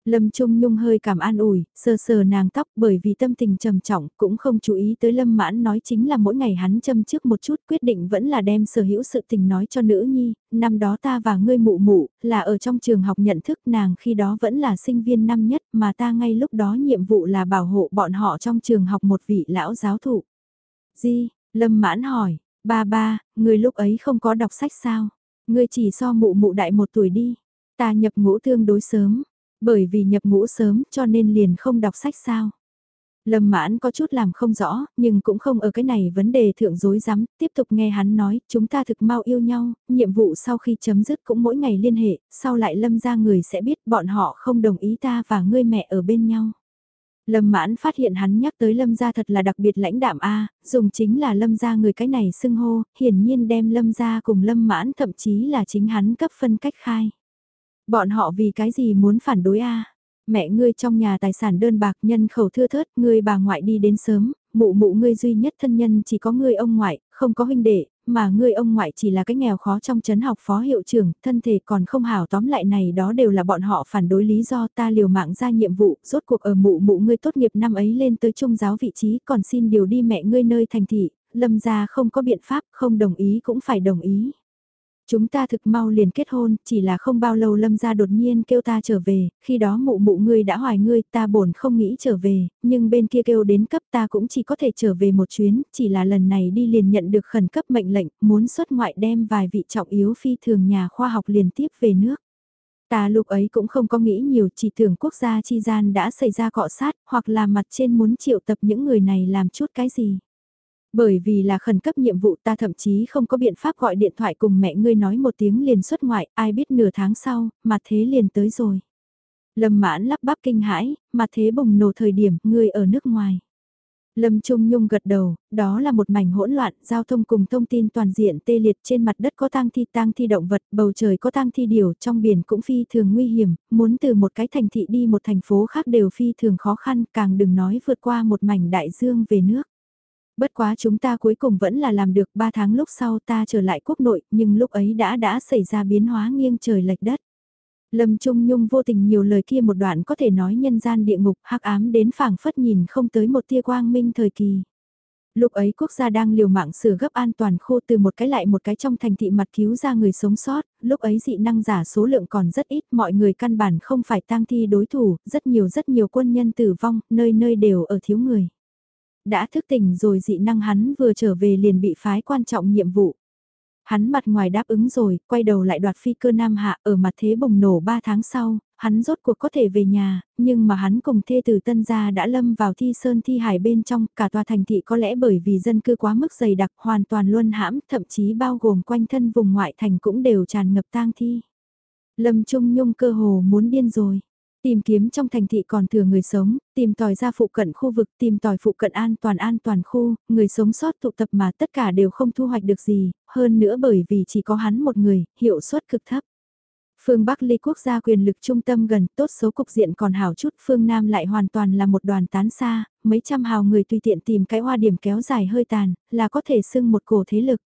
Lâm Trung Nhung hơi cảm an ủi, sờ sờ nàng tóc bởi vì tâm tình trầm trọng, cũng không chú ý tới Lâm Mãn nói chính là mỗi ngày hắn châm trước một chút quyết định vẫn là đem sở hữu sự tình nói cho nữ nhi, năm đó ta và ngươi mụ mụ, là ở trong trường học nhận thức nàng khi đó vẫn là sinh viên năm nhất mà ta ngay lúc đó nhiệm vụ là bảo hộ bọn họ trong trường học một vị lão giáo thụ. Di, Lâm Mãn hỏi, ba ba, ngươi lúc ấy không có đọc sách sao? Ngươi chỉ so mụ mụ đại một tuổi đi. Ta nhập ngũ tương đối sớm, bởi vì nhập ngũ sớm cho nên liền không đọc sách sao. Lâm mãn có chút làm không rõ, nhưng cũng không ở cái này vấn đề thượng dối rắm tiếp tục nghe hắn nói, chúng ta thực mau yêu nhau, nhiệm vụ sau khi chấm dứt cũng mỗi ngày liên hệ, sau lại lâm ra người sẽ biết bọn họ không đồng ý ta và ngươi mẹ ở bên nhau. Lâm mãn phát hiện hắn nhắc tới lâm gia thật là đặc biệt lãnh đạm A, dùng chính là lâm gia người cái này xưng hô, hiển nhiên đem lâm gia cùng lâm mãn thậm chí là chính hắn cấp phân cách khai. Bọn họ vì cái gì muốn phản đối a? Mẹ ngươi trong nhà tài sản đơn bạc nhân khẩu thưa thớt, ngươi bà ngoại đi đến sớm, mụ mụ ngươi duy nhất thân nhân chỉ có ngươi ông ngoại, không có huynh đệ, mà ngươi ông ngoại chỉ là cái nghèo khó trong chấn học phó hiệu trưởng, thân thể còn không hảo tóm lại này đó đều là bọn họ phản đối lý do ta liều mạng ra nhiệm vụ, rốt cuộc ở mụ mụ ngươi tốt nghiệp năm ấy lên tới trung giáo vị trí còn xin điều đi mẹ ngươi nơi thành thị, lâm gia không có biện pháp, không đồng ý cũng phải đồng ý. Chúng ta thực mau liền kết hôn, chỉ là không bao lâu lâm gia đột nhiên kêu ta trở về, khi đó mụ mụ ngươi đã hoài ngươi, ta bổn không nghĩ trở về, nhưng bên kia kêu đến cấp ta cũng chỉ có thể trở về một chuyến, chỉ là lần này đi liền nhận được khẩn cấp mệnh lệnh, muốn xuất ngoại đem vài vị trọng yếu phi thường nhà khoa học liền tiếp về nước. Ta lúc ấy cũng không có nghĩ nhiều chỉ tưởng quốc gia chi gian đã xảy ra cọ sát, hoặc là mặt trên muốn triệu tập những người này làm chút cái gì. Bởi vì là khẩn cấp nhiệm vụ ta thậm chí không có biện pháp gọi điện thoại cùng mẹ ngươi nói một tiếng liền xuất ngoại, ai biết nửa tháng sau, mà thế liền tới rồi. Lâm mãn lắp bắp kinh hãi, mà thế bùng nổ thời điểm ngươi ở nước ngoài. Lâm Trung Nhung gật đầu, đó là một mảnh hỗn loạn, giao thông cùng thông tin toàn diện tê liệt trên mặt đất có tang thi tang thi động vật, bầu trời có tang thi điều, trong biển cũng phi thường nguy hiểm, muốn từ một cái thành thị đi một thành phố khác đều phi thường khó khăn, càng đừng nói vượt qua một mảnh đại dương về nước. Bất quá chúng ta cuối cùng vẫn là làm được 3 tháng lúc sau ta trở lại quốc nội, nhưng lúc ấy đã đã xảy ra biến hóa nghiêng trời lệch đất. Lâm Trung Nhung vô tình nhiều lời kia một đoạn có thể nói nhân gian địa ngục hắc ám đến phảng phất nhìn không tới một tia quang minh thời kỳ. Lúc ấy quốc gia đang liều mạng sửa gấp an toàn khô từ một cái lại một cái trong thành thị mặt cứu ra người sống sót, lúc ấy dị năng giả số lượng còn rất ít, mọi người căn bản không phải tang thi đối thủ, rất nhiều rất nhiều quân nhân tử vong, nơi nơi đều ở thiếu người đã thức tỉnh rồi dị năng hắn vừa trở về liền bị phái quan trọng nhiệm vụ. Hắn mặt ngoài đáp ứng rồi, quay đầu lại đoạt phi cơ Nam Hạ ở mặt thế bùng nổ 3 tháng sau, hắn rốt cuộc có thể về nhà, nhưng mà hắn cùng thê tử tân gia đã lâm vào thi sơn thi hải bên trong, cả tòa thành thị có lẽ bởi vì dân cư quá mức dày đặc hoàn toàn luân hãm, thậm chí bao gồm quanh thân vùng ngoại thành cũng đều tràn ngập tang thi. Lâm Trung Nhung cơ hồ muốn điên rồi. Tìm kiếm trong thành thị còn thừa người sống, tìm tòi ra phụ cận khu vực, tìm tòi phụ cận an toàn an toàn khu, người sống sót tụ tập mà tất cả đều không thu hoạch được gì, hơn nữa bởi vì chỉ có hắn một người, hiệu suất cực thấp. Phương Bắc ly quốc gia quyền lực trung tâm gần, tốt số cục diện còn hảo chút, phương Nam lại hoàn toàn là một đoàn tán xa, mấy trăm hào người tùy tiện tìm cái hoa điểm kéo dài hơi tàn, là có thể xưng một cổ thế lực.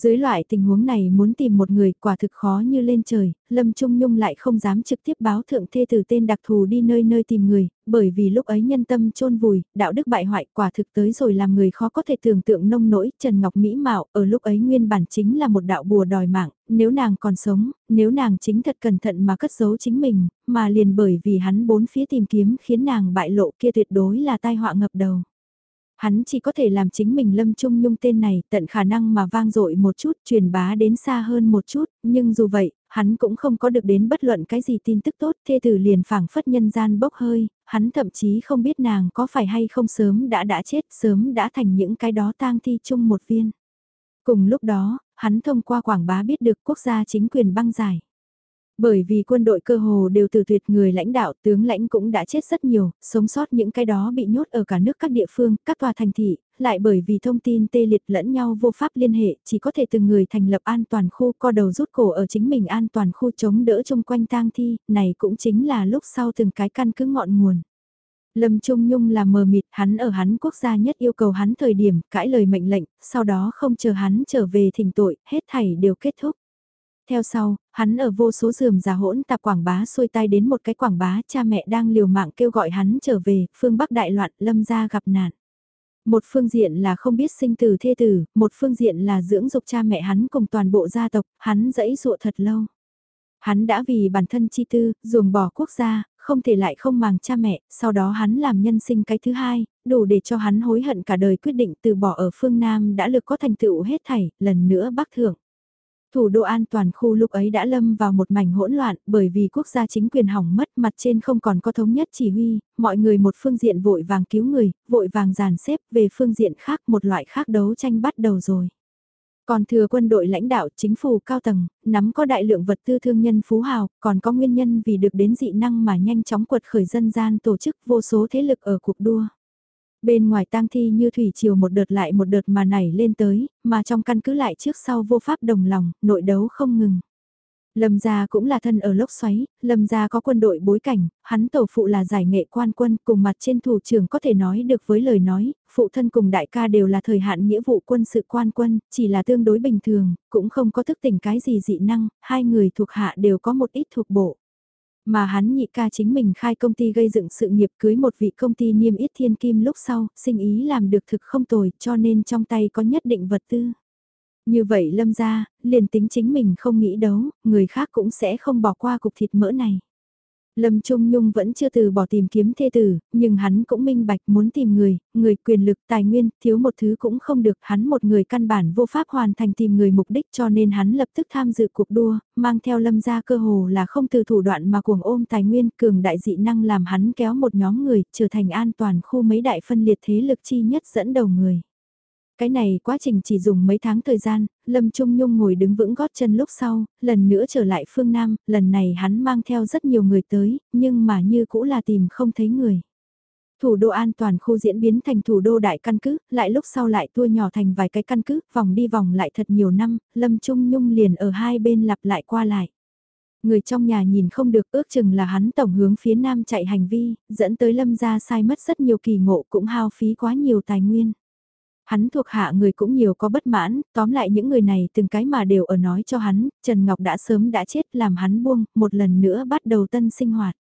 Dưới loại tình huống này muốn tìm một người quả thực khó như lên trời, Lâm Trung Nhung lại không dám trực tiếp báo thượng thê từ tên đặc thù đi nơi nơi tìm người, bởi vì lúc ấy nhân tâm chôn vùi, đạo đức bại hoại quả thực tới rồi làm người khó có thể tưởng tượng nông nỗi, Trần Ngọc Mỹ Mạo ở lúc ấy nguyên bản chính là một đạo bùa đòi mạng, nếu nàng còn sống, nếu nàng chính thật cẩn thận mà cất giấu chính mình, mà liền bởi vì hắn bốn phía tìm kiếm khiến nàng bại lộ kia tuyệt đối là tai họa ngập đầu. Hắn chỉ có thể làm chính mình Lâm Trung Nhung tên này tận khả năng mà vang dội một chút, truyền bá đến xa hơn một chút, nhưng dù vậy, hắn cũng không có được đến bất luận cái gì tin tức tốt, thê tử liền phảng phất nhân gian bốc hơi, hắn thậm chí không biết nàng có phải hay không sớm đã đã chết, sớm đã thành những cái đó tang thi chung một viên. Cùng lúc đó, hắn thông qua quảng bá biết được quốc gia chính quyền băng giải. Bởi vì quân đội cơ hồ đều từ tuyệt người lãnh đạo tướng lãnh cũng đã chết rất nhiều, sống sót những cái đó bị nhốt ở cả nước các địa phương, các tòa thành thị, lại bởi vì thông tin tê liệt lẫn nhau vô pháp liên hệ, chỉ có thể từng người thành lập an toàn khu co đầu rút cổ ở chính mình an toàn khu chống đỡ chung quanh tang thi, này cũng chính là lúc sau từng cái căn cứ ngọn nguồn. Lâm Trung Nhung là mờ mịt, hắn ở hắn quốc gia nhất yêu cầu hắn thời điểm, cãi lời mệnh lệnh, sau đó không chờ hắn trở về thỉnh tội, hết thảy đều kết thúc. Theo sau, hắn ở vô số giường già hỗn tạp quảng bá xuôi tay đến một cái quảng bá cha mẹ đang liều mạng kêu gọi hắn trở về, phương Bắc đại loạn lâm gia gặp nạn. Một phương diện là không biết sinh tử thê tử, một phương diện là dưỡng dục cha mẹ hắn cùng toàn bộ gia tộc, hắn dẫy dụa thật lâu. Hắn đã vì bản thân chi tư, ruồng bỏ quốc gia, không thể lại không màng cha mẹ, sau đó hắn làm nhân sinh cái thứ hai, đủ để cho hắn hối hận cả đời quyết định từ bỏ ở phương Nam đã lực có thành tựu hết thảy, lần nữa bắc thượng. Thủ đô an toàn khu lúc ấy đã lâm vào một mảnh hỗn loạn bởi vì quốc gia chính quyền hỏng mất mặt trên không còn có thống nhất chỉ huy, mọi người một phương diện vội vàng cứu người, vội vàng dàn xếp về phương diện khác một loại khác đấu tranh bắt đầu rồi. Còn thừa quân đội lãnh đạo chính phủ cao tầng, nắm có đại lượng vật tư thương nhân phú hào, còn có nguyên nhân vì được đến dị năng mà nhanh chóng quật khởi dân gian tổ chức vô số thế lực ở cuộc đua. Bên ngoài tang thi như thủy chiều một đợt lại một đợt mà nảy lên tới, mà trong căn cứ lại trước sau vô pháp đồng lòng, nội đấu không ngừng. Lâm gia cũng là thân ở lốc xoáy, Lâm gia có quân đội bối cảnh, hắn tổ phụ là giải nghệ quan quân cùng mặt trên thủ trưởng có thể nói được với lời nói, phụ thân cùng đại ca đều là thời hạn nghĩa vụ quân sự quan quân, chỉ là tương đối bình thường, cũng không có thức tỉnh cái gì dị năng, hai người thuộc hạ đều có một ít thuộc bộ. Mà hắn nhị ca chính mình khai công ty gây dựng sự nghiệp cưới một vị công ty niêm yết thiên kim lúc sau, sinh ý làm được thực không tồi cho nên trong tay có nhất định vật tư. Như vậy lâm ra, liền tính chính mình không nghĩ đấu, người khác cũng sẽ không bỏ qua cục thịt mỡ này. Lâm Trung Nhung vẫn chưa từ bỏ tìm kiếm thê tử, nhưng hắn cũng minh bạch muốn tìm người, người quyền lực tài nguyên, thiếu một thứ cũng không được, hắn một người căn bản vô pháp hoàn thành tìm người mục đích cho nên hắn lập tức tham dự cuộc đua, mang theo lâm ra cơ hồ là không từ thủ đoạn mà cuồng ôm tài nguyên, cường đại dị năng làm hắn kéo một nhóm người, trở thành an toàn khu mấy đại phân liệt thế lực chi nhất dẫn đầu người. Cái này quá trình chỉ dùng mấy tháng thời gian, Lâm Trung Nhung ngồi đứng vững gót chân lúc sau, lần nữa trở lại phương Nam, lần này hắn mang theo rất nhiều người tới, nhưng mà như cũ là tìm không thấy người. Thủ đô an toàn khu diễn biến thành thủ đô đại căn cứ, lại lúc sau lại tua nhỏ thành vài cái căn cứ, vòng đi vòng lại thật nhiều năm, Lâm Trung Nhung liền ở hai bên lặp lại qua lại. Người trong nhà nhìn không được ước chừng là hắn tổng hướng phía nam chạy hành vi, dẫn tới Lâm ra sai mất rất nhiều kỳ ngộ cũng hao phí quá nhiều tài nguyên. Hắn thuộc hạ người cũng nhiều có bất mãn, tóm lại những người này từng cái mà đều ở nói cho hắn, Trần Ngọc đã sớm đã chết làm hắn buông, một lần nữa bắt đầu tân sinh hoạt.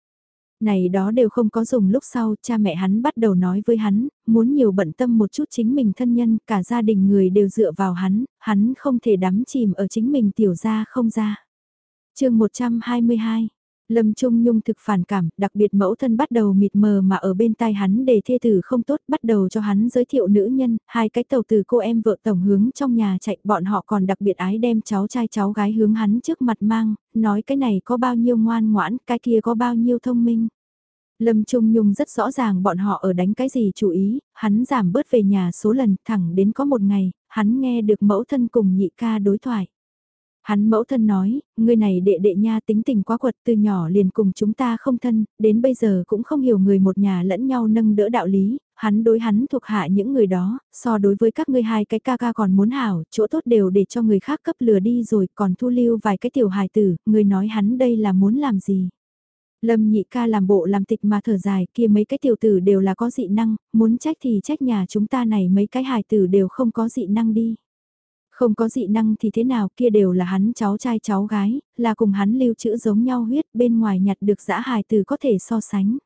Này đó đều không có dùng lúc sau, cha mẹ hắn bắt đầu nói với hắn, muốn nhiều bận tâm một chút chính mình thân nhân, cả gia đình người đều dựa vào hắn, hắn không thể đắm chìm ở chính mình tiểu gia không ra. chương 122 Lâm Trung Nhung thực phản cảm, đặc biệt mẫu thân bắt đầu mịt mờ mà ở bên tai hắn để thê tử không tốt, bắt đầu cho hắn giới thiệu nữ nhân, hai cái tàu từ cô em vợ tổng hướng trong nhà chạy, bọn họ còn đặc biệt ái đem cháu trai cháu gái hướng hắn trước mặt mang, nói cái này có bao nhiêu ngoan ngoãn, cái kia có bao nhiêu thông minh. Lâm Trung Nhung rất rõ ràng bọn họ ở đánh cái gì chú ý, hắn giảm bớt về nhà số lần thẳng đến có một ngày, hắn nghe được mẫu thân cùng nhị ca đối thoại. Hắn mẫu thân nói, người này đệ đệ nha tính tình quá quật từ nhỏ liền cùng chúng ta không thân, đến bây giờ cũng không hiểu người một nhà lẫn nhau nâng đỡ đạo lý, hắn đối hắn thuộc hạ những người đó, so đối với các ngươi hai cái ca ca còn muốn hảo, chỗ tốt đều để cho người khác cấp lừa đi rồi còn thu lưu vài cái tiểu hài tử, người nói hắn đây là muốn làm gì. Lâm nhị ca làm bộ làm tịch mà thở dài kia mấy cái tiểu tử đều là có dị năng, muốn trách thì trách nhà chúng ta này mấy cái hài tử đều không có dị năng đi. Không có dị năng thì thế nào kia đều là hắn cháu trai cháu gái, là cùng hắn lưu trữ giống nhau huyết bên ngoài nhặt được dã hài từ có thể so sánh.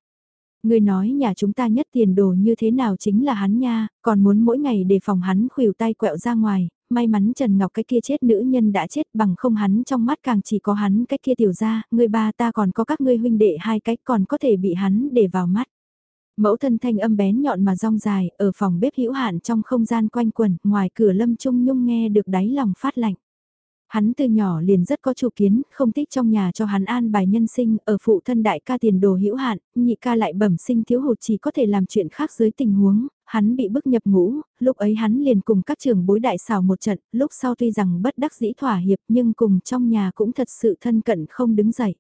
Người nói nhà chúng ta nhất tiền đồ như thế nào chính là hắn nha, còn muốn mỗi ngày đề phòng hắn khuỷu tay quẹo ra ngoài, may mắn Trần Ngọc cái kia chết nữ nhân đã chết bằng không hắn trong mắt càng chỉ có hắn cái kia tiểu ra, người ba ta còn có các ngươi huynh đệ hai cách còn có thể bị hắn để vào mắt. Mẫu thân thanh âm bén nhọn mà rong dài, ở phòng bếp hữu hạn trong không gian quanh quẩn, ngoài cửa lâm trung nhung nghe được đáy lòng phát lạnh. Hắn từ nhỏ liền rất có chủ kiến, không thích trong nhà cho hắn an bài nhân sinh, ở phụ thân đại ca tiền đồ hữu hạn, nhị ca lại bẩm sinh thiếu hụt chỉ có thể làm chuyện khác dưới tình huống, hắn bị bức nhập ngũ, lúc ấy hắn liền cùng các trường bối đại xào một trận, lúc sau tuy rằng bất đắc dĩ thỏa hiệp nhưng cùng trong nhà cũng thật sự thân cận không đứng dậy.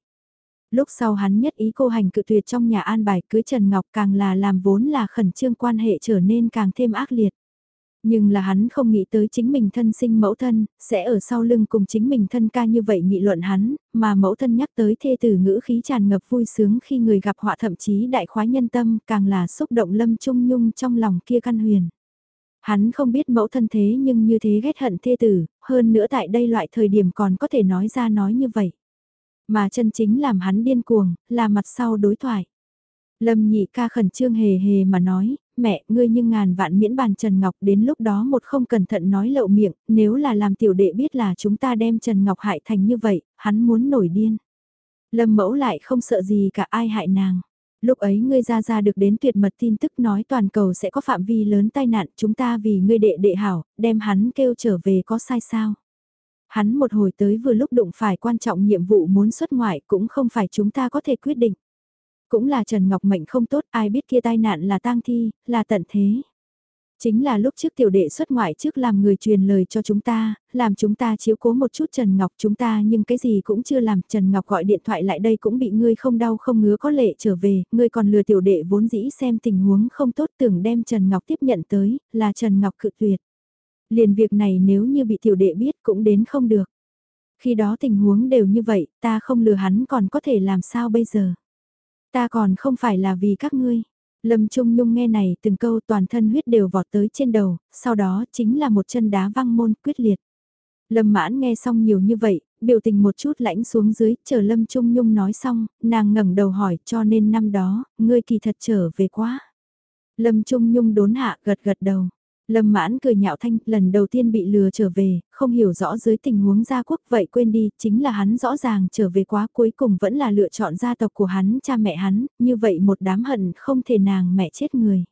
Lúc sau hắn nhất ý cô hành cự tuyệt trong nhà an bài cưới Trần Ngọc càng là làm vốn là khẩn trương quan hệ trở nên càng thêm ác liệt. Nhưng là hắn không nghĩ tới chính mình thân sinh mẫu thân, sẽ ở sau lưng cùng chính mình thân ca như vậy nghị luận hắn, mà mẫu thân nhắc tới thê tử ngữ khí tràn ngập vui sướng khi người gặp họa thậm chí đại khoái nhân tâm càng là xúc động lâm trung nhung trong lòng kia căn huyền. Hắn không biết mẫu thân thế nhưng như thế ghét hận thê tử, hơn nữa tại đây loại thời điểm còn có thể nói ra nói như vậy. Mà chân chính làm hắn điên cuồng, là mặt sau đối thoại. Lâm nhị ca khẩn trương hề hề mà nói, mẹ, ngươi nhưng ngàn vạn miễn bàn Trần Ngọc đến lúc đó một không cẩn thận nói lậu miệng, nếu là làm tiểu đệ biết là chúng ta đem Trần Ngọc hại thành như vậy, hắn muốn nổi điên. Lâm mẫu lại không sợ gì cả ai hại nàng. Lúc ấy ngươi ra ra được đến tuyệt mật tin tức nói toàn cầu sẽ có phạm vi lớn tai nạn chúng ta vì ngươi đệ đệ hảo, đem hắn kêu trở về có sai sao. Hắn một hồi tới vừa lúc đụng phải quan trọng nhiệm vụ muốn xuất ngoại cũng không phải chúng ta có thể quyết định. Cũng là Trần Ngọc mệnh không tốt, ai biết kia tai nạn là tang thi, là tận thế. Chính là lúc trước tiểu đệ xuất ngoại trước làm người truyền lời cho chúng ta, làm chúng ta chiếu cố một chút Trần Ngọc chúng ta nhưng cái gì cũng chưa làm. Trần Ngọc gọi điện thoại lại đây cũng bị ngươi không đau không ngứa có lệ trở về, ngươi còn lừa tiểu đệ vốn dĩ xem tình huống không tốt tưởng đem Trần Ngọc tiếp nhận tới, là Trần Ngọc cự tuyệt. Liền việc này nếu như bị tiểu đệ biết cũng đến không được. Khi đó tình huống đều như vậy, ta không lừa hắn còn có thể làm sao bây giờ. Ta còn không phải là vì các ngươi. Lâm Trung Nhung nghe này từng câu toàn thân huyết đều vọt tới trên đầu, sau đó chính là một chân đá văng môn quyết liệt. Lâm mãn nghe xong nhiều như vậy, biểu tình một chút lãnh xuống dưới, chờ Lâm Trung Nhung nói xong, nàng ngẩng đầu hỏi cho nên năm đó, ngươi kỳ thật trở về quá. Lâm Trung Nhung đốn hạ gật gật đầu. Lâm mãn cười nhạo thanh, lần đầu tiên bị lừa trở về, không hiểu rõ dưới tình huống gia quốc vậy quên đi, chính là hắn rõ ràng trở về quá cuối cùng vẫn là lựa chọn gia tộc của hắn, cha mẹ hắn, như vậy một đám hận không thể nàng mẹ chết người.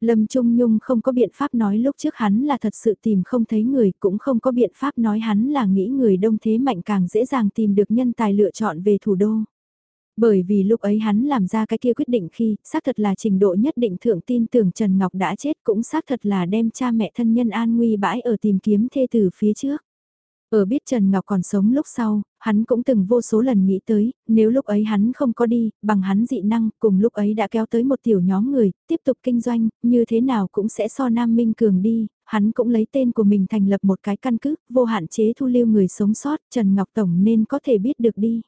Lâm Trung Nhung không có biện pháp nói lúc trước hắn là thật sự tìm không thấy người, cũng không có biện pháp nói hắn là nghĩ người đông thế mạnh càng dễ dàng tìm được nhân tài lựa chọn về thủ đô. Bởi vì lúc ấy hắn làm ra cái kia quyết định khi, xác thật là trình độ nhất định thượng tin tưởng Trần Ngọc đã chết cũng xác thật là đem cha mẹ thân nhân an nguy bãi ở tìm kiếm thê tử phía trước. Ở biết Trần Ngọc còn sống lúc sau, hắn cũng từng vô số lần nghĩ tới, nếu lúc ấy hắn không có đi, bằng hắn dị năng, cùng lúc ấy đã kéo tới một tiểu nhóm người, tiếp tục kinh doanh, như thế nào cũng sẽ so Nam Minh Cường đi, hắn cũng lấy tên của mình thành lập một cái căn cứ, vô hạn chế thu lưu người sống sót, Trần Ngọc Tổng nên có thể biết được đi.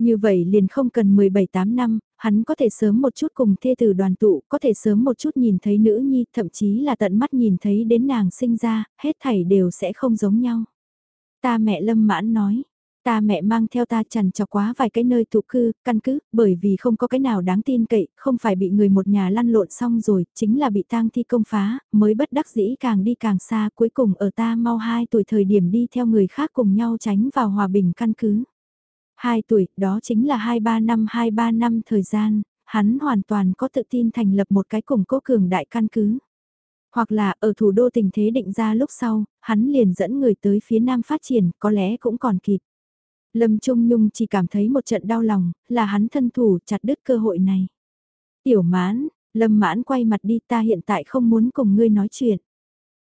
Như vậy liền không cần 17-8 năm, hắn có thể sớm một chút cùng thê tử đoàn tụ, có thể sớm một chút nhìn thấy nữ nhi, thậm chí là tận mắt nhìn thấy đến nàng sinh ra, hết thảy đều sẽ không giống nhau. Ta mẹ lâm mãn nói, ta mẹ mang theo ta chằn cho quá vài cái nơi tụ cư, căn cứ, bởi vì không có cái nào đáng tin cậy, không phải bị người một nhà lăn lộn xong rồi, chính là bị tang thi công phá, mới bất đắc dĩ càng đi càng xa, cuối cùng ở ta mau 2 tuổi thời điểm đi theo người khác cùng nhau tránh vào hòa bình căn cứ. 2 tuổi, đó chính là 2-3 năm 2-3 năm thời gian, hắn hoàn toàn có tự tin thành lập một cái củng cố cường đại căn cứ. Hoặc là ở thủ đô tình thế định ra lúc sau, hắn liền dẫn người tới phía nam phát triển, có lẽ cũng còn kịp. Lâm Trung Nhung chỉ cảm thấy một trận đau lòng, là hắn thân thủ chặt đứt cơ hội này. Tiểu mãn, Lâm mãn quay mặt đi ta hiện tại không muốn cùng ngươi nói chuyện.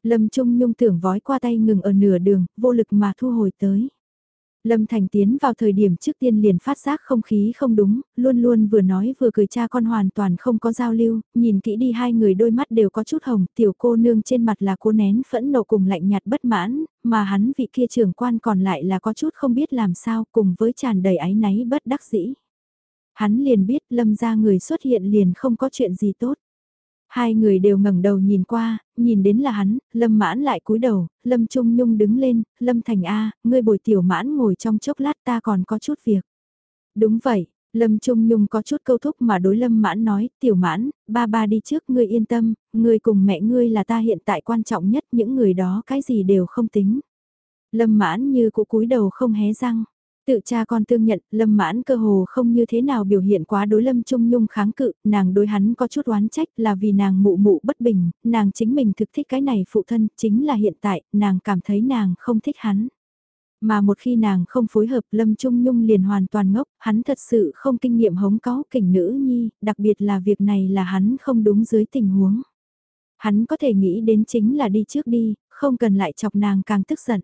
Lâm Trung Nhung tưởng vói qua tay ngừng ở nửa đường, vô lực mà thu hồi tới. Lâm Thành tiến vào thời điểm trước tiên liền phát giác không khí không đúng, luôn luôn vừa nói vừa cười cha con hoàn toàn không có giao lưu, nhìn kỹ đi hai người đôi mắt đều có chút hồng, tiểu cô nương trên mặt là cô nén phẫn nộ cùng lạnh nhạt bất mãn, mà hắn vị kia trưởng quan còn lại là có chút không biết làm sao cùng với tràn đầy áy náy bất đắc dĩ. Hắn liền biết lâm ra người xuất hiện liền không có chuyện gì tốt. Hai người đều ngẩng đầu nhìn qua, nhìn đến là hắn, Lâm Mãn lại cúi đầu, Lâm Trung Nhung đứng lên, Lâm Thành A, ngươi bồi tiểu mãn ngồi trong chốc lát ta còn có chút việc. Đúng vậy, Lâm Trung Nhung có chút câu thúc mà đối Lâm Mãn nói, tiểu mãn, ba ba đi trước ngươi yên tâm, ngươi cùng mẹ ngươi là ta hiện tại quan trọng nhất, những người đó cái gì đều không tính. Lâm Mãn như cụ cúi đầu không hé răng. Tự cha con tương nhận, Lâm Mãn cơ hồ không như thế nào biểu hiện quá đối Lâm Trung Nhung kháng cự, nàng đối hắn có chút oán trách là vì nàng mụ mụ bất bình, nàng chính mình thực thích cái này phụ thân, chính là hiện tại, nàng cảm thấy nàng không thích hắn. Mà một khi nàng không phối hợp Lâm Trung Nhung liền hoàn toàn ngốc, hắn thật sự không kinh nghiệm hống có kỉnh nữ nhi, đặc biệt là việc này là hắn không đúng dưới tình huống. Hắn có thể nghĩ đến chính là đi trước đi, không cần lại chọc nàng càng tức giận.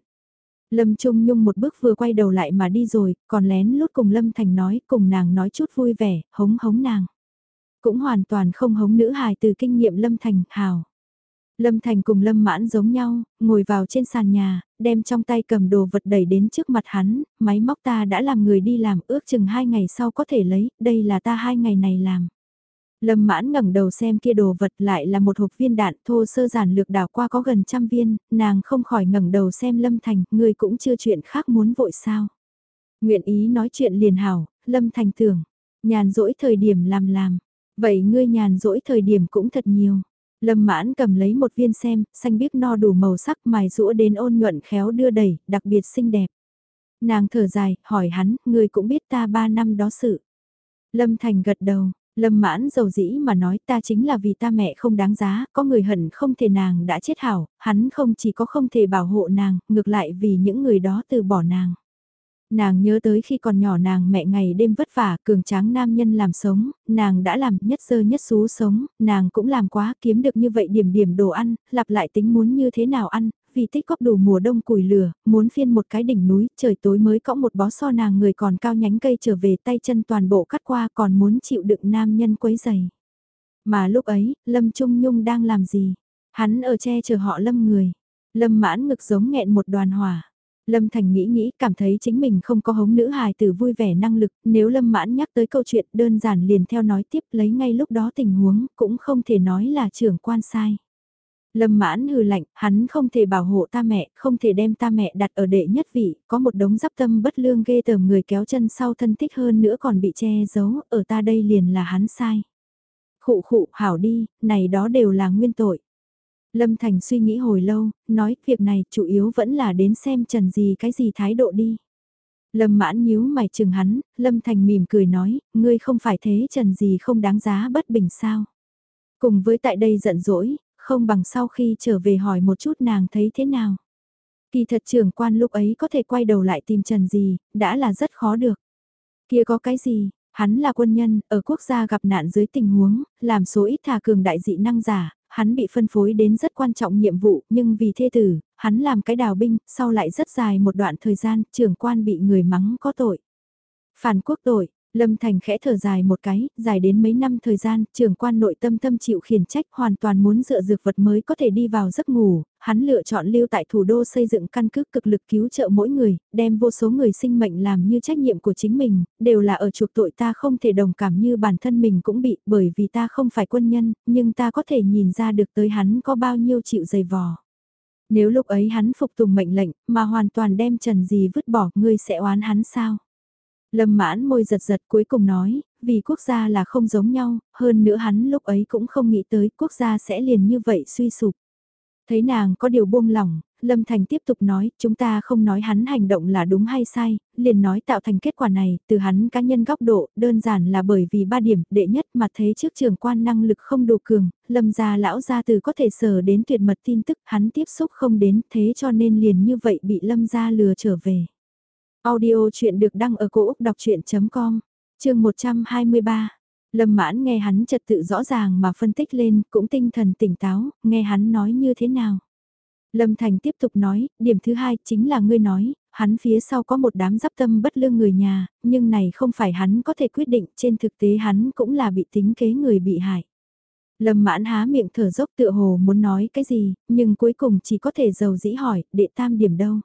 Lâm Trung Nhung một bước vừa quay đầu lại mà đi rồi, còn lén lút cùng Lâm Thành nói, cùng nàng nói chút vui vẻ, hống hống nàng. Cũng hoàn toàn không hống nữ hài từ kinh nghiệm Lâm Thành, hào. Lâm Thành cùng Lâm Mãn giống nhau, ngồi vào trên sàn nhà, đem trong tay cầm đồ vật đẩy đến trước mặt hắn, máy móc ta đã làm người đi làm ước chừng hai ngày sau có thể lấy, đây là ta hai ngày này làm. Lâm mãn ngẩng đầu xem kia đồ vật lại là một hộp viên đạn thô sơ giản lược đảo qua có gần trăm viên, nàng không khỏi ngẩng đầu xem Lâm Thành, người cũng chưa chuyện khác muốn vội sao. Nguyện ý nói chuyện liền hảo, Lâm Thành tưởng, nhàn rỗi thời điểm làm làm, vậy ngươi nhàn rỗi thời điểm cũng thật nhiều. Lâm mãn cầm lấy một viên xem, xanh biếc no đủ màu sắc mài rũa đến ôn nhuận khéo đưa đẩy, đặc biệt xinh đẹp. Nàng thở dài, hỏi hắn, ngươi cũng biết ta ba năm đó sự. Lâm Thành gật đầu, Lâm mãn dầu dĩ mà nói ta chính là vì ta mẹ không đáng giá, có người hận không thể nàng đã chết hảo, hắn không chỉ có không thể bảo hộ nàng, ngược lại vì những người đó từ bỏ nàng. Nàng nhớ tới khi còn nhỏ nàng mẹ ngày đêm vất vả, cường tráng nam nhân làm sống, nàng đã làm nhất sơ nhất xú sống, nàng cũng làm quá kiếm được như vậy điểm điểm đồ ăn, lặp lại tính muốn như thế nào ăn, vì tích góp đủ mùa đông củi lửa, muốn phiên một cái đỉnh núi, trời tối mới có một bó so nàng người còn cao nhánh cây trở về tay chân toàn bộ cắt qua còn muốn chịu đựng nam nhân quấy giày. Mà lúc ấy, Lâm Trung Nhung đang làm gì? Hắn ở che chờ họ Lâm người. Lâm mãn ngực giống nghẹn một đoàn hỏa. Lâm Thành nghĩ nghĩ cảm thấy chính mình không có hống nữ hài tử vui vẻ năng lực, nếu Lâm mãn nhắc tới câu chuyện đơn giản liền theo nói tiếp lấy ngay lúc đó tình huống cũng không thể nói là trưởng quan sai. Lâm mãn hừ lạnh, hắn không thể bảo hộ ta mẹ, không thể đem ta mẹ đặt ở đệ nhất vị, có một đống giáp tâm bất lương ghê tởm người kéo chân sau thân thích hơn nữa còn bị che giấu, ở ta đây liền là hắn sai. Khụ khụ, hảo đi, này đó đều là nguyên tội. Lâm Thành suy nghĩ hồi lâu, nói việc này chủ yếu vẫn là đến xem trần gì cái gì thái độ đi. Lâm mãn nhíu mày chừng hắn, Lâm Thành mỉm cười nói, ngươi không phải thế trần gì không đáng giá bất bình sao. Cùng với tại đây giận dỗi, không bằng sau khi trở về hỏi một chút nàng thấy thế nào. Kỳ thật trưởng quan lúc ấy có thể quay đầu lại tìm Trần gì, đã là rất khó được. Kia có cái gì, hắn là quân nhân, ở quốc gia gặp nạn dưới tình huống, làm số ít thà cường đại dị năng giả, hắn bị phân phối đến rất quan trọng nhiệm vụ, nhưng vì thê tử, hắn làm cái đào binh, sau lại rất dài một đoạn thời gian, trưởng quan bị người mắng có tội. Phản quốc tội, Lâm Thành khẽ thở dài một cái, dài đến mấy năm thời gian, trưởng quan nội tâm tâm chịu khiển trách hoàn toàn muốn dựa dược vật mới có thể đi vào giấc ngủ, hắn lựa chọn lưu tại thủ đô xây dựng căn cứ cực lực cứu trợ mỗi người, đem vô số người sinh mệnh làm như trách nhiệm của chính mình, đều là ở chuộc tội ta không thể đồng cảm như bản thân mình cũng bị bởi vì ta không phải quân nhân, nhưng ta có thể nhìn ra được tới hắn có bao nhiêu chịu dày vò. Nếu lúc ấy hắn phục tùng mệnh lệnh mà hoàn toàn đem trần gì vứt bỏ ngươi sẽ oán hắn sao? Lâm mãn môi giật giật cuối cùng nói, vì quốc gia là không giống nhau, hơn nữa hắn lúc ấy cũng không nghĩ tới quốc gia sẽ liền như vậy suy sụp. Thấy nàng có điều buông lỏng, Lâm Thành tiếp tục nói, chúng ta không nói hắn hành động là đúng hay sai, liền nói tạo thành kết quả này, từ hắn cá nhân góc độ, đơn giản là bởi vì ba điểm, đệ nhất mà thế trước trường quan năng lực không đủ cường, Lâm gia lão gia từ có thể sở đến tuyệt mật tin tức, hắn tiếp xúc không đến, thế cho nên liền như vậy bị Lâm gia lừa trở về. Audio chuyện được đăng ở cổ Úc đọc chuyện.com, chương 123. Lâm mãn nghe hắn trật tự rõ ràng mà phân tích lên, cũng tinh thần tỉnh táo, nghe hắn nói như thế nào. Lâm Thành tiếp tục nói, điểm thứ hai chính là ngươi nói, hắn phía sau có một đám giáp tâm bất lương người nhà, nhưng này không phải hắn có thể quyết định, trên thực tế hắn cũng là bị tính kế người bị hại. Lâm mãn há miệng thở dốc tựa hồ muốn nói cái gì, nhưng cuối cùng chỉ có thể giàu dĩ hỏi, đệ tam điểm đâu.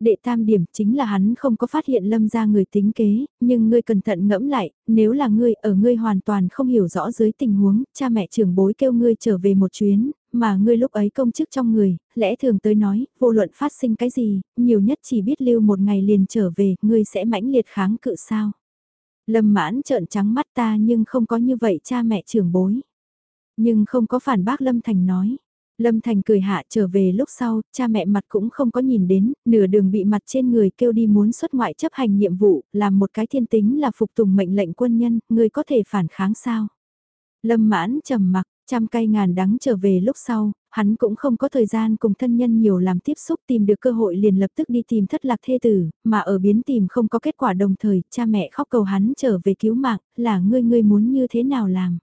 Đệ tam điểm chính là hắn không có phát hiện lâm ra người tính kế, nhưng ngươi cẩn thận ngẫm lại, nếu là ngươi ở ngươi hoàn toàn không hiểu rõ dưới tình huống, cha mẹ trưởng bối kêu ngươi trở về một chuyến, mà ngươi lúc ấy công chức trong người, lẽ thường tới nói, vô luận phát sinh cái gì, nhiều nhất chỉ biết lưu một ngày liền trở về, ngươi sẽ mãnh liệt kháng cự sao. Lâm mãn trợn trắng mắt ta nhưng không có như vậy cha mẹ trưởng bối. Nhưng không có phản bác Lâm Thành nói. Lâm Thành cười hạ trở về lúc sau, cha mẹ mặt cũng không có nhìn đến, nửa đường bị mặt trên người kêu đi muốn xuất ngoại chấp hành nhiệm vụ, làm một cái thiên tính là phục tùng mệnh lệnh quân nhân, người có thể phản kháng sao. Lâm mãn trầm mặc, trăm cây ngàn đắng trở về lúc sau, hắn cũng không có thời gian cùng thân nhân nhiều làm tiếp xúc tìm được cơ hội liền lập tức đi tìm thất lạc thê tử, mà ở biến tìm không có kết quả đồng thời, cha mẹ khóc cầu hắn trở về cứu mạng, là ngươi ngươi muốn như thế nào làm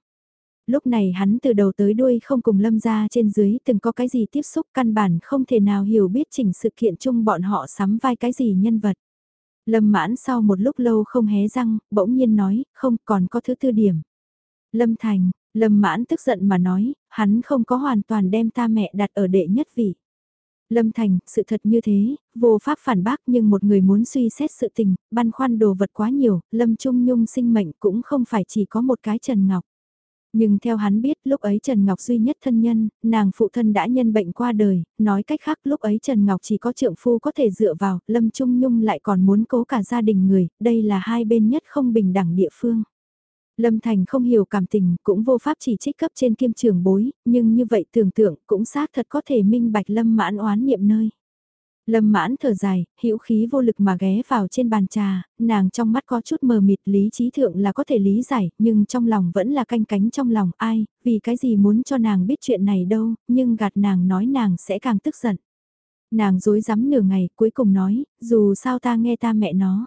lúc này hắn từ đầu tới đuôi không cùng lâm ra trên dưới từng có cái gì tiếp xúc căn bản không thể nào hiểu biết chỉnh sự kiện chung bọn họ sắm vai cái gì nhân vật. Lâm mãn sau một lúc lâu không hé răng, bỗng nhiên nói, không còn có thứ tư điểm. Lâm thành, lâm mãn tức giận mà nói, hắn không có hoàn toàn đem ta mẹ đặt ở đệ nhất vị. Lâm Thành, sự thật như thế, vô pháp phản bác nhưng một người muốn suy xét sự tình, băn khoăn đồ vật quá nhiều, Lâm Trung Nhung sinh mệnh cũng không phải chỉ có một cái Trần Ngọc. Nhưng theo hắn biết lúc ấy Trần Ngọc duy nhất thân nhân, nàng phụ thân đã nhân bệnh qua đời, nói cách khác lúc ấy Trần Ngọc chỉ có trượng phu có thể dựa vào, Lâm Trung Nhung lại còn muốn cố cả gia đình người, đây là hai bên nhất không bình đẳng địa phương. Lâm Thành không hiểu cảm tình, cũng vô pháp chỉ trích cấp trên kiêm trường bối, nhưng như vậy tưởng tượng cũng xác thật có thể minh bạch Lâm mãn oán niệm nơi. Lâm mãn thở dài, hữu khí vô lực mà ghé vào trên bàn trà, nàng trong mắt có chút mờ mịt lý trí thượng là có thể lý giải, nhưng trong lòng vẫn là canh cánh trong lòng ai, vì cái gì muốn cho nàng biết chuyện này đâu, nhưng gạt nàng nói nàng sẽ càng tức giận. Nàng dối rắm nửa ngày, cuối cùng nói, dù sao ta nghe ta mẹ nó.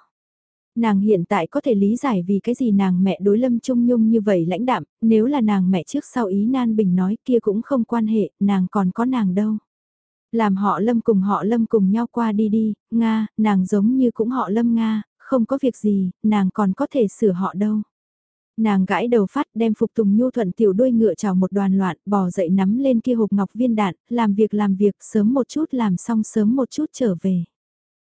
Nàng hiện tại có thể lý giải vì cái gì nàng mẹ đối lâm trung nhung như vậy lãnh đạm, nếu là nàng mẹ trước sau ý nan bình nói kia cũng không quan hệ, nàng còn có nàng đâu. Làm họ lâm cùng họ lâm cùng nhau qua đi đi, Nga, nàng giống như cũng họ lâm Nga, không có việc gì, nàng còn có thể sửa họ đâu. Nàng gãi đầu phát đem phục tùng nhu thuận tiểu đuôi ngựa chào một đoàn loạn, bò dậy nắm lên kia hộp ngọc viên đạn, làm việc làm việc sớm một chút làm xong sớm một chút trở về.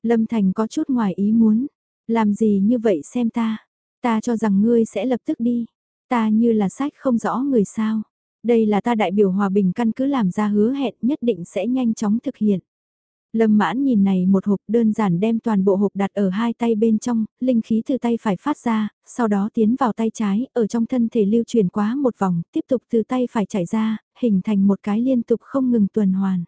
Lâm Thành có chút ngoài ý muốn, làm gì như vậy xem ta, ta cho rằng ngươi sẽ lập tức đi, ta như là sách không rõ người sao. Đây là ta đại biểu hòa bình căn cứ làm ra hứa hẹn nhất định sẽ nhanh chóng thực hiện. Lâm mãn nhìn này một hộp đơn giản đem toàn bộ hộp đặt ở hai tay bên trong, linh khí từ tay phải phát ra, sau đó tiến vào tay trái, ở trong thân thể lưu truyền quá một vòng, tiếp tục từ tay phải chảy ra, hình thành một cái liên tục không ngừng tuần hoàn.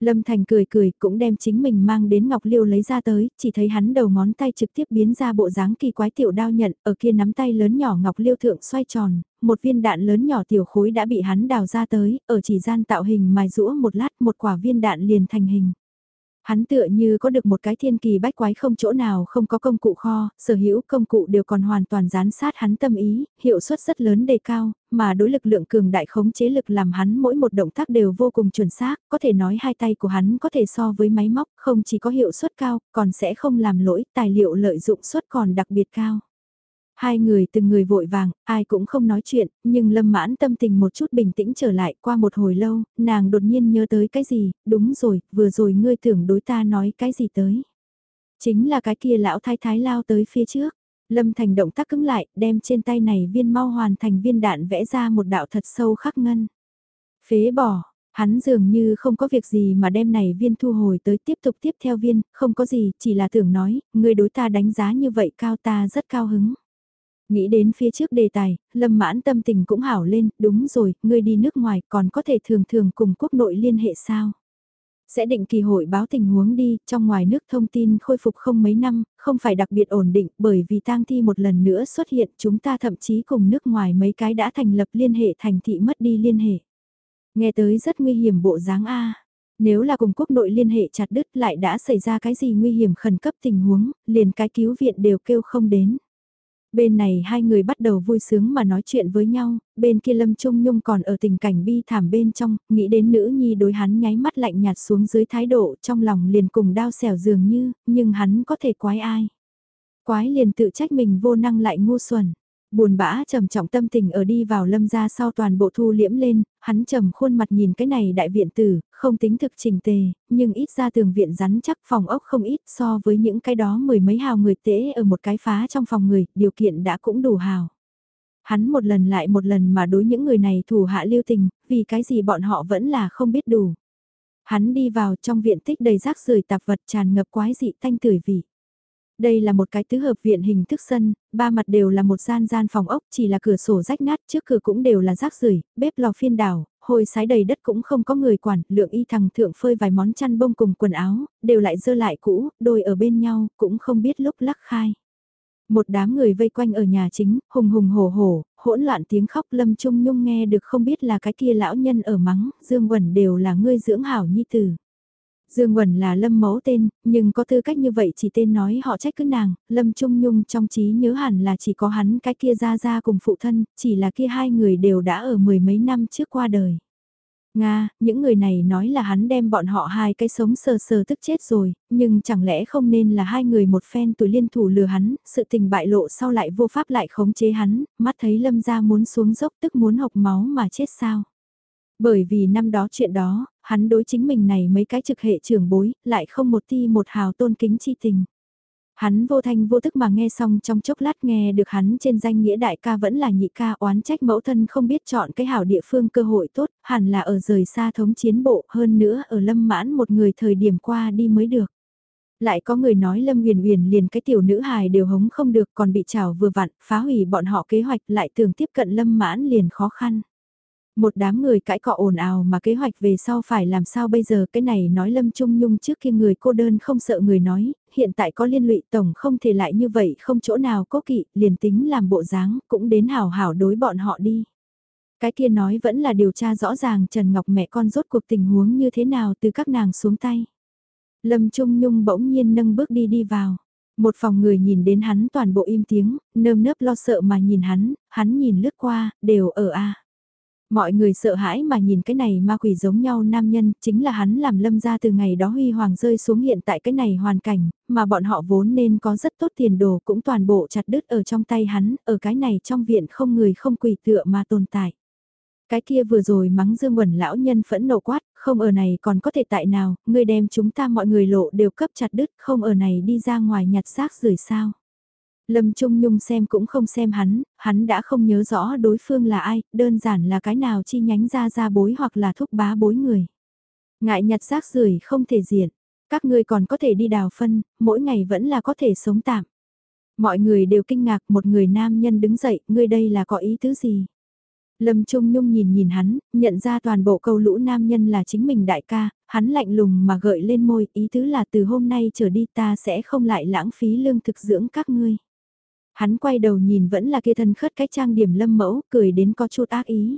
Lâm Thành cười cười cũng đem chính mình mang đến Ngọc Liêu lấy ra tới, chỉ thấy hắn đầu ngón tay trực tiếp biến ra bộ dáng kỳ quái tiểu đao nhận, ở kia nắm tay lớn nhỏ Ngọc Liêu thượng xoay tròn, một viên đạn lớn nhỏ tiểu khối đã bị hắn đào ra tới, ở chỉ gian tạo hình mài rũa một lát một quả viên đạn liền thành hình. Hắn tựa như có được một cái thiên kỳ bách quái không chỗ nào không có công cụ kho, sở hữu công cụ đều còn hoàn toàn gián sát hắn tâm ý, hiệu suất rất lớn đề cao, mà đối lực lượng cường đại khống chế lực làm hắn mỗi một động tác đều vô cùng chuẩn xác, có thể nói hai tay của hắn có thể so với máy móc, không chỉ có hiệu suất cao, còn sẽ không làm lỗi, tài liệu lợi dụng suất còn đặc biệt cao. Hai người từng người vội vàng, ai cũng không nói chuyện, nhưng lâm mãn tâm tình một chút bình tĩnh trở lại qua một hồi lâu, nàng đột nhiên nhớ tới cái gì, đúng rồi, vừa rồi ngươi tưởng đối ta nói cái gì tới. Chính là cái kia lão thái thái lao tới phía trước, lâm thành động tác cứng lại, đem trên tay này viên mau hoàn thành viên đạn vẽ ra một đạo thật sâu khắc ngân. Phế bỏ, hắn dường như không có việc gì mà đem này viên thu hồi tới tiếp tục tiếp theo viên, không có gì, chỉ là tưởng nói, ngươi đối ta đánh giá như vậy cao ta rất cao hứng. Nghĩ đến phía trước đề tài, lâm mãn tâm tình cũng hảo lên, đúng rồi, ngươi đi nước ngoài còn có thể thường thường cùng quốc nội liên hệ sao? Sẽ định kỳ hội báo tình huống đi, trong ngoài nước thông tin khôi phục không mấy năm, không phải đặc biệt ổn định bởi vì tang thi một lần nữa xuất hiện chúng ta thậm chí cùng nước ngoài mấy cái đã thành lập liên hệ thành thị mất đi liên hệ. Nghe tới rất nguy hiểm bộ dáng A. Nếu là cùng quốc nội liên hệ chặt đứt lại đã xảy ra cái gì nguy hiểm khẩn cấp tình huống, liền cái cứu viện đều kêu không đến. Bên này hai người bắt đầu vui sướng mà nói chuyện với nhau, bên kia Lâm Trung Nhung còn ở tình cảnh bi thảm bên trong, nghĩ đến nữ nhi đối hắn nháy mắt lạnh nhạt xuống dưới thái độ trong lòng liền cùng đau xẻo dường như, nhưng hắn có thể quái ai. Quái liền tự trách mình vô năng lại ngu xuẩn. Buồn bã trầm trọng tâm tình ở đi vào lâm ra sau toàn bộ thu liễm lên, hắn trầm khuôn mặt nhìn cái này đại viện tử, không tính thực trình tề, nhưng ít ra tường viện rắn chắc phòng ốc không ít so với những cái đó mười mấy hào người tễ ở một cái phá trong phòng người, điều kiện đã cũng đủ hào. Hắn một lần lại một lần mà đối những người này thủ hạ lưu tình, vì cái gì bọn họ vẫn là không biết đủ. Hắn đi vào trong viện tích đầy rác rưởi tạp vật tràn ngập quái dị thanh tử vị. Đây là một cái tứ hợp viện hình thức sân, ba mặt đều là một gian gian phòng ốc chỉ là cửa sổ rách nát trước cửa cũng đều là rác rưởi bếp lò phiên đảo, hồi sái đầy đất cũng không có người quản, lượng y thằng thượng phơi vài món chăn bông cùng quần áo, đều lại dơ lại cũ, đôi ở bên nhau, cũng không biết lúc lắc khai. Một đám người vây quanh ở nhà chính, hùng hùng hổ hổ, hỗn loạn tiếng khóc lâm trung nhung nghe được không biết là cái kia lão nhân ở mắng, dương quẩn đều là ngươi dưỡng hảo nhi tử. Dương Quẩn là Lâm Mẫu tên, nhưng có tư cách như vậy chỉ tên nói họ trách cứ nàng, Lâm Trung Nhung trong trí nhớ hẳn là chỉ có hắn cái kia ra ra cùng phụ thân, chỉ là kia hai người đều đã ở mười mấy năm trước qua đời. Nga, những người này nói là hắn đem bọn họ hai cái sống sờ sờ tức chết rồi, nhưng chẳng lẽ không nên là hai người một phen tuổi liên thủ lừa hắn, sự tình bại lộ sau lại vô pháp lại khống chế hắn, mắt thấy lâm ra muốn xuống dốc tức muốn hộc máu mà chết sao. Bởi vì năm đó chuyện đó, hắn đối chính mình này mấy cái trực hệ trưởng bối, lại không một ti một hào tôn kính chi tình. Hắn vô thanh vô tức mà nghe xong trong chốc lát nghe được hắn trên danh nghĩa đại ca vẫn là nhị ca oán trách mẫu thân không biết chọn cái hảo địa phương cơ hội tốt, hẳn là ở rời xa thống chiến bộ hơn nữa ở lâm mãn một người thời điểm qua đi mới được. Lại có người nói Lâm uyển uyển liền cái tiểu nữ hài đều hống không được còn bị trào vừa vặn, phá hủy bọn họ kế hoạch lại tưởng tiếp cận Lâm mãn liền khó khăn. Một đám người cãi cọ ồn ào mà kế hoạch về sau phải làm sao bây giờ cái này nói Lâm Trung Nhung trước kia người cô đơn không sợ người nói, hiện tại có liên lụy tổng không thể lại như vậy không chỗ nào cố kỵ, liền tính làm bộ dáng, cũng đến hào hảo đối bọn họ đi. Cái kia nói vẫn là điều tra rõ ràng Trần Ngọc mẹ con rốt cuộc tình huống như thế nào từ các nàng xuống tay. Lâm Trung Nhung bỗng nhiên nâng bước đi đi vào. Một phòng người nhìn đến hắn toàn bộ im tiếng, nơm nớp lo sợ mà nhìn hắn, hắn nhìn lướt qua, đều ở a Mọi người sợ hãi mà nhìn cái này ma quỷ giống nhau nam nhân, chính là hắn làm lâm ra từ ngày đó huy hoàng rơi xuống hiện tại cái này hoàn cảnh, mà bọn họ vốn nên có rất tốt tiền đồ cũng toàn bộ chặt đứt ở trong tay hắn, ở cái này trong viện không người không quỷ tựa mà tồn tại. Cái kia vừa rồi mắng dương quẩn lão nhân phẫn nộ quát, không ở này còn có thể tại nào, người đem chúng ta mọi người lộ đều cấp chặt đứt, không ở này đi ra ngoài nhặt xác rời sao. Lâm Trung Nhung xem cũng không xem hắn, hắn đã không nhớ rõ đối phương là ai, đơn giản là cái nào chi nhánh ra ra bối hoặc là thúc bá bối người. Ngại nhặt rác rưởi không thể diện, các ngươi còn có thể đi đào phân, mỗi ngày vẫn là có thể sống tạm. Mọi người đều kinh ngạc một người nam nhân đứng dậy, ngươi đây là có ý tứ gì? Lâm Trung Nhung nhìn nhìn hắn, nhận ra toàn bộ câu lũ nam nhân là chính mình đại ca, hắn lạnh lùng mà gợi lên môi, ý tứ là từ hôm nay trở đi ta sẽ không lại lãng phí lương thực dưỡng các ngươi. Hắn quay đầu nhìn vẫn là kia thân khất cái trang điểm lâm mẫu, cười đến có chút ác ý.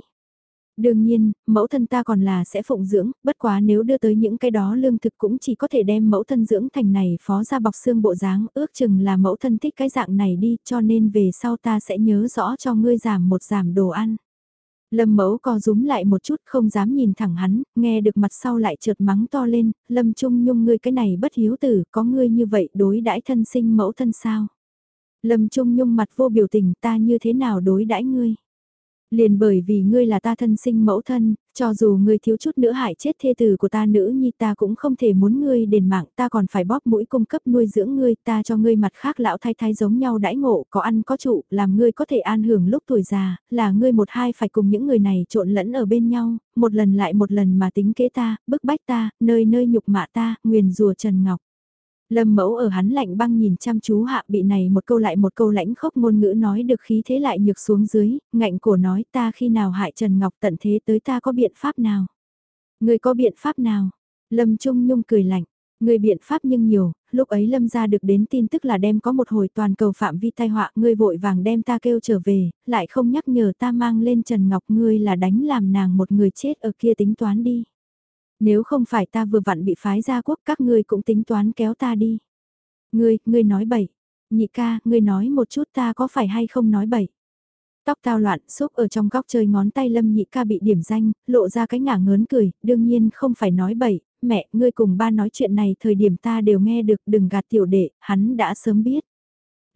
Đương nhiên, mẫu thân ta còn là sẽ phụng dưỡng, bất quá nếu đưa tới những cái đó lương thực cũng chỉ có thể đem mẫu thân dưỡng thành này phó ra bọc xương bộ dáng, ước chừng là mẫu thân thích cái dạng này đi, cho nên về sau ta sẽ nhớ rõ cho ngươi giảm một giảm đồ ăn. Lâm mẫu co rúm lại một chút không dám nhìn thẳng hắn, nghe được mặt sau lại trượt mắng to lên, lâm trung nhung ngươi cái này bất hiếu tử, có ngươi như vậy đối đãi thân sinh mẫu thân sao? Lâm Trung Nhung mặt vô biểu tình ta như thế nào đối đãi ngươi. Liền bởi vì ngươi là ta thân sinh mẫu thân, cho dù ngươi thiếu chút nữa hại chết thê tử của ta nữ nhi ta cũng không thể muốn ngươi đền mạng ta còn phải bóp mũi cung cấp nuôi dưỡng ngươi ta cho ngươi mặt khác lão thay thay giống nhau đãi ngộ có ăn có trụ làm ngươi có thể an hưởng lúc tuổi già là ngươi một hai phải cùng những người này trộn lẫn ở bên nhau một lần lại một lần mà tính kế ta bức bách ta nơi nơi nhục mạ ta nguyền rùa Trần Ngọc Lâm mẫu ở hắn lạnh băng nhìn chăm chú hạ bị này một câu lại một câu lãnh khốc ngôn ngữ nói được khí thế lại nhược xuống dưới, ngạnh cổ nói ta khi nào hại Trần Ngọc tận thế tới ta có biện pháp nào? Người có biện pháp nào? Lâm Trung Nhung cười lạnh, người biện pháp nhưng nhiều, lúc ấy Lâm ra được đến tin tức là đem có một hồi toàn cầu phạm vi tai họa ngươi vội vàng đem ta kêu trở về, lại không nhắc nhở ta mang lên Trần Ngọc ngươi là đánh làm nàng một người chết ở kia tính toán đi. Nếu không phải ta vừa vặn bị phái ra quốc các ngươi cũng tính toán kéo ta đi. Ngươi, ngươi nói bậy. Nhị ca, ngươi nói một chút ta có phải hay không nói bậy. Tóc tao loạn, xúc ở trong góc chơi ngón tay lâm nhị ca bị điểm danh, lộ ra cái ngả ngớn cười, đương nhiên không phải nói bậy, mẹ, ngươi cùng ba nói chuyện này thời điểm ta đều nghe được, đừng gạt tiểu đệ, hắn đã sớm biết.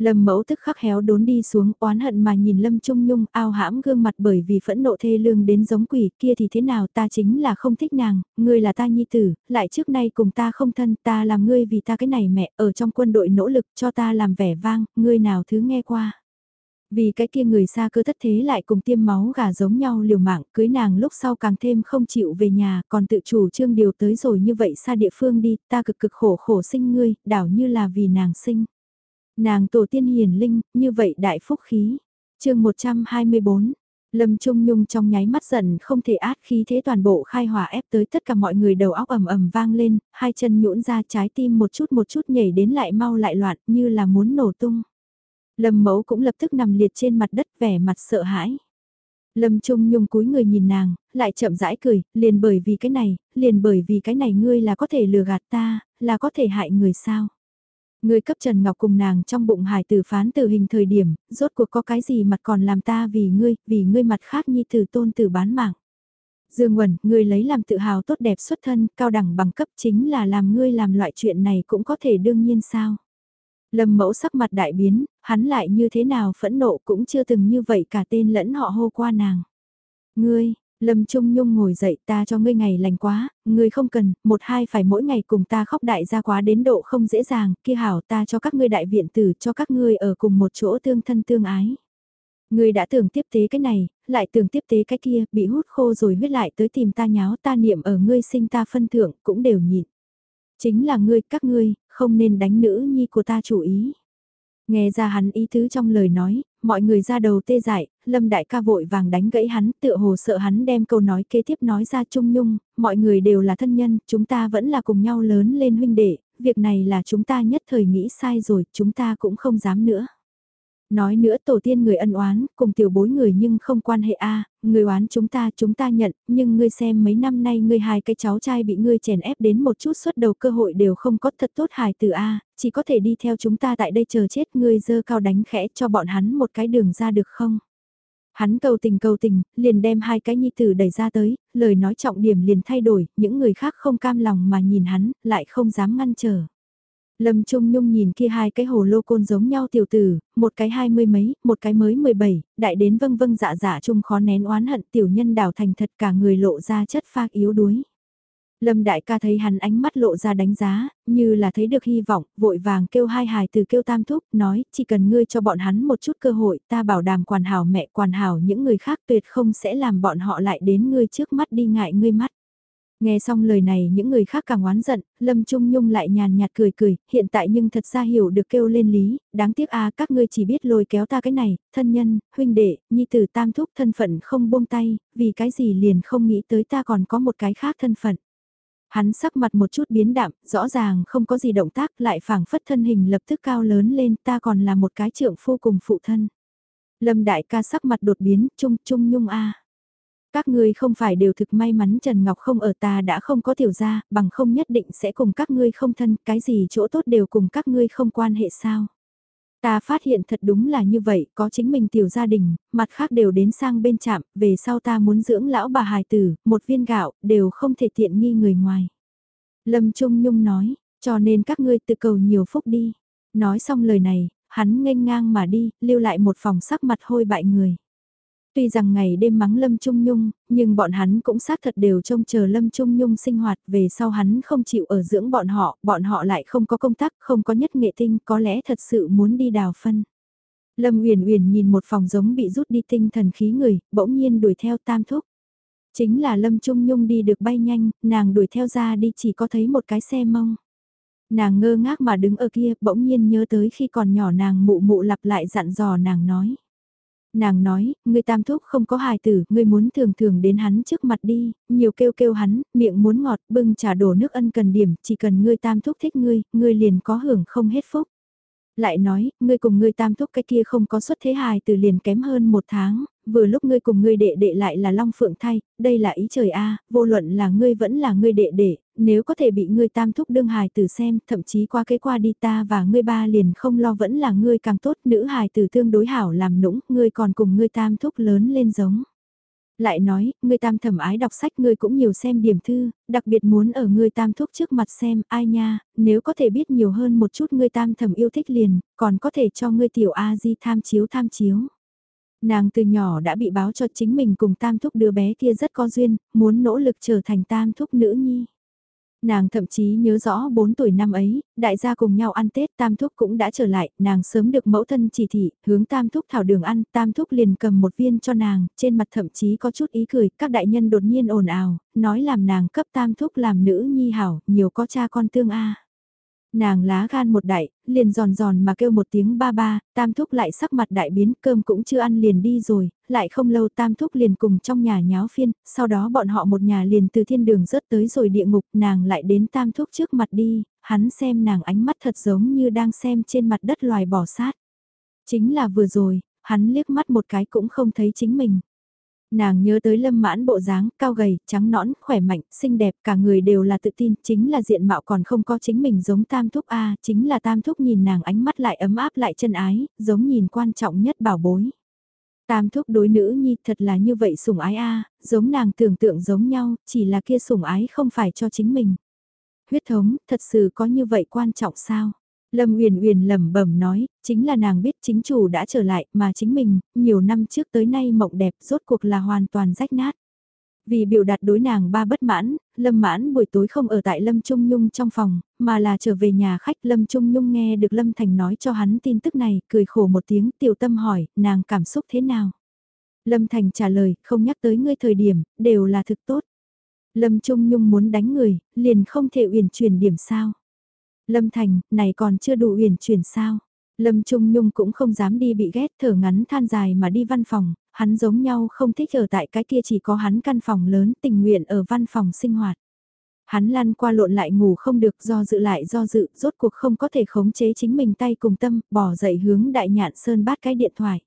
Lâm mẫu tức khắc héo đốn đi xuống oán hận mà nhìn Lâm Trung Nhung ao hãm gương mặt bởi vì phẫn nộ thê lương đến giống quỷ kia thì thế nào ta chính là không thích nàng, ngươi là ta nhi tử, lại trước nay cùng ta không thân ta làm ngươi vì ta cái này mẹ ở trong quân đội nỗ lực cho ta làm vẻ vang, ngươi nào thứ nghe qua. Vì cái kia người xa cơ thất thế lại cùng tiêm máu gà giống nhau liều mạng, cưới nàng lúc sau càng thêm không chịu về nhà, còn tự chủ trương điều tới rồi như vậy xa địa phương đi, ta cực cực khổ khổ sinh ngươi, đảo như là vì nàng sinh. Nàng tổ tiên hiền linh, như vậy đại phúc khí. chương 124 Lâm Trung Nhung trong nháy mắt giận không thể át khí thế toàn bộ khai hỏa ép tới tất cả mọi người đầu óc ầm ầm vang lên, hai chân nhũn ra trái tim một chút một chút nhảy đến lại mau lại loạn như là muốn nổ tung. Lâm mẫu cũng lập tức nằm liệt trên mặt đất vẻ mặt sợ hãi. Lâm Trung Nhung cúi người nhìn nàng, lại chậm rãi cười, liền bởi vì cái này, liền bởi vì cái này ngươi là có thể lừa gạt ta, là có thể hại người sao. Ngươi cấp Trần Ngọc cùng nàng trong bụng hải tử phán tử hình thời điểm, rốt cuộc có cái gì mặt còn làm ta vì ngươi, vì ngươi mặt khác nhi tử tôn tử bán mạng. Dương Quẩn, ngươi lấy làm tự hào tốt đẹp xuất thân, cao đẳng bằng cấp chính là làm ngươi làm loại chuyện này cũng có thể đương nhiên sao. Lâm mẫu sắc mặt đại biến, hắn lại như thế nào phẫn nộ cũng chưa từng như vậy cả tên lẫn họ hô qua nàng. Ngươi, Lâm Trung Nhung ngồi dậy ta cho ngươi ngày lành quá, ngươi không cần, một hai phải mỗi ngày cùng ta khóc đại gia quá đến độ không dễ dàng, kia hảo ta cho các ngươi đại viện tử cho các ngươi ở cùng một chỗ tương thân tương ái. Ngươi đã tưởng tiếp tế cái này, lại tưởng tiếp tế cái kia, bị hút khô rồi huyết lại tới tìm ta nháo ta niệm ở ngươi sinh ta phân thượng, cũng đều nhịn. Chính là ngươi, các ngươi, không nên đánh nữ nhi của ta chủ ý. Nghe ra hắn ý tứ trong lời nói, mọi người ra đầu tê dại, lâm đại ca vội vàng đánh gãy hắn, tựa hồ sợ hắn đem câu nói kế tiếp nói ra trung nhung, mọi người đều là thân nhân, chúng ta vẫn là cùng nhau lớn lên huynh đệ, việc này là chúng ta nhất thời nghĩ sai rồi, chúng ta cũng không dám nữa. Nói nữa tổ tiên người ân oán, cùng tiểu bối người nhưng không quan hệ a người oán chúng ta chúng ta nhận, nhưng ngươi xem mấy năm nay ngươi hai cái cháu trai bị ngươi chèn ép đến một chút suốt đầu cơ hội đều không có thật tốt hài từ a chỉ có thể đi theo chúng ta tại đây chờ chết ngươi dơ cao đánh khẽ cho bọn hắn một cái đường ra được không? Hắn cầu tình cầu tình, liền đem hai cái nhi tử đẩy ra tới, lời nói trọng điểm liền thay đổi, những người khác không cam lòng mà nhìn hắn, lại không dám ngăn trở. Lâm Trung Nhung nhìn kia hai cái hồ lô côn giống nhau tiểu tử, một cái hai mươi mấy, một cái mới mười bảy, đại đến vâng vâng dạ dạ chung khó nén oán hận tiểu nhân đảo thành thật cả người lộ ra chất phác yếu đuối. Lâm đại ca thấy hắn ánh mắt lộ ra đánh giá, như là thấy được hy vọng, vội vàng kêu hai hài từ kêu tam thúc, nói, chỉ cần ngươi cho bọn hắn một chút cơ hội, ta bảo đảm quản hảo mẹ quản hảo những người khác tuyệt không sẽ làm bọn họ lại đến ngươi trước mắt đi ngại ngươi mắt. Nghe xong lời này những người khác càng oán giận, Lâm Trung Nhung lại nhàn nhạt cười cười, hiện tại nhưng thật ra hiểu được kêu lên lý, đáng tiếc à các ngươi chỉ biết lôi kéo ta cái này, thân nhân, huynh đệ, nhi tử tam thúc thân phận không buông tay, vì cái gì liền không nghĩ tới ta còn có một cái khác thân phận. Hắn sắc mặt một chút biến đạm, rõ ràng không có gì động tác lại phảng phất thân hình lập tức cao lớn lên ta còn là một cái trượng phu cùng phụ thân. Lâm đại ca sắc mặt đột biến, trung trung nhung a các ngươi không phải đều thực may mắn Trần Ngọc không ở ta đã không có tiểu gia, bằng không nhất định sẽ cùng các ngươi không thân, cái gì chỗ tốt đều cùng các ngươi không quan hệ sao. Ta phát hiện thật đúng là như vậy, có chính mình tiểu gia đình, mặt khác đều đến sang bên chạm về sau ta muốn dưỡng lão bà hài tử, một viên gạo, đều không thể tiện nghi người ngoài. Lâm Trung Nhung nói, cho nên các ngươi tự cầu nhiều phúc đi. Nói xong lời này, hắn nghênh ngang mà đi, lưu lại một phòng sắc mặt hôi bại người. Tuy rằng ngày đêm mắng Lâm Trung Nhung, nhưng bọn hắn cũng xác thật đều trông chờ Lâm Trung Nhung sinh hoạt về sau hắn không chịu ở dưỡng bọn họ, bọn họ lại không có công tác, không có nhất nghệ tinh, có lẽ thật sự muốn đi đào phân. Lâm Uyển Uyển nhìn một phòng giống bị rút đi tinh thần khí người, bỗng nhiên đuổi theo tam thúc. Chính là Lâm Trung Nhung đi được bay nhanh, nàng đuổi theo ra đi chỉ có thấy một cái xe mông. Nàng ngơ ngác mà đứng ở kia, bỗng nhiên nhớ tới khi còn nhỏ nàng mụ mụ lặp lại dặn dò nàng nói nàng nói, ngươi tam thúc không có hài tử, ngươi muốn thường thường đến hắn trước mặt đi, nhiều kêu kêu hắn, miệng muốn ngọt, bưng trà đổ nước ân cần điểm, chỉ cần ngươi tam thúc thích ngươi, ngươi liền có hưởng không hết phúc. Lại nói, ngươi cùng ngươi tam thúc cái kia không có xuất thế hài từ liền kém hơn một tháng, vừa lúc ngươi cùng ngươi đệ đệ lại là long phượng thay, đây là ý trời a vô luận là ngươi vẫn là ngươi đệ đệ, nếu có thể bị ngươi tam thúc đương hài tử xem, thậm chí qua kế qua đi ta và ngươi ba liền không lo vẫn là ngươi càng tốt, nữ hài tử tương đối hảo làm nũng, ngươi còn cùng ngươi tam thúc lớn lên giống. Lại nói, ngươi tam thẩm ái đọc sách ngươi cũng nhiều xem điểm thư, đặc biệt muốn ở ngươi tam thúc trước mặt xem, ai nha, nếu có thể biết nhiều hơn một chút ngươi tam thẩm yêu thích liền, còn có thể cho ngươi tiểu A-di tham chiếu tham chiếu. Nàng từ nhỏ đã bị báo cho chính mình cùng tam thúc đứa bé kia rất có duyên, muốn nỗ lực trở thành tam thúc nữ nhi. Nàng thậm chí nhớ rõ 4 tuổi năm ấy, đại gia cùng nhau ăn Tết Tam Thúc cũng đã trở lại, nàng sớm được mẫu thân chỉ thị, hướng Tam Thúc thảo đường ăn, Tam Thúc liền cầm một viên cho nàng, trên mặt thậm chí có chút ý cười, các đại nhân đột nhiên ồn ào, nói làm nàng cấp Tam Thúc làm nữ nhi hảo, nhiều có cha con tương a. Nàng lá gan một đại, liền giòn giòn mà kêu một tiếng ba ba, tam thúc lại sắc mặt đại biến, cơm cũng chưa ăn liền đi rồi, lại không lâu tam thúc liền cùng trong nhà nháo phiên, sau đó bọn họ một nhà liền từ thiên đường rớt tới rồi địa ngục, nàng lại đến tam thúc trước mặt đi, hắn xem nàng ánh mắt thật giống như đang xem trên mặt đất loài bỏ sát. Chính là vừa rồi, hắn liếc mắt một cái cũng không thấy chính mình. Nàng nhớ tới lâm mãn bộ dáng, cao gầy, trắng nõn, khỏe mạnh, xinh đẹp, cả người đều là tự tin, chính là diện mạo còn không có chính mình giống tam thúc A, chính là tam thúc nhìn nàng ánh mắt lại ấm áp lại chân ái, giống nhìn quan trọng nhất bảo bối. Tam thúc đối nữ nhi thật là như vậy sủng ái A, giống nàng tưởng tượng giống nhau, chỉ là kia sủng ái không phải cho chính mình. Huyết thống, thật sự có như vậy quan trọng sao? Lâm Uyển Uyển lẩm bẩm nói, chính là nàng biết chính chủ đã trở lại, mà chính mình, nhiều năm trước tới nay mộng đẹp rốt cuộc là hoàn toàn rách nát. Vì biểu đạt đối nàng ba bất mãn, Lâm Mãn buổi tối không ở tại Lâm Trung Nhung trong phòng, mà là trở về nhà khách Lâm Trung Nhung nghe được Lâm Thành nói cho hắn tin tức này, cười khổ một tiếng tiểu tâm hỏi, nàng cảm xúc thế nào? Lâm Thành trả lời, không nhắc tới ngươi thời điểm, đều là thực tốt. Lâm Trung Nhung muốn đánh người, liền không thể uyển chuyển điểm sao? Lâm Thành, này còn chưa đủ uyển chuyển sao? Lâm Trung Nhung cũng không dám đi bị ghét thở ngắn than dài mà đi văn phòng, hắn giống nhau không thích ở tại cái kia chỉ có hắn căn phòng lớn tình nguyện ở văn phòng sinh hoạt. Hắn lăn qua lộn lại ngủ không được do dự lại do dự, rốt cuộc không có thể khống chế chính mình tay cùng tâm, bỏ dậy hướng đại nhạn sơn bát cái điện thoại.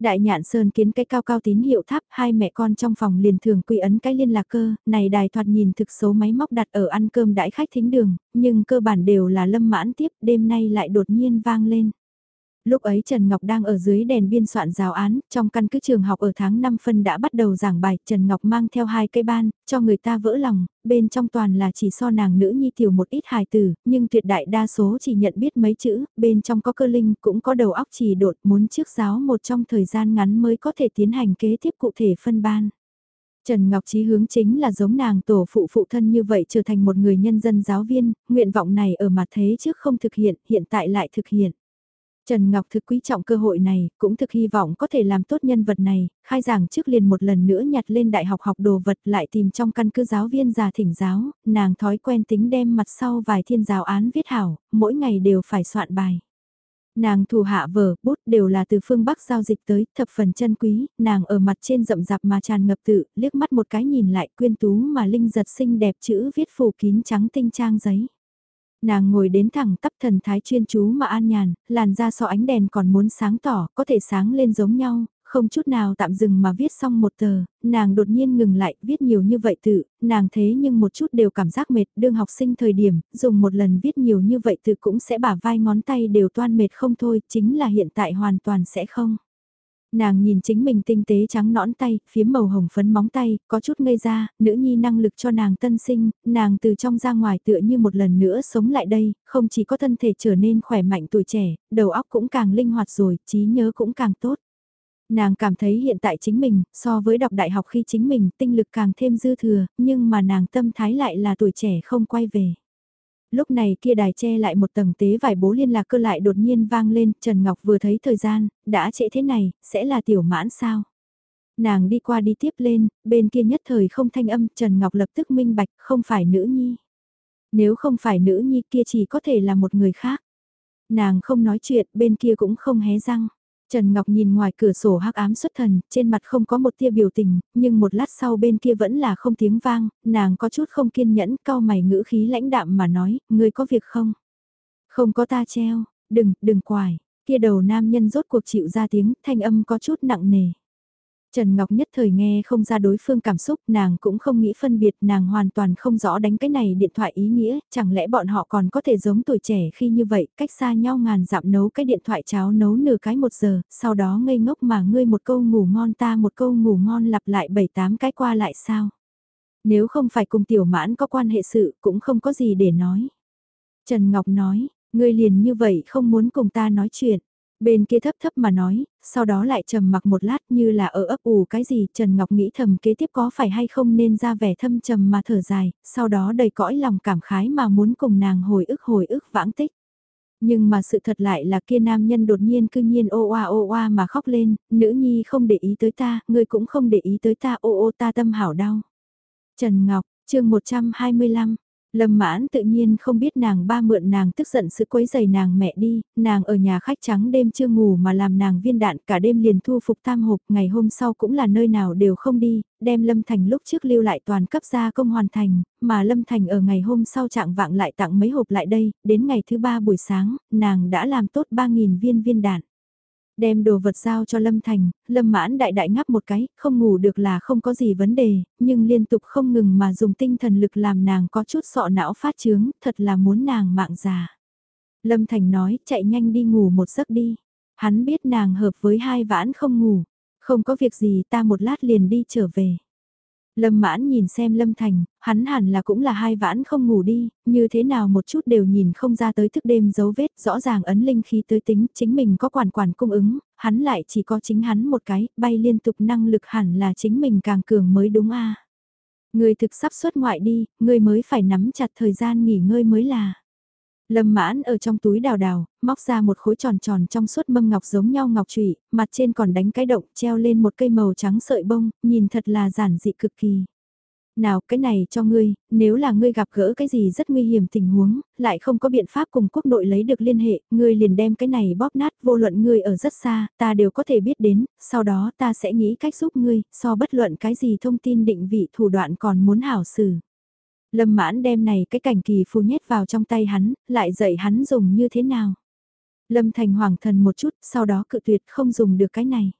Đại nhạn sơn kiến cái cao cao tín hiệu tháp, hai mẹ con trong phòng liền thường quy ấn cái liên lạc cơ, này đài thoạt nhìn thực số máy móc đặt ở ăn cơm đãi khách thính đường, nhưng cơ bản đều là lâm mãn tiếp, đêm nay lại đột nhiên vang lên. Lúc ấy Trần Ngọc đang ở dưới đèn biên soạn giáo án, trong căn cứ trường học ở tháng 5 phân đã bắt đầu giảng bài, Trần Ngọc mang theo hai cây ban, cho người ta vỡ lòng, bên trong toàn là chỉ so nàng nữ nhi tiểu một ít hài tử, nhưng tuyệt đại đa số chỉ nhận biết mấy chữ, bên trong có cơ linh, cũng có đầu óc chỉ đột muốn trước giáo một trong thời gian ngắn mới có thể tiến hành kế tiếp cụ thể phân ban. Trần Ngọc Chí hướng chính là giống nàng tổ phụ phụ thân như vậy trở thành một người nhân dân giáo viên, nguyện vọng này ở mặt thế trước không thực hiện, hiện tại lại thực hiện. Trần Ngọc thực quý trọng cơ hội này, cũng thực hy vọng có thể làm tốt nhân vật này, khai giảng trước liền một lần nữa nhặt lên đại học học đồ vật lại tìm trong căn cứ giáo viên già thỉnh giáo, nàng thói quen tính đem mặt sau vài thiên giáo án viết hảo, mỗi ngày đều phải soạn bài. Nàng thủ hạ vở, bút đều là từ phương Bắc giao dịch tới, thập phần chân quý, nàng ở mặt trên rậm rạp mà tràn ngập tự, liếc mắt một cái nhìn lại quyên tú mà linh giật xinh đẹp chữ viết phủ kín trắng tinh trang giấy. Nàng ngồi đến thẳng tắp thần thái chuyên chú mà an nhàn, làn da so ánh đèn còn muốn sáng tỏ, có thể sáng lên giống nhau, không chút nào tạm dừng mà viết xong một tờ, nàng đột nhiên ngừng lại, viết nhiều như vậy tự, nàng thế nhưng một chút đều cảm giác mệt, đương học sinh thời điểm, dùng một lần viết nhiều như vậy tự cũng sẽ bả vai ngón tay đều toan mệt không thôi, chính là hiện tại hoàn toàn sẽ không. Nàng nhìn chính mình tinh tế trắng nõn tay, phía màu hồng phấn móng tay, có chút ngây ra, nữ nhi năng lực cho nàng tân sinh, nàng từ trong ra ngoài tựa như một lần nữa sống lại đây, không chỉ có thân thể trở nên khỏe mạnh tuổi trẻ, đầu óc cũng càng linh hoạt rồi, trí nhớ cũng càng tốt. Nàng cảm thấy hiện tại chính mình, so với đọc đại học khi chính mình, tinh lực càng thêm dư thừa, nhưng mà nàng tâm thái lại là tuổi trẻ không quay về. Lúc này kia đài che lại một tầng tế vải bố liên lạc cơ lại đột nhiên vang lên, Trần Ngọc vừa thấy thời gian, đã trễ thế này, sẽ là tiểu mãn sao? Nàng đi qua đi tiếp lên, bên kia nhất thời không thanh âm, Trần Ngọc lập tức minh bạch, không phải nữ nhi. Nếu không phải nữ nhi kia chỉ có thể là một người khác. Nàng không nói chuyện, bên kia cũng không hé răng. Trần Ngọc nhìn ngoài cửa sổ hắc ám xuất thần, trên mặt không có một tia biểu tình, nhưng một lát sau bên kia vẫn là không tiếng vang, nàng có chút không kiên nhẫn, cao mày ngữ khí lãnh đạm mà nói, ngươi có việc không? Không có ta treo, đừng, đừng quải, kia đầu nam nhân rốt cuộc chịu ra tiếng, thanh âm có chút nặng nề. Trần Ngọc nhất thời nghe không ra đối phương cảm xúc, nàng cũng không nghĩ phân biệt, nàng hoàn toàn không rõ đánh cái này điện thoại ý nghĩa, chẳng lẽ bọn họ còn có thể giống tuổi trẻ khi như vậy, cách xa nhau ngàn dặm nấu cái điện thoại cháo nấu nửa cái một giờ, sau đó ngây ngốc mà ngươi một câu ngủ ngon ta một câu ngủ ngon lặp lại bảy tám cái qua lại sao. Nếu không phải cùng tiểu mãn có quan hệ sự cũng không có gì để nói. Trần Ngọc nói, ngươi liền như vậy không muốn cùng ta nói chuyện. Bên kia thấp thấp mà nói, sau đó lại trầm mặc một lát như là ở ấp ủ cái gì, Trần Ngọc nghĩ thầm kế tiếp có phải hay không nên ra vẻ thâm trầm mà thở dài, sau đó đầy cõi lòng cảm khái mà muốn cùng nàng hồi ức hồi ức vãng tích. Nhưng mà sự thật lại là kia nam nhân đột nhiên cư nhiên ô oa ô oa mà khóc lên, nữ nhi không để ý tới ta, ngươi cũng không để ý tới ta ô ô ta tâm hảo đau. Trần Ngọc, chương 125, Lâm mãn tự nhiên không biết nàng ba mượn nàng tức giận sự quấy giày nàng mẹ đi, nàng ở nhà khách trắng đêm chưa ngủ mà làm nàng viên đạn cả đêm liền thu phục tam hộp, ngày hôm sau cũng là nơi nào đều không đi, đem Lâm Thành lúc trước lưu lại toàn cấp gia công hoàn thành, mà Lâm Thành ở ngày hôm sau trạng vạng lại tặng mấy hộp lại đây, đến ngày thứ ba buổi sáng, nàng đã làm tốt 3.000 viên viên đạn. Đem đồ vật giao cho Lâm Thành, Lâm mãn đại đại ngáp một cái, không ngủ được là không có gì vấn đề, nhưng liên tục không ngừng mà dùng tinh thần lực làm nàng có chút sọ não phát chướng, thật là muốn nàng mạng già. Lâm Thành nói, chạy nhanh đi ngủ một giấc đi. Hắn biết nàng hợp với hai vãn không ngủ. Không có việc gì ta một lát liền đi trở về. Lâm mãn nhìn xem Lâm Thành, hắn hẳn là cũng là hai vãn không ngủ đi, như thế nào một chút đều nhìn không ra tới thức đêm dấu vết, rõ ràng ấn linh khí tới tính, chính mình có quản quản cung ứng, hắn lại chỉ có chính hắn một cái, bay liên tục năng lực hẳn là chính mình càng cường mới đúng a. Người thực sắp xuất ngoại đi, người mới phải nắm chặt thời gian nghỉ ngơi mới là. Lâm mãn ở trong túi đào đào, móc ra một khối tròn tròn trong suốt mâm ngọc giống nhau ngọc trụy, mặt trên còn đánh cái động treo lên một cây màu trắng sợi bông, nhìn thật là giản dị cực kỳ. Nào cái này cho ngươi, nếu là ngươi gặp gỡ cái gì rất nguy hiểm tình huống, lại không có biện pháp cùng quốc nội lấy được liên hệ, ngươi liền đem cái này bóp nát vô luận ngươi ở rất xa, ta đều có thể biết đến, sau đó ta sẽ nghĩ cách giúp ngươi, so bất luận cái gì thông tin định vị thủ đoạn còn muốn hảo xử. Lâm mãn đem này cái cảnh kỳ phù nhét vào trong tay hắn, lại dạy hắn dùng như thế nào. Lâm thành hoàng thần một chút, sau đó cự tuyệt không dùng được cái này.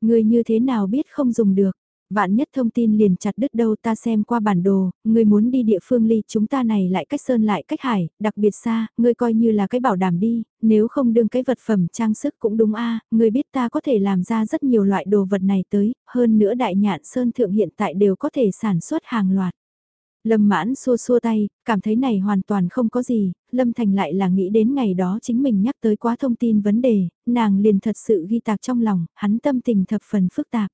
Người như thế nào biết không dùng được, vạn nhất thông tin liền chặt đứt đâu ta xem qua bản đồ, người muốn đi địa phương ly chúng ta này lại cách sơn lại cách hải, đặc biệt xa, người coi như là cái bảo đảm đi, nếu không đương cái vật phẩm trang sức cũng đúng a à, người biết ta có thể làm ra rất nhiều loại đồ vật này tới, hơn nữa đại nhạn sơn thượng hiện tại đều có thể sản xuất hàng loạt. Lâm mãn xua xua tay, cảm thấy này hoàn toàn không có gì, Lâm Thành lại là nghĩ đến ngày đó chính mình nhắc tới quá thông tin vấn đề, nàng liền thật sự ghi tạc trong lòng, hắn tâm tình thập phần phức tạp.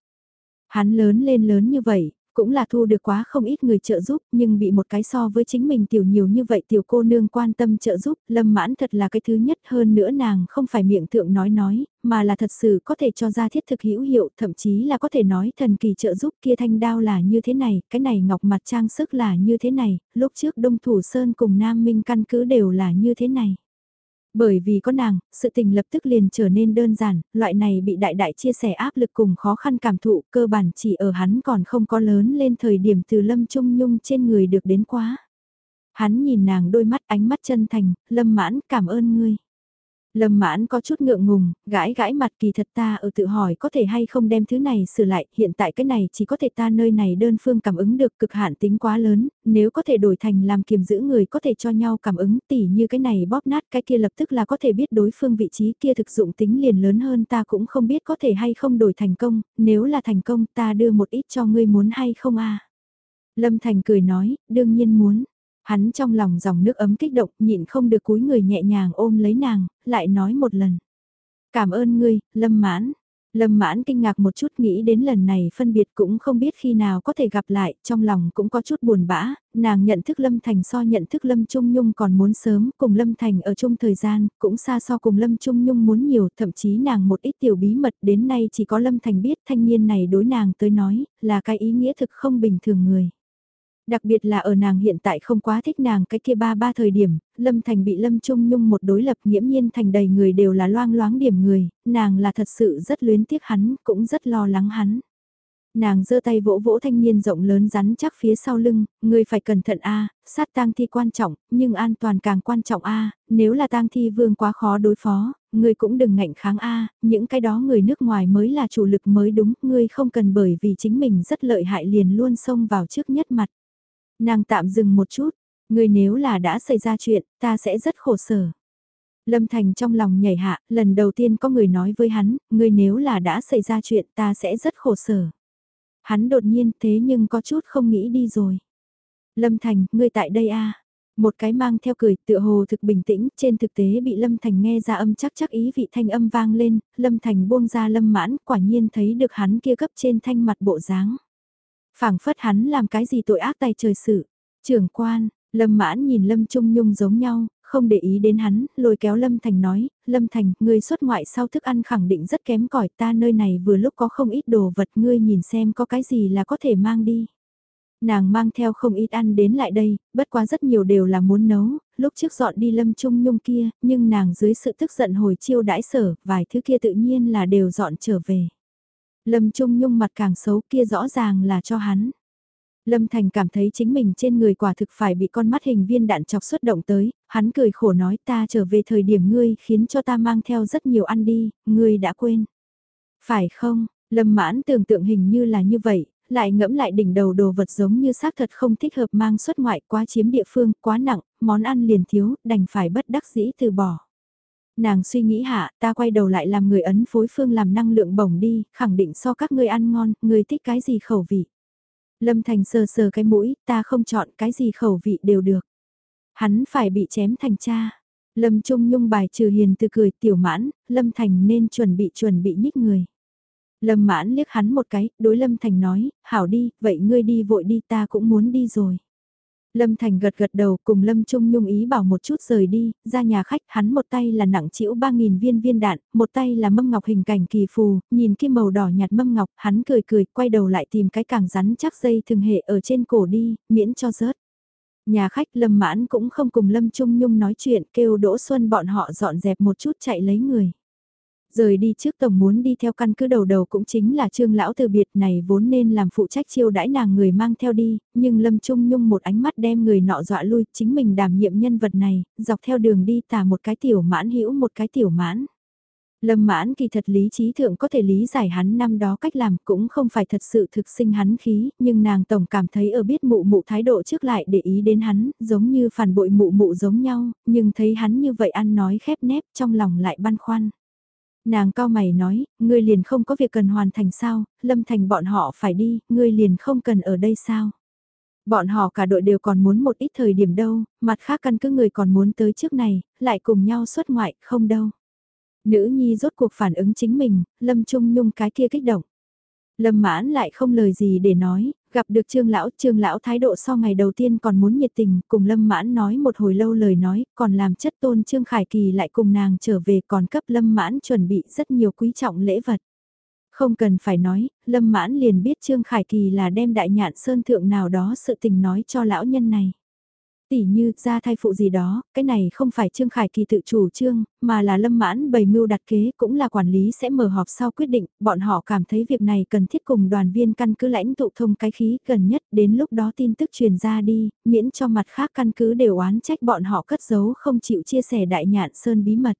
Hắn lớn lên lớn như vậy, cũng là thu được quá không ít người trợ giúp, nhưng bị một cái so với chính mình tiểu nhiều như vậy tiểu cô nương quan tâm trợ giúp, lâm mãn thật là cái thứ nhất hơn nữa nàng không phải miệng thượng nói nói, mà là thật sự có thể cho ra thiết thực hữu hiệu, thậm chí là có thể nói thần kỳ trợ giúp kia thanh đao là như thế này, cái này ngọc mặt trang sức là như thế này, lúc trước Đông Thủ Sơn cùng Nam Minh căn cứ đều là như thế này. Bởi vì có nàng, sự tình lập tức liền trở nên đơn giản, loại này bị đại đại chia sẻ áp lực cùng khó khăn cảm thụ cơ bản chỉ ở hắn còn không có lớn lên thời điểm từ lâm trung nhung trên người được đến quá. Hắn nhìn nàng đôi mắt ánh mắt chân thành, lâm mãn cảm ơn ngươi. Lâm mãn có chút ngượng ngùng, gãi gãi mặt kỳ thật ta ở tự hỏi có thể hay không đem thứ này sửa lại, hiện tại cái này chỉ có thể ta nơi này đơn phương cảm ứng được cực hạn tính quá lớn, nếu có thể đổi thành làm kiềm giữ người có thể cho nhau cảm ứng tỉ như cái này bóp nát cái kia lập tức là có thể biết đối phương vị trí kia thực dụng tính liền lớn hơn ta cũng không biết có thể hay không đổi thành công, nếu là thành công ta đưa một ít cho ngươi muốn hay không a Lâm Thành cười nói, đương nhiên muốn. Hắn trong lòng dòng nước ấm kích động nhịn không được cúi người nhẹ nhàng ôm lấy nàng, lại nói một lần. Cảm ơn ngươi, Lâm Mãn. Lâm Mãn kinh ngạc một chút nghĩ đến lần này phân biệt cũng không biết khi nào có thể gặp lại, trong lòng cũng có chút buồn bã, nàng nhận thức Lâm Thành so nhận thức Lâm Trung Nhung còn muốn sớm, cùng Lâm Thành ở chung thời gian, cũng xa so cùng Lâm Trung Nhung muốn nhiều, thậm chí nàng một ít tiểu bí mật đến nay chỉ có Lâm Thành biết thanh niên này đối nàng tới nói, là cái ý nghĩa thực không bình thường người. Đặc biệt là ở nàng hiện tại không quá thích nàng cái kia ba ba thời điểm, Lâm Thành bị Lâm Trung Nhung một đối lập nghiễm nhiên thành đầy người đều là loang loáng điểm người, nàng là thật sự rất luyến tiếc hắn, cũng rất lo lắng hắn. Nàng giơ tay vỗ vỗ thanh niên rộng lớn rắn chắc phía sau lưng, người phải cẩn thận a, sát tang thi quan trọng, nhưng an toàn càng quan trọng a, nếu là tang thi vương quá khó đối phó, người cũng đừng ngạnh kháng a, những cái đó người nước ngoài mới là chủ lực mới đúng, ngươi không cần bởi vì chính mình rất lợi hại liền luôn xông vào trước nhất mặt. Nàng tạm dừng một chút, ngươi nếu là đã xảy ra chuyện, ta sẽ rất khổ sở. Lâm Thành trong lòng nhảy hạ, lần đầu tiên có người nói với hắn, ngươi nếu là đã xảy ra chuyện ta sẽ rất khổ sở. Hắn đột nhiên thế nhưng có chút không nghĩ đi rồi. Lâm Thành, ngươi tại đây a Một cái mang theo cười, tựa hồ thực bình tĩnh, trên thực tế bị Lâm Thành nghe ra âm chắc chắc ý vị thanh âm vang lên, Lâm Thành buông ra Lâm mãn, quả nhiên thấy được hắn kia cấp trên thanh mặt bộ dáng phảng phất hắn làm cái gì tội ác tay trời sự. Trưởng quan, Lâm mãn nhìn Lâm Trung Nhung giống nhau, không để ý đến hắn, lôi kéo Lâm Thành nói, Lâm Thành, ngươi xuất ngoại sau thức ăn khẳng định rất kém cỏi ta nơi này vừa lúc có không ít đồ vật ngươi nhìn xem có cái gì là có thể mang đi. Nàng mang theo không ít ăn đến lại đây, bất quá rất nhiều đều là muốn nấu, lúc trước dọn đi Lâm Trung Nhung kia, nhưng nàng dưới sự tức giận hồi chiêu đãi sở, vài thứ kia tự nhiên là đều dọn trở về. Lâm Trung Nhung mặt càng xấu kia rõ ràng là cho hắn. Lâm Thành cảm thấy chính mình trên người quả thực phải bị con mắt hình viên đạn chọc xuất động tới, hắn cười khổ nói ta trở về thời điểm ngươi khiến cho ta mang theo rất nhiều ăn đi, ngươi đã quên. Phải không, Lâm mãn tưởng tượng hình như là như vậy, lại ngẫm lại đỉnh đầu đồ vật giống như xác thật không thích hợp mang xuất ngoại quá chiếm địa phương, quá nặng, món ăn liền thiếu, đành phải bất đắc dĩ từ bỏ. Nàng suy nghĩ hạ, ta quay đầu lại làm người ấn phối phương làm năng lượng bổng đi, khẳng định so các ngươi ăn ngon, người thích cái gì khẩu vị. Lâm Thành sờ sờ cái mũi, ta không chọn cái gì khẩu vị đều được. Hắn phải bị chém thành cha. Lâm Trung Nhung bài trừ hiền từ cười tiểu mãn, Lâm Thành nên chuẩn bị chuẩn bị nhích người. Lâm mãn liếc hắn một cái, đối Lâm Thành nói, hảo đi, vậy ngươi đi vội đi ta cũng muốn đi rồi. Lâm Thành gật gật đầu cùng Lâm Trung Nhung ý bảo một chút rời đi, ra nhà khách hắn một tay là nặng chĩu 3.000 viên viên đạn, một tay là mâm ngọc hình cảnh kỳ phù, nhìn kim màu đỏ nhạt mâm ngọc, hắn cười cười, quay đầu lại tìm cái càng rắn chắc dây thường hệ ở trên cổ đi, miễn cho rớt. Nhà khách Lâm Mãn cũng không cùng Lâm Trung Nhung nói chuyện, kêu Đỗ Xuân bọn họ dọn dẹp một chút chạy lấy người. Rời đi trước tổng muốn đi theo căn cứ đầu đầu cũng chính là trương lão từ biệt này vốn nên làm phụ trách chiêu đãi nàng người mang theo đi, nhưng Lâm Trung Nhung một ánh mắt đem người nọ dọa lui, chính mình đảm nhiệm nhân vật này, dọc theo đường đi tả một cái tiểu mãn hữu một cái tiểu mãn. Lâm mãn kỳ thật lý trí thượng có thể lý giải hắn năm đó cách làm cũng không phải thật sự thực sinh hắn khí, nhưng nàng tổng cảm thấy ở biết mụ mụ thái độ trước lại để ý đến hắn, giống như phản bội mụ mụ giống nhau, nhưng thấy hắn như vậy ăn nói khép nép trong lòng lại băn khoăn. Nàng cao mày nói, ngươi liền không có việc cần hoàn thành sao, lâm thành bọn họ phải đi, ngươi liền không cần ở đây sao. Bọn họ cả đội đều còn muốn một ít thời điểm đâu, mặt khác căn cứ người còn muốn tới trước này, lại cùng nhau xuất ngoại, không đâu. Nữ nhi rốt cuộc phản ứng chính mình, lâm trung nhung cái kia kích động. Lâm mãn lại không lời gì để nói, Gặp được trương lão, trương lão thái độ so ngày đầu tiên còn muốn nhiệt tình, cùng lâm mãn nói một hồi lâu lời nói, còn làm chất tôn trương khải kỳ lại cùng nàng trở về còn cấp lâm mãn chuẩn bị rất nhiều quý trọng lễ vật. Không cần phải nói, lâm mãn liền biết trương khải kỳ là đem đại nhạn sơn thượng nào đó sự tình nói cho lão nhân này. Tỷ như, ra thai phụ gì đó, cái này không phải Trương Khải Kỳ tự chủ trương, mà là lâm mãn bày mưu đặt kế cũng là quản lý sẽ mở họp sau quyết định, bọn họ cảm thấy việc này cần thiết cùng đoàn viên căn cứ lãnh tụ thông cái khí gần nhất đến lúc đó tin tức truyền ra đi, miễn cho mặt khác căn cứ đều oán trách bọn họ cất giấu không chịu chia sẻ đại nhạn sơn bí mật.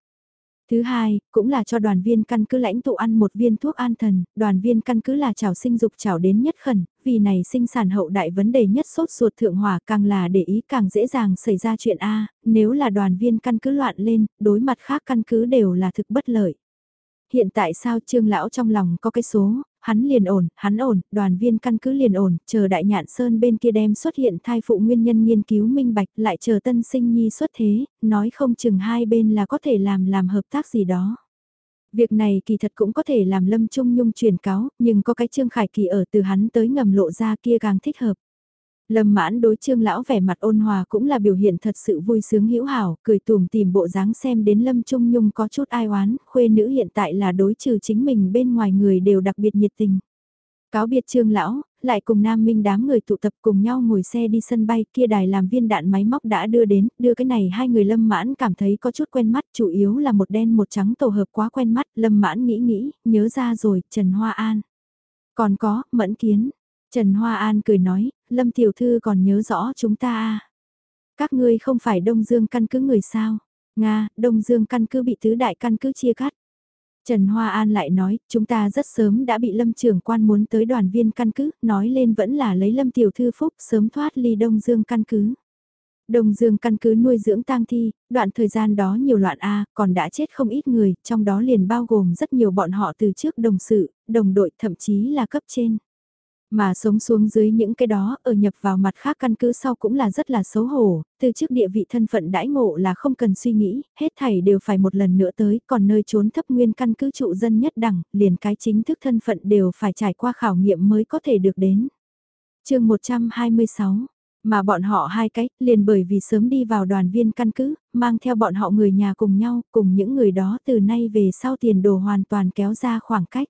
Thứ hai, cũng là cho đoàn viên căn cứ lãnh tụ ăn một viên thuốc an thần, đoàn viên căn cứ là chảo sinh dục chảo đến nhất khẩn, vì này sinh sản hậu đại vấn đề nhất sốt ruột thượng hỏa càng là để ý càng dễ dàng xảy ra chuyện A, nếu là đoàn viên căn cứ loạn lên, đối mặt khác căn cứ đều là thực bất lợi. Hiện tại sao trương lão trong lòng có cái số, hắn liền ổn, hắn ổn, đoàn viên căn cứ liền ổn, chờ đại nhạn sơn bên kia đem xuất hiện thai phụ nguyên nhân nghiên cứu minh bạch lại chờ tân sinh nhi xuất thế, nói không chừng hai bên là có thể làm làm hợp tác gì đó. Việc này kỳ thật cũng có thể làm Lâm Trung Nhung truyền cáo, nhưng có cái Trương Khải Kỳ ở từ hắn tới ngầm lộ ra kia càng thích hợp. Lâm mãn đối trương lão vẻ mặt ôn hòa cũng là biểu hiện thật sự vui sướng hữu hảo, cười tùm tìm bộ dáng xem đến Lâm Trung Nhung có chút ai oán, khuê nữ hiện tại là đối trừ chính mình bên ngoài người đều đặc biệt nhiệt tình. Cáo biệt trương lão, lại cùng nam minh đám người tụ tập cùng nhau ngồi xe đi sân bay kia đài làm viên đạn máy móc đã đưa đến, đưa cái này hai người lâm mãn cảm thấy có chút quen mắt, chủ yếu là một đen một trắng tổ hợp quá quen mắt, lâm mãn nghĩ nghĩ, nhớ ra rồi, Trần Hoa An. Còn có, mẫn kiến, Trần Hoa An cười nói, Lâm Tiểu Thư còn nhớ rõ chúng ta à. Các ngươi không phải Đông Dương căn cứ người sao. Nga, Đông Dương căn cứ bị tứ đại căn cứ chia cắt. Trần Hoa An lại nói, chúng ta rất sớm đã bị Lâm trưởng quan muốn tới đoàn viên căn cứ, nói lên vẫn là lấy Lâm tiểu thư phúc sớm thoát ly Đông Dương căn cứ. Đông Dương căn cứ nuôi dưỡng tang thi, đoạn thời gian đó nhiều loạn A, còn đã chết không ít người, trong đó liền bao gồm rất nhiều bọn họ từ trước đồng sự, đồng đội thậm chí là cấp trên. Mà sống xuống dưới những cái đó ở nhập vào mặt khác căn cứ sau cũng là rất là xấu hổ, từ trước địa vị thân phận đãi ngộ là không cần suy nghĩ, hết thảy đều phải một lần nữa tới, còn nơi trốn thấp nguyên căn cứ trụ dân nhất đẳng, liền cái chính thức thân phận đều phải trải qua khảo nghiệm mới có thể được đến. chương 126 mà bọn họ hai cái, liền bởi vì sớm đi vào đoàn viên căn cứ, mang theo bọn họ người nhà cùng nhau, cùng những người đó từ nay về sau tiền đồ hoàn toàn kéo ra khoảng cách.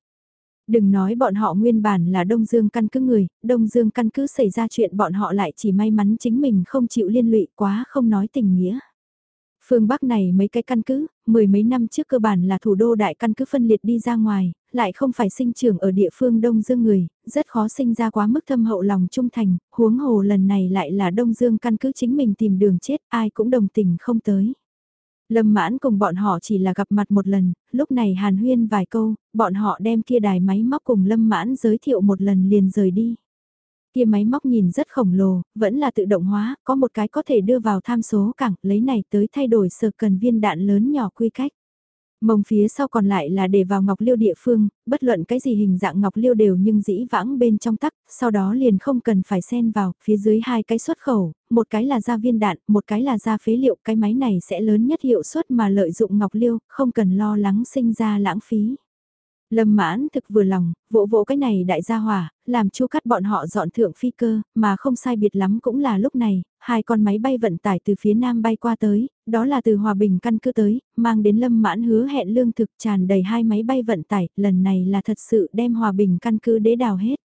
Đừng nói bọn họ nguyên bản là Đông Dương căn cứ người, Đông Dương căn cứ xảy ra chuyện bọn họ lại chỉ may mắn chính mình không chịu liên lụy quá không nói tình nghĩa. Phương Bắc này mấy cái căn cứ, mười mấy năm trước cơ bản là thủ đô đại căn cứ phân liệt đi ra ngoài, lại không phải sinh trưởng ở địa phương Đông Dương người, rất khó sinh ra quá mức thâm hậu lòng trung thành, huống hồ lần này lại là Đông Dương căn cứ chính mình tìm đường chết, ai cũng đồng tình không tới. Lâm mãn cùng bọn họ chỉ là gặp mặt một lần, lúc này hàn huyên vài câu, bọn họ đem kia đài máy móc cùng lâm mãn giới thiệu một lần liền rời đi. Kia máy móc nhìn rất khổng lồ, vẫn là tự động hóa, có một cái có thể đưa vào tham số cảng, lấy này tới thay đổi sở cần viên đạn lớn nhỏ quy cách. Mông phía sau còn lại là để vào ngọc liêu địa phương, bất luận cái gì hình dạng ngọc liêu đều nhưng dĩ vãng bên trong tắc, sau đó liền không cần phải xen vào, phía dưới hai cái xuất khẩu, một cái là ra viên đạn, một cái là ra phế liệu, cái máy này sẽ lớn nhất hiệu suất mà lợi dụng ngọc liêu, không cần lo lắng sinh ra lãng phí. Lâm mãn thực vừa lòng, vỗ vỗ cái này đại gia hỏa, làm chu cắt bọn họ dọn thượng phi cơ, mà không sai biệt lắm cũng là lúc này, hai con máy bay vận tải từ phía nam bay qua tới, đó là từ Hòa Bình căn cứ tới, mang đến lâm mãn hứa hẹn lương thực tràn đầy hai máy bay vận tải, lần này là thật sự đem Hòa Bình căn cứ đế đào hết.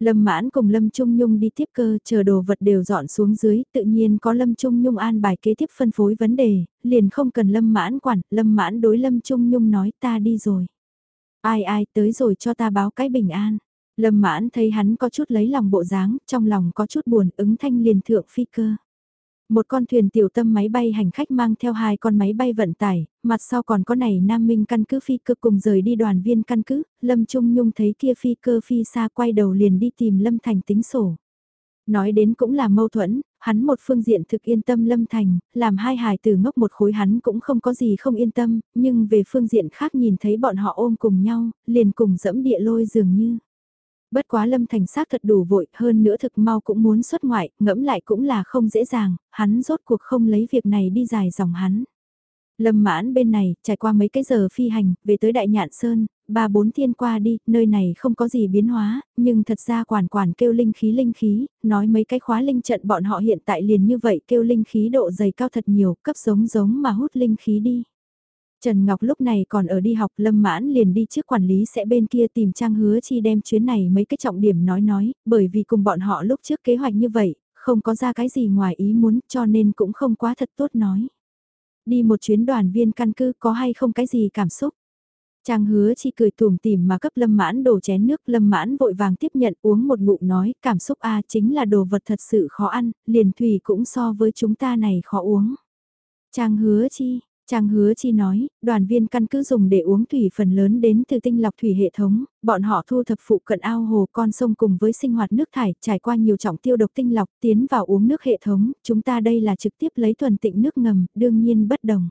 Lâm Mãn cùng Lâm Trung Nhung đi tiếp cơ, chờ đồ vật đều dọn xuống dưới, tự nhiên có Lâm Trung Nhung an bài kế tiếp phân phối vấn đề, liền không cần Lâm Mãn quản, Lâm Mãn đối Lâm Trung Nhung nói ta đi rồi. Ai ai tới rồi cho ta báo cái bình an. Lâm mãn thấy hắn có chút lấy lòng bộ dáng, trong lòng có chút buồn ứng thanh liền thượng phi cơ. Một con thuyền tiểu tâm máy bay hành khách mang theo hai con máy bay vận tải, mặt sau còn có này Nam Minh căn cứ phi cơ cùng rời đi đoàn viên căn cứ, Lâm Trung Nhung thấy kia phi cơ phi xa quay đầu liền đi tìm Lâm Thành tính sổ. Nói đến cũng là mâu thuẫn, hắn một phương diện thực yên tâm Lâm Thành, làm hai hài từ ngốc một khối hắn cũng không có gì không yên tâm, nhưng về phương diện khác nhìn thấy bọn họ ôm cùng nhau, liền cùng dẫm địa lôi dường như. Bất quá Lâm Thành xác thật đủ vội, hơn nữa thực mau cũng muốn xuất ngoại, ngẫm lại cũng là không dễ dàng, hắn rốt cuộc không lấy việc này đi dài dòng hắn. Lâm mãn bên này, trải qua mấy cái giờ phi hành, về tới Đại Nhạn Sơn, ba bốn thiên qua đi, nơi này không có gì biến hóa, nhưng thật ra quản quản kêu linh khí linh khí, nói mấy cái khóa linh trận bọn họ hiện tại liền như vậy kêu linh khí độ dày cao thật nhiều, cấp giống giống mà hút linh khí đi. Trần Ngọc lúc này còn ở đi học Lâm Mãn liền đi trước quản lý sẽ bên kia tìm Trang Hứa Chi đem chuyến này mấy cái trọng điểm nói nói, bởi vì cùng bọn họ lúc trước kế hoạch như vậy, không có ra cái gì ngoài ý muốn cho nên cũng không quá thật tốt nói. Đi một chuyến đoàn viên căn cứ có hay không cái gì cảm xúc. Trang hứa chi cười tùm tìm mà cấp lâm mãn đổ chén nước lâm mãn vội vàng tiếp nhận uống một ngụm nói cảm xúc a chính là đồ vật thật sự khó ăn, liền thủy cũng so với chúng ta này khó uống. Trang hứa chi, Trang hứa chi nói, đoàn viên căn cứ dùng để uống thủy phần lớn đến từ tinh lọc thủy hệ thống, bọn họ thu thập phụ cận ao hồ con sông cùng với sinh hoạt nước thải, trải qua nhiều trọng tiêu độc tinh lọc tiến vào uống nước hệ thống, chúng ta đây là trực tiếp lấy thuần tịnh nước ngầm, đương nhiên bất đồng.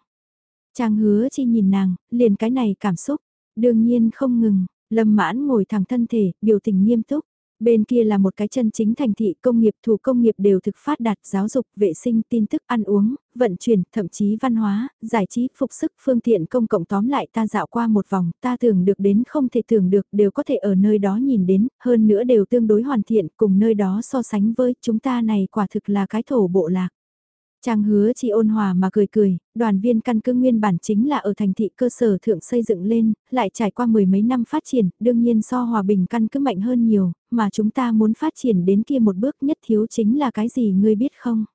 Trang hứa chi nhìn nàng, liền cái này cảm xúc, đương nhiên không ngừng, lâm mãn ngồi thẳng thân thể, biểu tình nghiêm túc. Bên kia là một cái chân chính thành thị công nghiệp thủ công nghiệp đều thực phát đạt giáo dục, vệ sinh, tin tức, ăn uống, vận chuyển, thậm chí văn hóa, giải trí, phục sức, phương tiện công cộng tóm lại ta dạo qua một vòng, ta tưởng được đến không thể tưởng được đều có thể ở nơi đó nhìn đến, hơn nữa đều tương đối hoàn thiện cùng nơi đó so sánh với chúng ta này quả thực là cái thổ bộ lạc. Trang hứa chỉ ôn hòa mà cười cười, đoàn viên căn cứ nguyên bản chính là ở thành thị cơ sở thượng xây dựng lên, lại trải qua mười mấy năm phát triển, đương nhiên so hòa bình căn cứ mạnh hơn nhiều, mà chúng ta muốn phát triển đến kia một bước nhất thiếu chính là cái gì ngươi biết không?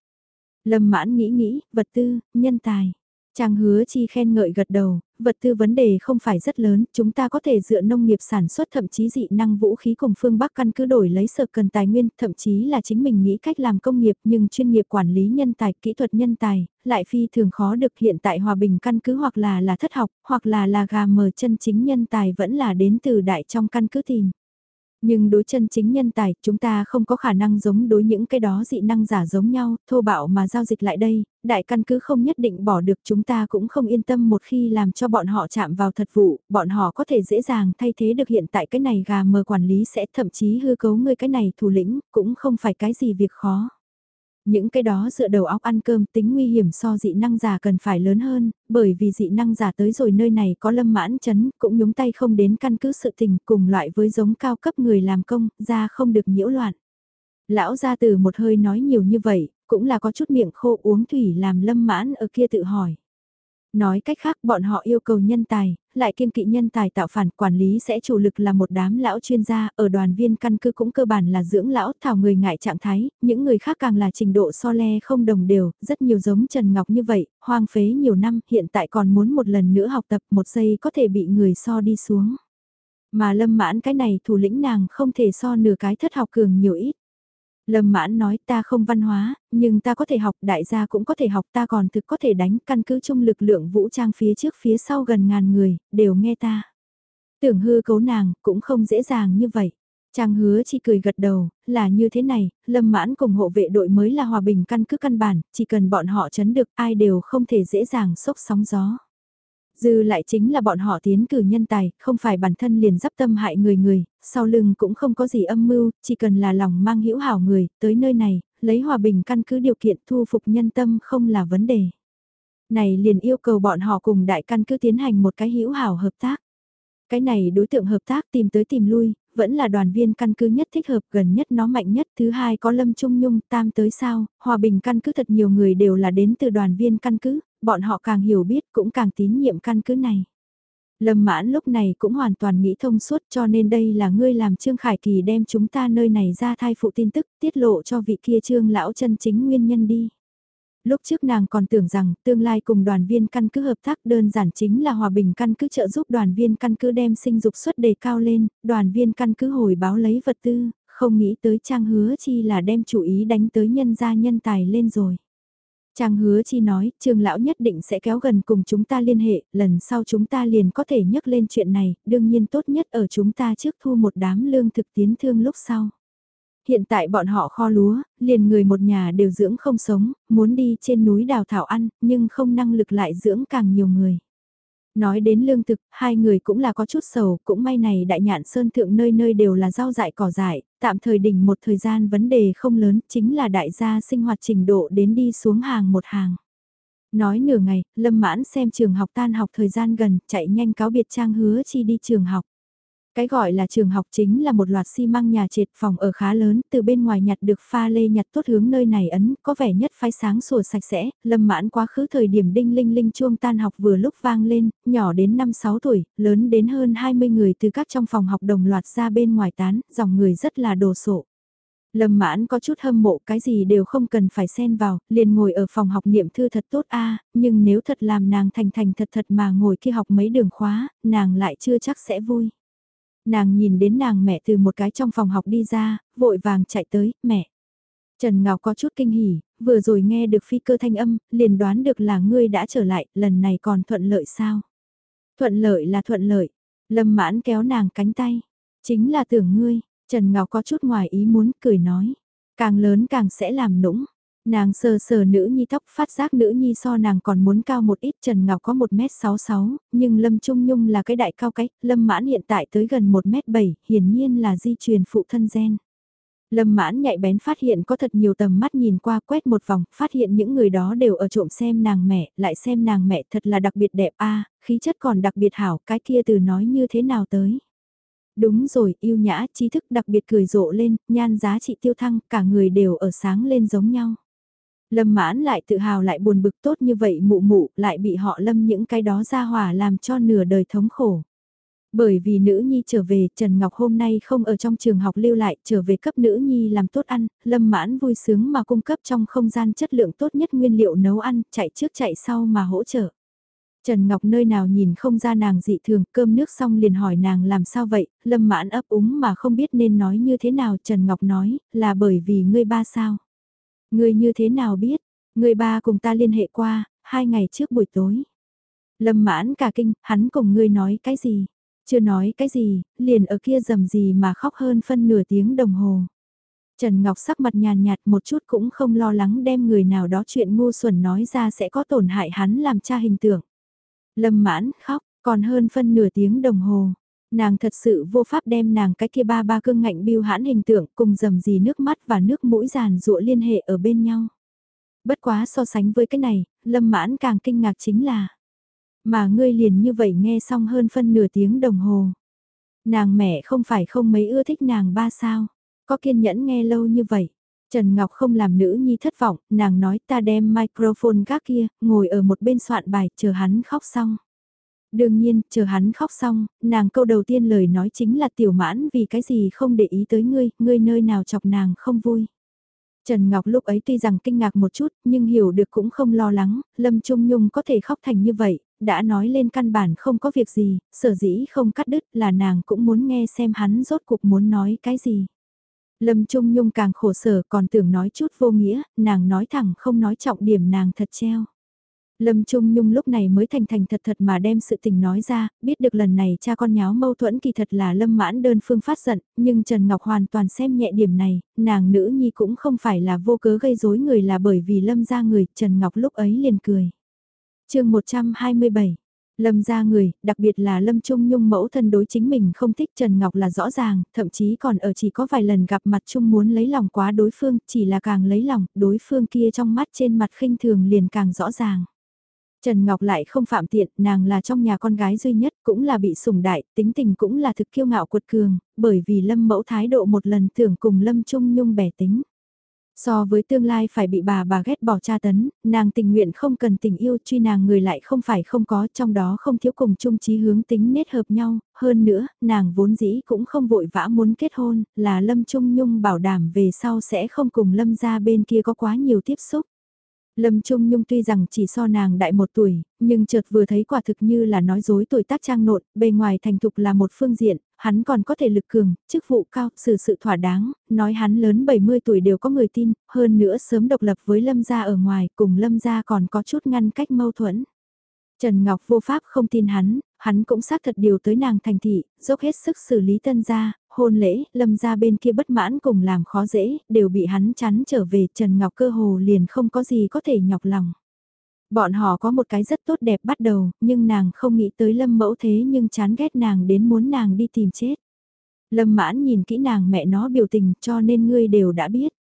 Lâm mãn nghĩ nghĩ, vật tư, nhân tài. Trang hứa chi khen ngợi gật đầu, vật tư vấn đề không phải rất lớn, chúng ta có thể dựa nông nghiệp sản xuất thậm chí dị năng vũ khí cùng phương Bắc căn cứ đổi lấy sở cần tài nguyên, thậm chí là chính mình nghĩ cách làm công nghiệp nhưng chuyên nghiệp quản lý nhân tài, kỹ thuật nhân tài, lại phi thường khó được hiện tại hòa bình căn cứ hoặc là là thất học, hoặc là là gà mờ chân chính nhân tài vẫn là đến từ đại trong căn cứ tìm. Nhưng đối chân chính nhân tài, chúng ta không có khả năng giống đối những cái đó dị năng giả giống nhau, thô bạo mà giao dịch lại đây, đại căn cứ không nhất định bỏ được chúng ta cũng không yên tâm một khi làm cho bọn họ chạm vào thật vụ, bọn họ có thể dễ dàng thay thế được hiện tại cái này gà mờ quản lý sẽ thậm chí hư cấu ngươi cái này thủ lĩnh, cũng không phải cái gì việc khó. Những cái đó dựa đầu óc ăn cơm tính nguy hiểm so dị năng giả cần phải lớn hơn, bởi vì dị năng giả tới rồi nơi này có lâm mãn chấn, cũng nhúng tay không đến căn cứ sự tình cùng loại với giống cao cấp người làm công, ra không được nhiễu loạn. Lão gia từ một hơi nói nhiều như vậy, cũng là có chút miệng khô uống thủy làm lâm mãn ở kia tự hỏi. Nói cách khác bọn họ yêu cầu nhân tài, lại kiên kỵ nhân tài tạo phản quản lý sẽ chủ lực là một đám lão chuyên gia, ở đoàn viên căn cứ cũng cơ bản là dưỡng lão thảo người ngại trạng thái, những người khác càng là trình độ so le không đồng đều, rất nhiều giống Trần Ngọc như vậy, hoang phế nhiều năm, hiện tại còn muốn một lần nữa học tập một giây có thể bị người so đi xuống. Mà lâm mãn cái này thủ lĩnh nàng không thể so nửa cái thất học cường nhiều ít. Lâm mãn nói ta không văn hóa, nhưng ta có thể học, đại gia cũng có thể học, ta còn thực có thể đánh, căn cứ chung lực lượng vũ trang phía trước phía sau gần ngàn người, đều nghe ta. Tưởng hư cấu nàng, cũng không dễ dàng như vậy. Trang hứa chỉ cười gật đầu, là như thế này, lâm mãn cùng hộ vệ đội mới là hòa bình căn cứ căn bản, chỉ cần bọn họ chấn được ai đều không thể dễ dàng sốc sóng gió. Dư lại chính là bọn họ tiến cử nhân tài, không phải bản thân liền dắp tâm hại người người, sau lưng cũng không có gì âm mưu, chỉ cần là lòng mang hữu hảo người, tới nơi này, lấy hòa bình căn cứ điều kiện thu phục nhân tâm không là vấn đề. Này liền yêu cầu bọn họ cùng đại căn cứ tiến hành một cái hữu hảo hợp tác. Cái này đối tượng hợp tác tìm tới tìm lui, vẫn là đoàn viên căn cứ nhất thích hợp gần nhất nó mạnh nhất. Thứ hai có Lâm Trung Nhung tam tới sao, hòa bình căn cứ thật nhiều người đều là đến từ đoàn viên căn cứ, bọn họ càng hiểu biết cũng càng tín nhiệm căn cứ này. Lâm mãn lúc này cũng hoàn toàn nghĩ thông suốt cho nên đây là ngươi làm Trương Khải Kỳ đem chúng ta nơi này ra thai phụ tin tức tiết lộ cho vị kia Trương lão chân chính nguyên nhân đi. Lúc trước nàng còn tưởng rằng tương lai cùng đoàn viên căn cứ hợp tác đơn giản chính là hòa bình căn cứ trợ giúp đoàn viên căn cứ đem sinh dục suất đề cao lên, đoàn viên căn cứ hồi báo lấy vật tư, không nghĩ tới trang hứa chi là đem chủ ý đánh tới nhân gia nhân tài lên rồi. Trang hứa chi nói, trường lão nhất định sẽ kéo gần cùng chúng ta liên hệ, lần sau chúng ta liền có thể nhắc lên chuyện này, đương nhiên tốt nhất ở chúng ta trước thu một đám lương thực tiến thương lúc sau. Hiện tại bọn họ kho lúa, liền người một nhà đều dưỡng không sống, muốn đi trên núi đào thảo ăn, nhưng không năng lực lại dưỡng càng nhiều người. Nói đến lương thực, hai người cũng là có chút sầu, cũng may này đại nhạn sơn thượng nơi nơi đều là rau dại cỏ dại, tạm thời đỉnh một thời gian vấn đề không lớn, chính là đại gia sinh hoạt trình độ đến đi xuống hàng một hàng. Nói nửa ngày, Lâm Mãn xem trường học tan học thời gian gần, chạy nhanh cáo biệt trang hứa chi đi trường học. Cái gọi là trường học chính là một loạt xi măng nhà trệt phòng ở khá lớn, từ bên ngoài nhặt được pha lê nhặt tốt hướng nơi này ấn, có vẻ nhất phái sáng sủa sạch sẽ, lâm mãn quá khứ thời điểm đinh linh linh chuông tan học vừa lúc vang lên, nhỏ đến 5-6 tuổi, lớn đến hơn 20 người từ các trong phòng học đồng loạt ra bên ngoài tán, dòng người rất là đồ sộ. Lâm mãn có chút hâm mộ cái gì đều không cần phải xen vào, liền ngồi ở phòng học niệm thư thật tốt a à, nhưng nếu thật làm nàng thành thành thật thật mà ngồi kia học mấy đường khóa, nàng lại chưa chắc sẽ vui. Nàng nhìn đến nàng mẹ từ một cái trong phòng học đi ra, vội vàng chạy tới, mẹ. Trần Ngọc có chút kinh hỉ, vừa rồi nghe được phi cơ thanh âm, liền đoán được là ngươi đã trở lại, lần này còn thuận lợi sao? Thuận lợi là thuận lợi. Lâm mãn kéo nàng cánh tay. Chính là tưởng ngươi, Trần Ngọc có chút ngoài ý muốn cười nói. Càng lớn càng sẽ làm nũng. Nàng sờ sờ nữ nhi tóc phát giác nữ nhi so nàng còn muốn cao một ít Trần Ngọc có 1m66, nhưng Lâm Trung Nhung là cái đại cao cách, Lâm Mãn hiện tại tới gần 1m7, hiển nhiên là di truyền phụ thân gen. Lâm mãn nhạy bén phát hiện có thật nhiều tầm mắt nhìn qua quét một vòng, phát hiện những người đó đều ở trộm xem nàng mẹ, lại xem nàng mẹ thật là đặc biệt đẹp a khí chất còn đặc biệt hảo, cái kia từ nói như thế nào tới. Đúng rồi, yêu nhã, trí thức đặc biệt cười rộ lên, nhan giá trị tiêu thăng, cả người đều ở sáng lên giống nhau. Lâm mãn lại tự hào lại buồn bực tốt như vậy mụ mụ lại bị họ lâm những cái đó ra hỏa làm cho nửa đời thống khổ. Bởi vì nữ nhi trở về, Trần Ngọc hôm nay không ở trong trường học lưu lại, trở về cấp nữ nhi làm tốt ăn, lâm mãn vui sướng mà cung cấp trong không gian chất lượng tốt nhất nguyên liệu nấu ăn, chạy trước chạy sau mà hỗ trợ. Trần Ngọc nơi nào nhìn không ra nàng dị thường, cơm nước xong liền hỏi nàng làm sao vậy, lâm mãn ấp úng mà không biết nên nói như thế nào. Trần Ngọc nói, là bởi vì ngươi ba sao người như thế nào biết, người ba cùng ta liên hệ qua, hai ngày trước buổi tối. Lâm mãn cả kinh, hắn cùng ngươi nói cái gì? Chưa nói cái gì, liền ở kia dầm gì mà khóc hơn phân nửa tiếng đồng hồ. Trần Ngọc sắc mặt nhàn nhạt một chút cũng không lo lắng đem người nào đó chuyện ngu xuẩn nói ra sẽ có tổn hại hắn làm cha hình tượng. Lâm mãn khóc, còn hơn phân nửa tiếng đồng hồ. Nàng thật sự vô pháp đem nàng cái kia ba ba cương ngạnh biêu hãn hình tượng cùng dầm gì nước mắt và nước mũi giàn rụa liên hệ ở bên nhau. Bất quá so sánh với cái này, lâm mãn càng kinh ngạc chính là Mà ngươi liền như vậy nghe xong hơn phân nửa tiếng đồng hồ. Nàng mẹ không phải không mấy ưa thích nàng ba sao, có kiên nhẫn nghe lâu như vậy. Trần Ngọc không làm nữ nhi thất vọng, nàng nói ta đem microphone gác kia, ngồi ở một bên soạn bài, chờ hắn khóc xong. Đương nhiên, chờ hắn khóc xong, nàng câu đầu tiên lời nói chính là tiểu mãn vì cái gì không để ý tới ngươi, ngươi nơi nào chọc nàng không vui. Trần Ngọc lúc ấy tuy rằng kinh ngạc một chút, nhưng hiểu được cũng không lo lắng, Lâm Trung Nhung có thể khóc thành như vậy, đã nói lên căn bản không có việc gì, sở dĩ không cắt đứt là nàng cũng muốn nghe xem hắn rốt cuộc muốn nói cái gì. Lâm Trung Nhung càng khổ sở còn tưởng nói chút vô nghĩa, nàng nói thẳng không nói trọng điểm nàng thật treo. Lâm Trung Nhung lúc này mới thành thành thật thật mà đem sự tình nói ra, biết được lần này cha con nháo mâu thuẫn kỳ thật là Lâm mãn đơn phương phát giận, nhưng Trần Ngọc hoàn toàn xem nhẹ điểm này, nàng nữ nhi cũng không phải là vô cớ gây rối người là bởi vì Lâm ra người, Trần Ngọc lúc ấy liền cười. chương 127 Lâm ra người, đặc biệt là Lâm Trung Nhung mẫu thân đối chính mình không thích Trần Ngọc là rõ ràng, thậm chí còn ở chỉ có vài lần gặp mặt Trung muốn lấy lòng quá đối phương, chỉ là càng lấy lòng, đối phương kia trong mắt trên mặt khinh thường liền càng rõ ràng. Trần Ngọc lại không phạm tiện, nàng là trong nhà con gái duy nhất, cũng là bị sủng đại, tính tình cũng là thực kiêu ngạo cuột cường, bởi vì Lâm mẫu thái độ một lần tưởng cùng Lâm Trung Nhung bẻ tính. So với tương lai phải bị bà bà ghét bỏ cha tấn, nàng tình nguyện không cần tình yêu truy nàng người lại không phải không có trong đó không thiếu cùng chung chí hướng tính nết hợp nhau, hơn nữa, nàng vốn dĩ cũng không vội vã muốn kết hôn, là Lâm Trung Nhung bảo đảm về sau sẽ không cùng Lâm ra bên kia có quá nhiều tiếp xúc. Lâm Trung Nhung tuy rằng chỉ so nàng đại một tuổi, nhưng chợt vừa thấy quả thực như là nói dối tuổi tác trang nộn, bề ngoài thành thục là một phương diện, hắn còn có thể lực cường, chức vụ cao, xử sự thỏa đáng, nói hắn lớn 70 tuổi đều có người tin, hơn nữa sớm độc lập với Lâm gia ở ngoài, cùng Lâm gia còn có chút ngăn cách mâu thuẫn. Trần Ngọc vô pháp không tin hắn, hắn cũng xác thật điều tới nàng thành thị, dốc hết sức xử lý tân gia, hôn lễ, lâm gia bên kia bất mãn cùng làm khó dễ, đều bị hắn chắn trở về Trần Ngọc cơ hồ liền không có gì có thể nhọc lòng. Bọn họ có một cái rất tốt đẹp bắt đầu, nhưng nàng không nghĩ tới lâm mẫu thế nhưng chán ghét nàng đến muốn nàng đi tìm chết. Lâm mãn nhìn kỹ nàng mẹ nó biểu tình cho nên ngươi đều đã biết.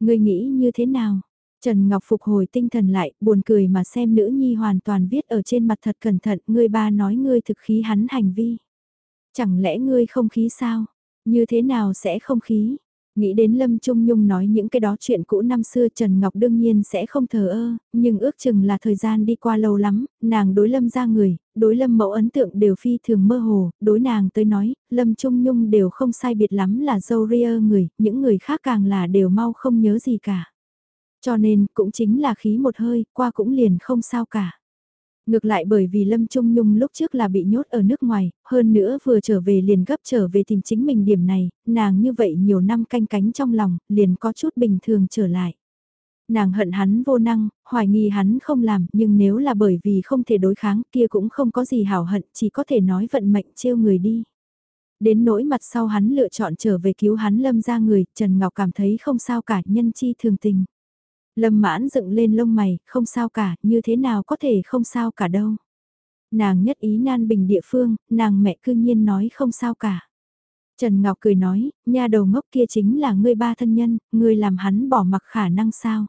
Ngươi nghĩ như thế nào? Trần Ngọc phục hồi tinh thần lại, buồn cười mà xem nữ nhi hoàn toàn viết ở trên mặt thật cẩn thận, ngươi ba nói ngươi thực khí hắn hành vi. Chẳng lẽ ngươi không khí sao? Như thế nào sẽ không khí? Nghĩ đến Lâm Trung Nhung nói những cái đó chuyện cũ năm xưa Trần Ngọc đương nhiên sẽ không thờ ơ, nhưng ước chừng là thời gian đi qua lâu lắm, nàng đối Lâm ra người, đối Lâm mẫu ấn tượng đều phi thường mơ hồ, đối nàng tới nói, Lâm Trung Nhung đều không sai biệt lắm là dâu ria người, những người khác càng là đều mau không nhớ gì cả. Cho nên, cũng chính là khí một hơi, qua cũng liền không sao cả. Ngược lại bởi vì Lâm Trung Nhung lúc trước là bị nhốt ở nước ngoài, hơn nữa vừa trở về liền gấp trở về tìm chính mình điểm này, nàng như vậy nhiều năm canh cánh trong lòng, liền có chút bình thường trở lại. Nàng hận hắn vô năng, hoài nghi hắn không làm, nhưng nếu là bởi vì không thể đối kháng kia cũng không có gì hảo hận, chỉ có thể nói vận mệnh trêu người đi. Đến nỗi mặt sau hắn lựa chọn trở về cứu hắn lâm ra người, Trần Ngọc cảm thấy không sao cả nhân chi thường tình. Lâm mãn dựng lên lông mày, không sao cả, như thế nào có thể không sao cả đâu. Nàng nhất ý nan bình địa phương, nàng mẹ cương nhiên nói không sao cả. Trần Ngọc cười nói, nha đầu ngốc kia chính là ngươi ba thân nhân, ngươi làm hắn bỏ mặc khả năng sao.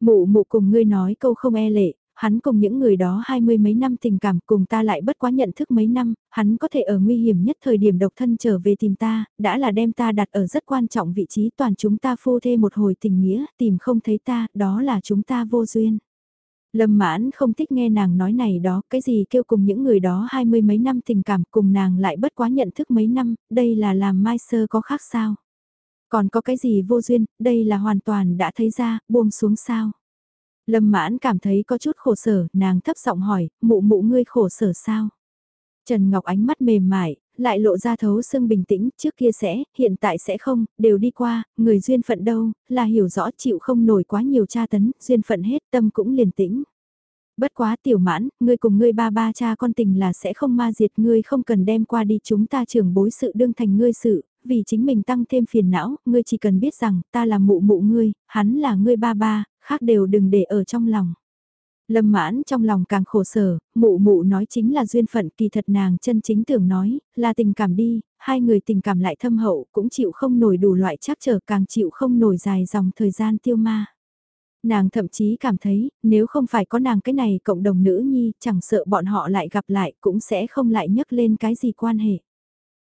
Mụ mụ cùng ngươi nói câu không e lệ, hắn cùng những người đó hai mươi mấy năm tình cảm cùng ta lại bất quá nhận thức mấy năm, hắn có thể ở nguy hiểm nhất thời điểm độc thân trở về tìm ta, đã là đem ta đặt ở rất quan trọng vị trí toàn chúng ta phô thê một hồi tình nghĩa, tìm không thấy ta, đó là chúng ta vô duyên. Lâm mãn không thích nghe nàng nói này đó, cái gì kêu cùng những người đó hai mươi mấy năm tình cảm cùng nàng lại bất quá nhận thức mấy năm, đây là làm mai sơ có khác sao. Còn có cái gì vô duyên, đây là hoàn toàn đã thấy ra, buông xuống sao. Lâm mãn cảm thấy có chút khổ sở, nàng thấp giọng hỏi, mụ mụ ngươi khổ sở sao? Trần Ngọc ánh mắt mềm mại, lại lộ ra thấu xương bình tĩnh, trước kia sẽ, hiện tại sẽ không, đều đi qua, người duyên phận đâu, là hiểu rõ chịu không nổi quá nhiều tra tấn, duyên phận hết tâm cũng liền tĩnh. Bất quá tiểu mãn, ngươi cùng ngươi ba ba cha con tình là sẽ không ma diệt ngươi không cần đem qua đi chúng ta trưởng bối sự đương thành ngươi sự, vì chính mình tăng thêm phiền não, ngươi chỉ cần biết rằng ta là mụ mụ ngươi, hắn là ngươi ba ba, khác đều đừng để ở trong lòng. Lâm mãn trong lòng càng khổ sở, mụ mụ nói chính là duyên phận kỳ thật nàng chân chính tưởng nói, là tình cảm đi, hai người tình cảm lại thâm hậu cũng chịu không nổi đủ loại chắc trở càng chịu không nổi dài dòng thời gian tiêu ma. Nàng thậm chí cảm thấy, nếu không phải có nàng cái này cộng đồng nữ nhi, chẳng sợ bọn họ lại gặp lại cũng sẽ không lại nhấc lên cái gì quan hệ.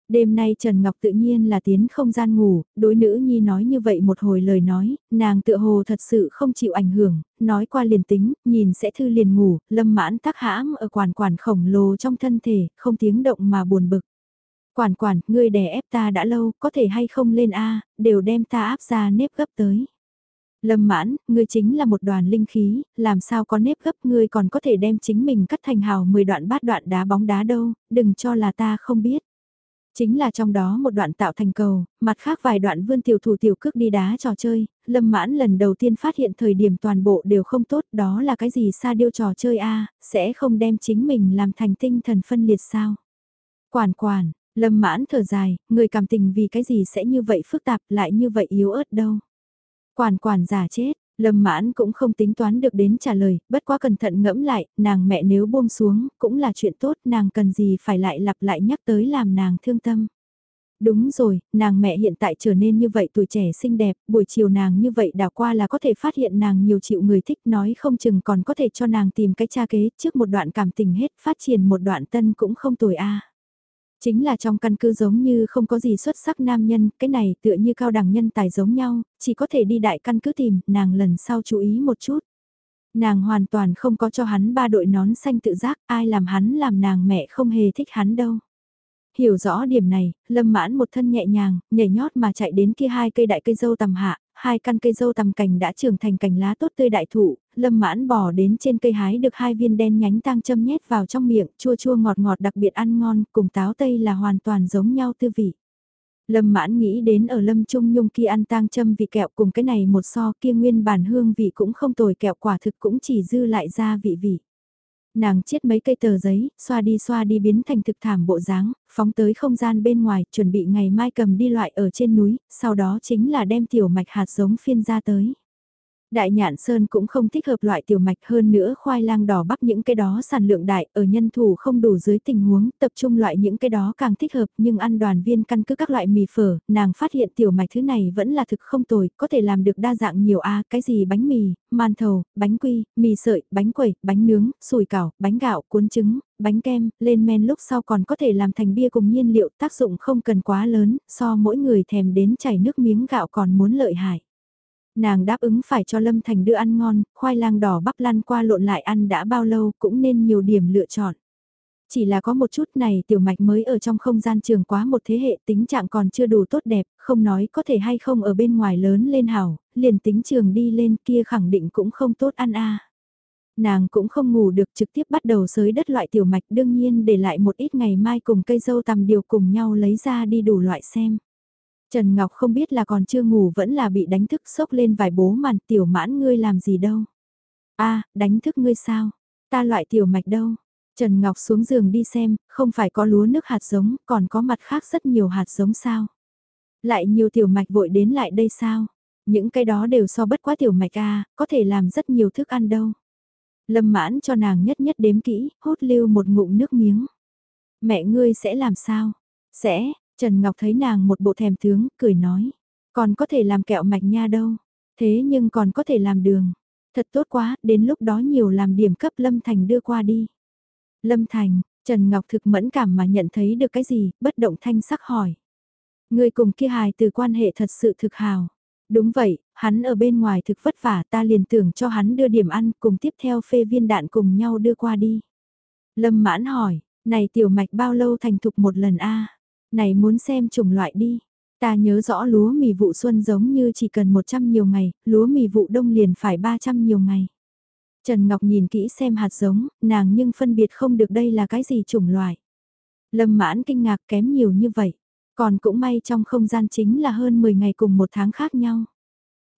Đêm nay Trần Ngọc tự nhiên là tiến không gian ngủ, đối nữ nhi nói như vậy một hồi lời nói, nàng tự hồ thật sự không chịu ảnh hưởng, nói qua liền tính, nhìn sẽ thư liền ngủ, lâm mãn tắc hãm ở quản quản khổng lồ trong thân thể, không tiếng động mà buồn bực. Quản quản, ngươi đè ép ta đã lâu, có thể hay không lên A, đều đem ta áp ra nếp gấp tới. Lâm mãn, ngươi chính là một đoàn linh khí, làm sao có nếp gấp ngươi còn có thể đem chính mình cắt thành hào 10 đoạn bát đoạn đá bóng đá đâu, đừng cho là ta không biết. Chính là trong đó một đoạn tạo thành cầu, mặt khác vài đoạn vươn tiểu thủ tiểu cước đi đá trò chơi, lâm mãn lần đầu tiên phát hiện thời điểm toàn bộ đều không tốt đó là cái gì xa điêu trò chơi a sẽ không đem chính mình làm thành tinh thần phân liệt sao. Quản quản, lâm mãn thở dài, người cảm tình vì cái gì sẽ như vậy phức tạp lại như vậy yếu ớt đâu. Quản quản giả chết, Lâm mãn cũng không tính toán được đến trả lời, bất quá cẩn thận ngẫm lại, nàng mẹ nếu buông xuống, cũng là chuyện tốt, nàng cần gì phải lại lặp lại nhắc tới làm nàng thương tâm. Đúng rồi, nàng mẹ hiện tại trở nên như vậy tuổi trẻ xinh đẹp, buổi chiều nàng như vậy đảo qua là có thể phát hiện nàng nhiều chịu người thích nói không chừng còn có thể cho nàng tìm cái cha kế trước một đoạn cảm tình hết phát triển một đoạn tân cũng không tồi a Chính là trong căn cứ giống như không có gì xuất sắc nam nhân, cái này tựa như cao đẳng nhân tài giống nhau, chỉ có thể đi đại căn cứ tìm, nàng lần sau chú ý một chút. Nàng hoàn toàn không có cho hắn ba đội nón xanh tự giác, ai làm hắn làm nàng mẹ không hề thích hắn đâu. Hiểu rõ điểm này, lâm mãn một thân nhẹ nhàng, nhảy nhót mà chạy đến kia hai cây đại cây dâu tầm hạ, hai căn cây dâu tầm cành đã trưởng thành cành lá tốt tươi đại thụ, lâm mãn bò đến trên cây hái được hai viên đen nhánh tang châm nhét vào trong miệng, chua chua ngọt ngọt đặc biệt ăn ngon, cùng táo tây là hoàn toàn giống nhau tư vị. Lâm mãn nghĩ đến ở lâm trung nhung kia ăn tang châm vị kẹo cùng cái này một so kia nguyên bản hương vị cũng không tồi kẹo quả thực cũng chỉ dư lại ra vị vị. Nàng chiết mấy cây tờ giấy, xoa đi xoa đi biến thành thực thảm bộ dáng, phóng tới không gian bên ngoài, chuẩn bị ngày mai cầm đi loại ở trên núi, sau đó chính là đem tiểu mạch hạt giống phiên ra tới. Đại nhạn sơn cũng không thích hợp loại tiểu mạch hơn nữa khoai lang đỏ bắp những cái đó sản lượng đại ở nhân thủ không đủ dưới tình huống tập trung loại những cái đó càng thích hợp nhưng ăn đoàn viên căn cứ các loại mì phở, nàng phát hiện tiểu mạch thứ này vẫn là thực không tồi, có thể làm được đa dạng nhiều a cái gì bánh mì, man thầu, bánh quy, mì sợi, bánh quẩy, bánh nướng, sùi cảo, bánh gạo, cuốn trứng, bánh kem, lên men lúc sau còn có thể làm thành bia cùng nhiên liệu tác dụng không cần quá lớn, so mỗi người thèm đến chảy nước miếng gạo còn muốn lợi hại. Nàng đáp ứng phải cho Lâm Thành đưa ăn ngon, khoai lang đỏ bắp lăn qua lộn lại ăn đã bao lâu cũng nên nhiều điểm lựa chọn. Chỉ là có một chút này tiểu mạch mới ở trong không gian trường quá một thế hệ tính trạng còn chưa đủ tốt đẹp, không nói có thể hay không ở bên ngoài lớn lên hảo, liền tính trường đi lên kia khẳng định cũng không tốt ăn a. Nàng cũng không ngủ được trực tiếp bắt đầu sới đất loại tiểu mạch đương nhiên để lại một ít ngày mai cùng cây dâu tầm điều cùng nhau lấy ra đi đủ loại xem. Trần Ngọc không biết là còn chưa ngủ vẫn là bị đánh thức sốc lên vài bố màn tiểu mãn ngươi làm gì đâu. a đánh thức ngươi sao? Ta loại tiểu mạch đâu? Trần Ngọc xuống giường đi xem, không phải có lúa nước hạt giống, còn có mặt khác rất nhiều hạt giống sao? Lại nhiều tiểu mạch vội đến lại đây sao? Những cái đó đều so bất quá tiểu mạch a có thể làm rất nhiều thức ăn đâu. Lâm mãn cho nàng nhất nhất đếm kỹ, hút lưu một ngụm nước miếng. Mẹ ngươi sẽ làm sao? Sẽ, Trần Ngọc thấy nàng một bộ thèm tướng, cười nói. Còn có thể làm kẹo mạch nha đâu. Thế nhưng còn có thể làm đường. Thật tốt quá, đến lúc đó nhiều làm điểm cấp Lâm Thành đưa qua đi. Lâm Thành, Trần Ngọc thực mẫn cảm mà nhận thấy được cái gì, bất động thanh sắc hỏi. Người cùng kia hài từ quan hệ thật sự thực hào. Đúng vậy, hắn ở bên ngoài thực vất vả ta liền tưởng cho hắn đưa điểm ăn cùng tiếp theo phê viên đạn cùng nhau đưa qua đi. Lâm mãn hỏi, này tiểu mạch bao lâu thành thục một lần a này muốn xem chủng loại đi. Ta nhớ rõ lúa mì vụ xuân giống như chỉ cần 100 nhiều ngày, lúa mì vụ đông liền phải 300 nhiều ngày. Trần Ngọc nhìn kỹ xem hạt giống, nàng nhưng phân biệt không được đây là cái gì chủng loại. Lâm mãn kinh ngạc kém nhiều như vậy. Còn cũng may trong không gian chính là hơn 10 ngày cùng một tháng khác nhau.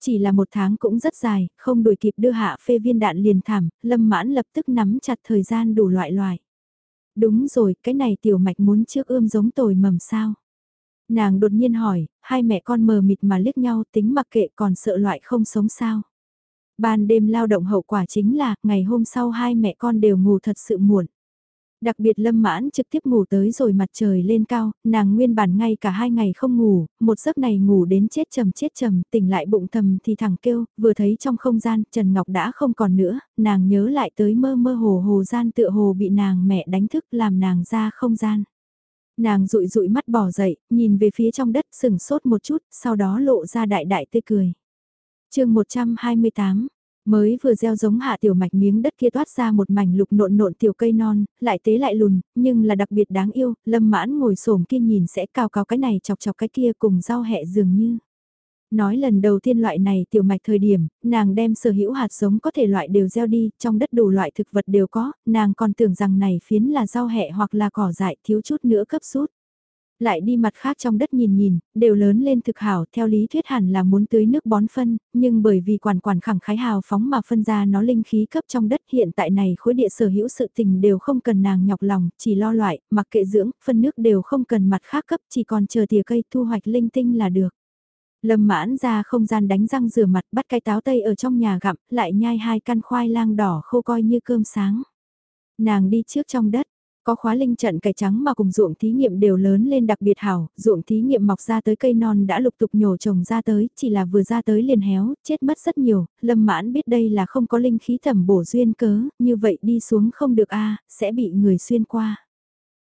Chỉ là một tháng cũng rất dài, không đuổi kịp đưa hạ phê viên đạn liền thảm, lâm mãn lập tức nắm chặt thời gian đủ loại loại. Đúng rồi, cái này tiểu mạch muốn trước ươm giống tồi mầm sao. Nàng đột nhiên hỏi, hai mẹ con mờ mịt mà liếc nhau tính mặc kệ còn sợ loại không sống sao. Ban đêm lao động hậu quả chính là, ngày hôm sau hai mẹ con đều ngủ thật sự muộn. Đặc biệt lâm mãn trực tiếp ngủ tới rồi mặt trời lên cao, nàng nguyên bản ngay cả hai ngày không ngủ, một giấc này ngủ đến chết trầm chết trầm, tỉnh lại bụng thầm thì thẳng kêu, vừa thấy trong không gian, Trần Ngọc đã không còn nữa, nàng nhớ lại tới mơ mơ hồ hồ gian tựa hồ bị nàng mẹ đánh thức làm nàng ra không gian. Nàng rụi rụi mắt bỏ dậy, nhìn về phía trong đất sừng sốt một chút, sau đó lộ ra đại đại tươi cười. chương 128, Mới vừa gieo giống hạ tiểu mạch miếng đất kia toát ra một mảnh lục nộn nộn tiểu cây non, lại tế lại lùn, nhưng là đặc biệt đáng yêu, lâm mãn ngồi xổm kia nhìn sẽ cao cao cái này chọc chọc cái kia cùng rau hẹ dường như. Nói lần đầu tiên loại này tiểu mạch thời điểm, nàng đem sở hữu hạt giống có thể loại đều gieo đi, trong đất đủ loại thực vật đều có, nàng còn tưởng rằng này phiến là rau hẹ hoặc là cỏ dại thiếu chút nữa cấp rút lại đi mặt khác trong đất nhìn nhìn, đều lớn lên thực hảo, theo lý thuyết hẳn là muốn tưới nước bón phân, nhưng bởi vì quản quản khẳng khái hào phóng mà phân ra nó linh khí cấp trong đất hiện tại này khối địa sở hữu sự tình đều không cần nàng nhọc lòng, chỉ lo loại, mặc kệ dưỡng, phân nước đều không cần mặt khác cấp, chỉ còn chờ tìa cây thu hoạch linh tinh là được. Lâm mãn ra không gian đánh răng rửa mặt bắt cái táo tây ở trong nhà gặm, lại nhai hai căn khoai lang đỏ khô coi như cơm sáng. Nàng đi trước trong đất, có khóa linh trận cải trắng mà cùng ruộng thí nghiệm đều lớn lên đặc biệt hảo, ruộng thí nghiệm mọc ra tới cây non đã lục tục nhổ trồng ra tới, chỉ là vừa ra tới liền héo, chết mất rất nhiều, lâm mãn biết đây là không có linh khí thẩm bổ duyên cớ, như vậy đi xuống không được a sẽ bị người xuyên qua.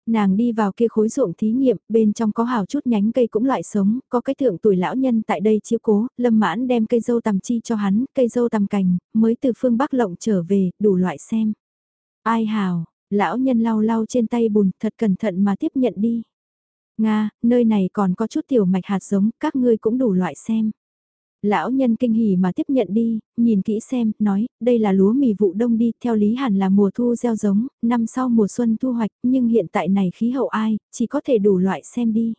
Nàng đi vào kia khối ruộng thí nghiệm, bên trong có hào chút nhánh cây cũng loại sống, có cái thượng tuổi lão nhân tại đây chiếu cố, lâm mãn đem cây dâu tằm chi cho hắn, cây dâu tằm cành, mới từ phương Bắc lộng trở về, đủ loại xem. Ai hào, Lão nhân lau lau trên tay bùn thật cẩn thận mà tiếp nhận đi. Nga, nơi này còn có chút tiểu mạch hạt giống, các ngươi cũng đủ loại xem. Lão nhân kinh hỉ mà tiếp nhận đi, nhìn kỹ xem, nói, đây là lúa mì vụ đông đi, theo lý hẳn là mùa thu gieo giống, năm sau mùa xuân thu hoạch, nhưng hiện tại này khí hậu ai, chỉ có thể đủ loại xem đi.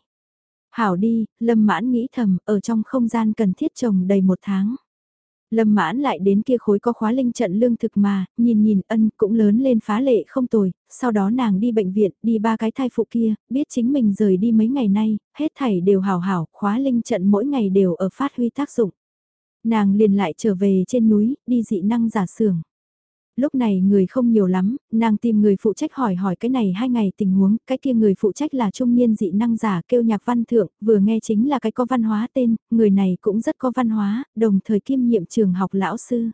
Hảo đi, lâm mãn nghĩ thầm, ở trong không gian cần thiết trồng đầy một tháng. Lâm mãn lại đến kia khối có khóa linh trận lương thực mà, nhìn nhìn ân cũng lớn lên phá lệ không tồi, sau đó nàng đi bệnh viện, đi ba cái thai phụ kia, biết chính mình rời đi mấy ngày nay, hết thảy đều hảo hảo, khóa linh trận mỗi ngày đều ở phát huy tác dụng. Nàng liền lại trở về trên núi, đi dị năng giả xưởng lúc này người không nhiều lắm, nàng tìm người phụ trách hỏi hỏi cái này hai ngày tình huống, cái kia người phụ trách là trung niên dị năng giả kêu nhạc văn thượng, vừa nghe chính là cái có văn hóa tên, người này cũng rất có văn hóa, đồng thời kiêm nhiệm trường học lão sư.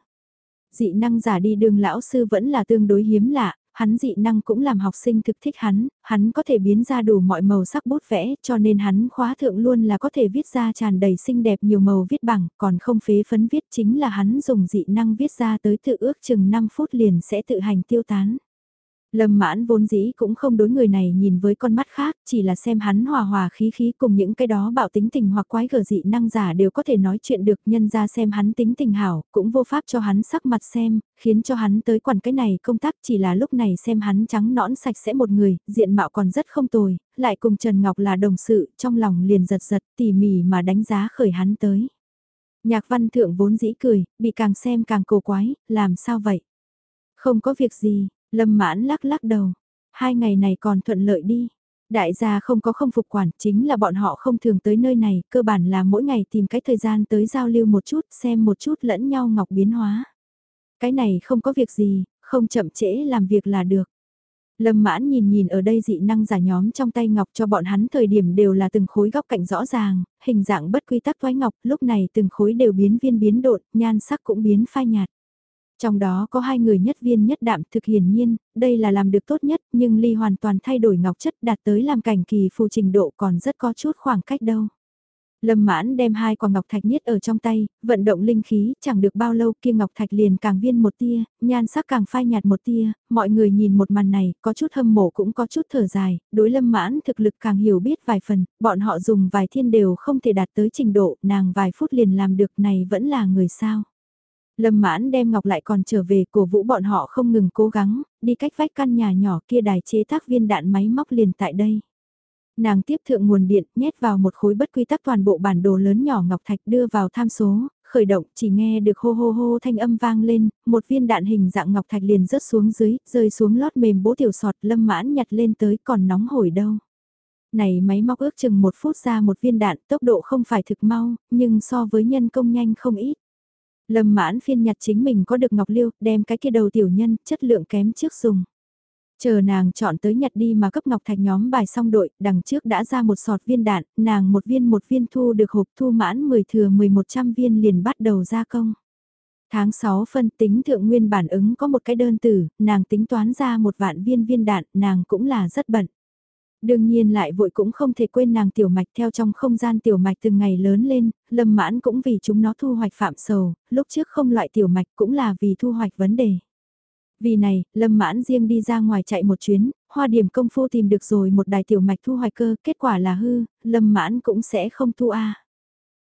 Dị năng giả đi đường lão sư vẫn là tương đối hiếm lạ, hắn dị năng cũng làm học sinh thực thích hắn, hắn có thể biến ra đủ mọi màu sắc bút vẽ cho nên hắn khóa thượng luôn là có thể viết ra tràn đầy xinh đẹp nhiều màu viết bằng, còn không phế phấn viết chính là hắn dùng dị năng viết ra tới tự ước chừng 5 phút liền sẽ tự hành tiêu tán. Lâm mãn vốn dĩ cũng không đối người này nhìn với con mắt khác, chỉ là xem hắn hòa hòa khí khí cùng những cái đó bạo tính tình hoặc quái gở dị năng giả đều có thể nói chuyện được nhân ra xem hắn tính tình hảo, cũng vô pháp cho hắn sắc mặt xem, khiến cho hắn tới quản cái này công tác chỉ là lúc này xem hắn trắng nõn sạch sẽ một người, diện mạo còn rất không tồi, lại cùng Trần Ngọc là đồng sự, trong lòng liền giật giật tỉ mỉ mà đánh giá khởi hắn tới. Nhạc văn thượng vốn dĩ cười, bị càng xem càng cổ quái, làm sao vậy? Không có việc gì, Lâm mãn lắc lắc đầu. Hai ngày này còn thuận lợi đi. Đại gia không có không phục quản, chính là bọn họ không thường tới nơi này, cơ bản là mỗi ngày tìm cái thời gian tới giao lưu một chút, xem một chút lẫn nhau ngọc biến hóa. Cái này không có việc gì, không chậm trễ làm việc là được. Lâm mãn nhìn nhìn ở đây dị năng giả nhóm trong tay ngọc cho bọn hắn thời điểm đều là từng khối góc cạnh rõ ràng, hình dạng bất quy tắc thoái ngọc, lúc này từng khối đều biến viên biến độn, nhan sắc cũng biến phai nhạt. Trong đó có hai người nhất viên nhất đạm thực hiển nhiên, đây là làm được tốt nhất nhưng ly hoàn toàn thay đổi ngọc chất đạt tới làm cảnh kỳ phù trình độ còn rất có chút khoảng cách đâu. Lâm mãn đem hai quả ngọc thạch niết ở trong tay, vận động linh khí, chẳng được bao lâu kia ngọc thạch liền càng viên một tia, nhan sắc càng phai nhạt một tia, mọi người nhìn một màn này, có chút hâm mộ cũng có chút thở dài, đối lâm mãn thực lực càng hiểu biết vài phần, bọn họ dùng vài thiên đều không thể đạt tới trình độ, nàng vài phút liền làm được này vẫn là người sao. Lâm mãn đem ngọc lại còn trở về cổ vũ bọn họ không ngừng cố gắng, đi cách vách căn nhà nhỏ kia đài chế tác viên đạn máy móc liền tại đây. Nàng tiếp thượng nguồn điện nhét vào một khối bất quy tắc toàn bộ bản đồ lớn nhỏ ngọc thạch đưa vào tham số, khởi động chỉ nghe được hô hô hô thanh âm vang lên, một viên đạn hình dạng ngọc thạch liền rớt xuống dưới, rơi xuống lót mềm bố tiểu sọt lâm mãn nhặt lên tới còn nóng hổi đâu. Này máy móc ước chừng một phút ra một viên đạn tốc độ không phải thực mau, nhưng so với nhân công nhanh không ít. Lâm mãn phiên nhặt chính mình có được ngọc liêu, đem cái kia đầu tiểu nhân, chất lượng kém trước dùng. Chờ nàng chọn tới nhặt đi mà cấp ngọc thạch nhóm bài xong đội, đằng trước đã ra một sọt viên đạn, nàng một viên một viên thu được hộp thu mãn 10 thừa 1100 viên liền bắt đầu gia công. Tháng 6 phân tính thượng nguyên bản ứng có một cái đơn tử, nàng tính toán ra một vạn viên viên đạn, nàng cũng là rất bận. Đương nhiên lại vội cũng không thể quên nàng tiểu mạch theo trong không gian tiểu mạch từng ngày lớn lên, lâm mãn cũng vì chúng nó thu hoạch phạm sầu, lúc trước không loại tiểu mạch cũng là vì thu hoạch vấn đề. Vì này, lâm mãn riêng đi ra ngoài chạy một chuyến, hoa điểm công phu tìm được rồi một đài tiểu mạch thu hoạch cơ, kết quả là hư, lâm mãn cũng sẽ không thu A.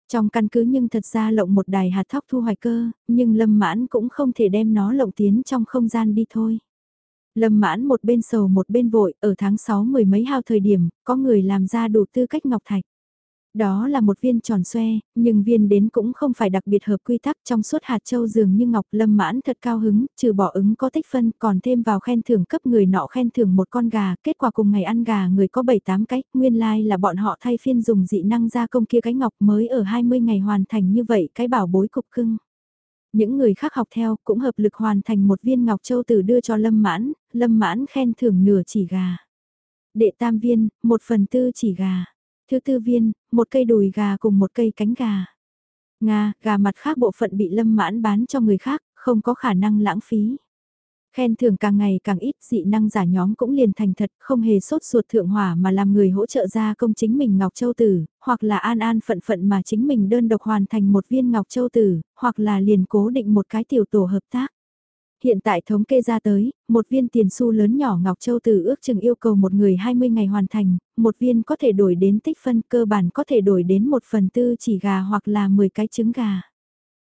Trong căn cứ nhưng thật ra lộng một đài hạt thóc thu hoạch cơ, nhưng lâm mãn cũng không thể đem nó lộng tiến trong không gian đi thôi. Lâm mãn một bên sầu một bên vội, ở tháng 6 mười mấy hao thời điểm, có người làm ra đủ tư cách ngọc thạch. Đó là một viên tròn xoe, nhưng viên đến cũng không phải đặc biệt hợp quy tắc trong suốt hạt châu dường như ngọc lâm mãn thật cao hứng, trừ bỏ ứng có tích phân còn thêm vào khen thưởng cấp người nọ khen thưởng một con gà, kết quả cùng ngày ăn gà người có 7-8 cái, nguyên lai like là bọn họ thay phiên dùng dị năng gia công kia cái ngọc mới ở 20 ngày hoàn thành như vậy cái bảo bối cục cưng. Những người khác học theo cũng hợp lực hoàn thành một viên ngọc châu tử đưa cho lâm mãn, lâm mãn khen thưởng nửa chỉ gà. Đệ tam viên, một phần tư chỉ gà Thứ tư viên, một cây đùi gà cùng một cây cánh gà. Nga, gà mặt khác bộ phận bị lâm mãn bán cho người khác, không có khả năng lãng phí. Khen thưởng càng ngày càng ít, dị năng giả nhóm cũng liền thành thật, không hề sốt ruột thượng hỏa mà làm người hỗ trợ ra công chính mình Ngọc Châu Tử, hoặc là an an phận phận mà chính mình đơn độc hoàn thành một viên Ngọc Châu Tử, hoặc là liền cố định một cái tiểu tổ hợp tác hiện tại thống kê ra tới, một viên tiền xu lớn nhỏ Ngọc Châu Tử ước chừng yêu cầu một người 20 ngày hoàn thành, một viên có thể đổi đến tích phân cơ bản có thể đổi đến một phần tư chỉ gà hoặc là 10 cái trứng gà.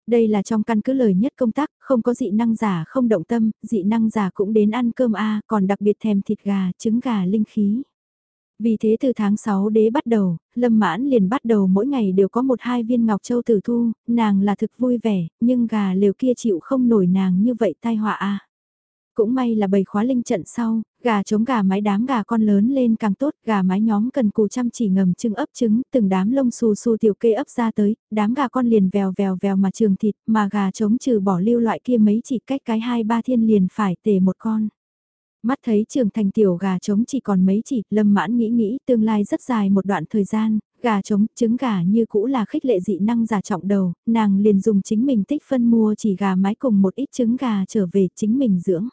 Đây là trong căn cứ lời nhất công tác, không có dị năng giả không động tâm, dị năng giả cũng đến ăn cơm A, còn đặc biệt thèm thịt gà, trứng gà linh khí. Vì thế từ tháng 6 đế bắt đầu, Lâm Mãn liền bắt đầu mỗi ngày đều có một hai viên ngọc châu tử thu, nàng là thực vui vẻ, nhưng gà liều kia chịu không nổi nàng như vậy tai họa a. Cũng may là bầy khóa linh trận sau, gà chống gà mái đám gà con lớn lên càng tốt, gà mái nhóm cần cù chăm chỉ ngầm trưng ấp trứng, từng đám lông xù xù tiểu kê ấp ra tới, đám gà con liền vèo vèo vèo mà trường thịt, mà gà chống trừ bỏ lưu loại kia mấy chỉ cách cái hai ba thiên liền phải tề một con. Mắt thấy trường thành tiểu gà trống chỉ còn mấy chỉ, lâm mãn nghĩ nghĩ tương lai rất dài một đoạn thời gian, gà trống, trứng gà như cũ là khích lệ dị năng giả trọng đầu, nàng liền dùng chính mình tích phân mua chỉ gà mái cùng một ít trứng gà trở về chính mình dưỡng.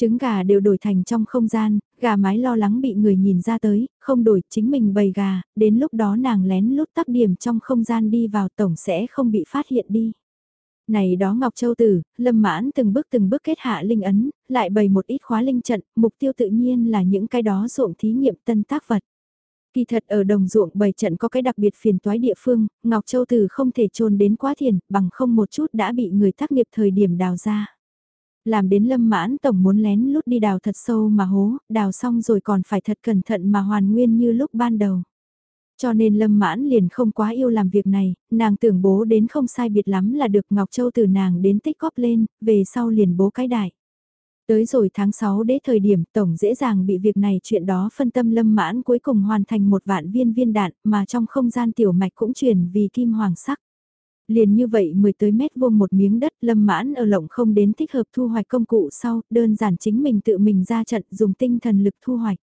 Trứng gà đều đổi thành trong không gian, gà mái lo lắng bị người nhìn ra tới, không đổi chính mình bầy gà, đến lúc đó nàng lén lút tắc điểm trong không gian đi vào tổng sẽ không bị phát hiện đi. Này đó Ngọc Châu Tử, Lâm Mãn từng bước từng bước kết hạ linh ấn, lại bày một ít khóa linh trận, mục tiêu tự nhiên là những cái đó ruộng thí nghiệm tân tác vật. Kỳ thật ở đồng ruộng bày trận có cái đặc biệt phiền toái địa phương, Ngọc Châu Tử không thể trôn đến quá thiền, bằng không một chút đã bị người tác nghiệp thời điểm đào ra. Làm đến lâm mãn tổng muốn lén lút đi đào thật sâu mà hố, đào xong rồi còn phải thật cẩn thận mà hoàn nguyên như lúc ban đầu. Cho nên Lâm Mãn liền không quá yêu làm việc này, nàng tưởng bố đến không sai biệt lắm là được Ngọc Châu từ nàng đến tích góp lên, về sau liền bố cái đại. Tới rồi tháng 6 đế thời điểm tổng dễ dàng bị việc này chuyện đó phân tâm lâm mãn cuối cùng hoàn thành một vạn viên viên đạn mà trong không gian tiểu mạch cũng chuyển vì kim hoàng sắc. Liền như vậy 10 tới mét vuông một miếng đất lâm mãn ở lộng không đến thích hợp thu hoạch công cụ sau, đơn giản chính mình tự mình ra trận dùng tinh thần lực thu hoạch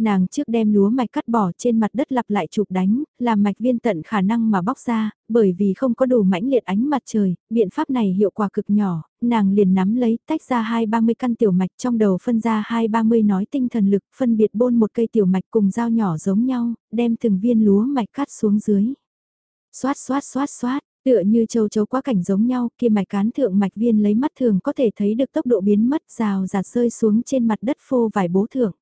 nàng trước đem lúa mạch cắt bỏ trên mặt đất lặp lại chụp đánh, làm mạch viên tận khả năng mà bóc ra, bởi vì không có đủ mãnh liệt ánh mặt trời, biện pháp này hiệu quả cực nhỏ, nàng liền nắm lấy tách ra hai ba mươi căn tiểu mạch trong đầu phân ra hai ba mươi nói tinh thần lực phân biệt bôn một cây tiểu mạch cùng dao nhỏ giống nhau, đem từng viên lúa mạch cắt xuống dưới. Xoát xoát xoát xoát, tựa như châu chấu quá cảnh giống nhau, kia mạch cán thượng mạch viên lấy mắt thường có thể thấy được tốc độ biến mất rào rạt rơi xuống trên mặt đất phô vài bố thượng.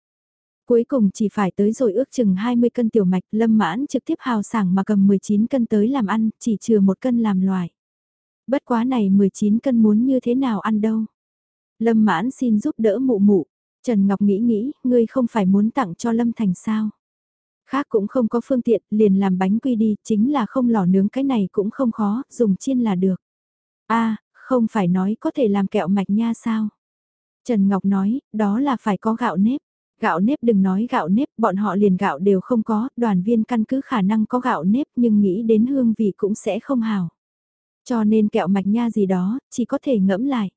Cuối cùng chỉ phải tới rồi ước chừng 20 cân tiểu mạch, lâm mãn trực tiếp hào sảng mà cầm 19 cân tới làm ăn, chỉ trừ một cân làm loài Bất quá này 19 cân muốn như thế nào ăn đâu. Lâm mãn xin giúp đỡ mụ mụ. Trần Ngọc nghĩ nghĩ, ngươi không phải muốn tặng cho Lâm Thành sao. Khác cũng không có phương tiện, liền làm bánh quy đi, chính là không lò nướng cái này cũng không khó, dùng chiên là được. a không phải nói có thể làm kẹo mạch nha sao? Trần Ngọc nói, đó là phải có gạo nếp. Gạo nếp đừng nói gạo nếp, bọn họ liền gạo đều không có, đoàn viên căn cứ khả năng có gạo nếp nhưng nghĩ đến hương vị cũng sẽ không hào. Cho nên kẹo mạch nha gì đó, chỉ có thể ngẫm lại.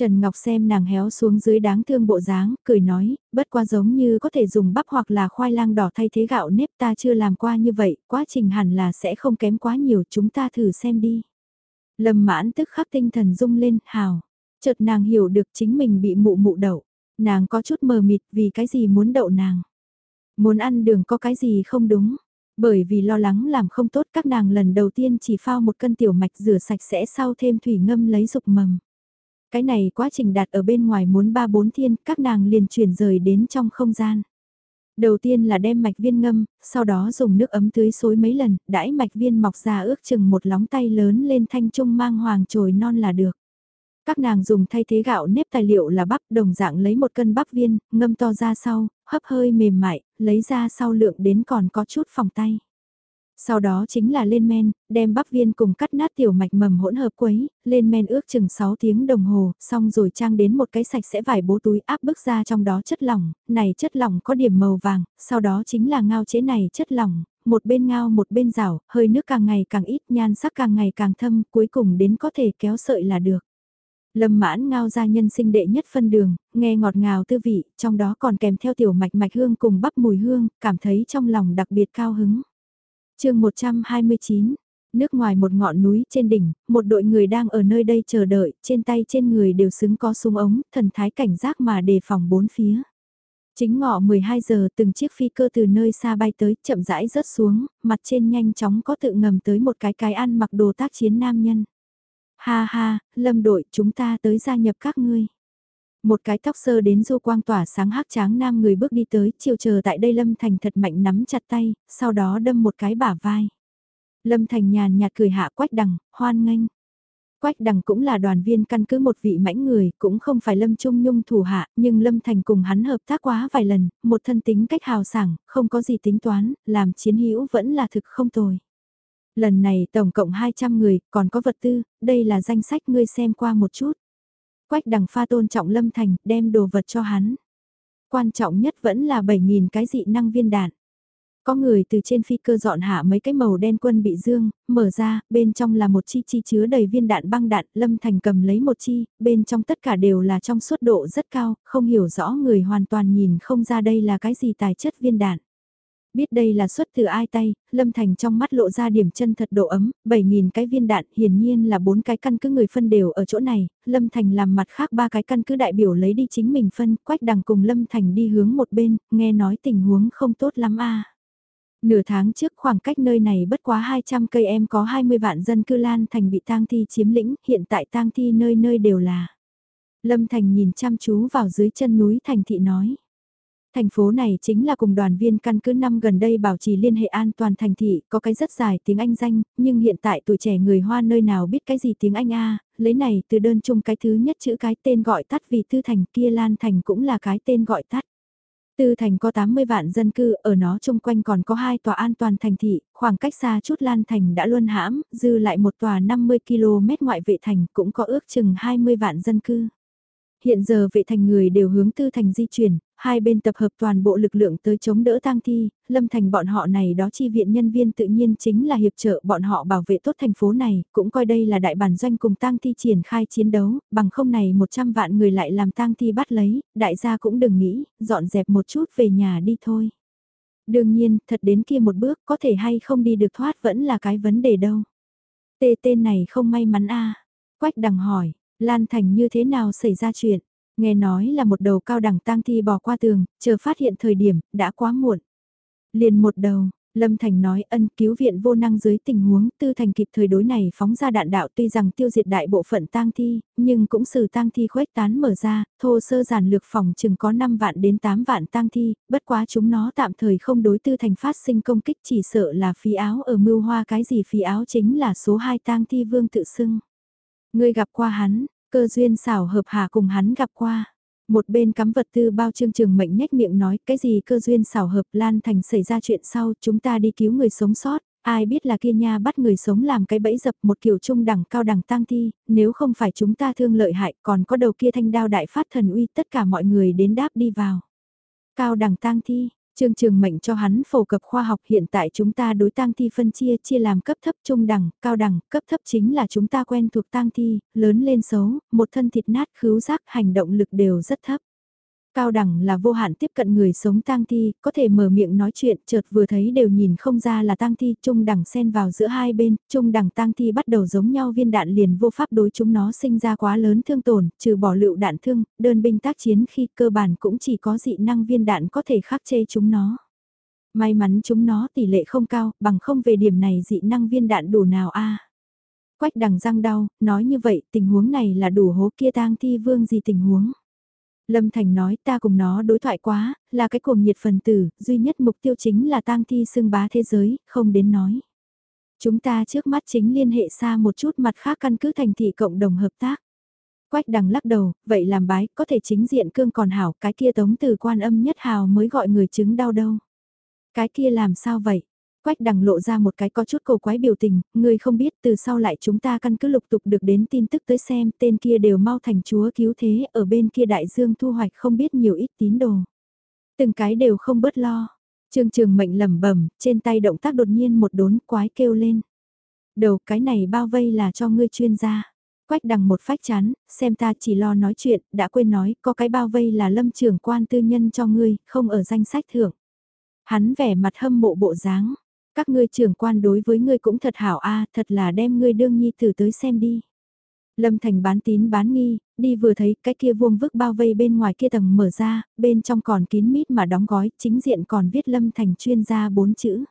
Trần Ngọc xem nàng héo xuống dưới đáng thương bộ dáng, cười nói, bất quá giống như có thể dùng bắp hoặc là khoai lang đỏ thay thế gạo nếp ta chưa làm qua như vậy, quá trình hẳn là sẽ không kém quá nhiều, chúng ta thử xem đi. Lâm mãn tức khắc tinh thần rung lên, hào. Chợt nàng hiểu được chính mình bị mụ mụ đậu. Nàng có chút mờ mịt vì cái gì muốn đậu nàng. Muốn ăn đường có cái gì không đúng. Bởi vì lo lắng làm không tốt các nàng lần đầu tiên chỉ phao một cân tiểu mạch rửa sạch sẽ sau thêm thủy ngâm lấy dục mầm. Cái này quá trình đặt ở bên ngoài muốn ba bốn thiên, các nàng liền chuyển rời đến trong không gian. Đầu tiên là đem mạch viên ngâm, sau đó dùng nước ấm tưới xối mấy lần, đãi mạch viên mọc ra ước chừng một lóng tay lớn lên thanh trung mang hoàng trồi non là được. Các nàng dùng thay thế gạo nếp tài liệu là bắp đồng dạng lấy một cân bắp viên, ngâm to ra sau, hấp hơi mềm mại, lấy ra sau lượng đến còn có chút phòng tay. Sau đó chính là lên men, đem bắp viên cùng cắt nát tiểu mạch mầm hỗn hợp quấy, lên men ước chừng 6 tiếng đồng hồ, xong rồi trang đến một cái sạch sẽ vải bố túi áp bức ra trong đó chất lỏng, này chất lỏng có điểm màu vàng, sau đó chính là ngao chế này chất lỏng, một bên ngao một bên rảo, hơi nước càng ngày càng ít, nhan sắc càng ngày càng thâm, cuối cùng đến có thể kéo sợi là được. Lâm mãn ngao ra nhân sinh đệ nhất phân đường, nghe ngọt ngào tư vị, trong đó còn kèm theo tiểu mạch mạch hương cùng bắp mùi hương, cảm thấy trong lòng đặc biệt cao hứng chương 129, nước ngoài một ngọn núi trên đỉnh, một đội người đang ở nơi đây chờ đợi, trên tay trên người đều xứng có súng ống, thần thái cảnh giác mà đề phòng bốn phía. Chính ngọ 12 giờ từng chiếc phi cơ từ nơi xa bay tới, chậm rãi rớt xuống, mặt trên nhanh chóng có tự ngầm tới một cái cái ăn mặc đồ tác chiến nam nhân. Ha ha, lâm đội chúng ta tới gia nhập các ngươi. Một cái tóc sơ đến du quang tỏa sáng hắc tráng nam người bước đi tới, chiều chờ tại đây Lâm Thành thật mạnh nắm chặt tay, sau đó đâm một cái bả vai. Lâm Thành nhàn nhạt cười hạ quách đằng, hoan nghênh. Quách đằng cũng là đoàn viên căn cứ một vị mãnh người, cũng không phải Lâm Trung Nhung thủ hạ, nhưng Lâm Thành cùng hắn hợp tác quá vài lần, một thân tính cách hào sảng, không có gì tính toán, làm chiến hữu vẫn là thực không tồi. Lần này tổng cộng 200 người, còn có vật tư, đây là danh sách ngươi xem qua một chút. Quách đằng pha tôn trọng Lâm Thành, đem đồ vật cho hắn. Quan trọng nhất vẫn là 7.000 cái dị năng viên đạn. Có người từ trên phi cơ dọn hạ mấy cái màu đen quân bị dương, mở ra, bên trong là một chi chi chứa đầy viên đạn băng đạn, Lâm Thành cầm lấy một chi, bên trong tất cả đều là trong suốt độ rất cao, không hiểu rõ người hoàn toàn nhìn không ra đây là cái gì tài chất viên đạn. Biết đây là xuất từ ai tay, Lâm Thành trong mắt lộ ra điểm chân thật độ ấm, 7.000 cái viên đạn hiển nhiên là bốn cái căn cứ người phân đều ở chỗ này, Lâm Thành làm mặt khác ba cái căn cứ đại biểu lấy đi chính mình phân, quách đằng cùng Lâm Thành đi hướng một bên, nghe nói tình huống không tốt lắm a Nửa tháng trước khoảng cách nơi này bất quá 200 cây em có 20 vạn dân cư Lan Thành bị tang thi chiếm lĩnh, hiện tại tang thi nơi nơi đều là. Lâm Thành nhìn chăm chú vào dưới chân núi Thành Thị nói. Thành phố này chính là cùng đoàn viên căn cứ năm gần đây bảo trì liên hệ an toàn thành thị, có cái rất dài tiếng Anh danh, nhưng hiện tại tuổi trẻ người Hoa nơi nào biết cái gì tiếng Anh a lấy này từ đơn chung cái thứ nhất chữ cái tên gọi tắt vì Tư Thành kia Lan Thành cũng là cái tên gọi tắt. Tư Thành có 80 vạn dân cư, ở nó chung quanh còn có hai tòa an toàn thành thị, khoảng cách xa chút Lan Thành đã luôn hãm, dư lại một tòa 50 km ngoại vệ thành cũng có ước chừng 20 vạn dân cư. Hiện giờ vệ thành người đều hướng Tư Thành di chuyển, hai bên tập hợp toàn bộ lực lượng tới chống đỡ tang thi, lâm thành bọn họ này đó chi viện nhân viên tự nhiên chính là hiệp trợ bọn họ bảo vệ tốt thành phố này, cũng coi đây là đại bản doanh cùng tang thi triển khai chiến đấu, bằng không này 100 vạn người lại làm tang thi bắt lấy, đại gia cũng đừng nghĩ, dọn dẹp một chút về nhà đi thôi. Đương nhiên, thật đến kia một bước có thể hay không đi được thoát vẫn là cái vấn đề đâu. Tê tên này không may mắn a Quách đằng hỏi, Lan Thành như thế nào xảy ra chuyện? Nghe nói là một đầu cao đẳng tang thi bò qua tường, chờ phát hiện thời điểm, đã quá muộn. Liền một đầu, Lâm Thành nói ân cứu viện vô năng dưới tình huống tư thành kịp thời đối này phóng ra đạn đạo tuy rằng tiêu diệt đại bộ phận tang thi, nhưng cũng xử tang thi khuếch tán mở ra, thô sơ giản lược phòng chừng có 5 vạn đến 8 vạn tang thi, bất quá chúng nó tạm thời không đối tư thành phát sinh công kích chỉ sợ là phí áo ở mưu hoa cái gì phí áo chính là số 2 tang thi vương tự xưng. Ngươi gặp qua hắn, cơ duyên xảo hợp hạ cùng hắn gặp qua. Một bên cắm vật tư bao trương trường mệnh nhếch miệng nói cái gì cơ duyên xảo hợp Lan Thành xảy ra chuyện sau chúng ta đi cứu người sống sót, ai biết là kia nha bắt người sống làm cái bẫy dập một kiểu trung đẳng cao đẳng tang thi, nếu không phải chúng ta thương lợi hại còn có đầu kia thanh đao đại phát thần uy tất cả mọi người đến đáp đi vào. Cao đẳng tang thi, Trương Trường mệnh cho hắn phổ cập khoa học hiện tại chúng ta đối tang thi phân chia chia làm cấp thấp trung đẳng, cao đẳng, cấp thấp chính là chúng ta quen thuộc tang thi, lớn lên xấu, một thân thịt nát khứu giác hành động lực đều rất thấp. Cao đẳng là vô hạn tiếp cận người sống tang thi, có thể mở miệng nói chuyện, chợt vừa thấy đều nhìn không ra là tang thi, trung đẳng xen vào giữa hai bên, trung đẳng tang thi bắt đầu giống nhau viên đạn liền vô pháp đối chúng nó sinh ra quá lớn thương tổn, trừ bỏ lựu đạn thương, đơn binh tác chiến khi cơ bản cũng chỉ có dị năng viên đạn có thể khắc chế chúng nó. May mắn chúng nó tỷ lệ không cao, bằng không về điểm này dị năng viên đạn đủ nào a Quách đằng răng đau, nói như vậy tình huống này là đủ hố kia tang thi vương gì tình huống. Lâm Thành nói ta cùng nó đối thoại quá, là cái cuồng nhiệt phần tử, duy nhất mục tiêu chính là tang thi xưng bá thế giới, không đến nói. Chúng ta trước mắt chính liên hệ xa một chút mặt khác căn cứ thành thị cộng đồng hợp tác. Quách đằng lắc đầu, vậy làm bái, có thể chính diện cương còn hảo, cái kia tống từ quan âm nhất hào mới gọi người chứng đau đâu. Cái kia làm sao vậy? Quách đằng lộ ra một cái có chút cầu quái biểu tình, người không biết từ sau lại chúng ta căn cứ lục tục được đến tin tức tới xem tên kia đều mau thành chúa cứu thế ở bên kia đại dương thu hoạch không biết nhiều ít tín đồ. Từng cái đều không bớt lo. Trương trường mệnh lẩm bẩm trên tay động tác đột nhiên một đốn quái kêu lên. Đầu cái này bao vây là cho ngươi chuyên gia. Quách đằng một phách chán, xem ta chỉ lo nói chuyện, đã quên nói, có cái bao vây là lâm trưởng quan tư nhân cho ngươi, không ở danh sách thưởng. Hắn vẻ mặt hâm mộ bộ dáng, các ngươi trưởng quan đối với ngươi cũng thật hảo a thật là đem ngươi đương nhi tử tới xem đi. Lâm Thành bán tín bán nghi, đi vừa thấy cái kia vuông vức bao vây bên ngoài kia tầng mở ra, bên trong còn kín mít mà đóng gói, chính diện còn viết Lâm Thành chuyên gia bốn chữ.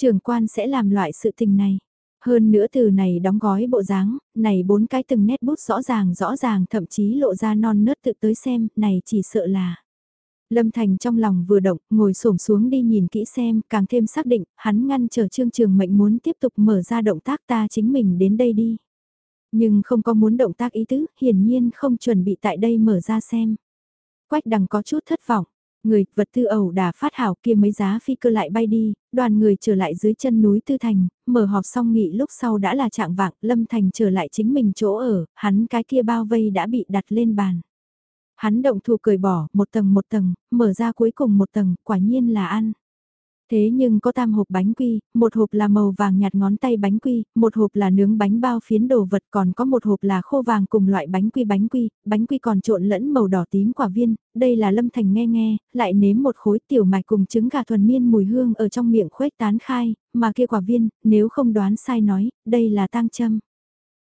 Trưởng quan sẽ làm loại sự tình này. Hơn nữa từ này đóng gói bộ dáng, này bốn cái từng nét bút rõ ràng rõ ràng thậm chí lộ ra non nớt tự tới xem, này chỉ sợ là Lâm Thành trong lòng vừa động, ngồi xổm xuống đi nhìn kỹ xem, càng thêm xác định, hắn ngăn chờ Trương Trường Mệnh muốn tiếp tục mở ra động tác ta chính mình đến đây đi. Nhưng không có muốn động tác ý tứ, hiển nhiên không chuẩn bị tại đây mở ra xem. Quách đằng có chút thất vọng. Người, vật tư ẩu đả phát hảo kia mấy giá phi cơ lại bay đi, đoàn người trở lại dưới chân núi Tư Thành, mở họp xong nghị lúc sau đã là trạng vạng, Lâm Thành trở lại chính mình chỗ ở, hắn cái kia bao vây đã bị đặt lên bàn. Hắn động thủ cười bỏ, một tầng một tầng, mở ra cuối cùng một tầng, quả nhiên là ăn. Thế nhưng có tam hộp bánh quy, một hộp là màu vàng nhạt ngón tay bánh quy, một hộp là nướng bánh bao phiến đồ vật còn có một hộp là khô vàng cùng loại bánh quy bánh quy, bánh quy còn trộn lẫn màu đỏ tím quả viên, đây là lâm thành nghe nghe, lại nếm một khối tiểu mạch cùng trứng gà thuần miên mùi hương ở trong miệng khuếch tán khai, mà kia quả viên, nếu không đoán sai nói, đây là tang châm.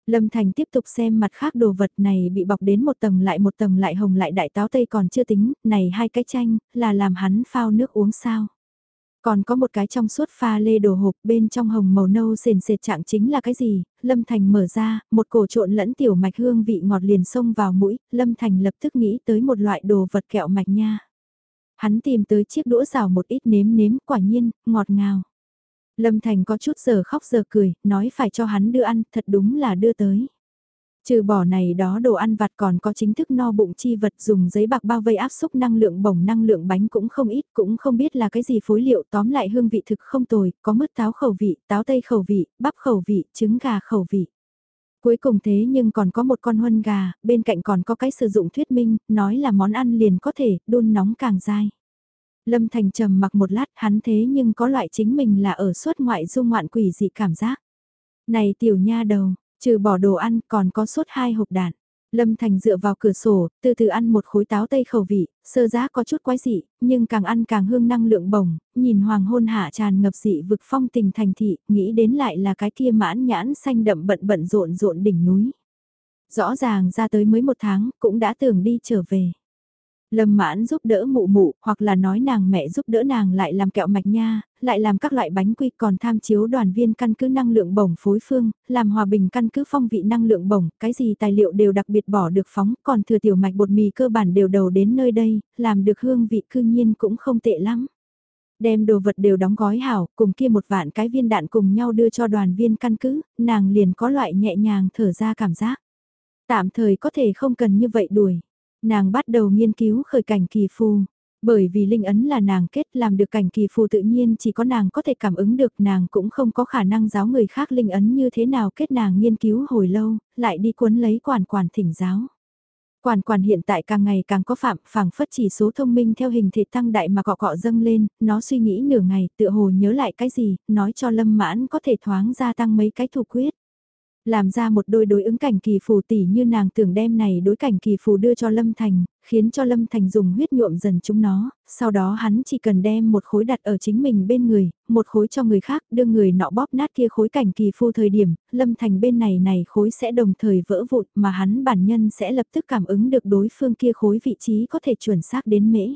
Lâm Thành tiếp tục xem mặt khác đồ vật này bị bọc đến một tầng lại một tầng lại hồng lại đại táo tây còn chưa tính, này hai cái chanh, là làm hắn phao nước uống sao. Còn có một cái trong suốt pha lê đồ hộp bên trong hồng màu nâu sền sệt trạng chính là cái gì, Lâm Thành mở ra, một cổ trộn lẫn tiểu mạch hương vị ngọt liền xông vào mũi, Lâm Thành lập tức nghĩ tới một loại đồ vật kẹo mạch nha. Hắn tìm tới chiếc đũa rào một ít nếm nếm quả nhiên, ngọt ngào. Lâm Thành có chút giờ khóc giờ cười, nói phải cho hắn đưa ăn, thật đúng là đưa tới. Trừ bỏ này đó đồ ăn vặt còn có chính thức no bụng chi vật dùng giấy bạc bao vây áp xúc năng lượng bổng năng lượng bánh cũng không ít, cũng không biết là cái gì phối liệu tóm lại hương vị thực không tồi, có mứt táo khẩu vị, táo tây khẩu vị, bắp khẩu vị, trứng gà khẩu vị. Cuối cùng thế nhưng còn có một con huân gà, bên cạnh còn có cái sử dụng thuyết minh, nói là món ăn liền có thể, đun nóng càng dai. Lâm Thành trầm mặc một lát hắn thế nhưng có loại chính mình là ở suốt ngoại du ngoạn quỷ dị cảm giác. Này tiểu nha đầu, trừ bỏ đồ ăn còn có suốt hai hộp đạn. Lâm Thành dựa vào cửa sổ, từ từ ăn một khối táo tây khẩu vị, sơ giá có chút quái dị, nhưng càng ăn càng hương năng lượng bổng, nhìn hoàng hôn hạ tràn ngập dị vực phong tình thành thị, nghĩ đến lại là cái kia mãn nhãn xanh đậm bận bận rộn rộn đỉnh núi. Rõ ràng ra tới mới một tháng, cũng đã tưởng đi trở về. Lâm mãn giúp đỡ mụ mụ, hoặc là nói nàng mẹ giúp đỡ nàng lại làm kẹo mạch nha, lại làm các loại bánh quy còn tham chiếu đoàn viên căn cứ năng lượng bổng phối phương, làm hòa bình căn cứ phong vị năng lượng bổng, cái gì tài liệu đều đặc biệt bỏ được phóng, còn thừa tiểu mạch bột mì cơ bản đều đầu đến nơi đây, làm được hương vị cư nhiên cũng không tệ lắm. Đem đồ vật đều đóng gói hảo, cùng kia một vạn cái viên đạn cùng nhau đưa cho đoàn viên căn cứ, nàng liền có loại nhẹ nhàng thở ra cảm giác. Tạm thời có thể không cần như vậy đuổi. Nàng bắt đầu nghiên cứu khởi cảnh kỳ phù. Bởi vì linh ấn là nàng kết làm được cảnh kỳ phù tự nhiên chỉ có nàng có thể cảm ứng được nàng cũng không có khả năng giáo người khác linh ấn như thế nào kết nàng nghiên cứu hồi lâu, lại đi cuốn lấy quản quản thỉnh giáo. Quản quản hiện tại càng ngày càng có phạm, phảng phất chỉ số thông minh theo hình thể tăng đại mà cọ cọ dâng lên, nó suy nghĩ nửa ngày, tựa hồ nhớ lại cái gì, nói cho lâm mãn có thể thoáng gia tăng mấy cái thủ quyết. Làm ra một đôi đối ứng cảnh kỳ phù tỷ như nàng tưởng đem này đối cảnh kỳ phù đưa cho Lâm Thành, khiến cho Lâm Thành dùng huyết nhuộm dần chúng nó, sau đó hắn chỉ cần đem một khối đặt ở chính mình bên người, một khối cho người khác, đưa người nọ bóp nát kia khối cảnh kỳ phù thời điểm, Lâm Thành bên này này khối sẽ đồng thời vỡ vụn mà hắn bản nhân sẽ lập tức cảm ứng được đối phương kia khối vị trí có thể chuẩn xác đến mễ.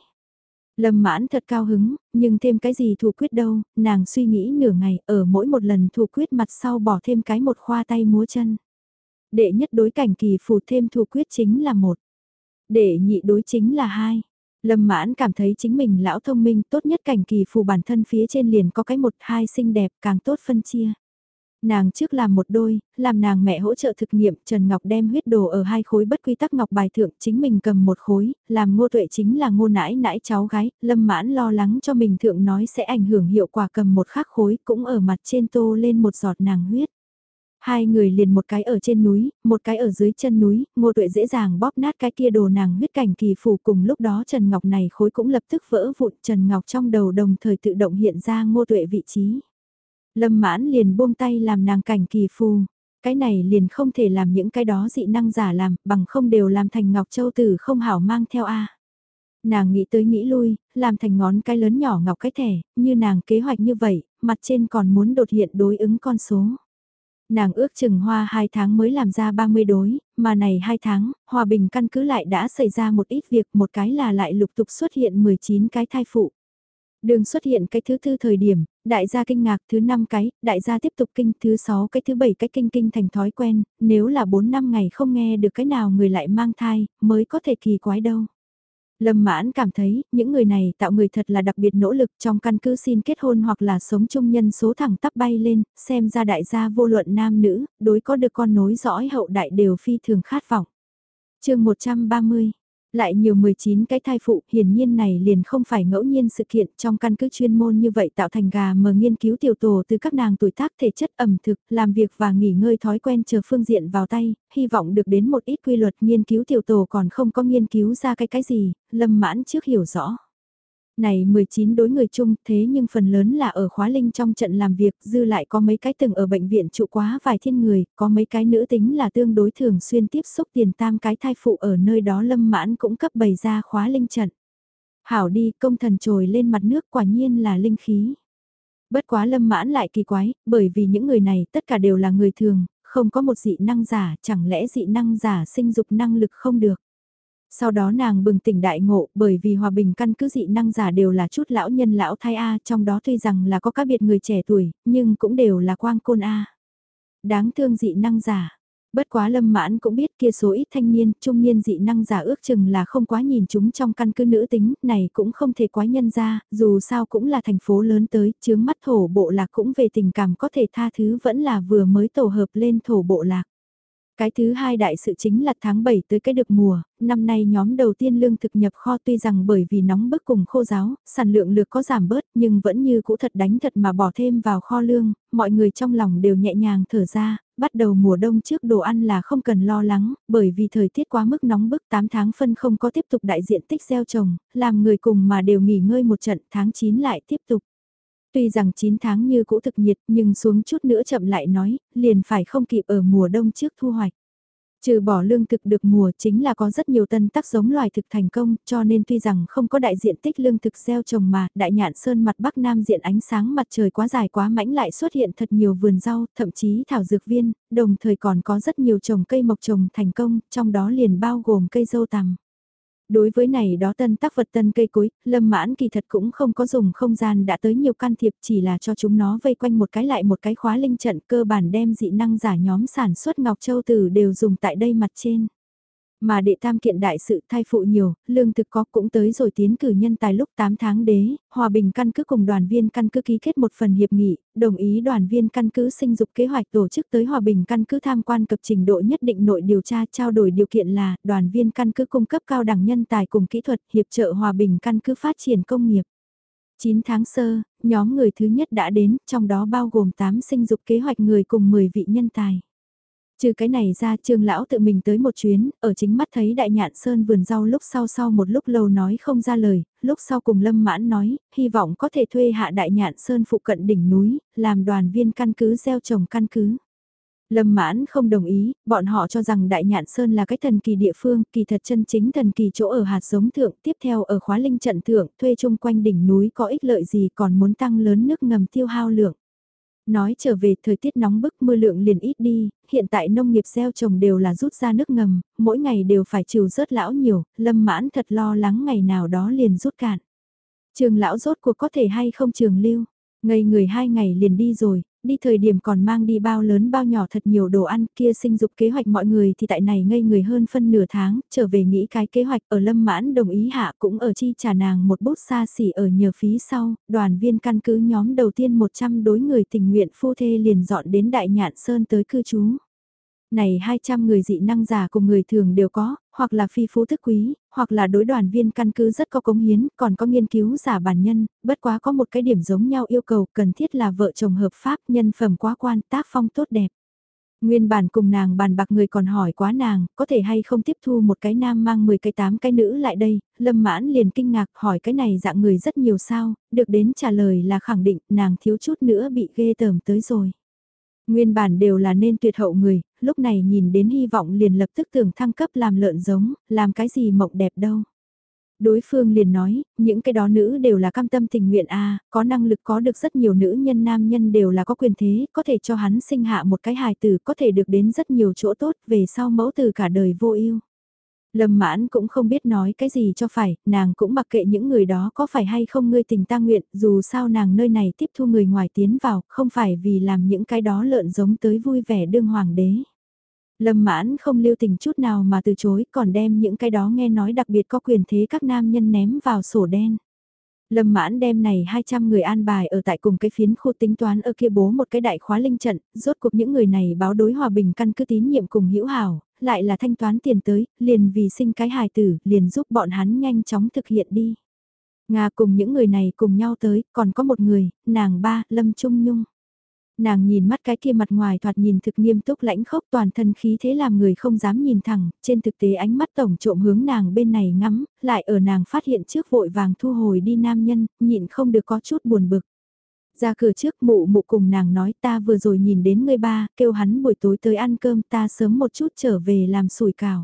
Lâm mãn thật cao hứng, nhưng thêm cái gì thủ quyết đâu, nàng suy nghĩ nửa ngày ở mỗi một lần thủ quyết mặt sau bỏ thêm cái một khoa tay múa chân. Đệ nhất đối cảnh kỳ phù thêm thủ quyết chính là một. Đệ nhị đối chính là hai. Lâm mãn cảm thấy chính mình lão thông minh tốt nhất cảnh kỳ phù bản thân phía trên liền có cái một hai xinh đẹp càng tốt phân chia. Nàng trước làm một đôi, làm nàng mẹ hỗ trợ thực nghiệm, Trần Ngọc đem huyết đồ ở hai khối bất quy tắc ngọc bài thượng, chính mình cầm một khối, làm ngô tuệ chính là ngô nãi nãi cháu gái, lâm mãn lo lắng cho mình thượng nói sẽ ảnh hưởng hiệu quả cầm một khác khối, cũng ở mặt trên tô lên một giọt nàng huyết. Hai người liền một cái ở trên núi, một cái ở dưới chân núi, ngô tuệ dễ dàng bóp nát cái kia đồ nàng huyết cảnh kỳ phủ cùng lúc đó Trần Ngọc này khối cũng lập tức vỡ vụn Trần Ngọc trong đầu đồng thời tự động hiện ra ngô tuệ vị trí. Lâm mãn liền buông tay làm nàng cảnh kỳ phù. Cái này liền không thể làm những cái đó dị năng giả làm, bằng không đều làm thành Ngọc Châu Tử không hảo mang theo a Nàng nghĩ tới nghĩ lui, làm thành ngón cái lớn nhỏ ngọc cái thẻ, như nàng kế hoạch như vậy, mặt trên còn muốn đột hiện đối ứng con số. Nàng ước chừng hoa 2 tháng mới làm ra 30 đối, mà này 2 tháng, hòa bình căn cứ lại đã xảy ra một ít việc, một cái là lại lục tục xuất hiện 19 cái thai phụ. Đường xuất hiện cái thứ tư thời điểm, đại gia kinh ngạc thứ năm cái, đại gia tiếp tục kinh thứ sáu cái thứ bảy cái kinh kinh thành thói quen, nếu là 4 năm ngày không nghe được cái nào người lại mang thai, mới có thể kỳ quái đâu. Lâm mãn cảm thấy, những người này tạo người thật là đặc biệt nỗ lực trong căn cứ xin kết hôn hoặc là sống chung nhân số thẳng tắp bay lên, xem ra đại gia vô luận nam nữ, đối có được con nối dõi hậu đại đều phi thường khát vọng. chương 130 lại nhiều 19 cái thai phụ, hiển nhiên này liền không phải ngẫu nhiên sự kiện trong căn cứ chuyên môn như vậy tạo thành gà mờ nghiên cứu tiểu tổ từ các nàng tuổi tác thể chất ẩm thực, làm việc và nghỉ ngơi thói quen chờ phương diện vào tay, hy vọng được đến một ít quy luật nghiên cứu tiểu tổ còn không có nghiên cứu ra cái cái gì, lâm mãn trước hiểu rõ. Này 19 đối người chung thế nhưng phần lớn là ở khóa linh trong trận làm việc dư lại có mấy cái từng ở bệnh viện trụ quá vài thiên người, có mấy cái nữ tính là tương đối thường xuyên tiếp xúc tiền tam cái thai phụ ở nơi đó lâm mãn cũng cấp bày ra khóa linh trận. Hảo đi công thần trồi lên mặt nước quả nhiên là linh khí. Bất quá lâm mãn lại kỳ quái, bởi vì những người này tất cả đều là người thường, không có một dị năng giả, chẳng lẽ dị năng giả sinh dục năng lực không được. Sau đó nàng bừng tỉnh đại ngộ bởi vì hòa bình căn cứ dị năng giả đều là chút lão nhân lão thai A trong đó tuy rằng là có các biệt người trẻ tuổi, nhưng cũng đều là quang côn A. Đáng thương dị năng giả. Bất quá lâm mãn cũng biết kia số ít thanh niên, trung niên dị năng giả ước chừng là không quá nhìn chúng trong căn cứ nữ tính, này cũng không thể quá nhân ra, dù sao cũng là thành phố lớn tới, chướng mắt thổ bộ lạc cũng về tình cảm có thể tha thứ vẫn là vừa mới tổ hợp lên thổ bộ lạc. Cái thứ hai đại sự chính là tháng 7 tới cái được mùa, năm nay nhóm đầu tiên lương thực nhập kho tuy rằng bởi vì nóng bức cùng khô giáo, sản lượng lược có giảm bớt nhưng vẫn như cũ thật đánh thật mà bỏ thêm vào kho lương, mọi người trong lòng đều nhẹ nhàng thở ra, bắt đầu mùa đông trước đồ ăn là không cần lo lắng, bởi vì thời tiết quá mức nóng bức 8 tháng phân không có tiếp tục đại diện tích gieo trồng, làm người cùng mà đều nghỉ ngơi một trận tháng 9 lại tiếp tục. Tuy rằng 9 tháng như cũ thực nhiệt nhưng xuống chút nữa chậm lại nói, liền phải không kịp ở mùa đông trước thu hoạch. Trừ bỏ lương thực được mùa chính là có rất nhiều tân tác giống loài thực thành công, cho nên tuy rằng không có đại diện tích lương thực gieo trồng mà, đại nhạn sơn mặt bắc nam diện ánh sáng mặt trời quá dài quá mãnh lại xuất hiện thật nhiều vườn rau, thậm chí thảo dược viên, đồng thời còn có rất nhiều trồng cây mộc trồng thành công, trong đó liền bao gồm cây dâu tằm. Đối với này đó tân tác vật tân cây cối, lâm mãn kỳ thật cũng không có dùng không gian đã tới nhiều can thiệp chỉ là cho chúng nó vây quanh một cái lại một cái khóa linh trận cơ bản đem dị năng giả nhóm sản xuất Ngọc Châu Tử đều dùng tại đây mặt trên. Mà đệ tam kiện đại sự thai phụ nhiều, lương thực có cũng tới rồi tiến cử nhân tài lúc 8 tháng đế, hòa bình căn cứ cùng đoàn viên căn cứ ký kết một phần hiệp nghị, đồng ý đoàn viên căn cứ sinh dục kế hoạch tổ chức tới hòa bình căn cứ tham quan cập trình độ nhất định nội điều tra trao đổi điều kiện là đoàn viên căn cứ cung cấp cao đẳng nhân tài cùng kỹ thuật hiệp trợ hòa bình căn cứ phát triển công nghiệp. 9 tháng sơ, nhóm người thứ nhất đã đến, trong đó bao gồm 8 sinh dục kế hoạch người cùng 10 vị nhân tài. Trừ cái này ra trương lão tự mình tới một chuyến, ở chính mắt thấy đại nhạn sơn vườn rau lúc sau sau một lúc lâu nói không ra lời, lúc sau cùng lâm mãn nói, hy vọng có thể thuê hạ đại nhạn sơn phụ cận đỉnh núi, làm đoàn viên căn cứ gieo trồng căn cứ. Lâm mãn không đồng ý, bọn họ cho rằng Đại Nhạn Sơn là cái thần kỳ địa phương, kỳ thật chân chính thần kỳ chỗ ở hạt giống thượng, tiếp theo ở khóa linh trận thượng, thuê chung quanh đỉnh núi có ích lợi gì còn muốn tăng lớn nước ngầm tiêu hao lượng. Nói trở về thời tiết nóng bức mưa lượng liền ít đi, hiện tại nông nghiệp gieo trồng đều là rút ra nước ngầm, mỗi ngày đều phải trừ rớt lão nhiều, lâm mãn thật lo lắng ngày nào đó liền rút cạn. Trường lão rốt cuộc có thể hay không trường lưu, ngây người hai ngày liền đi rồi, đi thời điểm còn mang đi bao lớn bao nhỏ thật nhiều đồ ăn kia sinh dục kế hoạch mọi người thì tại này ngây người hơn phân nửa tháng, trở về nghĩ cái kế hoạch ở lâm mãn đồng ý hạ cũng ở chi trả nàng một bút xa xỉ ở nhờ phí sau, đoàn viên căn cứ nhóm đầu tiên 100 đối người tình nguyện phu thê liền dọn đến Đại Nhạn Sơn tới cư trú này 200 người dị năng giả cùng người thường đều có, hoặc là phi phú thức quý, hoặc là đối đoàn viên căn cứ rất có cống hiến, còn có nghiên cứu giả bản nhân, bất quá có một cái điểm giống nhau yêu cầu cần thiết là vợ chồng hợp pháp nhân phẩm quá quan tác phong tốt đẹp. Nguyên bản cùng nàng bàn bạc người còn hỏi quá nàng, có thể hay không tiếp thu một cái nam mang 10 cái 8 cái nữ lại đây, lâm mãn liền kinh ngạc hỏi cái này dạng người rất nhiều sao, được đến trả lời là khẳng định nàng thiếu chút nữa bị ghê tởm tới rồi. Nguyên bản đều là nên tuyệt hậu người, lúc này nhìn đến hy vọng liền lập tức tưởng thăng cấp làm lợn giống, làm cái gì mộng đẹp đâu. Đối phương liền nói, những cái đó nữ đều là cam tâm tình nguyện a có năng lực có được rất nhiều nữ nhân nam nhân đều là có quyền thế, có thể cho hắn sinh hạ một cái hài tử, có thể được đến rất nhiều chỗ tốt, về sau mẫu từ cả đời vô ưu. Lâm mãn cũng không biết nói cái gì cho phải, nàng cũng mặc kệ những người đó có phải hay không ngươi tình ta nguyện, dù sao nàng nơi này tiếp thu người ngoài tiến vào, không phải vì làm những cái đó lợn giống tới vui vẻ đương hoàng đế. Lâm mãn không lưu tình chút nào mà từ chối, còn đem những cái đó nghe nói đặc biệt có quyền thế các nam nhân ném vào sổ đen. Lâm mãn đem này 200 người an bài ở tại cùng cái phiến khu tính toán ở kia bố một cái đại khóa linh trận, rốt cuộc những người này báo đối hòa bình căn cứ tín nhiệm cùng hữu hảo, lại là thanh toán tiền tới, liền vì sinh cái hài tử, liền giúp bọn hắn nhanh chóng thực hiện đi. Nga cùng những người này cùng nhau tới, còn có một người, nàng ba, Lâm Trung Nhung. Nàng nhìn mắt cái kia mặt ngoài thoạt nhìn thực nghiêm túc lãnh khốc toàn thân khí thế làm người không dám nhìn thẳng, trên thực tế ánh mắt tổng trộm hướng nàng bên này ngắm, lại ở nàng phát hiện trước vội vàng thu hồi đi nam nhân, nhịn không được có chút buồn bực. Ra cửa trước mụ mụ cùng nàng nói ta vừa rồi nhìn đến người ba, kêu hắn buổi tối tới ăn cơm ta sớm một chút trở về làm sủi cảo.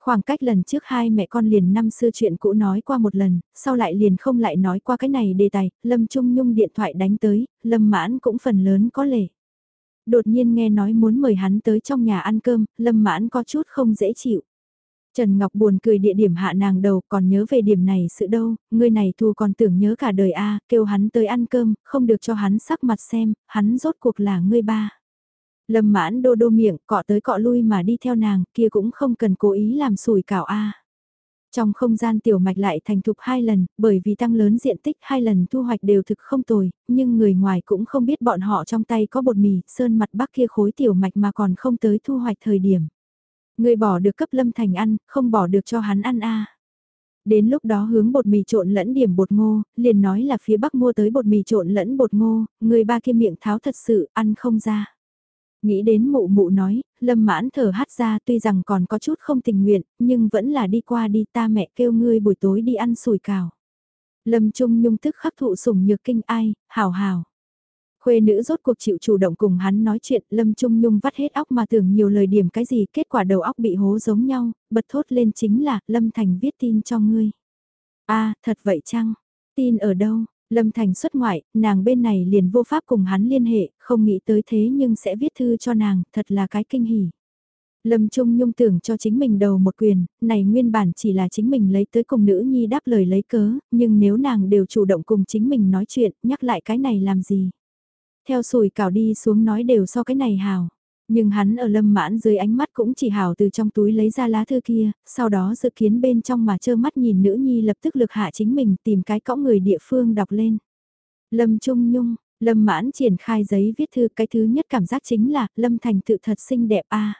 Khoảng cách lần trước hai mẹ con liền năm xưa chuyện cũ nói qua một lần, sau lại liền không lại nói qua cái này đề tài, Lâm Trung Nhung điện thoại đánh tới, Lâm Mãn cũng phần lớn có lệ. Đột nhiên nghe nói muốn mời hắn tới trong nhà ăn cơm, Lâm Mãn có chút không dễ chịu. Trần Ngọc buồn cười địa điểm hạ nàng đầu còn nhớ về điểm này sự đâu, người này thù còn tưởng nhớ cả đời a kêu hắn tới ăn cơm, không được cho hắn sắc mặt xem, hắn rốt cuộc là ngươi ba. Lâm mãn đô đô miệng, cọ tới cọ lui mà đi theo nàng, kia cũng không cần cố ý làm sủi cảo a. Trong không gian tiểu mạch lại thành thục hai lần, bởi vì tăng lớn diện tích hai lần thu hoạch đều thực không tồi, nhưng người ngoài cũng không biết bọn họ trong tay có bột mì, sơn mặt bắc kia khối tiểu mạch mà còn không tới thu hoạch thời điểm. Người bỏ được cấp lâm thành ăn, không bỏ được cho hắn ăn a. Đến lúc đó hướng bột mì trộn lẫn điểm bột ngô, liền nói là phía bắc mua tới bột mì trộn lẫn bột ngô, người ba kia miệng tháo thật sự ăn không ra. Nghĩ đến mụ mụ nói, lâm mãn thở hát ra tuy rằng còn có chút không tình nguyện, nhưng vẫn là đi qua đi ta mẹ kêu ngươi buổi tối đi ăn sủi cào. Lâm Trung Nhung tức khắc thụ sủng nhược kinh ai, hào hào. Khuê nữ rốt cuộc chịu chủ động cùng hắn nói chuyện, Lâm Trung Nhung vắt hết óc mà tưởng nhiều lời điểm cái gì, kết quả đầu óc bị hố giống nhau, bật thốt lên chính là, Lâm Thành viết tin cho ngươi. a thật vậy chăng? Tin ở đâu? Lâm Thành xuất ngoại, nàng bên này liền vô pháp cùng hắn liên hệ, không nghĩ tới thế nhưng sẽ viết thư cho nàng, thật là cái kinh hỉ. Lâm Trung Nhung tưởng cho chính mình đầu một quyền, này nguyên bản chỉ là chính mình lấy tới cùng nữ nhi đáp lời lấy cớ, nhưng nếu nàng đều chủ động cùng chính mình nói chuyện, nhắc lại cái này làm gì. Theo sùi cảo đi xuống nói đều so cái này hào. Nhưng hắn ở lâm mãn dưới ánh mắt cũng chỉ hào từ trong túi lấy ra lá thư kia, sau đó dự kiến bên trong mà trơ mắt nhìn nữ nhi lập tức lực hạ chính mình tìm cái cõng người địa phương đọc lên. Lâm Trung Nhung, Lâm mãn triển khai giấy viết thư cái thứ nhất cảm giác chính là Lâm Thành tự thật xinh đẹp a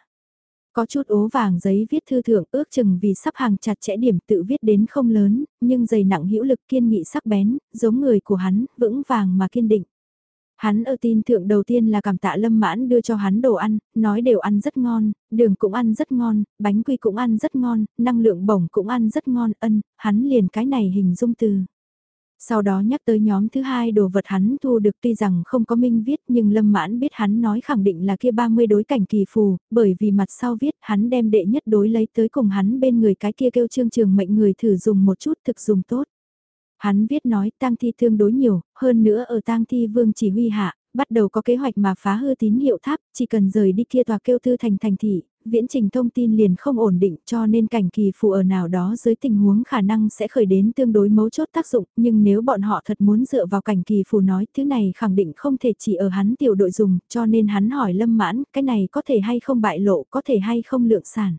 Có chút ố vàng giấy viết thư thượng ước chừng vì sắp hàng chặt chẽ điểm tự viết đến không lớn, nhưng dày nặng hữu lực kiên nghị sắc bén, giống người của hắn, vững vàng mà kiên định. Hắn ở tin thượng đầu tiên là cảm tạ lâm mãn đưa cho hắn đồ ăn, nói đều ăn rất ngon, đường cũng ăn rất ngon, bánh quy cũng ăn rất ngon, năng lượng bổng cũng ăn rất ngon, ân, hắn liền cái này hình dung từ. Sau đó nhắc tới nhóm thứ hai đồ vật hắn thu được tuy rằng không có minh viết nhưng Lâm Mãn biết hắn nói khẳng định là kia 30 đối cảnh kỳ phù, bởi vì mặt sau viết hắn đem đệ nhất đối lấy tới cùng hắn bên người cái kia kêu trương trường mệnh người thử dùng một chút thực dùng tốt. Hắn viết nói tang thi tương đối nhiều, hơn nữa ở tang thi vương chỉ huy hạ, bắt đầu có kế hoạch mà phá hư tín hiệu tháp, chỉ cần rời đi kia tòa kêu tư thành thành thị, viễn trình thông tin liền không ổn định cho nên cảnh kỳ phù ở nào đó dưới tình huống khả năng sẽ khởi đến tương đối mấu chốt tác dụng, nhưng nếu bọn họ thật muốn dựa vào cảnh kỳ phù nói thứ này khẳng định không thể chỉ ở hắn tiểu đội dùng, cho nên hắn hỏi lâm mãn, cái này có thể hay không bại lộ, có thể hay không lượng sản.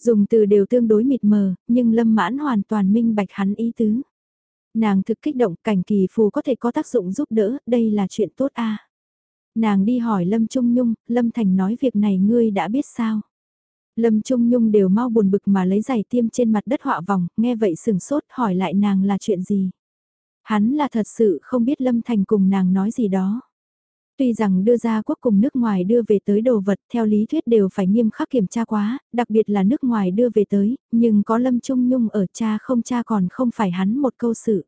Dùng từ đều tương đối mịt mờ, nhưng lâm mãn hoàn toàn minh bạch hắn ý tứ. Nàng thực kích động cảnh kỳ phù có thể có tác dụng giúp đỡ, đây là chuyện tốt a Nàng đi hỏi Lâm Trung Nhung, Lâm Thành nói việc này ngươi đã biết sao. Lâm Trung Nhung đều mau buồn bực mà lấy giày tiêm trên mặt đất họa vòng, nghe vậy sừng sốt hỏi lại nàng là chuyện gì. Hắn là thật sự không biết Lâm Thành cùng nàng nói gì đó. Tuy rằng đưa ra quốc cùng nước ngoài đưa về tới đồ vật theo lý thuyết đều phải nghiêm khắc kiểm tra quá, đặc biệt là nước ngoài đưa về tới, nhưng có Lâm Trung Nhung ở cha không cha còn không phải hắn một câu sự.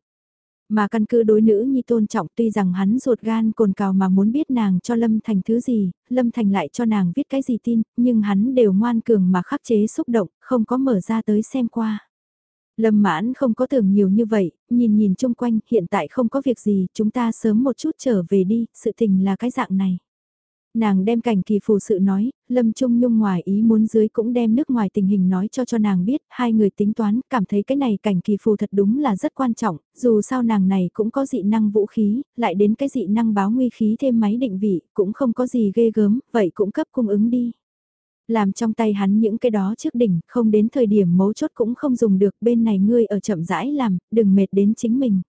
Mà căn cứ đối nữ nhi tôn trọng tuy rằng hắn ruột gan cồn cào mà muốn biết nàng cho Lâm Thành thứ gì, Lâm Thành lại cho nàng viết cái gì tin, nhưng hắn đều ngoan cường mà khắc chế xúc động, không có mở ra tới xem qua. Lâm mãn không có tưởng nhiều như vậy, nhìn nhìn chung quanh, hiện tại không có việc gì, chúng ta sớm một chút trở về đi, sự tình là cái dạng này. Nàng đem cảnh kỳ phù sự nói, Lâm Trung Nhung ngoài ý muốn dưới cũng đem nước ngoài tình hình nói cho cho nàng biết, hai người tính toán, cảm thấy cái này cảnh kỳ phù thật đúng là rất quan trọng, dù sao nàng này cũng có dị năng vũ khí, lại đến cái dị năng báo nguy khí thêm máy định vị, cũng không có gì ghê gớm, vậy cũng cấp cung ứng đi. Làm trong tay hắn những cái đó trước đỉnh, không đến thời điểm mấu chốt cũng không dùng được, bên này ngươi ở chậm rãi làm, đừng mệt đến chính mình.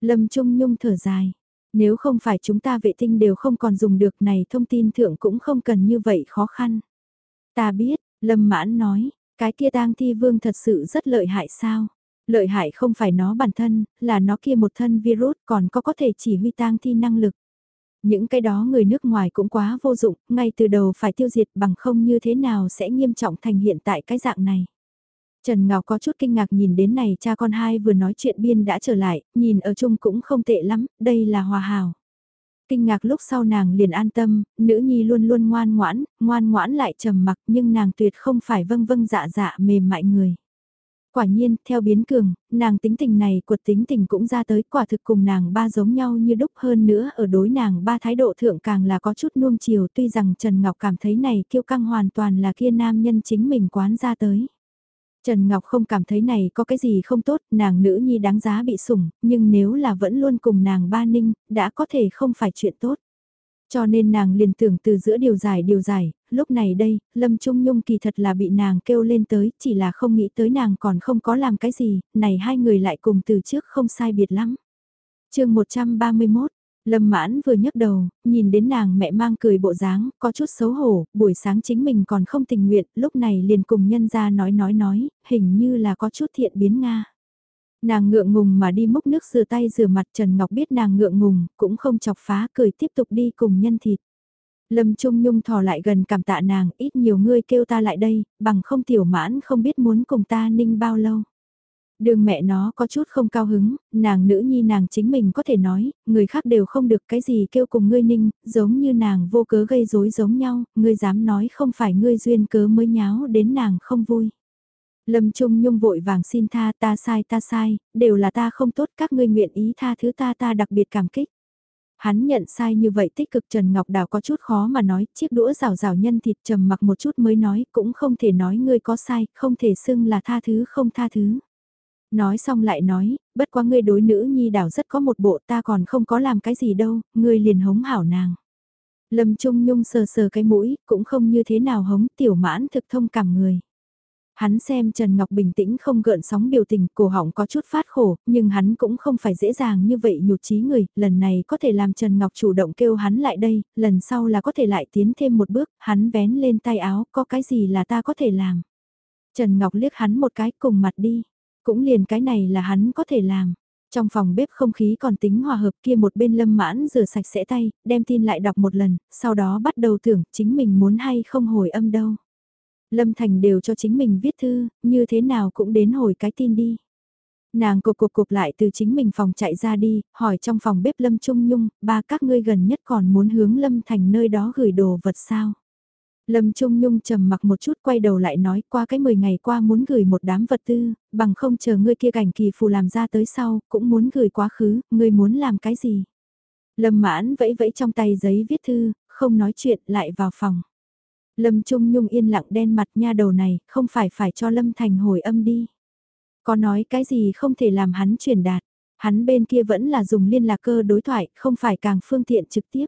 Lâm Trung Nhung thở dài nếu không phải chúng ta vệ tinh đều không còn dùng được này thông tin thượng cũng không cần như vậy khó khăn. Ta biết, Lâm Mãn nói, cái kia tang thi vương thật sự rất lợi hại sao? Lợi hại không phải nó bản thân, là nó kia một thân virus còn có có thể chỉ huy tang thi năng lực. Những cái đó người nước ngoài cũng quá vô dụng, ngay từ đầu phải tiêu diệt bằng không như thế nào sẽ nghiêm trọng thành hiện tại cái dạng này. Trần Ngọc có chút kinh ngạc nhìn đến này cha con hai vừa nói chuyện biên đã trở lại, nhìn ở chung cũng không tệ lắm, đây là hòa hảo. Kinh ngạc lúc sau nàng liền an tâm, nữ nhi luôn luôn ngoan ngoãn, ngoan ngoãn lại trầm mặc nhưng nàng tuyệt không phải vâng vâng dạ dạ mềm mại người. Quả nhiên, theo biến cường, nàng tính tình này cuột tính tình cũng ra tới quả thực cùng nàng ba giống nhau như đúc hơn nữa ở đối nàng ba thái độ thượng càng là có chút nuông chiều tuy rằng Trần Ngọc cảm thấy này kiêu căng hoàn toàn là kia nam nhân chính mình quán ra tới. Trần Ngọc không cảm thấy này có cái gì không tốt, nàng nữ nhi đáng giá bị sủng, nhưng nếu là vẫn luôn cùng nàng ba ninh, đã có thể không phải chuyện tốt. Cho nên nàng liền tưởng từ giữa điều giải điều giải, lúc này đây, Lâm Trung Nhung kỳ thật là bị nàng kêu lên tới, chỉ là không nghĩ tới nàng còn không có làm cái gì, này hai người lại cùng từ trước không sai biệt lắm. chương 131, Lâm mãn vừa nhấc đầu, nhìn đến nàng mẹ mang cười bộ dáng, có chút xấu hổ, buổi sáng chính mình còn không tình nguyện, lúc này liền cùng nhân ra nói nói nói, hình như là có chút thiện biến Nga. Nàng ngượng ngùng mà đi múc nước rửa tay rửa mặt Trần Ngọc biết nàng ngượng ngùng, cũng không chọc phá cười tiếp tục đi cùng nhân thịt. Lâm Trung Nhung thò lại gần cảm tạ nàng, ít nhiều ngươi kêu ta lại đây, bằng không tiểu mãn không biết muốn cùng ta ninh bao lâu. Đường mẹ nó có chút không cao hứng, nàng nữ nhi nàng chính mình có thể nói, người khác đều không được cái gì kêu cùng ngươi ninh, giống như nàng vô cớ gây rối giống nhau, ngươi dám nói không phải ngươi duyên cớ mới nháo đến nàng không vui. Lâm Trung Nhung vội vàng xin tha ta sai ta sai, đều là ta không tốt các ngươi nguyện ý tha thứ ta ta đặc biệt cảm kích. Hắn nhận sai như vậy tích cực Trần Ngọc Đào có chút khó mà nói, chiếc đũa rào rào nhân thịt trầm mặc một chút mới nói, cũng không thể nói ngươi có sai, không thể xưng là tha thứ không tha thứ. Nói xong lại nói, bất quá ngươi đối nữ nhi đảo rất có một bộ ta còn không có làm cái gì đâu, ngươi liền hống hảo nàng. Lâm Trung Nhung sờ sờ cái mũi, cũng không như thế nào hống tiểu mãn thực thông cảm người. Hắn xem Trần Ngọc bình tĩnh không gợn sóng biểu tình, cổ họng có chút phát khổ, nhưng hắn cũng không phải dễ dàng như vậy nhụt chí người, lần này có thể làm Trần Ngọc chủ động kêu hắn lại đây, lần sau là có thể lại tiến thêm một bước, hắn vén lên tay áo, có cái gì là ta có thể làm. Trần Ngọc liếc hắn một cái cùng mặt đi, cũng liền cái này là hắn có thể làm. Trong phòng bếp không khí còn tính hòa hợp kia một bên lâm mãn rửa sạch sẽ tay, đem tin lại đọc một lần, sau đó bắt đầu tưởng chính mình muốn hay không hồi âm đâu. Lâm Thành đều cho chính mình viết thư, như thế nào cũng đến hồi cái tin đi. Nàng cục cục cục lại từ chính mình phòng chạy ra đi, hỏi trong phòng bếp Lâm Trung Nhung, ba các ngươi gần nhất còn muốn hướng Lâm Thành nơi đó gửi đồ vật sao? Lâm Trung Nhung trầm mặc một chút quay đầu lại nói qua cái 10 ngày qua muốn gửi một đám vật tư, bằng không chờ ngươi kia cảnh kỳ phù làm ra tới sau, cũng muốn gửi quá khứ, ngươi muốn làm cái gì? Lâm mãn vẫy vẫy trong tay giấy viết thư, không nói chuyện lại vào phòng. Lâm Trung Nhung yên lặng đen mặt nha đầu này, không phải phải cho Lâm Thành hồi âm đi. Có nói cái gì không thể làm hắn truyền đạt, hắn bên kia vẫn là dùng liên lạc cơ đối thoại, không phải càng phương tiện trực tiếp.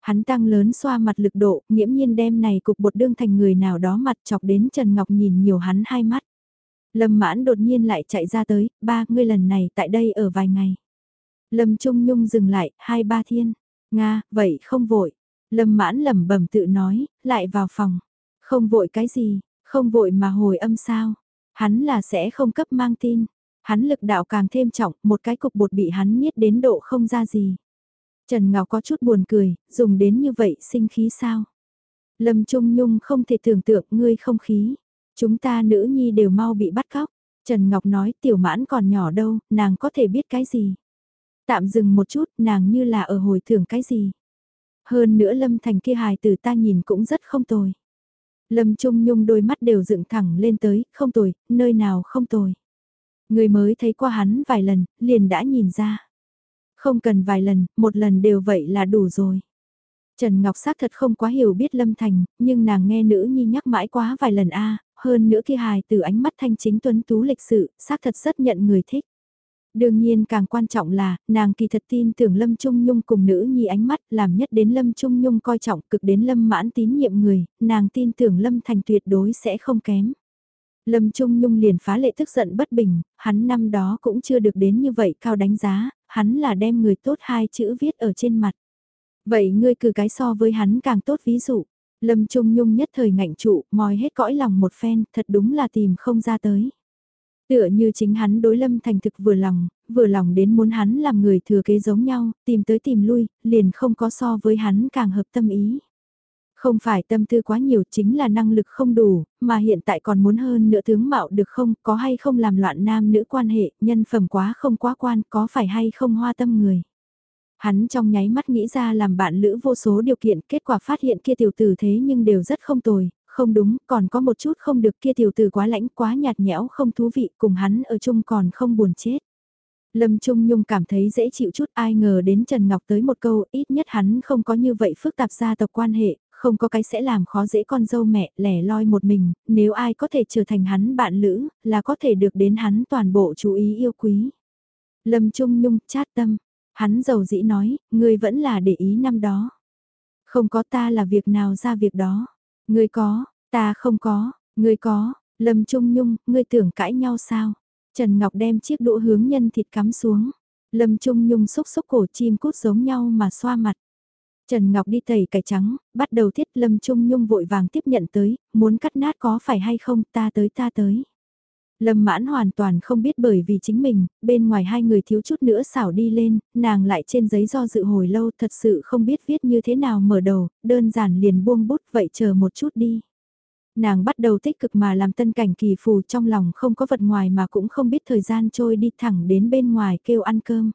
Hắn tăng lớn xoa mặt lực độ, nghiễm nhiên đem này cục bột đương thành người nào đó mặt chọc đến Trần Ngọc nhìn nhiều hắn hai mắt. Lâm mãn đột nhiên lại chạy ra tới, ba, ngươi lần này tại đây ở vài ngày. Lâm Trung Nhung dừng lại, hai ba thiên. Nga, vậy không vội. Lâm mãn lẩm bẩm tự nói, lại vào phòng. Không vội cái gì, không vội mà hồi âm sao. Hắn là sẽ không cấp mang tin. Hắn lực đạo càng thêm trọng, một cái cục bột bị hắn niết đến độ không ra gì. Trần Ngọc có chút buồn cười, dùng đến như vậy sinh khí sao? Lâm Trung Nhung không thể tưởng tượng ngươi không khí. Chúng ta nữ nhi đều mau bị bắt cóc. Trần Ngọc nói tiểu mãn còn nhỏ đâu, nàng có thể biết cái gì. Tạm dừng một chút, nàng như là ở hồi thưởng cái gì. Hơn nữa Lâm Thành kia hài từ ta nhìn cũng rất không tồi. Lâm Trung Nhung đôi mắt đều dựng thẳng lên tới, không tồi, nơi nào không tồi. Người mới thấy qua hắn vài lần, liền đã nhìn ra. Không cần vài lần, một lần đều vậy là đủ rồi. Trần Ngọc xác thật không quá hiểu biết Lâm Thành, nhưng nàng nghe nữ nhi nhắc mãi quá vài lần a hơn nữa kia hài từ ánh mắt thanh chính tuấn tú lịch sự, xác thật rất nhận người thích. Đương nhiên càng quan trọng là, nàng kỳ thật tin tưởng Lâm Trung Nhung cùng nữ nhi ánh mắt làm nhất đến Lâm Trung Nhung coi trọng cực đến Lâm mãn tín nhiệm người, nàng tin tưởng Lâm Thành tuyệt đối sẽ không kém. Lâm Trung Nhung liền phá lệ tức giận bất bình, hắn năm đó cũng chưa được đến như vậy cao đánh giá, hắn là đem người tốt hai chữ viết ở trên mặt. Vậy ngươi cử cái so với hắn càng tốt ví dụ. Lâm Trung Nhung nhất thời ngạnh trụ, mòi hết cõi lòng một phen, thật đúng là tìm không ra tới. Tựa như chính hắn đối Lâm Thành thực vừa lòng, vừa lòng đến muốn hắn làm người thừa kế giống nhau, tìm tới tìm lui, liền không có so với hắn càng hợp tâm ý. Không phải tâm tư quá nhiều chính là năng lực không đủ, mà hiện tại còn muốn hơn nữa tướng mạo được không, có hay không làm loạn nam nữ quan hệ, nhân phẩm quá không quá quan, có phải hay không hoa tâm người. Hắn trong nháy mắt nghĩ ra làm bạn lữ vô số điều kiện, kết quả phát hiện kia tiểu tử thế nhưng đều rất không tồi, không đúng, còn có một chút không được kia tiểu tử quá lãnh quá nhạt nhẽo không thú vị, cùng hắn ở chung còn không buồn chết. Lâm Trung Nhung cảm thấy dễ chịu chút ai ngờ đến Trần Ngọc tới một câu ít nhất hắn không có như vậy phức tạp gia tộc quan hệ, không có cái sẽ làm khó dễ con dâu mẹ, lẻ loi một mình, nếu ai có thể trở thành hắn bạn lữ, là có thể được đến hắn toàn bộ chú ý yêu quý. Lâm Trung Nhung chát tâm, hắn giàu dĩ nói, người vẫn là để ý năm đó. Không có ta là việc nào ra việc đó. Người có, ta không có, người có, Lâm Trung Nhung, ngươi tưởng cãi nhau sao? Trần Ngọc đem chiếc đũa hướng nhân thịt cắm xuống. Lâm Trung Nhung xúc xúc cổ chim cút giống nhau mà xoa mặt. Trần Ngọc đi tẩy cải trắng, bắt đầu thiết Lâm Trung Nhung vội vàng tiếp nhận tới, muốn cắt nát có phải hay không, ta tới ta tới. Lâm mãn hoàn toàn không biết bởi vì chính mình, bên ngoài hai người thiếu chút nữa xảo đi lên, nàng lại trên giấy do dự hồi lâu thật sự không biết viết như thế nào mở đầu, đơn giản liền buông bút vậy chờ một chút đi. Nàng bắt đầu tích cực mà làm tân cảnh kỳ phù trong lòng không có vật ngoài mà cũng không biết thời gian trôi đi thẳng đến bên ngoài kêu ăn cơm.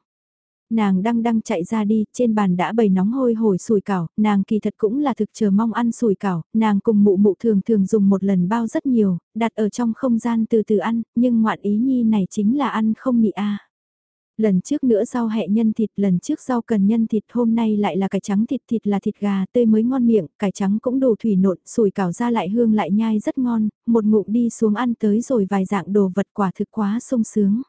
Nàng đang đang chạy ra đi, trên bàn đã bày nóng hôi hổi sùi cảo, nàng kỳ thật cũng là thực chờ mong ăn sùi cảo, nàng cùng mụ mụ thường thường dùng một lần bao rất nhiều, đặt ở trong không gian từ từ ăn, nhưng ngoạn ý nhi này chính là ăn không nị a. Lần trước nữa rau hẹ nhân thịt, lần trước rau cần nhân thịt, hôm nay lại là cải trắng thịt thịt là thịt gà tươi mới ngon miệng, cải trắng cũng đủ thủy nộn, sùi cảo ra lại hương lại nhai rất ngon, một ngụm đi xuống ăn tới rồi vài dạng đồ vật quả thực quá sung sướng.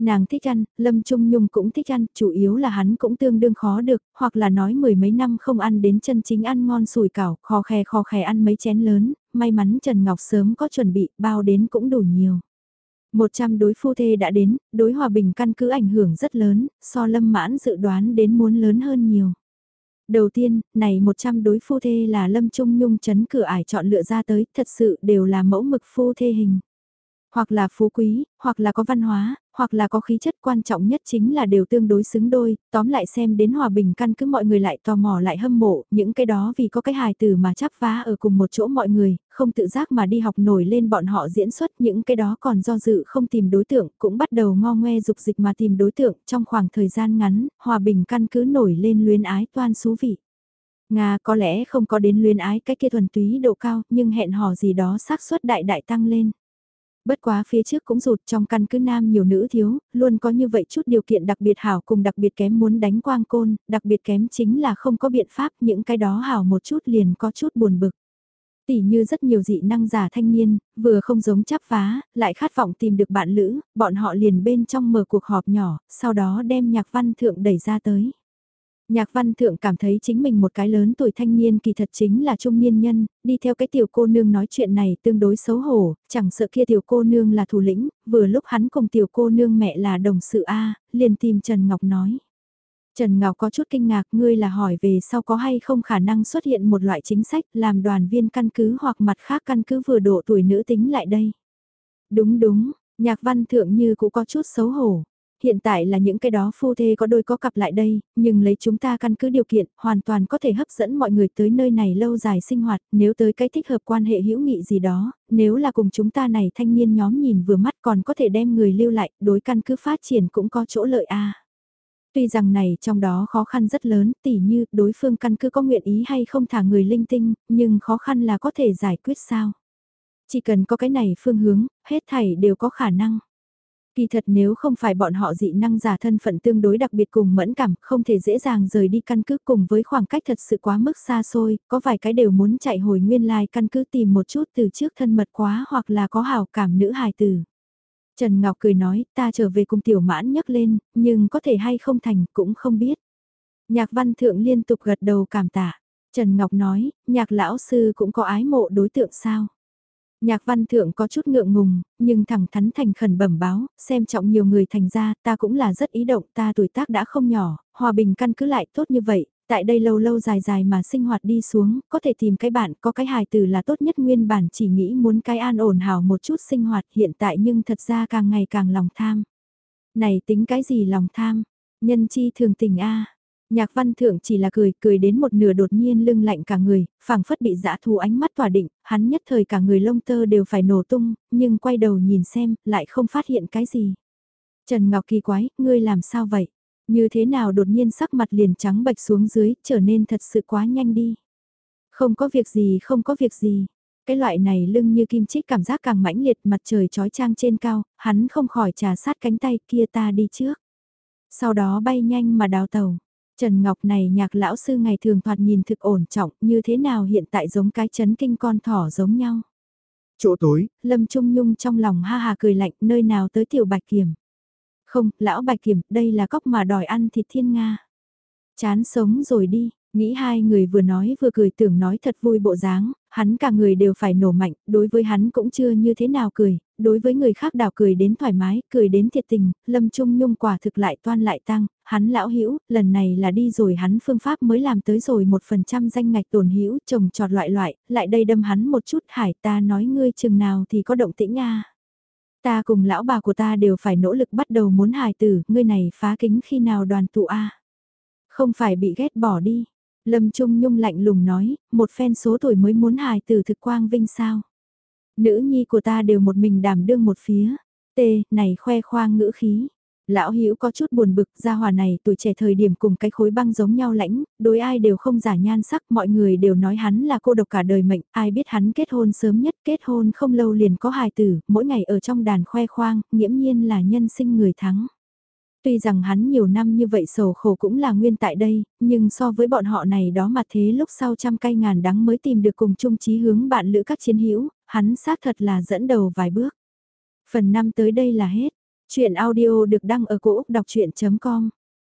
Nàng thích ăn, Lâm Trung Nhung cũng thích ăn, chủ yếu là hắn cũng tương đương khó được, hoặc là nói mười mấy năm không ăn đến chân chính ăn ngon sủi cảo, khò khè khò khè ăn mấy chén lớn, may mắn Trần Ngọc sớm có chuẩn bị, bao đến cũng đủ nhiều. Một trăm đối phu thê đã đến, đối hòa bình căn cứ ảnh hưởng rất lớn, so lâm mãn dự đoán đến muốn lớn hơn nhiều. Đầu tiên, này 100 đối phu thê là Lâm Trung Nhung chấn cửa ải chọn lựa ra tới, thật sự đều là mẫu mực phu thê hình. Hoặc là phú quý, hoặc là có văn hóa, hoặc là có khí chất quan trọng nhất chính là đều tương đối xứng đôi, tóm lại xem đến hòa bình căn cứ mọi người lại tò mò lại hâm mộ, những cái đó vì có cái hài tử mà chắp vá ở cùng một chỗ mọi người, không tự giác mà đi học nổi lên bọn họ diễn xuất những cái đó còn do dự không tìm đối tượng, cũng bắt đầu ngo ngoe dục dịch mà tìm đối tượng trong khoảng thời gian ngắn, hòa bình căn cứ nổi lên luyến ái toan xú vị. Nga có lẽ không có đến luyến ái cái kia thuần túy độ cao, nhưng hẹn hò gì đó xác suất đại đại tăng lên. Bất quá phía trước cũng rụt trong căn cứ nam nhiều nữ thiếu, luôn có như vậy chút điều kiện đặc biệt hảo cùng đặc biệt kém muốn đánh quang côn, đặc biệt kém chính là không có biện pháp những cái đó hảo một chút liền có chút buồn bực. Tỷ như rất nhiều dị năng giả thanh niên, vừa không giống chắp phá, lại khát vọng tìm được bạn lữ, bọn họ liền bên trong mở cuộc họp nhỏ, sau đó đem nhạc văn thượng đẩy ra tới. Nhạc văn thượng cảm thấy chính mình một cái lớn tuổi thanh niên kỳ thật chính là trung niên nhân, đi theo cái tiểu cô nương nói chuyện này tương đối xấu hổ, chẳng sợ kia tiểu cô nương là thủ lĩnh, vừa lúc hắn cùng tiểu cô nương mẹ là đồng sự A, liền tìm Trần Ngọc nói. Trần Ngọc có chút kinh ngạc ngươi là hỏi về sau có hay không khả năng xuất hiện một loại chính sách làm đoàn viên căn cứ hoặc mặt khác căn cứ vừa độ tuổi nữ tính lại đây. Đúng đúng, nhạc văn thượng như cũng có chút xấu hổ hiện tại là những cái đó phu thê có đôi có cặp lại đây, nhưng lấy chúng ta căn cứ điều kiện, hoàn toàn có thể hấp dẫn mọi người tới nơi này lâu dài sinh hoạt, nếu tới cái thích hợp quan hệ hữu nghị gì đó, nếu là cùng chúng ta này thanh niên nhóm nhìn vừa mắt còn có thể đem người lưu lại, đối căn cứ phát triển cũng có chỗ lợi a. Tuy rằng này trong đó khó khăn rất lớn, tỉ như đối phương căn cứ có nguyện ý hay không thả người linh tinh, nhưng khó khăn là có thể giải quyết sao. Chỉ cần có cái này phương hướng, hết thảy đều có khả năng. Kỳ thật nếu không phải bọn họ dị năng giả thân phận tương đối đặc biệt cùng mẫn cảm, không thể dễ dàng rời đi căn cứ cùng với khoảng cách thật sự quá mức xa xôi, có vài cái đều muốn chạy hồi nguyên lai căn cứ tìm một chút từ trước thân mật quá hoặc là có hào cảm nữ hài tử. Trần Ngọc cười nói, ta trở về cùng tiểu mãn nhấc lên, nhưng có thể hay không thành cũng không biết. Nhạc văn thượng liên tục gật đầu cảm tạ. Trần Ngọc nói, nhạc lão sư cũng có ái mộ đối tượng sao? Nhạc văn thượng có chút ngượng ngùng, nhưng thẳng thắn thành khẩn bẩm báo, xem trọng nhiều người thành ra, ta cũng là rất ý động, ta tuổi tác đã không nhỏ, hòa bình căn cứ lại tốt như vậy, tại đây lâu lâu dài dài mà sinh hoạt đi xuống, có thể tìm cái bạn, có cái hài từ là tốt nhất nguyên bản chỉ nghĩ muốn cái an ổn hào một chút sinh hoạt hiện tại nhưng thật ra càng ngày càng lòng tham. Này tính cái gì lòng tham, nhân chi thường tình a Nhạc văn thượng chỉ là cười, cười đến một nửa đột nhiên lưng lạnh cả người, phảng phất bị dã thú ánh mắt tỏa định, hắn nhất thời cả người lông tơ đều phải nổ tung, nhưng quay đầu nhìn xem, lại không phát hiện cái gì. Trần Ngọc kỳ quái, ngươi làm sao vậy? Như thế nào đột nhiên sắc mặt liền trắng bạch xuống dưới, trở nên thật sự quá nhanh đi. Không có việc gì, không có việc gì. Cái loại này lưng như kim chích cảm giác càng mãnh liệt mặt trời trói trang trên cao, hắn không khỏi trà sát cánh tay kia ta đi trước. Sau đó bay nhanh mà đào tàu. Trần Ngọc này nhạc lão sư ngày thường thoạt nhìn thực ổn trọng như thế nào hiện tại giống cái chấn kinh con thỏ giống nhau. Chỗ tối, Lâm Trung Nhung trong lòng ha hà cười lạnh nơi nào tới tiểu bạch kiểm. Không, lão bạch kiểm, đây là cóc mà đòi ăn thịt thiên Nga. Chán sống rồi đi, nghĩ hai người vừa nói vừa cười tưởng nói thật vui bộ dáng, hắn cả người đều phải nổ mạnh, đối với hắn cũng chưa như thế nào cười, đối với người khác đào cười đến thoải mái, cười đến thiệt tình, lâm trung nhung quả thực lại toan lại tăng, hắn lão hữu lần này là đi rồi hắn phương pháp mới làm tới rồi một phần trăm danh ngạch tổn hữu trồng trọt loại loại, lại đây đâm hắn một chút hải ta nói ngươi chừng nào thì có động tĩnh nha. Ta cùng lão bà của ta đều phải nỗ lực bắt đầu muốn hài tử, ngươi này phá kính khi nào đoàn tụ a Không phải bị ghét bỏ đi. Lâm Trung Nhung lạnh lùng nói, một phen số tuổi mới muốn hài tử thực quang vinh sao. Nữ nhi của ta đều một mình đảm đương một phía. tê này khoe khoang ngữ khí. Lão Hữu có chút buồn bực, gia hòa này tuổi trẻ thời điểm cùng cái khối băng giống nhau lãnh, đối ai đều không giả nhan sắc, mọi người đều nói hắn là cô độc cả đời mệnh, ai biết hắn kết hôn sớm nhất, kết hôn không lâu liền có hài tử, mỗi ngày ở trong đàn khoe khoang, nghiễm nhiên là nhân sinh người thắng. Tuy rằng hắn nhiều năm như vậy sầu khổ cũng là nguyên tại đây, nhưng so với bọn họ này đó mà thế lúc sau trăm cây ngàn đắng mới tìm được cùng chung chí hướng bạn lữ các chiến hữu hắn xác thật là dẫn đầu vài bước. Phần năm tới đây là hết. Chuyện audio được đăng ở cổ Úc đọc chuyện.com